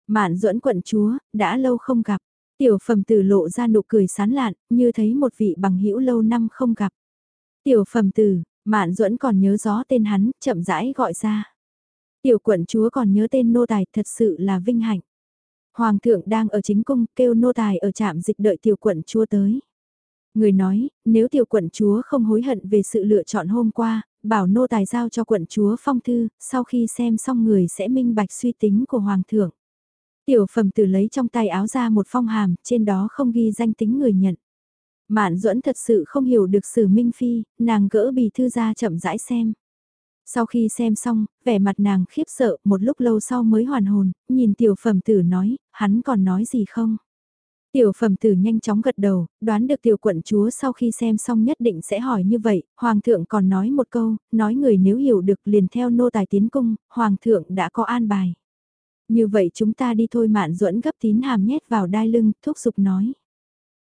A: Mạn Duẫn quận chúa, đã lâu không gặp. Tiểu phẩm tử lộ ra nụ cười sán lạn, như thấy một vị bằng hữu lâu năm không gặp. Tiểu phẩm tử, Mạn Duẫn còn nhớ rõ tên hắn, chậm rãi gọi ra. Tiểu quận chúa còn nhớ tên nô tài thật sự là vinh hạnh. Hoàng thượng đang ở chính cung kêu nô tài ở trạm dịch đợi tiểu quận chúa tới. Người nói, nếu tiểu quận chúa không hối hận về sự lựa chọn hôm qua, bảo nô tài giao cho quận chúa phong thư, sau khi xem xong người sẽ minh bạch suy tính của hoàng thượng. Tiểu phẩm tử lấy trong tay áo ra một phong hàm, trên đó không ghi danh tính người nhận. Mạn duẫn thật sự không hiểu được sử minh phi, nàng gỡ bì thư ra chậm rãi xem. Sau khi xem xong, vẻ mặt nàng khiếp sợ, một lúc lâu sau mới hoàn hồn, nhìn tiểu phẩm tử nói, hắn còn nói gì không? Tiểu phẩm tử nhanh chóng gật đầu, đoán được tiểu quận chúa sau khi xem xong nhất định sẽ hỏi như vậy, hoàng thượng còn nói một câu, nói người nếu hiểu được liền theo nô tài tiến cung, hoàng thượng đã có an bài. Như vậy chúng ta đi thôi mạn duẫn gấp tín hàm nhét vào đai lưng, thúc giục nói.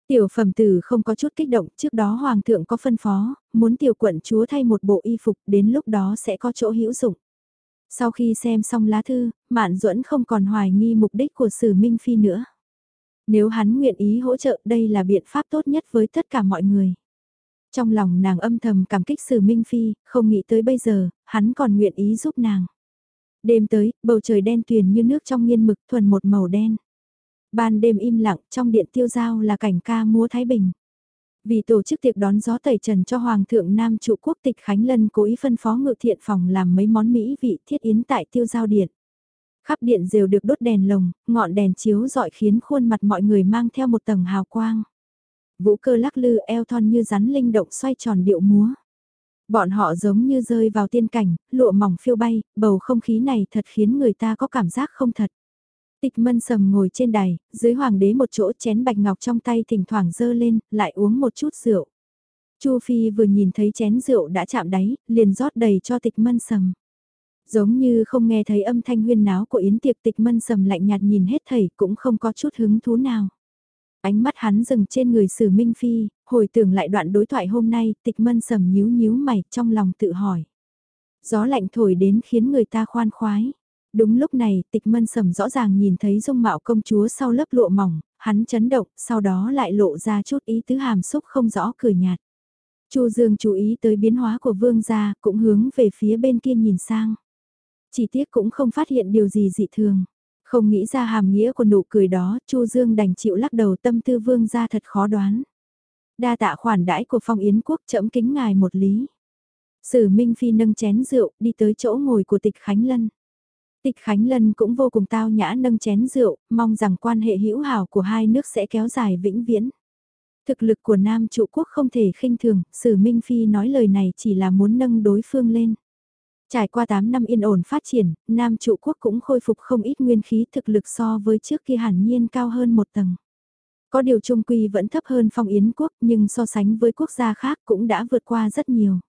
A: Tiểu phẩm tử không có chút kích động, trước đó hoàng thượng có phân phó, muốn tiểu quận chúa thay một bộ y phục, đến lúc đó sẽ có chỗ hữu dụng. Sau khi xem xong lá thư, Mạn Duẫn không còn hoài nghi mục đích của Sử Minh Phi nữa. Nếu hắn nguyện ý hỗ trợ đây là biện pháp tốt nhất với tất cả mọi người. Trong lòng nàng âm thầm cảm kích Sử Minh Phi, không nghĩ tới bây giờ, hắn còn nguyện ý giúp nàng. Đêm tới, bầu trời đen tuyền như nước trong nghiên mực thuần một màu đen. Ban đêm im lặng, trong điện tiêu giao là cảnh ca múa Thái Bình. Vì tổ chức tiệc đón gió tẩy trần cho Hoàng thượng Nam trụ quốc tịch Khánh Lân cố ý phân phó ngự thiện phòng làm mấy món mỹ vị thiết yến tại tiêu giao điện. Khắp điện rều được đốt đèn lồng, ngọn đèn chiếu dọi khiến khuôn mặt mọi người mang theo một tầng hào quang. Vũ cơ lắc lư eo thon như rắn linh động xoay tròn điệu múa. Bọn họ giống như rơi vào tiên cảnh, lụa mỏng phiêu bay, bầu không khí này thật khiến người ta có cảm giác không thật. Tịch mân sầm ngồi trên đài, dưới hoàng đế một chỗ chén bạch ngọc trong tay thỉnh thoảng dơ lên, lại uống một chút rượu. Chu Phi vừa nhìn thấy chén rượu đã chạm đáy, liền rót đầy cho tịch mân sầm. Giống như không nghe thấy âm thanh huyên náo của yến tiệc tịch mân sầm lạnh nhạt nhìn hết thảy cũng không có chút hứng thú nào. Ánh mắt hắn dừng trên người sử minh phi, hồi tưởng lại đoạn đối thoại hôm nay, tịch mân sầm nhíu nhíu mày trong lòng tự hỏi. Gió lạnh thổi đến khiến người ta khoan khoái. Đúng lúc này, tịch mân sầm rõ ràng nhìn thấy dung mạo công chúa sau lớp lụa mỏng, hắn chấn động, sau đó lại lộ ra chút ý tứ hàm xúc không rõ cười nhạt. Chu Dương chú ý tới biến hóa của vương gia, cũng hướng về phía bên kia nhìn sang. Chỉ tiếc cũng không phát hiện điều gì dị thường. Không nghĩ ra hàm nghĩa của nụ cười đó, Chu Dương đành chịu lắc đầu tâm tư vương gia thật khó đoán. Đa tạ khoản đãi của phong yến quốc chậm kính ngài một lý. Sử Minh Phi nâng chén rượu đi tới chỗ ngồi của tịch Khánh Lân. Tịch Khánh Lân cũng vô cùng tao nhã nâng chén rượu, mong rằng quan hệ hữu hảo của hai nước sẽ kéo dài vĩnh viễn. Thực lực của Nam trụ quốc không thể khinh thường, Sử Minh Phi nói lời này chỉ là muốn nâng đối phương lên. Trải qua 8 năm yên ổn phát triển, Nam trụ quốc cũng khôi phục không ít nguyên khí thực lực so với trước kia hẳn nhiên cao hơn một tầng. Có điều trung quy vẫn thấp hơn phong yến quốc nhưng so sánh với quốc gia khác cũng đã vượt qua rất nhiều.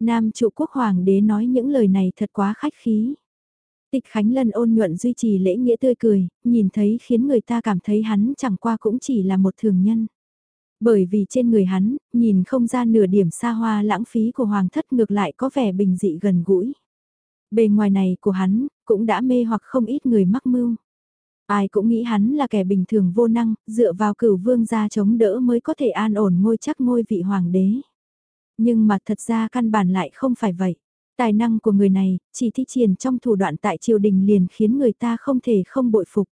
A: Nam trụ quốc hoàng đế nói những lời này thật quá khách khí. Tịch Khánh Lân ôn nhuận duy trì lễ nghĩa tươi cười, nhìn thấy khiến người ta cảm thấy hắn chẳng qua cũng chỉ là một thường nhân. Bởi vì trên người hắn, nhìn không ra nửa điểm xa hoa lãng phí của hoàng thất ngược lại có vẻ bình dị gần gũi. Bề ngoài này của hắn, cũng đã mê hoặc không ít người mắc mưu. Ai cũng nghĩ hắn là kẻ bình thường vô năng, dựa vào cửu vương gia chống đỡ mới có thể an ổn ngôi chắc ngôi vị hoàng đế. Nhưng mà thật ra căn bản lại không phải vậy. Tài năng của người này, chỉ thi triển trong thủ đoạn tại triều đình liền khiến người ta không thể không bội phục.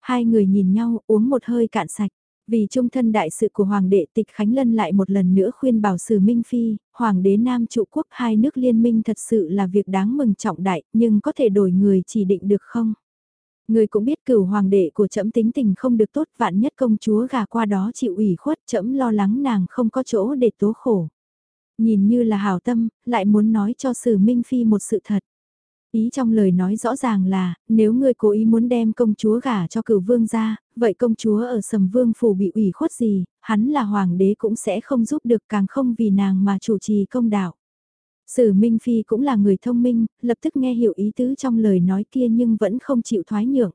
A: Hai người nhìn nhau uống một hơi cạn sạch. Vì trung thân đại sự của Hoàng đệ tịch Khánh Lân lại một lần nữa khuyên bảo sử Minh Phi, Hoàng đế Nam trụ quốc hai nước liên minh thật sự là việc đáng mừng trọng đại, nhưng có thể đổi người chỉ định được không? Người cũng biết cửu hoàng đệ của trẫm tính tình không được tốt vạn nhất công chúa gà qua đó chịu ủy khuất trẫm lo lắng nàng không có chỗ để tố khổ. Nhìn như là hảo tâm, lại muốn nói cho sử Minh Phi một sự thật. Ý trong lời nói rõ ràng là, nếu ngươi cố ý muốn đem công chúa gả cho cửu vương ra, vậy công chúa ở sầm vương phủ bị ủy khuất gì, hắn là hoàng đế cũng sẽ không giúp được càng không vì nàng mà chủ trì công đạo. Sử Minh Phi cũng là người thông minh, lập tức nghe hiểu ý tứ trong lời nói kia nhưng vẫn không chịu thoái nhượng.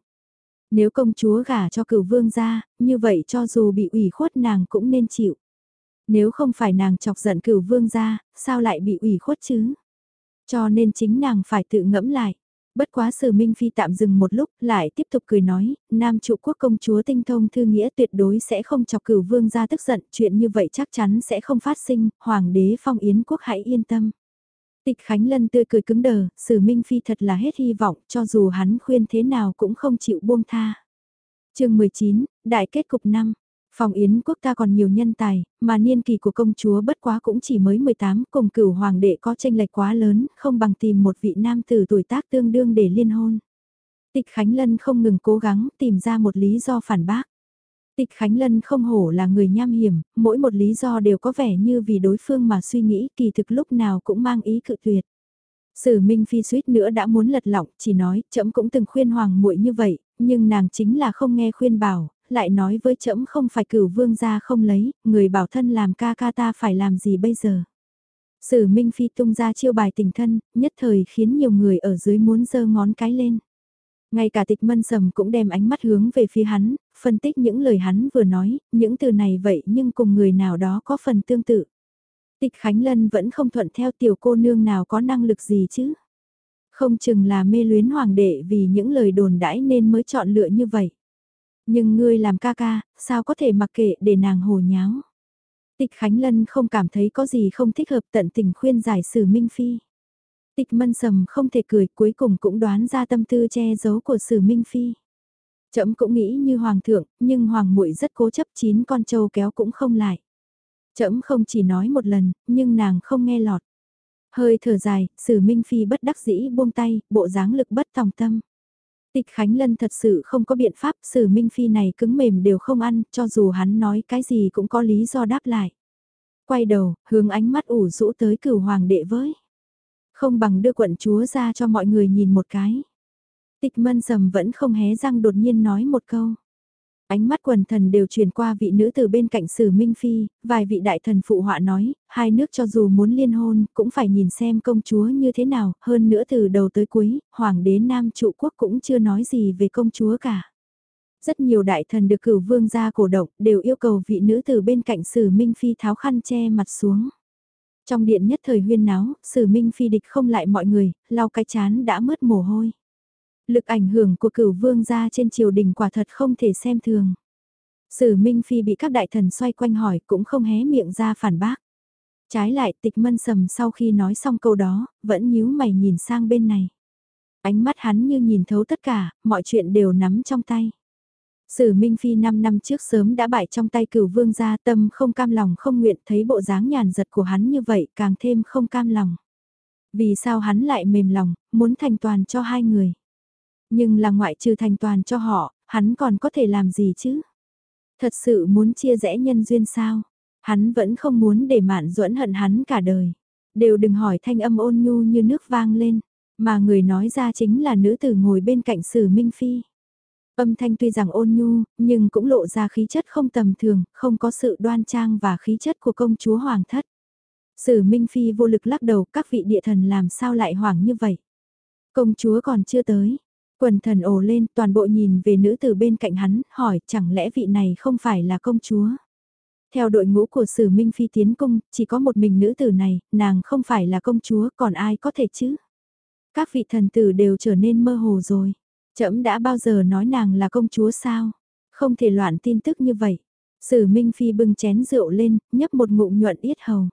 A: Nếu công chúa gả cho cửu vương ra, như vậy cho dù bị ủy khuất nàng cũng nên chịu. Nếu không phải nàng chọc giận cửu vương ra, sao lại bị ủy khuất chứ? Cho nên chính nàng phải tự ngẫm lại. Bất quá sử Minh Phi tạm dừng một lúc, lại tiếp tục cười nói, Nam trụ quốc công chúa tinh thông thư nghĩa tuyệt đối sẽ không chọc cửu vương ra tức giận, chuyện như vậy chắc chắn sẽ không phát sinh, hoàng đế phong yến quốc hãy yên tâm. Tịch Khánh Lân tươi cười cứng đờ, sử Minh Phi thật là hết hy vọng, cho dù hắn khuyên thế nào cũng không chịu buông tha. chương 19, Đại kết cục năm Phòng Yến quốc ta còn nhiều nhân tài, mà niên kỳ của công chúa bất quá cũng chỉ mới 18, cùng cửu hoàng đệ có tranh lệch quá lớn, không bằng tìm một vị nam tử tuổi tác tương đương để liên hôn. Tịch Khánh Lân không ngừng cố gắng tìm ra một lý do phản bác. Tịch Khánh Lân không hổ là người nham hiểm, mỗi một lý do đều có vẻ như vì đối phương mà suy nghĩ kỳ thực lúc nào cũng mang ý cự tuyệt. Sử Minh Phi suýt nữa đã muốn lật lọng, chỉ nói, chậm cũng từng khuyên hoàng muội như vậy, nhưng nàng chính là không nghe khuyên bảo, lại nói với trẫm không phải cửu vương gia không lấy, người bảo thân làm ca ca ta phải làm gì bây giờ. Sử Minh Phi tung ra chiêu bài tình thân, nhất thời khiến nhiều người ở dưới muốn giơ ngón cái lên. Ngay cả tịch mân sầm cũng đem ánh mắt hướng về phía hắn, phân tích những lời hắn vừa nói, những từ này vậy nhưng cùng người nào đó có phần tương tự. Tịch Khánh Lân vẫn không thuận theo tiểu cô nương nào có năng lực gì chứ. Không chừng là mê luyến hoàng đệ vì những lời đồn đãi nên mới chọn lựa như vậy. Nhưng ngươi làm ca ca, sao có thể mặc kệ để nàng hồ nháo. Tịch Khánh Lân không cảm thấy có gì không thích hợp tận tình khuyên giải sử Minh Phi. Tịch mân sầm không thể cười cuối cùng cũng đoán ra tâm tư che giấu của sử Minh Phi. Trẫm cũng nghĩ như hoàng thượng, nhưng hoàng muội rất cố chấp chín con trâu kéo cũng không lại. Trẫm không chỉ nói một lần, nhưng nàng không nghe lọt. Hơi thở dài, sử Minh Phi bất đắc dĩ buông tay, bộ dáng lực bất tòng tâm. Tịch Khánh Lân thật sự không có biện pháp, sử Minh Phi này cứng mềm đều không ăn, cho dù hắn nói cái gì cũng có lý do đáp lại. Quay đầu, hướng ánh mắt ủ rũ tới cửu hoàng đệ với. Không bằng đưa quận chúa ra cho mọi người nhìn một cái. Tịch mân sầm vẫn không hé răng đột nhiên nói một câu. Ánh mắt quần thần đều truyền qua vị nữ từ bên cạnh sử Minh Phi, vài vị đại thần phụ họa nói, hai nước cho dù muốn liên hôn, cũng phải nhìn xem công chúa như thế nào, hơn nữa từ đầu tới cuối, hoàng đế nam trụ quốc cũng chưa nói gì về công chúa cả. Rất nhiều đại thần được cử vương gia cổ động, đều yêu cầu vị nữ từ bên cạnh sử Minh Phi tháo khăn che mặt xuống. Trong điện nhất thời huyên náo, sử Minh Phi địch không lại mọi người, lau cái chán đã mất mồ hôi. Lực ảnh hưởng của cửu vương gia trên triều đình quả thật không thể xem thường. Sử Minh Phi bị các đại thần xoay quanh hỏi cũng không hé miệng ra phản bác. Trái lại tịch mân sầm sau khi nói xong câu đó, vẫn nhíu mày nhìn sang bên này. Ánh mắt hắn như nhìn thấu tất cả, mọi chuyện đều nắm trong tay. Sử Minh Phi 5 năm trước sớm đã bại trong tay cửu vương gia tâm không cam lòng không nguyện thấy bộ dáng nhàn giật của hắn như vậy càng thêm không cam lòng. Vì sao hắn lại mềm lòng, muốn thành toàn cho hai người. Nhưng là ngoại trừ thành toàn cho họ, hắn còn có thể làm gì chứ? Thật sự muốn chia rẽ nhân duyên sao? Hắn vẫn không muốn để mạn duẫn hận hắn cả đời. Đều đừng hỏi thanh âm ôn nhu như nước vang lên, mà người nói ra chính là nữ tử ngồi bên cạnh sử Minh Phi. Âm thanh tuy rằng ôn nhu, nhưng cũng lộ ra khí chất không tầm thường, không có sự đoan trang và khí chất của công chúa hoàng thất. Sử Minh Phi vô lực lắc đầu các vị địa thần làm sao lại hoảng như vậy. Công chúa còn chưa tới. Quần thần ồ lên toàn bộ nhìn về nữ tử bên cạnh hắn, hỏi chẳng lẽ vị này không phải là công chúa. Theo đội ngũ của Sử Minh Phi tiến cung, chỉ có một mình nữ tử này, nàng không phải là công chúa, còn ai có thể chứ? Các vị thần tử đều trở nên mơ hồ rồi. Trẫm đã bao giờ nói nàng là công chúa sao? Không thể loạn tin tức như vậy. Sử Minh Phi bưng chén rượu lên, nhấp một ngụm nhuận yết hầu.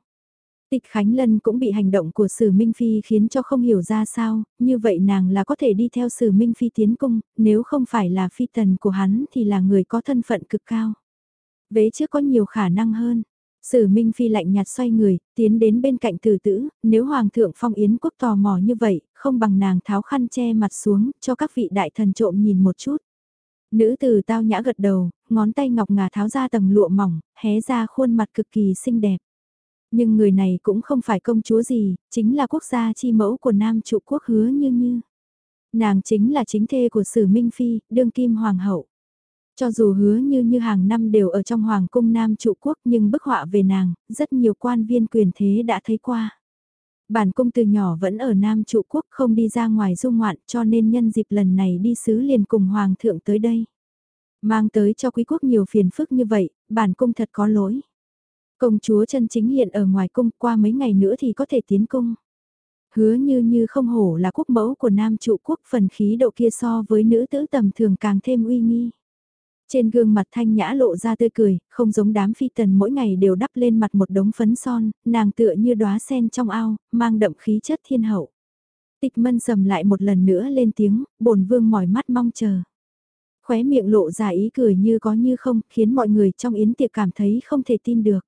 A: Tịch Khánh Lân cũng bị hành động của Sử Minh Phi khiến cho không hiểu ra sao, như vậy nàng là có thể đi theo Sử Minh Phi tiến cung, nếu không phải là phi tần của hắn thì là người có thân phận cực cao. Vế trước có nhiều khả năng hơn. Sử Minh Phi lạnh nhạt xoay người, tiến đến bên cạnh tử tử, nếu Hoàng thượng phong yến quốc tò mò như vậy, không bằng nàng tháo khăn che mặt xuống, cho các vị đại thần trộm nhìn một chút. Nữ tử tao nhã gật đầu, ngón tay ngọc ngà tháo ra tầng lụa mỏng, hé ra khuôn mặt cực kỳ xinh đẹp. Nhưng người này cũng không phải công chúa gì, chính là quốc gia chi mẫu của nam trụ quốc hứa như như. Nàng chính là chính thê của sử Minh Phi, đương kim hoàng hậu. Cho dù hứa như như hàng năm đều ở trong hoàng cung nam trụ quốc nhưng bức họa về nàng, rất nhiều quan viên quyền thế đã thấy qua. Bản cung từ nhỏ vẫn ở nam trụ quốc không đi ra ngoài du ngoạn cho nên nhân dịp lần này đi sứ liền cùng hoàng thượng tới đây. Mang tới cho quý quốc nhiều phiền phức như vậy, bản cung thật có lỗi. Công chúa chân chính hiện ở ngoài cung qua mấy ngày nữa thì có thể tiến cung. Hứa như như không hổ là quốc mẫu của nam trụ quốc phần khí độ kia so với nữ tử tầm thường càng thêm uy nghi. Trên gương mặt thanh nhã lộ ra tươi cười, không giống đám phi tần mỗi ngày đều đắp lên mặt một đống phấn son, nàng tựa như đóa sen trong ao, mang đậm khí chất thiên hậu. Tịch mân sầm lại một lần nữa lên tiếng, bổn vương mỏi mắt mong chờ. Khóe miệng lộ ra ý cười như có như không, khiến mọi người trong yến tiệc cảm thấy không thể tin được.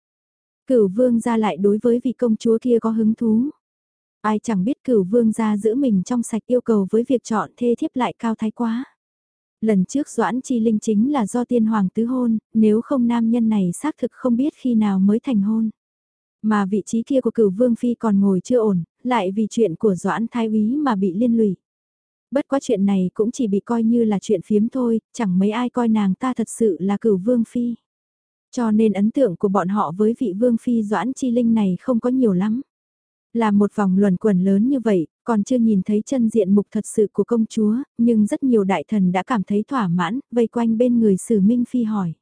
A: Cửu vương gia lại đối với vị công chúa kia có hứng thú. Ai chẳng biết cửu vương gia giữ mình trong sạch yêu cầu với việc chọn thê thiếp lại cao thái quá. Lần trước Doãn Chi Linh chính là do tiên hoàng tứ hôn, nếu không nam nhân này xác thực không biết khi nào mới thành hôn. Mà vị trí kia của cửu vương phi còn ngồi chưa ổn, lại vì chuyện của Doãn Thái Úy mà bị liên lụy. Bất quá chuyện này cũng chỉ bị coi như là chuyện phiếm thôi, chẳng mấy ai coi nàng ta thật sự là cửu vương phi. Cho nên ấn tượng của bọn họ với vị vương phi Doãn Chi Linh này không có nhiều lắm. Là một vòng luẩn quẩn lớn như vậy, còn chưa nhìn thấy chân diện mục thật sự của công chúa, nhưng rất nhiều đại thần đã cảm thấy thỏa mãn, vây quanh bên người Sử Minh Phi hỏi.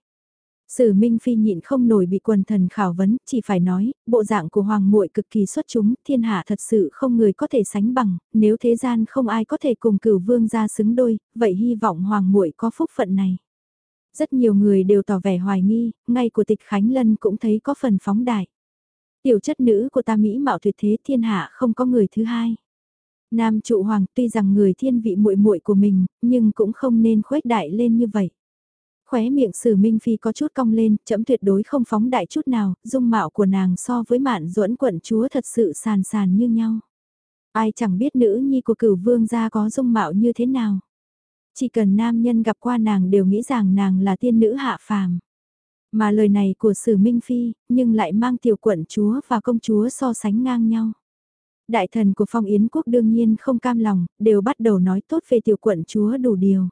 A: Sử Minh Phi nhịn không nổi bị quần thần khảo vấn, chỉ phải nói, bộ dạng của hoàng muội cực kỳ xuất chúng, thiên hạ thật sự không người có thể sánh bằng, nếu thế gian không ai có thể cùng cửu vương ra xứng đôi, vậy hy vọng hoàng muội có phúc phận này. Rất nhiều người đều tỏ vẻ hoài nghi, ngay của tịch Khánh Lân cũng thấy có phần phóng đại. Tiểu chất nữ của ta Mỹ mạo tuyệt thế thiên hạ không có người thứ hai. Nam trụ hoàng tuy rằng người thiên vị muội muội của mình, nhưng cũng không nên khuếch đại lên như vậy. Khóe miệng sử minh phi có chút cong lên, chấm tuyệt đối không phóng đại chút nào, dung mạo của nàng so với mạn duẫn quận chúa thật sự sàn sàn như nhau. Ai chẳng biết nữ nhi của cửu vương gia có dung mạo như thế nào. Chỉ cần nam nhân gặp qua nàng đều nghĩ rằng nàng là tiên nữ hạ phàm. Mà lời này của sử minh phi, nhưng lại mang tiểu quận chúa và công chúa so sánh ngang nhau. Đại thần của phong yến quốc đương nhiên không cam lòng, đều bắt đầu nói tốt về tiểu quận chúa đủ điều.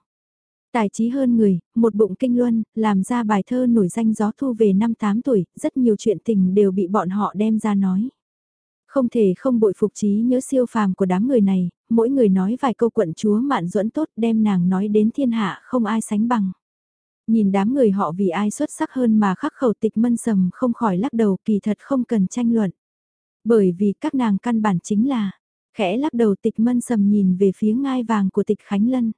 A: Tài trí hơn người, một bụng kinh luân, làm ra bài thơ nổi danh gió thu về năm 8 tuổi, rất nhiều chuyện tình đều bị bọn họ đem ra nói. Không thể không bội phục trí nhớ siêu phàm của đám người này, mỗi người nói vài câu quận chúa mạn duẫn tốt đem nàng nói đến thiên hạ không ai sánh bằng. Nhìn đám người họ vì ai xuất sắc hơn mà khắc khẩu tịch mân sầm không khỏi lắc đầu kỳ thật không cần tranh luận. Bởi vì các nàng căn bản chính là, khẽ lắc đầu tịch mân sầm nhìn về phía ngai vàng của tịch Khánh Lân.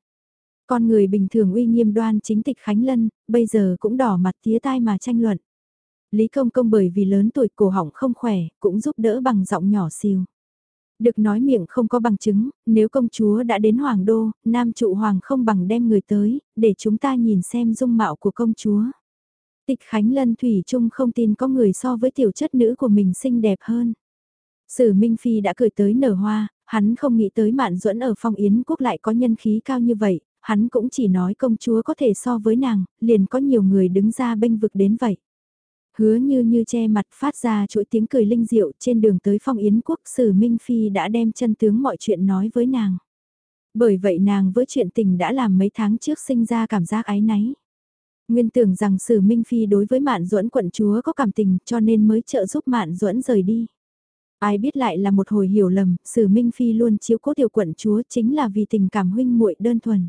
A: Con người bình thường uy nghiêm đoan chính tịch Khánh Lân, bây giờ cũng đỏ mặt tía tai mà tranh luận. Lý Công Công bởi vì lớn tuổi cổ họng không khỏe, cũng giúp đỡ bằng giọng nhỏ xìu. Được nói miệng không có bằng chứng, nếu công chúa đã đến hoàng đô, nam trụ hoàng không bằng đem người tới, để chúng ta nhìn xem dung mạo của công chúa. Tịch Khánh Lân Thủy Trung không tin có người so với tiểu chất nữ của mình xinh đẹp hơn. Sử Minh Phi đã cười tới nở hoa, hắn không nghĩ tới Mạn Duẫn ở phong yến quốc lại có nhân khí cao như vậy, hắn cũng chỉ nói công chúa có thể so với nàng, liền có nhiều người đứng ra bênh vực đến vậy. Hứa như như che mặt phát ra chuỗi tiếng cười linh diệu trên đường tới phong yến quốc sử Minh Phi đã đem chân tướng mọi chuyện nói với nàng. Bởi vậy nàng với chuyện tình đã làm mấy tháng trước sinh ra cảm giác ái náy. Nguyên tưởng rằng Sử Minh Phi đối với Mạn Duẫn quận chúa có cảm tình cho nên mới trợ giúp Mạn Duẫn rời đi. Ai biết lại là một hồi hiểu lầm, Sử Minh Phi luôn chiếu cố tiểu quận chúa chính là vì tình cảm huynh muội đơn thuần.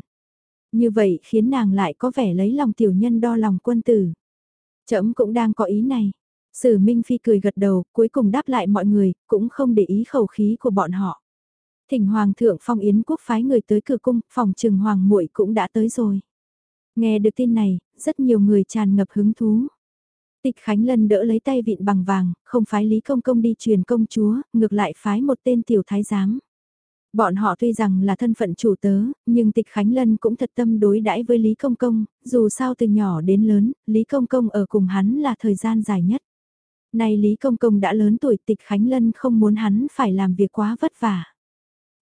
A: Như vậy khiến nàng lại có vẻ lấy lòng tiểu nhân đo lòng quân tử. Trẫm cũng đang có ý này. Sử Minh Phi cười gật đầu, cuối cùng đáp lại mọi người, cũng không để ý khẩu khí của bọn họ. Thỉnh Hoàng thượng Phong Yến quốc phái người tới cửa cung, phòng trừng Hoàng muội cũng đã tới rồi. Nghe được tin này, rất nhiều người tràn ngập hứng thú. Tịch Khánh Lân đỡ lấy tay vịn bằng vàng, không phái Lý Công Công đi truyền công chúa, ngược lại phái một tên tiểu thái giám. Bọn họ tuy rằng là thân phận chủ tớ, nhưng Tịch Khánh Lân cũng thật tâm đối đãi với Lý Công Công, dù sao từ nhỏ đến lớn, Lý Công Công ở cùng hắn là thời gian dài nhất. Nay Lý Công Công đã lớn tuổi Tịch Khánh Lân không muốn hắn phải làm việc quá vất vả.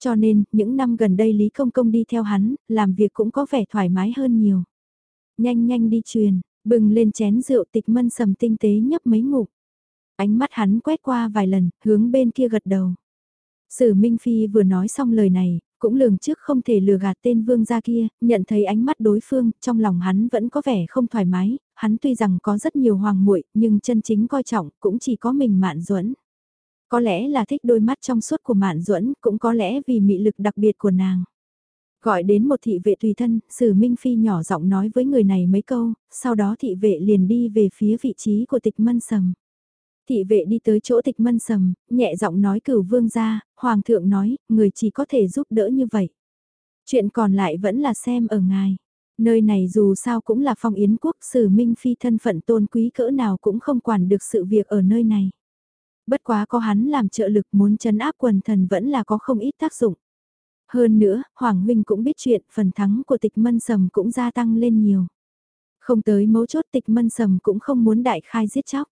A: Cho nên, những năm gần đây Lý Công Công đi theo hắn, làm việc cũng có vẻ thoải mái hơn nhiều. Nhanh nhanh đi truyền, bừng lên chén rượu tịch mân sầm tinh tế nhấp mấy ngụm. Ánh mắt hắn quét qua vài lần, hướng bên kia gật đầu. Sử Minh Phi vừa nói xong lời này, cũng lường trước không thể lừa gạt tên vương gia kia, nhận thấy ánh mắt đối phương, trong lòng hắn vẫn có vẻ không thoải mái, hắn tuy rằng có rất nhiều hoàng muội, nhưng chân chính coi trọng cũng chỉ có mình Mạn Duẫn. Có lẽ là thích đôi mắt trong suốt của Mạn Duẫn, cũng có lẽ vì mị lực đặc biệt của nàng. Gọi đến một thị vệ tùy thân, Sử Minh Phi nhỏ giọng nói với người này mấy câu, sau đó thị vệ liền đi về phía vị trí của tịch mân sầm. Thị vệ đi tới chỗ tịch mân sầm, nhẹ giọng nói cửu vương ra, hoàng thượng nói, người chỉ có thể giúp đỡ như vậy. Chuyện còn lại vẫn là xem ở ngài. Nơi này dù sao cũng là phong yến quốc sử minh phi thân phận tôn quý cỡ nào cũng không quản được sự việc ở nơi này. Bất quá có hắn làm trợ lực muốn chấn áp quần thần vẫn là có không ít tác dụng. Hơn nữa, Hoàng Huynh cũng biết chuyện, phần thắng của tịch mân sầm cũng gia tăng lên nhiều. Không tới mấu chốt tịch mân sầm cũng không muốn đại khai giết chóc.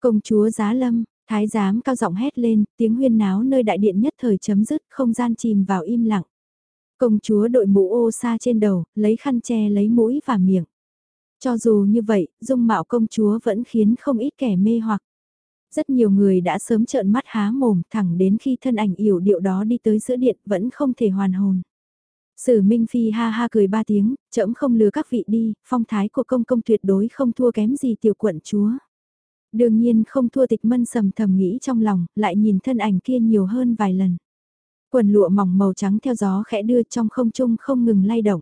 A: Công chúa giá lâm, thái giám cao giọng hét lên, tiếng huyên náo nơi đại điện nhất thời chấm dứt, không gian chìm vào im lặng. Công chúa đội mũ ô sa trên đầu, lấy khăn che lấy mũi và miệng. Cho dù như vậy, dung mạo công chúa vẫn khiến không ít kẻ mê hoặc. Rất nhiều người đã sớm trợn mắt há mồm thẳng đến khi thân ảnh yểu điệu đó đi tới giữa điện vẫn không thể hoàn hồn. Sử Minh Phi ha ha cười ba tiếng, chậm không lừa các vị đi, phong thái của công công tuyệt đối không thua kém gì tiểu quận chúa. Đương nhiên không thua tịch mân sầm thầm nghĩ trong lòng, lại nhìn thân ảnh kia nhiều hơn vài lần. Quần lụa mỏng màu trắng theo gió khẽ đưa trong không trung không ngừng lay động.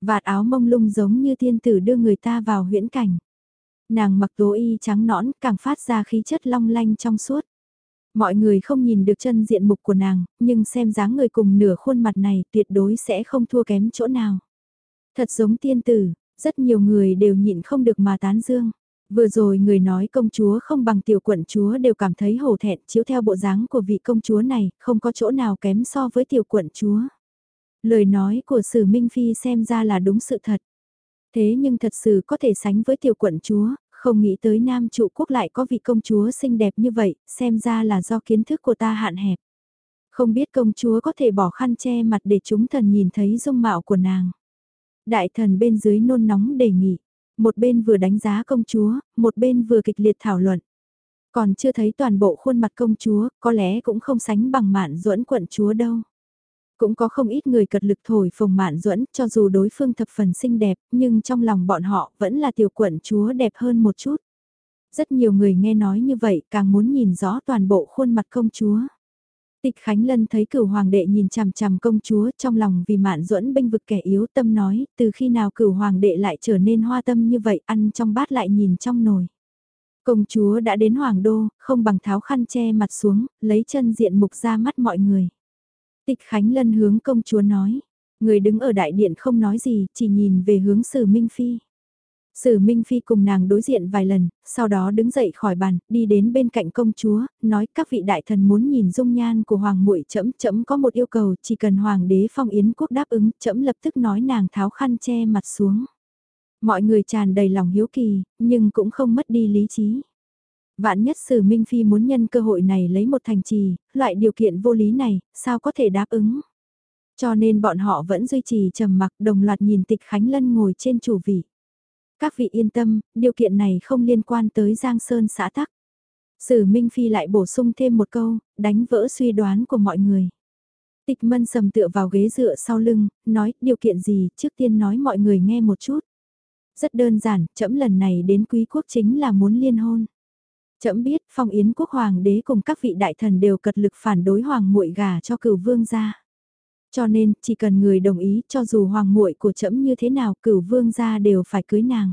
A: Vạt áo mông lung giống như tiên tử đưa người ta vào huyễn cảnh. Nàng mặc tố y trắng nõn càng phát ra khí chất long lanh trong suốt. Mọi người không nhìn được chân diện mục của nàng, nhưng xem dáng người cùng nửa khuôn mặt này tuyệt đối sẽ không thua kém chỗ nào. Thật giống tiên tử, rất nhiều người đều nhịn không được mà tán dương. Vừa rồi người nói công chúa không bằng tiểu quận chúa đều cảm thấy hổ thẹn chiếu theo bộ dáng của vị công chúa này, không có chỗ nào kém so với tiểu quận chúa. Lời nói của sử Minh Phi xem ra là đúng sự thật. Thế nhưng thật sự có thể sánh với tiểu quận chúa, không nghĩ tới nam trụ quốc lại có vị công chúa xinh đẹp như vậy, xem ra là do kiến thức của ta hạn hẹp. Không biết công chúa có thể bỏ khăn che mặt để chúng thần nhìn thấy dung mạo của nàng. Đại thần bên dưới nôn nóng đề nghị, một bên vừa đánh giá công chúa, một bên vừa kịch liệt thảo luận. Còn chưa thấy toàn bộ khuôn mặt công chúa, có lẽ cũng không sánh bằng mạn duẫn quận chúa đâu. Cũng có không ít người cật lực thổi phồng mạn duẫn cho dù đối phương thập phần xinh đẹp, nhưng trong lòng bọn họ vẫn là tiểu quận chúa đẹp hơn một chút. Rất nhiều người nghe nói như vậy càng muốn nhìn rõ toàn bộ khuôn mặt công chúa. Tịch Khánh Lân thấy cửu hoàng đệ nhìn chằm chằm công chúa trong lòng vì mạn duẫn bênh vực kẻ yếu tâm nói, từ khi nào cửu hoàng đệ lại trở nên hoa tâm như vậy ăn trong bát lại nhìn trong nồi. Công chúa đã đến hoàng đô, không bằng tháo khăn che mặt xuống, lấy chân diện mục ra mắt mọi người. Tịch Khánh Lân hướng công chúa nói, người đứng ở đại điện không nói gì, chỉ nhìn về hướng sử Minh Phi. Sử Minh Phi cùng nàng đối diện vài lần, sau đó đứng dậy khỏi bàn, đi đến bên cạnh công chúa, nói các vị đại thần muốn nhìn dung nhan của hoàng muội chậm chậm có một yêu cầu, chỉ cần hoàng đế phong yến quốc đáp ứng, chậm lập tức nói nàng tháo khăn che mặt xuống. Mọi người tràn đầy lòng hiếu kỳ, nhưng cũng không mất đi lý trí. Vạn nhất Sử Minh Phi muốn nhân cơ hội này lấy một thành trì, loại điều kiện vô lý này, sao có thể đáp ứng? Cho nên bọn họ vẫn duy trì trầm mặc đồng loạt nhìn tịch Khánh Lân ngồi trên chủ vị. Các vị yên tâm, điều kiện này không liên quan tới Giang Sơn xã tắc. Sử Minh Phi lại bổ sung thêm một câu, đánh vỡ suy đoán của mọi người. Tịch mân sầm tựa vào ghế dựa sau lưng, nói điều kiện gì, trước tiên nói mọi người nghe một chút. Rất đơn giản, trẫm lần này đến quý quốc chính là muốn liên hôn. Trẫm biết phong yến quốc hoàng đế cùng các vị đại thần đều cật lực phản đối hoàng muội gà cho cửu vương gia. Cho nên, chỉ cần người đồng ý cho dù hoàng muội của trẫm như thế nào cửu vương gia đều phải cưới nàng.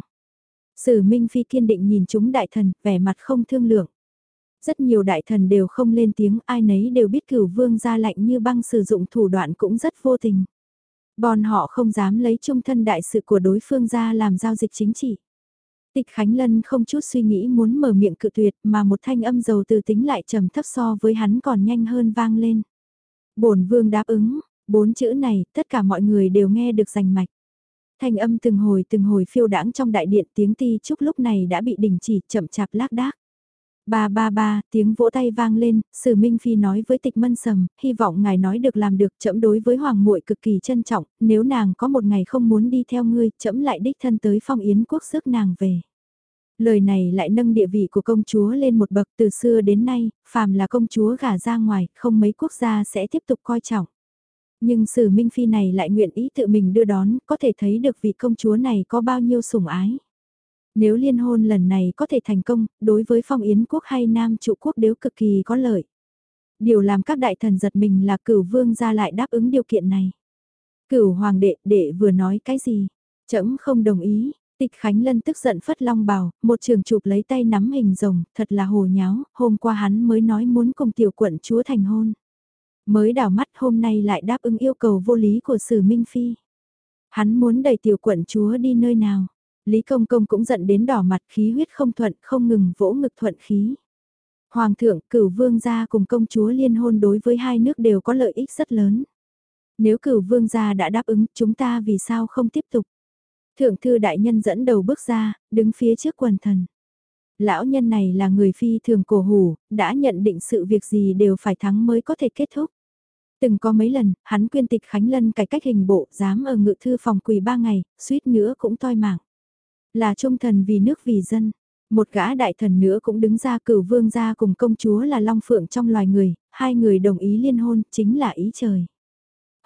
A: Sử Minh Phi kiên định nhìn chúng đại thần, vẻ mặt không thương lượng. Rất nhiều đại thần đều không lên tiếng, ai nấy đều biết cửu vương gia lạnh như băng sử dụng thủ đoạn cũng rất vô tình. Bọn họ không dám lấy trung thân đại sự của đối phương ra làm giao dịch chính trị. Tịch Khánh Lân không chút suy nghĩ muốn mở miệng cự tuyệt mà một thanh âm dầu từ tính lại trầm thấp so với hắn còn nhanh hơn vang lên. bổn vương đáp ứng, Bốn chữ này, tất cả mọi người đều nghe được rành mạch. Thanh âm từng hồi từng hồi phiêu đãng trong đại điện tiếng ti chúc lúc này đã bị đình chỉ chậm chạp lác đác. Ba ba ba, tiếng vỗ tay vang lên, Sử Minh Phi nói với Tịch Mân Sầm, hy vọng ngài nói được làm được, chậm đối với hoàng muội cực kỳ trân trọng, nếu nàng có một ngày không muốn đi theo ngươi, chậm lại đích thân tới phong yến quốc sức nàng về. Lời này lại nâng địa vị của công chúa lên một bậc từ xưa đến nay, phàm là công chúa gả ra ngoài, không mấy quốc gia sẽ tiếp tục coi trọng. Nhưng sử minh phi này lại nguyện ý tự mình đưa đón, có thể thấy được vị công chúa này có bao nhiêu sủng ái. Nếu liên hôn lần này có thể thành công, đối với phong yến quốc hay nam trụ quốc đều cực kỳ có lợi. Điều làm các đại thần giật mình là cửu vương ra lại đáp ứng điều kiện này. Cửu hoàng đệ, đệ vừa nói cái gì? Chấm không đồng ý, Tịch Khánh Lân tức giận phất long bào, một trường chụp lấy tay nắm hình rồng, thật là hồ nháo, hôm qua hắn mới nói muốn cùng tiểu quận chúa thành hôn. Mới đảo mắt hôm nay lại đáp ứng yêu cầu vô lý của Sử Minh Phi. Hắn muốn đẩy tiểu quận chúa đi nơi nào. Lý Công Công cũng giận đến đỏ mặt khí huyết không thuận không ngừng vỗ ngực thuận khí. Hoàng thượng cửu vương gia cùng công chúa liên hôn đối với hai nước đều có lợi ích rất lớn. Nếu cửu vương gia đã đáp ứng chúng ta vì sao không tiếp tục. Thượng thư đại nhân dẫn đầu bước ra, đứng phía trước quần thần. Lão nhân này là người phi thường cổ hủ, đã nhận định sự việc gì đều phải thắng mới có thể kết thúc. Từng có mấy lần, hắn quyên tịch Khánh Lân cải cách hình bộ, dám ở ngự thư phòng quỳ ba ngày, suýt nữa cũng toi mạng. Là trung thần vì nước vì dân. Một gã đại thần nữa cũng đứng ra cửu vương gia cùng công chúa là Long Phượng trong loài người, hai người đồng ý liên hôn, chính là ý trời.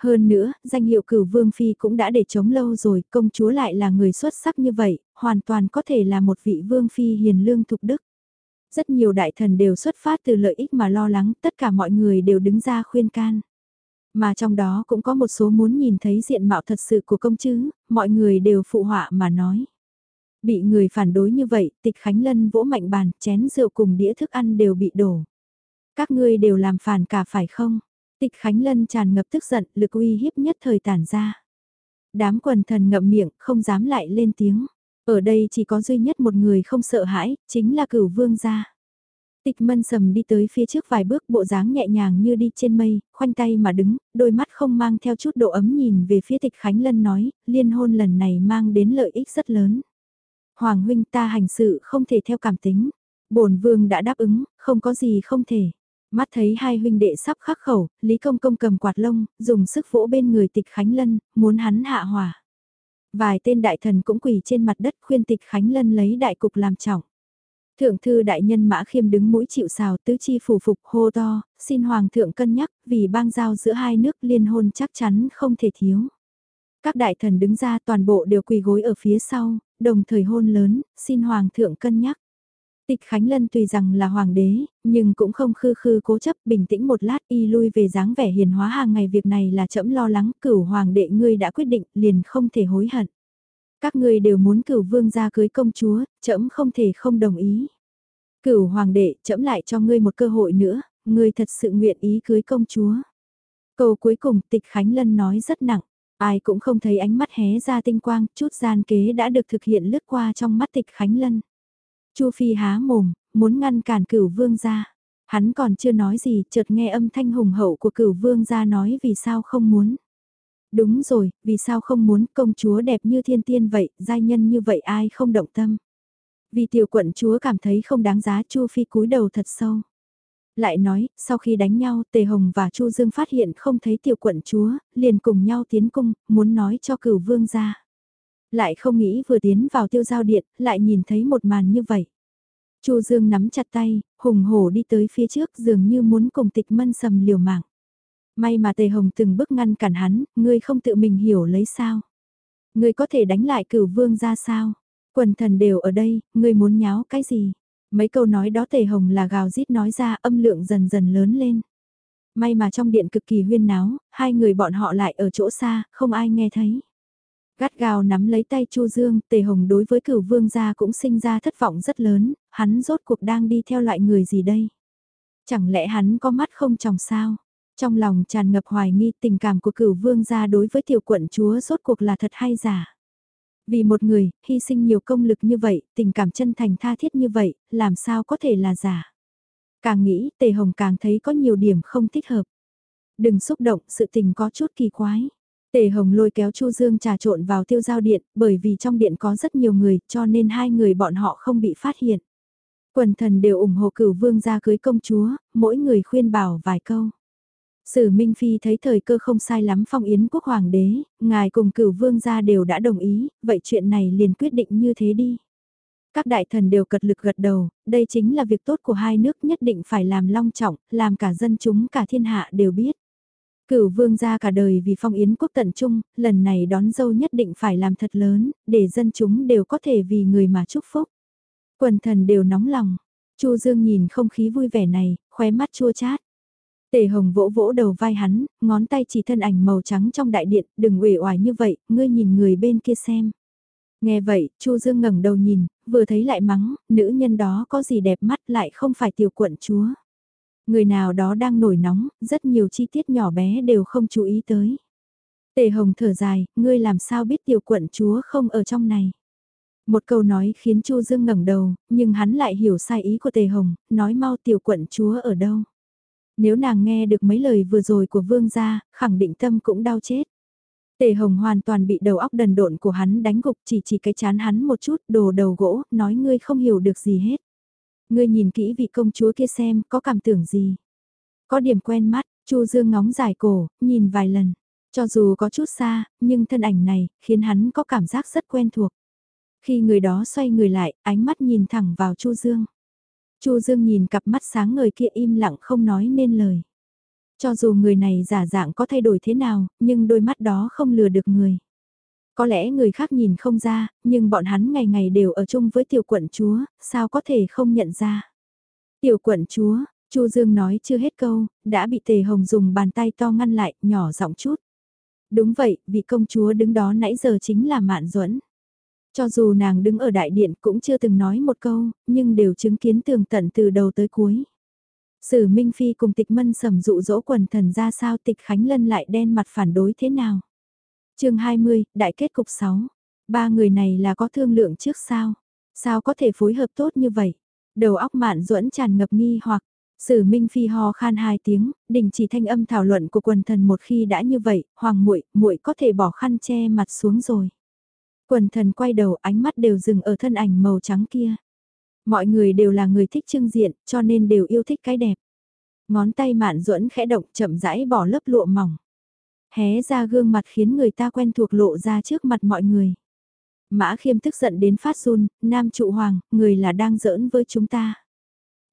A: Hơn nữa, danh hiệu cửu vương phi cũng đã để chống lâu rồi, công chúa lại là người xuất sắc như vậy, hoàn toàn có thể là một vị vương phi hiền lương thục đức. Rất nhiều đại thần đều xuất phát từ lợi ích mà lo lắng, tất cả mọi người đều đứng ra khuyên can. Mà trong đó cũng có một số muốn nhìn thấy diện mạo thật sự của công chứ, mọi người đều phụ họa mà nói. Bị người phản đối như vậy, tịch Khánh Lân vỗ mạnh bàn, chén rượu cùng đĩa thức ăn đều bị đổ. Các ngươi đều làm phản cả phải không? Tịch Khánh Lân tràn ngập tức giận, lực uy hiếp nhất thời tản ra. Đám quần thần ngậm miệng, không dám lại lên tiếng. Ở đây chỉ có duy nhất một người không sợ hãi, chính là cửu vương gia. Tịch mân sầm đi tới phía trước vài bước bộ dáng nhẹ nhàng như đi trên mây, khoanh tay mà đứng, đôi mắt không mang theo chút độ ấm nhìn về phía tịch Khánh Lân nói, liên hôn lần này mang đến lợi ích rất lớn. Hoàng huynh ta hành sự không thể theo cảm tính, bổn vương đã đáp ứng, không có gì không thể. Mắt thấy hai huynh đệ sắp khắc khẩu, Lý Công Công cầm quạt lông, dùng sức vỗ bên người tịch Khánh Lân, muốn hắn hạ hỏa. Vài tên đại thần cũng quỳ trên mặt đất khuyên tịch Khánh Lân lấy đại cục làm trọng. Thượng thư đại nhân mã khiêm đứng mũi chịu sào tứ chi phủ phục hô to, xin hoàng thượng cân nhắc vì bang giao giữa hai nước liên hôn chắc chắn không thể thiếu. Các đại thần đứng ra toàn bộ đều quỳ gối ở phía sau, đồng thời hôn lớn, xin hoàng thượng cân nhắc. Tịch Khánh Lân tuy rằng là hoàng đế, nhưng cũng không khư khư cố chấp bình tĩnh một lát y lui về dáng vẻ hiền hóa hàng ngày việc này là trẫm lo lắng cửu hoàng đệ ngươi đã quyết định liền không thể hối hận. Các ngươi đều muốn cửu vương gia cưới công chúa, trẫm không thể không đồng ý. Cửu hoàng đệ, trẫm lại cho ngươi một cơ hội nữa, ngươi thật sự nguyện ý cưới công chúa. Câu cuối cùng tịch Khánh Lân nói rất nặng, Ai cũng không thấy ánh mắt hé ra tinh quang, chút gian kế đã được thực hiện lướt qua trong mắt tịch Khánh Lân. Chu Phi há mồm, muốn ngăn cản cửu vương ra. Hắn còn chưa nói gì, chợt nghe âm thanh hùng hậu của cửu vương ra nói vì sao không muốn. Đúng rồi, vì sao không muốn công chúa đẹp như thiên tiên vậy, giai nhân như vậy ai không động tâm. Vì tiểu quận chúa cảm thấy không đáng giá Chu Phi cúi đầu thật sâu. Lại nói, sau khi đánh nhau, Tề Hồng và Chu Dương phát hiện không thấy tiểu quận chúa, liền cùng nhau tiến cung, muốn nói cho cửu vương ra. Lại không nghĩ vừa tiến vào tiêu giao điện, lại nhìn thấy một màn như vậy. Chu Dương nắm chặt tay, hùng hổ đi tới phía trước dường như muốn cùng tịch mân sầm liều mạng. May mà Tề Hồng từng bước ngăn cản hắn, ngươi không tự mình hiểu lấy sao. Ngươi có thể đánh lại cửu vương ra sao? Quần thần đều ở đây, ngươi muốn nháo cái gì? Mấy câu nói đó Tề Hồng là gào rít nói ra âm lượng dần dần lớn lên. May mà trong điện cực kỳ huyên náo, hai người bọn họ lại ở chỗ xa, không ai nghe thấy. Gắt gào nắm lấy tay Chu Dương, Tề Hồng đối với cửu vương gia cũng sinh ra thất vọng rất lớn, hắn rốt cuộc đang đi theo loại người gì đây? Chẳng lẽ hắn có mắt không tròng sao? Trong lòng tràn ngập hoài nghi tình cảm của cửu vương gia đối với tiểu quận chúa rốt cuộc là thật hay giả? Vì một người, hy sinh nhiều công lực như vậy, tình cảm chân thành tha thiết như vậy, làm sao có thể là giả? Càng nghĩ, Tề Hồng càng thấy có nhiều điểm không thích hợp. Đừng xúc động, sự tình có chút kỳ quái. Tề Hồng lôi kéo Chu Dương trà trộn vào tiêu giao điện, bởi vì trong điện có rất nhiều người, cho nên hai người bọn họ không bị phát hiện. Quần thần đều ủng hộ cửu vương ra cưới công chúa, mỗi người khuyên bảo vài câu. Sử Minh Phi thấy thời cơ không sai lắm phong yến quốc hoàng đế, ngài cùng cửu vương gia đều đã đồng ý, vậy chuyện này liền quyết định như thế đi. Các đại thần đều cật lực gật đầu, đây chính là việc tốt của hai nước nhất định phải làm long trọng, làm cả dân chúng cả thiên hạ đều biết. Cửu vương gia cả đời vì phong yến quốc tận trung, lần này đón dâu nhất định phải làm thật lớn, để dân chúng đều có thể vì người mà chúc phúc. Quần thần đều nóng lòng. Chu Dương nhìn không khí vui vẻ này, khóe mắt chua chát. Tề Hồng vỗ vỗ đầu vai hắn, ngón tay chỉ thân ảnh màu trắng trong đại điện, đừng uể oải như vậy, ngươi nhìn người bên kia xem. Nghe vậy, Chu Dương ngẩng đầu nhìn, vừa thấy lại mắng, nữ nhân đó có gì đẹp mắt lại không phải tiểu quận chúa. Người nào đó đang nổi nóng, rất nhiều chi tiết nhỏ bé đều không chú ý tới. Tề Hồng thở dài, ngươi làm sao biết tiểu quận chúa không ở trong này. Một câu nói khiến Chu Dương ngẩng đầu, nhưng hắn lại hiểu sai ý của Tề Hồng, nói mau tiểu quận chúa ở đâu. Nếu nàng nghe được mấy lời vừa rồi của vương gia, khẳng định tâm cũng đau chết. Tề Hồng hoàn toàn bị đầu óc đần độn của hắn đánh gục chỉ chỉ cái chán hắn một chút đồ đầu gỗ, nói ngươi không hiểu được gì hết. Ngươi nhìn kỹ vị công chúa kia xem, có cảm tưởng gì? Có điểm quen mắt, Chu Dương ngóng dài cổ, nhìn vài lần. Cho dù có chút xa, nhưng thân ảnh này, khiến hắn có cảm giác rất quen thuộc. Khi người đó xoay người lại, ánh mắt nhìn thẳng vào Chu Dương. Chu Dương nhìn cặp mắt sáng ngời kia im lặng không nói nên lời. Cho dù người này giả dạng có thay đổi thế nào, nhưng đôi mắt đó không lừa được người. Có lẽ người khác nhìn không ra, nhưng bọn hắn ngày ngày đều ở chung với tiểu quận chúa, sao có thể không nhận ra. Tiểu quận chúa, Chu Dương nói chưa hết câu, đã bị Tề Hồng dùng bàn tay to ngăn lại, nhỏ giọng chút. Đúng vậy, vị công chúa đứng đó nãy giờ chính là Mạn Duẫn. Cho dù nàng đứng ở đại điện cũng chưa từng nói một câu, nhưng đều chứng kiến tường tận từ đầu tới cuối. Sử Minh Phi cùng tịch mân sầm dụ dỗ quần thần ra sao tịch Khánh Lân lại đen mặt phản đối thế nào chương 20, Đại kết cục 6. Ba người này là có thương lượng trước sao? Sao có thể phối hợp tốt như vậy? Đầu óc mạn duẫn tràn ngập nghi hoặc Sử Minh Phi ho khan hai tiếng, đình chỉ thanh âm thảo luận của quần thần một khi đã như vậy, hoàng muội muội có thể bỏ khăn che mặt xuống rồi. Quần thần quay đầu ánh mắt đều dừng ở thân ảnh màu trắng kia. Mọi người đều là người thích trưng diện, cho nên đều yêu thích cái đẹp. Ngón tay mạn duẫn khẽ động chậm rãi bỏ lớp lụa mỏng. Hé ra gương mặt khiến người ta quen thuộc lộ ra trước mặt mọi người. Mã khiêm tức giận đến phát run, nam trụ hoàng, người là đang giỡn với chúng ta.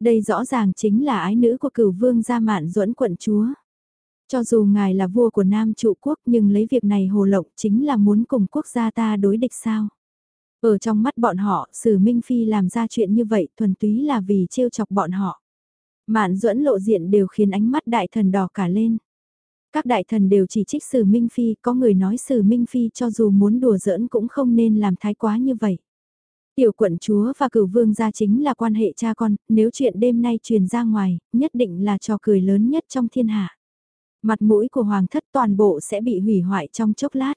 A: Đây rõ ràng chính là ái nữ của cửu vương gia mạn duẫn quận chúa. Cho dù ngài là vua của Nam trụ quốc nhưng lấy việc này hồ lộng chính là muốn cùng quốc gia ta đối địch sao. Ở trong mắt bọn họ, Sử Minh Phi làm ra chuyện như vậy thuần túy là vì trêu chọc bọn họ. Mạn duẫn lộ diện đều khiến ánh mắt đại thần đỏ cả lên. Các đại thần đều chỉ trích Sử Minh Phi, có người nói Sử Minh Phi cho dù muốn đùa giỡn cũng không nên làm thái quá như vậy. Tiểu quận chúa và cửu vương gia chính là quan hệ cha con, nếu chuyện đêm nay truyền ra ngoài, nhất định là trò cười lớn nhất trong thiên hạ. Mặt mũi của hoàng thất toàn bộ sẽ bị hủy hoại trong chốc lát.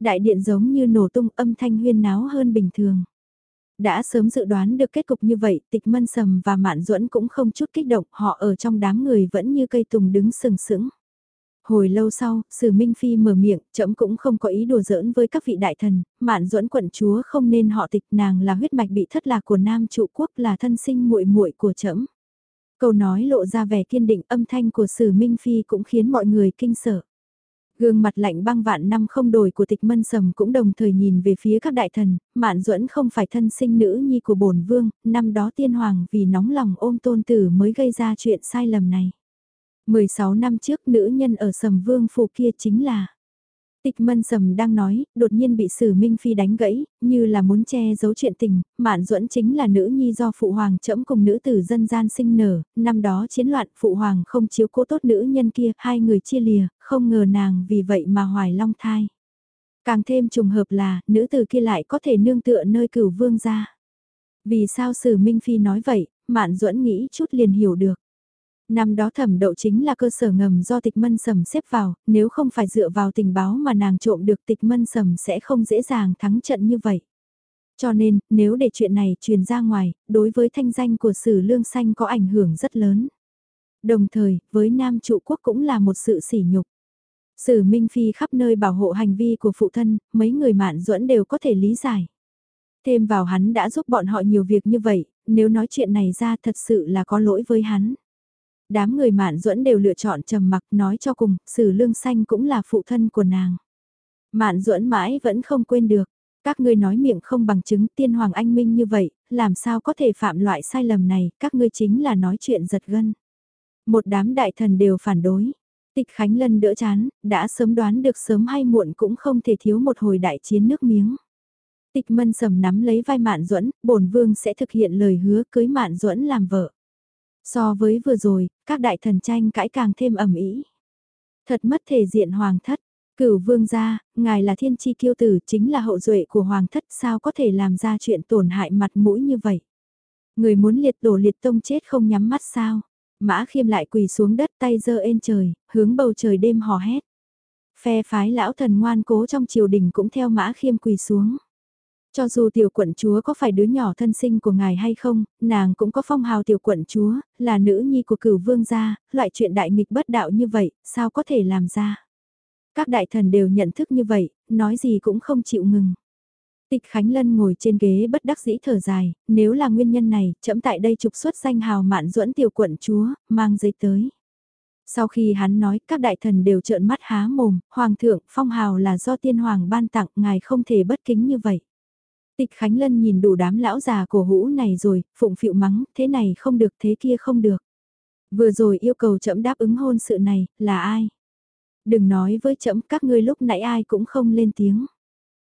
A: Đại điện giống như nổ tung âm thanh huyên náo hơn bình thường. Đã sớm dự đoán được kết cục như vậy, tịch mân sầm và mạn duẫn cũng không chút kích động, họ ở trong đám người vẫn như cây tùng đứng sừng sững. Hồi lâu sau, Sử Minh Phi mở miệng, trẫm cũng không có ý đùa giỡn với các vị đại thần, Mạn Duẫn quận chúa không nên họ tịch, nàng là huyết mạch bị thất lạc của Nam trụ quốc là thân sinh muội muội của trẫm. Câu nói lộ ra vẻ kiên định, âm thanh của Sử Minh Phi cũng khiến mọi người kinh sợ. Gương mặt lạnh băng vạn năm không đổi của tịch mân sầm cũng đồng thời nhìn về phía các đại thần, Mạn Duẫn không phải thân sinh nữ nhi của bổn vương, năm đó tiên hoàng vì nóng lòng ôm tôn tử mới gây ra chuyện sai lầm này. 16 năm trước nữ nhân ở sầm vương phủ kia chính là... Tịch mân sầm đang nói, đột nhiên bị sử Minh Phi đánh gãy, như là muốn che giấu chuyện tình, mạn duẫn chính là nữ nhi do phụ hoàng trẫm cùng nữ tử dân gian sinh nở, năm đó chiến loạn phụ hoàng không chiếu cố tốt nữ nhân kia, hai người chia lìa, không ngờ nàng vì vậy mà hoài long thai. Càng thêm trùng hợp là, nữ tử kia lại có thể nương tựa nơi cửu vương ra. Vì sao sử Minh Phi nói vậy, mạn duẫn nghĩ chút liền hiểu được. Năm đó thẩm đậu chính là cơ sở ngầm do tịch mân sầm xếp vào, nếu không phải dựa vào tình báo mà nàng trộm được tịch mân sầm sẽ không dễ dàng thắng trận như vậy. Cho nên, nếu để chuyện này truyền ra ngoài, đối với thanh danh của sử lương xanh có ảnh hưởng rất lớn. Đồng thời, với Nam trụ quốc cũng là một sự sỉ nhục. Sử Minh Phi khắp nơi bảo hộ hành vi của phụ thân, mấy người mạn duẫn đều có thể lý giải. Thêm vào hắn đã giúp bọn họ nhiều việc như vậy, nếu nói chuyện này ra thật sự là có lỗi với hắn. Đám người mạn duẫn đều lựa chọn trầm mặc nói cho cùng, sử lương xanh cũng là phụ thân của nàng. Mạn duẫn mãi vẫn không quên được, các ngươi nói miệng không bằng chứng tiên hoàng anh minh như vậy, làm sao có thể phạm loại sai lầm này, các ngươi chính là nói chuyện giật gân. Một đám đại thần đều phản đối. Tịch Khánh Lân đỡ chán, đã sớm đoán được sớm hay muộn cũng không thể thiếu một hồi đại chiến nước miếng. Tịch Mân sầm nắm lấy vai Mạn Duẫn, bổn vương sẽ thực hiện lời hứa cưới Mạn Duẫn làm vợ. So với vừa rồi, các đại thần tranh cãi càng thêm ẩm ý. Thật mất thể diện hoàng thất, cửu vương gia, ngài là thiên chi kiêu tử chính là hậu duệ của hoàng thất sao có thể làm ra chuyện tổn hại mặt mũi như vậy. Người muốn liệt đổ liệt tông chết không nhắm mắt sao. Mã khiêm lại quỳ xuống đất tay giơ ên trời, hướng bầu trời đêm hò hét. Phe phái lão thần ngoan cố trong triều đình cũng theo mã khiêm quỳ xuống. Cho dù tiểu quận chúa có phải đứa nhỏ thân sinh của ngài hay không, nàng cũng có phong hào tiểu quận chúa, là nữ nhi của cửu vương gia, loại chuyện đại nghịch bất đạo như vậy, sao có thể làm ra. Các đại thần đều nhận thức như vậy, nói gì cũng không chịu ngừng. Tịch Khánh Lân ngồi trên ghế bất đắc dĩ thở dài, nếu là nguyên nhân này, chậm tại đây trục xuất danh hào mạn duẫn tiểu quận chúa, mang giấy tới. Sau khi hắn nói, các đại thần đều trợn mắt há mồm, hoàng thượng, phong hào là do tiên hoàng ban tặng, ngài không thể bất kính như vậy. Tịch Khánh Lân nhìn đủ đám lão già cổ hũ này rồi, phụng phịu mắng, thế này không được thế kia không được. Vừa rồi yêu cầu chậm đáp ứng hôn sự này, là ai? Đừng nói với chậm các ngươi lúc nãy ai cũng không lên tiếng.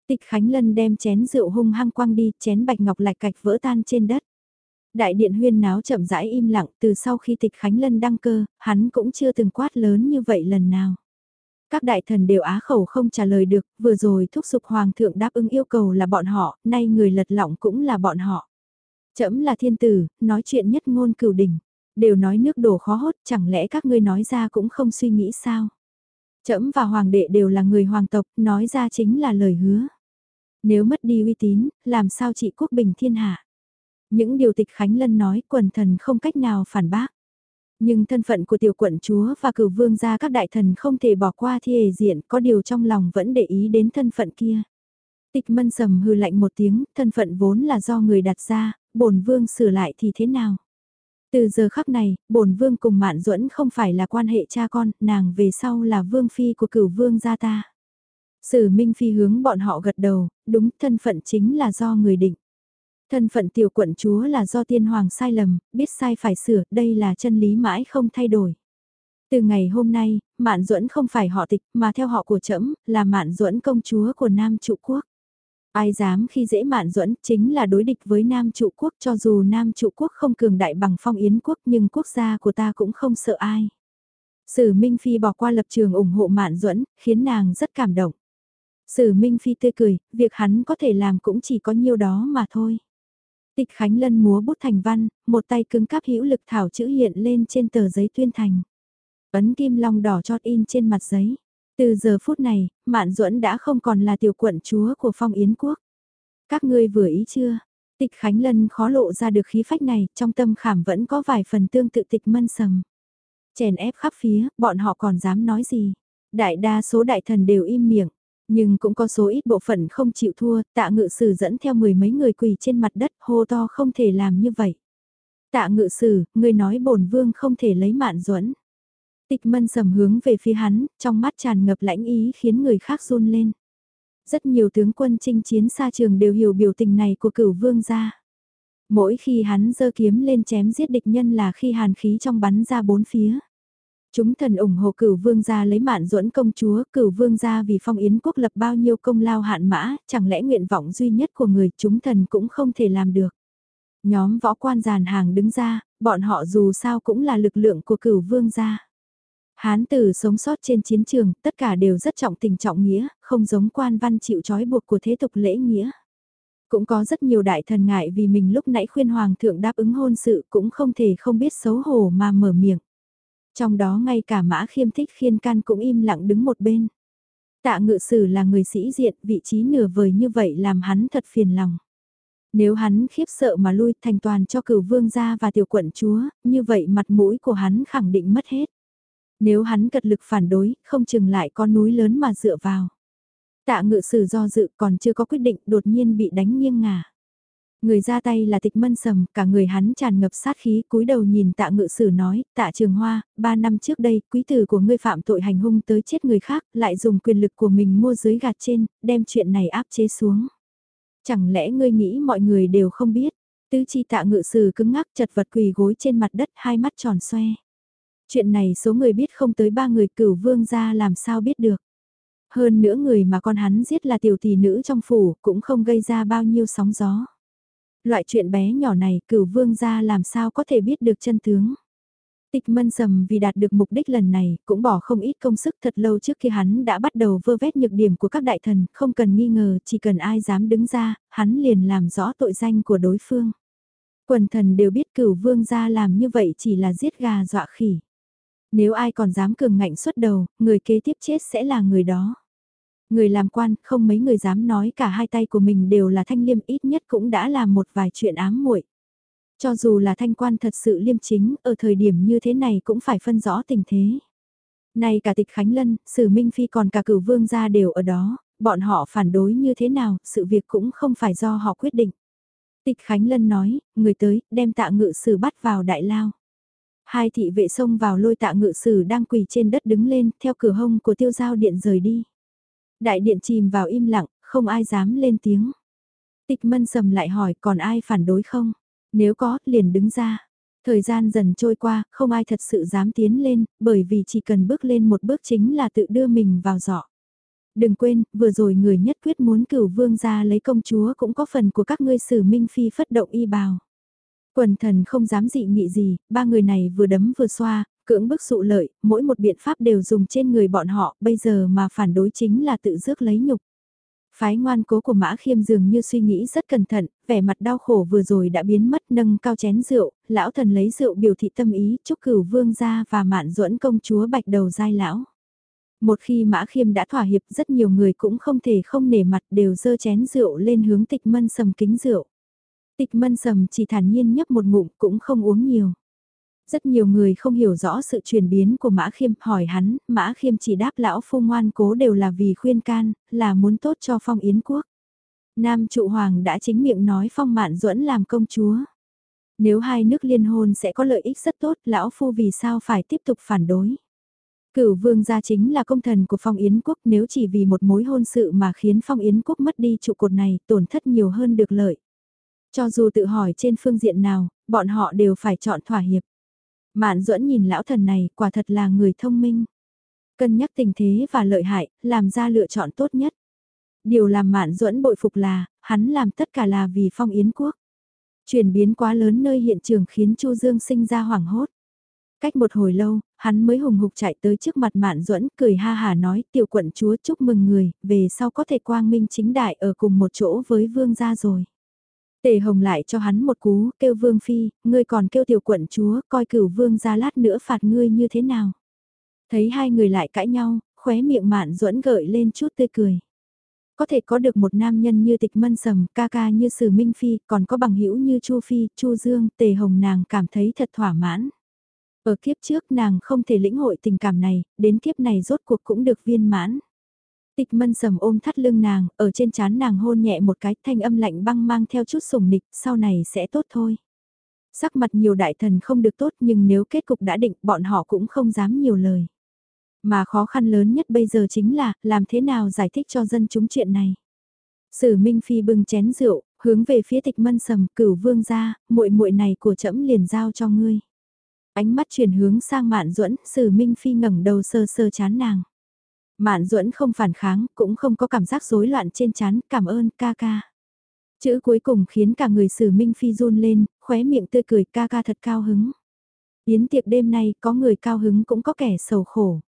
A: Tịch Khánh Lân đem chén rượu hung hăng quăng đi, chén bạch ngọc lạch cạch vỡ tan trên đất. Đại điện huyên náo chậm rãi im lặng từ sau khi tịch Khánh Lân đăng cơ, hắn cũng chưa từng quát lớn như vậy lần nào. Các đại thần đều á khẩu không trả lời được, vừa rồi thúc giục hoàng thượng đáp ứng yêu cầu là bọn họ, nay người lật lọng cũng là bọn họ. Chấm là thiên tử, nói chuyện nhất ngôn cửu đỉnh, đều nói nước đổ khó hốt, chẳng lẽ các ngươi nói ra cũng không suy nghĩ sao? Chấm và hoàng đệ đều là người hoàng tộc, nói ra chính là lời hứa. Nếu mất đi uy tín, làm sao trị quốc bình thiên hạ? Những điều tịch Khánh Lân nói quần thần không cách nào phản bác. Nhưng thân phận của tiểu quận chúa và cửu vương gia các đại thần không thể bỏ qua thi hề diện, có điều trong lòng vẫn để ý đến thân phận kia. Tịch mân sầm hư lạnh một tiếng, thân phận vốn là do người đặt ra, bổn vương sửa lại thì thế nào? Từ giờ khắc này, bổn vương cùng mạn duẫn không phải là quan hệ cha con, nàng về sau là vương phi của cửu vương gia ta. Sử Minh Phi hướng bọn họ gật đầu, đúng thân phận chính là do người định. Thân phận tiểu quận chúa là do tiên hoàng sai lầm, biết sai phải sửa, đây là chân lý mãi không thay đổi. Từ ngày hôm nay, Mạn Duẫn không phải họ tịch mà theo họ của trẫm là Mạn Duẫn công chúa của Nam trụ quốc. Ai dám khi dễ Mạn Duẫn chính là đối địch với Nam trụ quốc cho dù Nam trụ quốc không cường đại bằng phong yến quốc nhưng quốc gia của ta cũng không sợ ai. Sử Minh Phi bỏ qua lập trường ủng hộ Mạn Duẫn, khiến nàng rất cảm động. Sử Minh Phi tươi cười, việc hắn có thể làm cũng chỉ có nhiêu đó mà thôi. Tịch Khánh Lân múa bút thành văn, một tay cứng cáp hữu lực thảo chữ hiện lên trên tờ giấy tuyên thành. Ấn kim long đỏ chót in trên mặt giấy. Từ giờ phút này, Mạn Duẫn đã không còn là tiểu quận chúa của phong yến quốc. Các ngươi vừa ý chưa? Tịch Khánh Lân khó lộ ra được khí phách này, trong tâm khảm vẫn có vài phần tương tự tịch mân sầm. Chèn ép khắp phía, bọn họ còn dám nói gì? Đại đa số đại thần đều im miệng. Nhưng cũng có số ít bộ phận không chịu thua, tạ ngự sử dẫn theo mười mấy người quỳ trên mặt đất hô to không thể làm như vậy. Tạ ngự sử, người nói bổn vương không thể lấy mạn duẫn Tịch mân sầm hướng về phía hắn, trong mắt tràn ngập lãnh ý khiến người khác run lên. Rất nhiều tướng quân chinh chiến xa trường đều hiểu biểu tình này của cửu vương gia. Mỗi khi hắn giơ kiếm lên chém giết địch nhân là khi hàn khí trong bắn ra bốn phía. Chúng thần ủng hộ cửu vương gia lấy mạn duẫn công chúa, cửu vương gia vì phong yến quốc lập bao nhiêu công lao hạn mã, chẳng lẽ nguyện vọng duy nhất của người chúng thần cũng không thể làm được. Nhóm võ quan giàn hàng đứng ra, bọn họ dù sao cũng là lực lượng của cửu vương gia. Hán tử sống sót trên chiến trường, tất cả đều rất trọng tình trọng nghĩa, không giống quan văn chịu trói buộc của thế tục lễ nghĩa. Cũng có rất nhiều đại thần ngại vì mình lúc nãy khuyên hoàng thượng đáp ứng hôn sự cũng không thể không biết xấu hổ mà mở miệng. Trong đó ngay cả mã khiêm thích khiên can cũng im lặng đứng một bên. Tạ ngự sử là người sĩ diện, vị trí nửa vời như vậy làm hắn thật phiền lòng. Nếu hắn khiếp sợ mà lui thành toàn cho cửu vương gia và tiểu quận chúa, như vậy mặt mũi của hắn khẳng định mất hết. Nếu hắn cật lực phản đối, không chừng lại có núi lớn mà dựa vào. Tạ ngự sử do dự còn chưa có quyết định đột nhiên bị đánh nghiêng ngả. Người ra tay là tịch mân sầm, cả người hắn tràn ngập sát khí cúi đầu nhìn tạ ngự sử nói, tạ trường hoa, ba năm trước đây, quý tử của ngươi phạm tội hành hung tới chết người khác, lại dùng quyền lực của mình mua dưới gạt trên, đem chuyện này áp chế xuống. Chẳng lẽ ngươi nghĩ mọi người đều không biết, tứ chi tạ ngự sử cứng ngắc chật vật quỳ gối trên mặt đất hai mắt tròn xoe. Chuyện này số người biết không tới ba người cửu vương ra làm sao biết được. Hơn nữa người mà con hắn giết là tiểu tỷ nữ trong phủ cũng không gây ra bao nhiêu sóng gió. Loại chuyện bé nhỏ này cửu vương gia làm sao có thể biết được chân tướng. Tịch mân sầm vì đạt được mục đích lần này cũng bỏ không ít công sức thật lâu trước khi hắn đã bắt đầu vơ vét nhược điểm của các đại thần, không cần nghi ngờ chỉ cần ai dám đứng ra, hắn liền làm rõ tội danh của đối phương. Quần thần đều biết cửu vương gia làm như vậy chỉ là giết gà dọa khỉ. Nếu ai còn dám cường ngạnh xuất đầu, người kế tiếp chết sẽ là người đó. Người làm quan, không mấy người dám nói cả hai tay của mình đều là thanh liêm ít nhất cũng đã làm một vài chuyện ám muội. Cho dù là thanh quan thật sự liêm chính, ở thời điểm như thế này cũng phải phân rõ tình thế. nay cả tịch Khánh Lân, Sử Minh Phi còn cả cửu vương gia đều ở đó, bọn họ phản đối như thế nào, sự việc cũng không phải do họ quyết định. Tịch Khánh Lân nói, người tới, đem tạ ngự sử bắt vào đại lao. Hai thị vệ xông vào lôi tạ ngự sử đang quỳ trên đất đứng lên, theo cửa hông của tiêu giao điện rời đi. Đại điện chìm vào im lặng, không ai dám lên tiếng. Tịch mân sầm lại hỏi còn ai phản đối không? Nếu có, liền đứng ra. Thời gian dần trôi qua, không ai thật sự dám tiến lên, bởi vì chỉ cần bước lên một bước chính là tự đưa mình vào giỏ. Đừng quên, vừa rồi người nhất quyết muốn cửu vương ra lấy công chúa cũng có phần của các ngươi sử minh phi phất động y bào. Quần thần không dám dị nghị gì, ba người này vừa đấm vừa xoa, cưỡng bức dụ lợi, mỗi một biện pháp đều dùng trên người bọn họ, bây giờ mà phản đối chính là tự rước lấy nhục. Phái ngoan cố của Mã Khiêm dường như suy nghĩ rất cẩn thận, vẻ mặt đau khổ vừa rồi đã biến mất nâng cao chén rượu, lão thần lấy rượu biểu thị tâm ý chúc cửu vương gia và mạn duẫn công chúa bạch đầu giai lão. Một khi Mã Khiêm đã thỏa hiệp rất nhiều người cũng không thể không nể mặt đều dơ chén rượu lên hướng tịch mân sầm kính rượu. Tịch mân sầm chỉ thản nhiên nhấp một ngụm cũng không uống nhiều. Rất nhiều người không hiểu rõ sự chuyển biến của Mã Khiêm hỏi hắn, Mã Khiêm chỉ đáp lão phu ngoan cố đều là vì khuyên can, là muốn tốt cho phong yến quốc. Nam trụ hoàng đã chính miệng nói phong mạn duẫn làm công chúa. Nếu hai nước liên hôn sẽ có lợi ích rất tốt, lão phu vì sao phải tiếp tục phản đối. Cửu vương gia chính là công thần của phong yến quốc nếu chỉ vì một mối hôn sự mà khiến phong yến quốc mất đi trụ cột này tổn thất nhiều hơn được lợi. Cho dù tự hỏi trên phương diện nào, bọn họ đều phải chọn thỏa hiệp. Mạn duẫn nhìn lão thần này quả thật là người thông minh. Cân nhắc tình thế và lợi hại, làm ra lựa chọn tốt nhất. Điều làm mạn duẫn bội phục là, hắn làm tất cả là vì phong yến quốc. Chuyển biến quá lớn nơi hiện trường khiến Chu Dương sinh ra hoảng hốt. Cách một hồi lâu, hắn mới hùng hục chạy tới trước mặt Mạn Duẫn, cười ha hà nói, "Tiểu quận chúa chúc mừng người, về sau có thể quang minh chính đại ở cùng một chỗ với vương gia rồi." Tề Hồng lại cho hắn một cú, kêu Vương Phi, ngươi còn kêu tiểu quận chúa, coi cửu vương ra lát nữa phạt ngươi như thế nào. Thấy hai người lại cãi nhau, khóe miệng mạn duẫn gợi lên chút tươi cười. Có thể có được một nam nhân như tịch mân sầm, ca ca như sử minh phi, còn có bằng hữu như chu phi, chu dương, tề hồng nàng cảm thấy thật thỏa mãn. Ở kiếp trước nàng không thể lĩnh hội tình cảm này, đến kiếp này rốt cuộc cũng được viên mãn. Tịch mân sầm ôm thắt lưng nàng, ở trên chán nàng hôn nhẹ một cái thanh âm lạnh băng mang theo chút sủng nịch, sau này sẽ tốt thôi. Sắc mặt nhiều đại thần không được tốt nhưng nếu kết cục đã định bọn họ cũng không dám nhiều lời. Mà khó khăn lớn nhất bây giờ chính là làm thế nào giải thích cho dân chúng chuyện này. Sử Minh Phi bưng chén rượu, hướng về phía tịch mân sầm cửu vương ra, muội muội này của trẫm liền giao cho ngươi. Ánh mắt chuyển hướng sang Mạn Duẫn, Sử Minh Phi ngẩng đầu sơ sơ chán nàng. Mạn Duẫn không phản kháng, cũng không có cảm giác rối loạn trên chán, cảm ơn ca ca. Chữ cuối cùng khiến cả người Sử Minh Phi run lên, khóe miệng tươi cười ca ca thật cao hứng. Yến tiệc đêm nay có người cao hứng cũng có kẻ sầu khổ.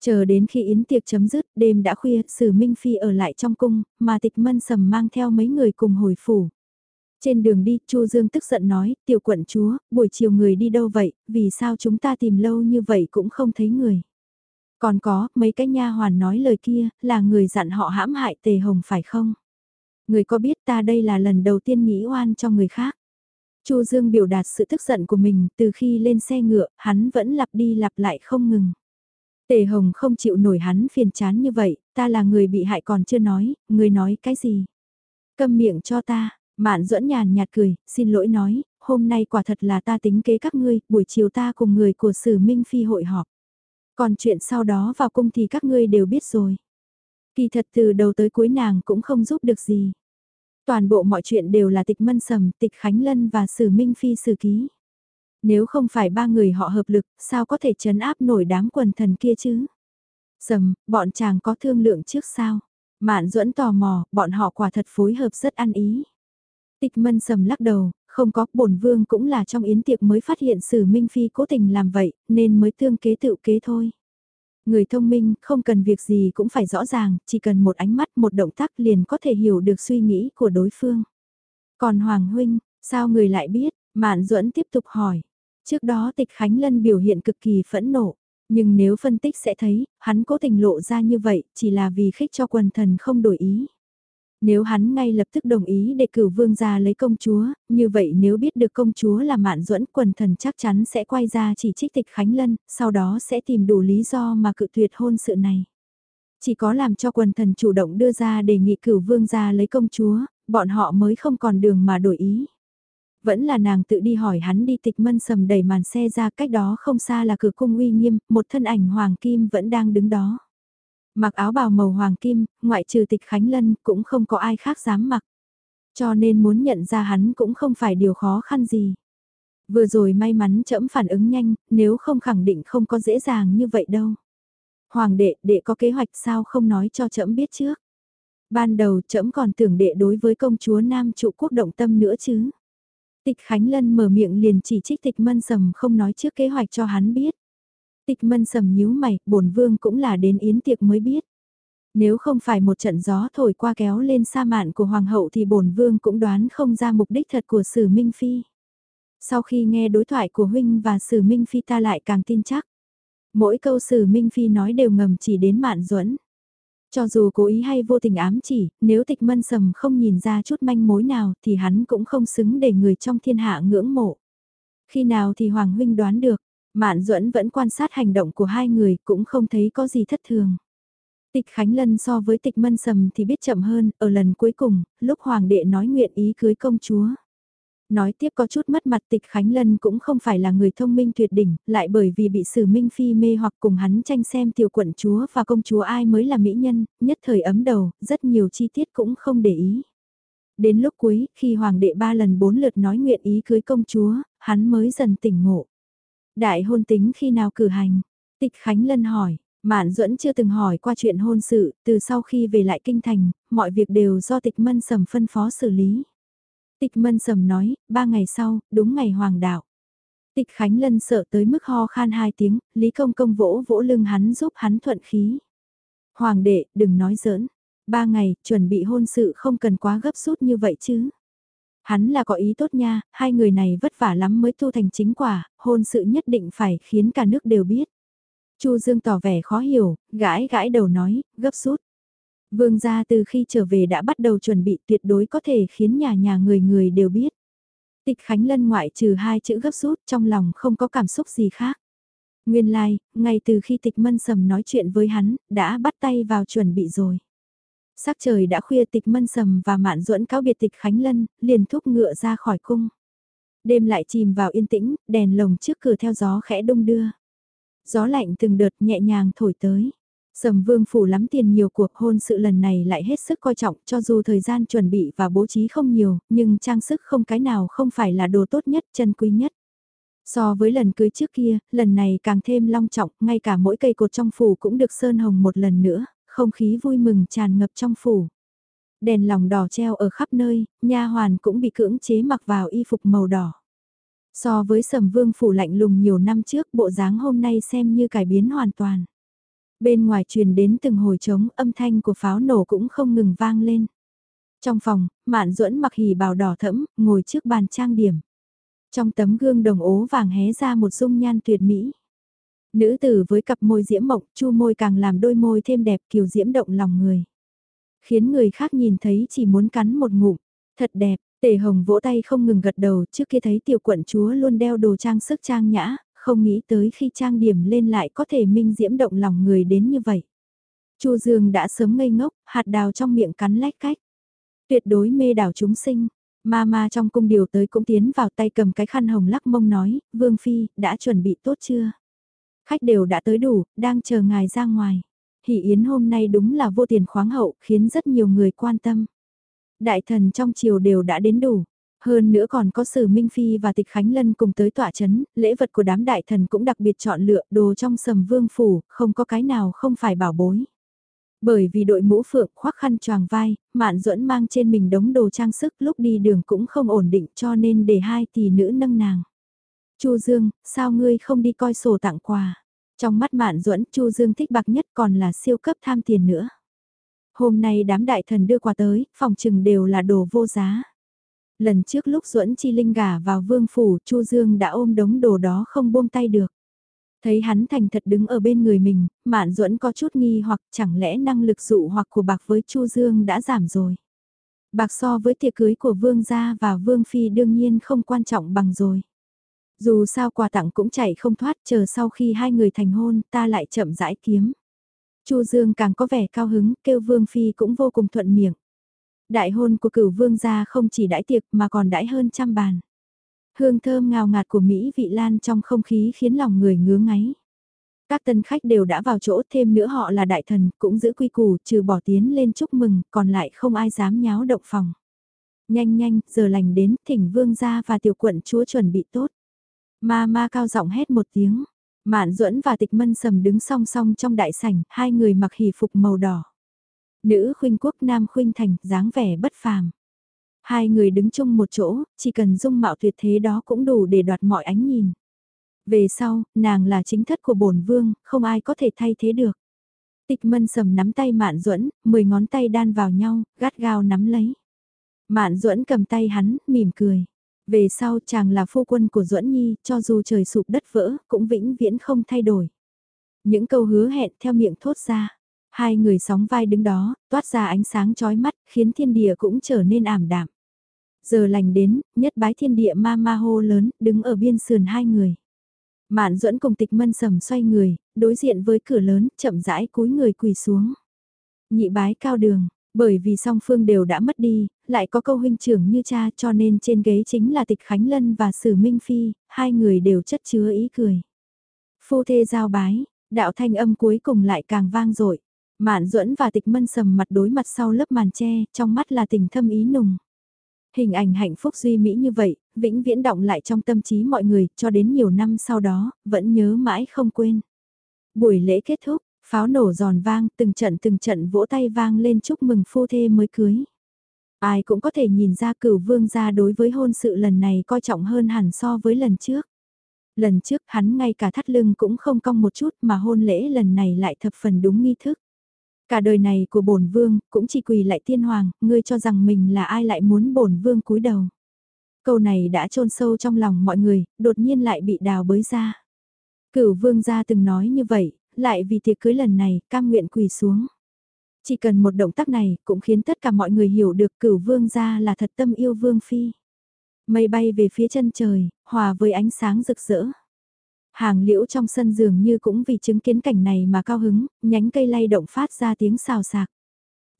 A: Chờ đến khi yến tiệc chấm dứt, đêm đã khuya, Sử Minh Phi ở lại trong cung, mà tịch mân sầm mang theo mấy người cùng hồi phủ. Trên đường đi, Chu Dương tức giận nói, tiểu quận chúa, buổi chiều người đi đâu vậy, vì sao chúng ta tìm lâu như vậy cũng không thấy người. Còn có, mấy cái nha hoàn nói lời kia, là người dặn họ hãm hại tề hồng phải không? Người có biết ta đây là lần đầu tiên nghĩ oan cho người khác. Chu Dương biểu đạt sự tức giận của mình, từ khi lên xe ngựa, hắn vẫn lặp đi lặp lại không ngừng. Tề Hồng không chịu nổi hắn phiền chán như vậy, ta là người bị hại còn chưa nói, người nói cái gì? Câm miệng cho ta, Mạn duẫn nhàn nhạt cười, xin lỗi nói, hôm nay quả thật là ta tính kế các ngươi, buổi chiều ta cùng người của Sử Minh Phi hội họp. Còn chuyện sau đó vào cung thì các ngươi đều biết rồi. Kỳ thật từ đầu tới cuối nàng cũng không giúp được gì. Toàn bộ mọi chuyện đều là tịch mân sầm, tịch Khánh Lân và Sử Minh Phi sử ký. Nếu không phải ba người họ hợp lực, sao có thể chấn áp nổi đám quần thần kia chứ? Sầm, bọn chàng có thương lượng trước sao? Mạn duẫn tò mò, bọn họ quả thật phối hợp rất ăn ý. Tịch mân sầm lắc đầu, không có, bổn vương cũng là trong yến tiệc mới phát hiện sử Minh Phi cố tình làm vậy, nên mới tương kế tự kế thôi. Người thông minh không cần việc gì cũng phải rõ ràng, chỉ cần một ánh mắt một động tác liền có thể hiểu được suy nghĩ của đối phương. Còn Hoàng Huynh, sao người lại biết? Mạn duẫn tiếp tục hỏi. Trước đó tịch Khánh Lân biểu hiện cực kỳ phẫn nộ. Nhưng nếu phân tích sẽ thấy, hắn cố tình lộ ra như vậy, chỉ là vì khích cho quần thần không đổi ý. Nếu hắn ngay lập tức đồng ý để cử vương gia lấy công chúa, như vậy nếu biết được công chúa là mạn duẫn quần thần chắc chắn sẽ quay ra chỉ trích tịch Khánh Lân, sau đó sẽ tìm đủ lý do mà cự tuyệt hôn sự này. Chỉ có làm cho quần thần chủ động đưa ra đề nghị cử vương gia lấy công chúa, bọn họ mới không còn đường mà đổi ý. Vẫn là nàng tự đi hỏi hắn đi tịch mân sầm đẩy màn xe ra cách đó không xa là cửa cung uy nghiêm, một thân ảnh hoàng kim vẫn đang đứng đó. Mặc áo bào màu hoàng kim, ngoại trừ tịch Khánh Lân cũng không có ai khác dám mặc. Cho nên muốn nhận ra hắn cũng không phải điều khó khăn gì. Vừa rồi may mắn trẫm phản ứng nhanh, nếu không khẳng định không có dễ dàng như vậy đâu. Hoàng đệ, đệ có kế hoạch sao không nói cho trẫm biết trước. Ban đầu trẫm còn tưởng đệ đối với công chúa Nam trụ quốc động tâm nữa chứ. Tịch Khánh Lân mở miệng liền chỉ trích tịch mân sầm không nói trước kế hoạch cho hắn biết. Tịch mân sầm nhíu mày, bổn vương cũng là đến yến tiệc mới biết. Nếu không phải một trận gió thổi qua kéo lên sa mạn của hoàng hậu thì bổn vương cũng đoán không ra mục đích thật của sử minh phi. Sau khi nghe đối thoại của huynh và sử minh phi ta lại càng tin chắc. Mỗi câu sử minh phi nói đều ngầm chỉ đến mạn duẫn cho dù cố ý hay vô tình ám chỉ, nếu tịch mân sầm không nhìn ra chút manh mối nào thì hắn cũng không xứng để người trong thiên hạ ngưỡng mộ. Khi nào thì Hoàng Huynh đoán được, Mạn Duẫn vẫn quan sát hành động của hai người cũng không thấy có gì thất thường. Tịch Khánh Lân so với tịch mân sầm thì biết chậm hơn, ở lần cuối cùng, lúc Hoàng đệ nói nguyện ý cưới công chúa. Nói tiếp có chút mất mặt tịch Khánh Lân cũng không phải là người thông minh tuyệt đỉnh, lại bởi vì bị sử minh phi mê hoặc cùng hắn tranh xem tiểu quận chúa và công chúa ai mới là mỹ nhân, nhất thời ấm đầu, rất nhiều chi tiết cũng không để ý. Đến lúc cuối, khi hoàng đệ ba lần bốn lượt nói nguyện ý cưới công chúa, hắn mới dần tỉnh ngộ. Đại hôn tính khi nào cử hành? Tịch Khánh Lân hỏi, Mạn Duẫn chưa từng hỏi qua chuyện hôn sự, từ sau khi về lại kinh thành, mọi việc đều do tịch mân sầm phân phó xử lý. Tịch mân sầm nói, ba ngày sau, đúng ngày hoàng đạo. Tịch Khánh Lân sợ tới mức ho khan hai tiếng, Lý Công Công vỗ vỗ lưng hắn giúp hắn thuận khí. Hoàng đệ, đừng nói giỡn. Ba ngày, chuẩn bị hôn sự không cần quá gấp rút như vậy chứ. Hắn là có ý tốt nha, hai người này vất vả lắm mới tu thành chính quả, hôn sự nhất định phải khiến cả nước đều biết. Chu Dương tỏ vẻ khó hiểu, gãi gãi đầu nói, gấp rút. Vương gia từ khi trở về đã bắt đầu chuẩn bị tuyệt đối có thể khiến nhà nhà người người đều biết. Tịch Khánh Lân ngoại trừ hai chữ gấp rút trong lòng không có cảm xúc gì khác. Nguyên lai, like, ngay từ khi tịch mân sầm nói chuyện với hắn, đã bắt tay vào chuẩn bị rồi. Sắc trời đã khuya tịch mân sầm và mạn duẫn cáo biệt tịch Khánh Lân, liền thúc ngựa ra khỏi cung. Đêm lại chìm vào yên tĩnh, đèn lồng trước cửa theo gió khẽ đông đưa. Gió lạnh từng đợt nhẹ nhàng thổi tới. Sầm vương phủ lắm tiền nhiều cuộc hôn sự lần này lại hết sức coi trọng cho dù thời gian chuẩn bị và bố trí không nhiều, nhưng trang sức không cái nào không phải là đồ tốt nhất, chân quý nhất. So với lần cưới trước kia, lần này càng thêm long trọng, ngay cả mỗi cây cột trong phủ cũng được sơn hồng một lần nữa, không khí vui mừng tràn ngập trong phủ. Đèn lòng đỏ treo ở khắp nơi, nha hoàn cũng bị cưỡng chế mặc vào y phục màu đỏ. So với sầm vương phủ lạnh lùng nhiều năm trước bộ dáng hôm nay xem như cải biến hoàn toàn. Bên ngoài truyền đến từng hồi trống âm thanh của pháo nổ cũng không ngừng vang lên. Trong phòng, Mạn Duẫn mặc hỉ bào đỏ thẫm, ngồi trước bàn trang điểm. Trong tấm gương đồng ố vàng hé ra một dung nhan tuyệt mỹ. Nữ tử với cặp môi diễm mộng, chu môi càng làm đôi môi thêm đẹp kiều diễm động lòng người. Khiến người khác nhìn thấy chỉ muốn cắn một ngụm. Thật đẹp, tề hồng vỗ tay không ngừng gật đầu trước kia thấy tiểu quận chúa luôn đeo đồ trang sức trang nhã, không nghĩ tới khi trang điểm lên lại có thể minh diễm động lòng người đến như vậy. Chu Dương đã sớm ngây ngốc, hạt đào trong miệng cắn lách cách. Tuyệt đối mê đảo chúng sinh, ma ma trong cung điều tới cũng tiến vào tay cầm cái khăn hồng lắc mông nói, Vương Phi, đã chuẩn bị tốt chưa? Khách đều đã tới đủ, đang chờ ngài ra ngoài. Hỷ Yến hôm nay đúng là vô tiền khoáng hậu, khiến rất nhiều người quan tâm. Đại thần trong triều đều đã đến đủ. Hơn nữa còn có Sử Minh Phi và Tịch Khánh Lân cùng tới tọa chấn, lễ vật của đám đại thần cũng đặc biệt chọn lựa đồ trong sầm vương phủ, không có cái nào không phải bảo bối. Bởi vì đội mũ phượng khoác khăn choàng vai, Mạn Duẫn mang trên mình đống đồ trang sức lúc đi đường cũng không ổn định cho nên để hai tỷ nữ nâng nàng. Chu Dương, sao ngươi không đi coi sổ tặng quà? Trong mắt Mạn Duẫn, Chu Dương thích bạc nhất còn là siêu cấp tham tiền nữa. Hôm nay đám đại thần đưa quà tới, phòng trừng đều là đồ vô giá. Lần trước lúc Duẫn Chi Linh gả vào vương phủ, Chu Dương đã ôm đống đồ đó không buông tay được. Thấy hắn thành thật đứng ở bên người mình, Mạn Duẫn có chút nghi hoặc chẳng lẽ năng lực dụ hoặc của bạc với Chu Dương đã giảm rồi. Bạc so với tiệc cưới của vương gia và vương phi đương nhiên không quan trọng bằng rồi. Dù sao quà tặng cũng chạy không thoát chờ sau khi hai người thành hôn ta lại chậm rãi kiếm. Chu Dương càng có vẻ cao hứng, kêu Vương Phi cũng vô cùng thuận miệng. Đại hôn của cửu vương gia không chỉ đãi tiệc mà còn đãi hơn trăm bàn. Hương thơm ngào ngạt của Mỹ vị lan trong không khí khiến lòng người ngứa ngáy. Các tân khách đều đã vào chỗ thêm nữa họ là đại thần cũng giữ quy củ trừ bỏ tiến lên chúc mừng còn lại không ai dám nháo động phòng. Nhanh nhanh giờ lành đến thỉnh vương gia và tiểu quận chúa chuẩn bị tốt. Ma ma cao giọng hét một tiếng. Mạn duẫn và tịch mân sầm đứng song song trong đại sảnh, hai người mặc hỷ phục màu đỏ. Nữ khuynh quốc nam khuynh thành, dáng vẻ bất phàm. Hai người đứng chung một chỗ, chỉ cần dung mạo tuyệt thế đó cũng đủ để đoạt mọi ánh nhìn. Về sau, nàng là chính thất của bổn vương, không ai có thể thay thế được. Tịch mân sầm nắm tay mạn duẫn mười ngón tay đan vào nhau, gắt gao nắm lấy. Mạn duẫn cầm tay hắn, mỉm cười. Về sau chàng là phu quân của duẫn Nhi, cho dù trời sụp đất vỡ, cũng vĩnh viễn không thay đổi. Những câu hứa hẹn theo miệng thốt ra. Hai người sóng vai đứng đó, toát ra ánh sáng chói mắt, khiến thiên địa cũng trở nên ảm đạm. Giờ lành đến, nhất bái thiên địa ma ma hô lớn, đứng ở biên sườn hai người. Mạn duẫn cùng tịch mân sầm xoay người, đối diện với cửa lớn, chậm rãi cúi người quỳ xuống. Nhị bái cao đường, bởi vì song phương đều đã mất đi, lại có câu huynh trưởng như cha cho nên trên ghế chính là tịch Khánh Lân và Sử Minh Phi, hai người đều chất chứa ý cười. Phu thê giao bái, đạo thanh âm cuối cùng lại càng vang dội Mạn duẫn và tịch mân sầm mặt đối mặt sau lớp màn tre, trong mắt là tình thâm ý nùng. Hình ảnh hạnh phúc duy mỹ như vậy, vĩnh viễn động lại trong tâm trí mọi người, cho đến nhiều năm sau đó, vẫn nhớ mãi không quên. Buổi lễ kết thúc, pháo nổ giòn vang, từng trận từng trận vỗ tay vang lên chúc mừng phu thê mới cưới. Ai cũng có thể nhìn ra cửu vương gia đối với hôn sự lần này coi trọng hơn hẳn so với lần trước. Lần trước hắn ngay cả thắt lưng cũng không cong một chút mà hôn lễ lần này lại thập phần đúng nghi thức. Cả đời này của bổn vương, cũng chỉ quỳ lại tiên hoàng, ngươi cho rằng mình là ai lại muốn bổn vương cúi đầu. Câu này đã chôn sâu trong lòng mọi người, đột nhiên lại bị đào bới ra. Cửu vương gia từng nói như vậy, lại vì tiệc cưới lần này, cam nguyện quỳ xuống. Chỉ cần một động tác này cũng khiến tất cả mọi người hiểu được cửu vương gia là thật tâm yêu vương phi. Mây bay về phía chân trời, hòa với ánh sáng rực rỡ. Hàng liễu trong sân giường như cũng vì chứng kiến cảnh này mà cao hứng, nhánh cây lay động phát ra tiếng xào xạc.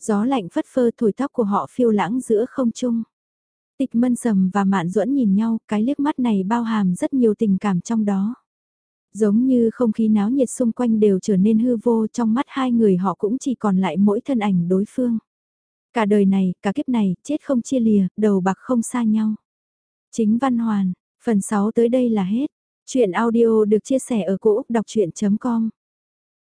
A: Gió lạnh phất phơ thổi tóc của họ phiêu lãng giữa không trung. Tịch mân sầm và mạn duẫn nhìn nhau, cái liếc mắt này bao hàm rất nhiều tình cảm trong đó. Giống như không khí náo nhiệt xung quanh đều trở nên hư vô trong mắt hai người họ cũng chỉ còn lại mỗi thân ảnh đối phương. Cả đời này, cả kiếp này, chết không chia lìa, đầu bạc không xa nhau. Chính văn hoàn, phần 6 tới đây là hết. Chuyện audio được chia sẻ ở cỗ đọc chuyện.com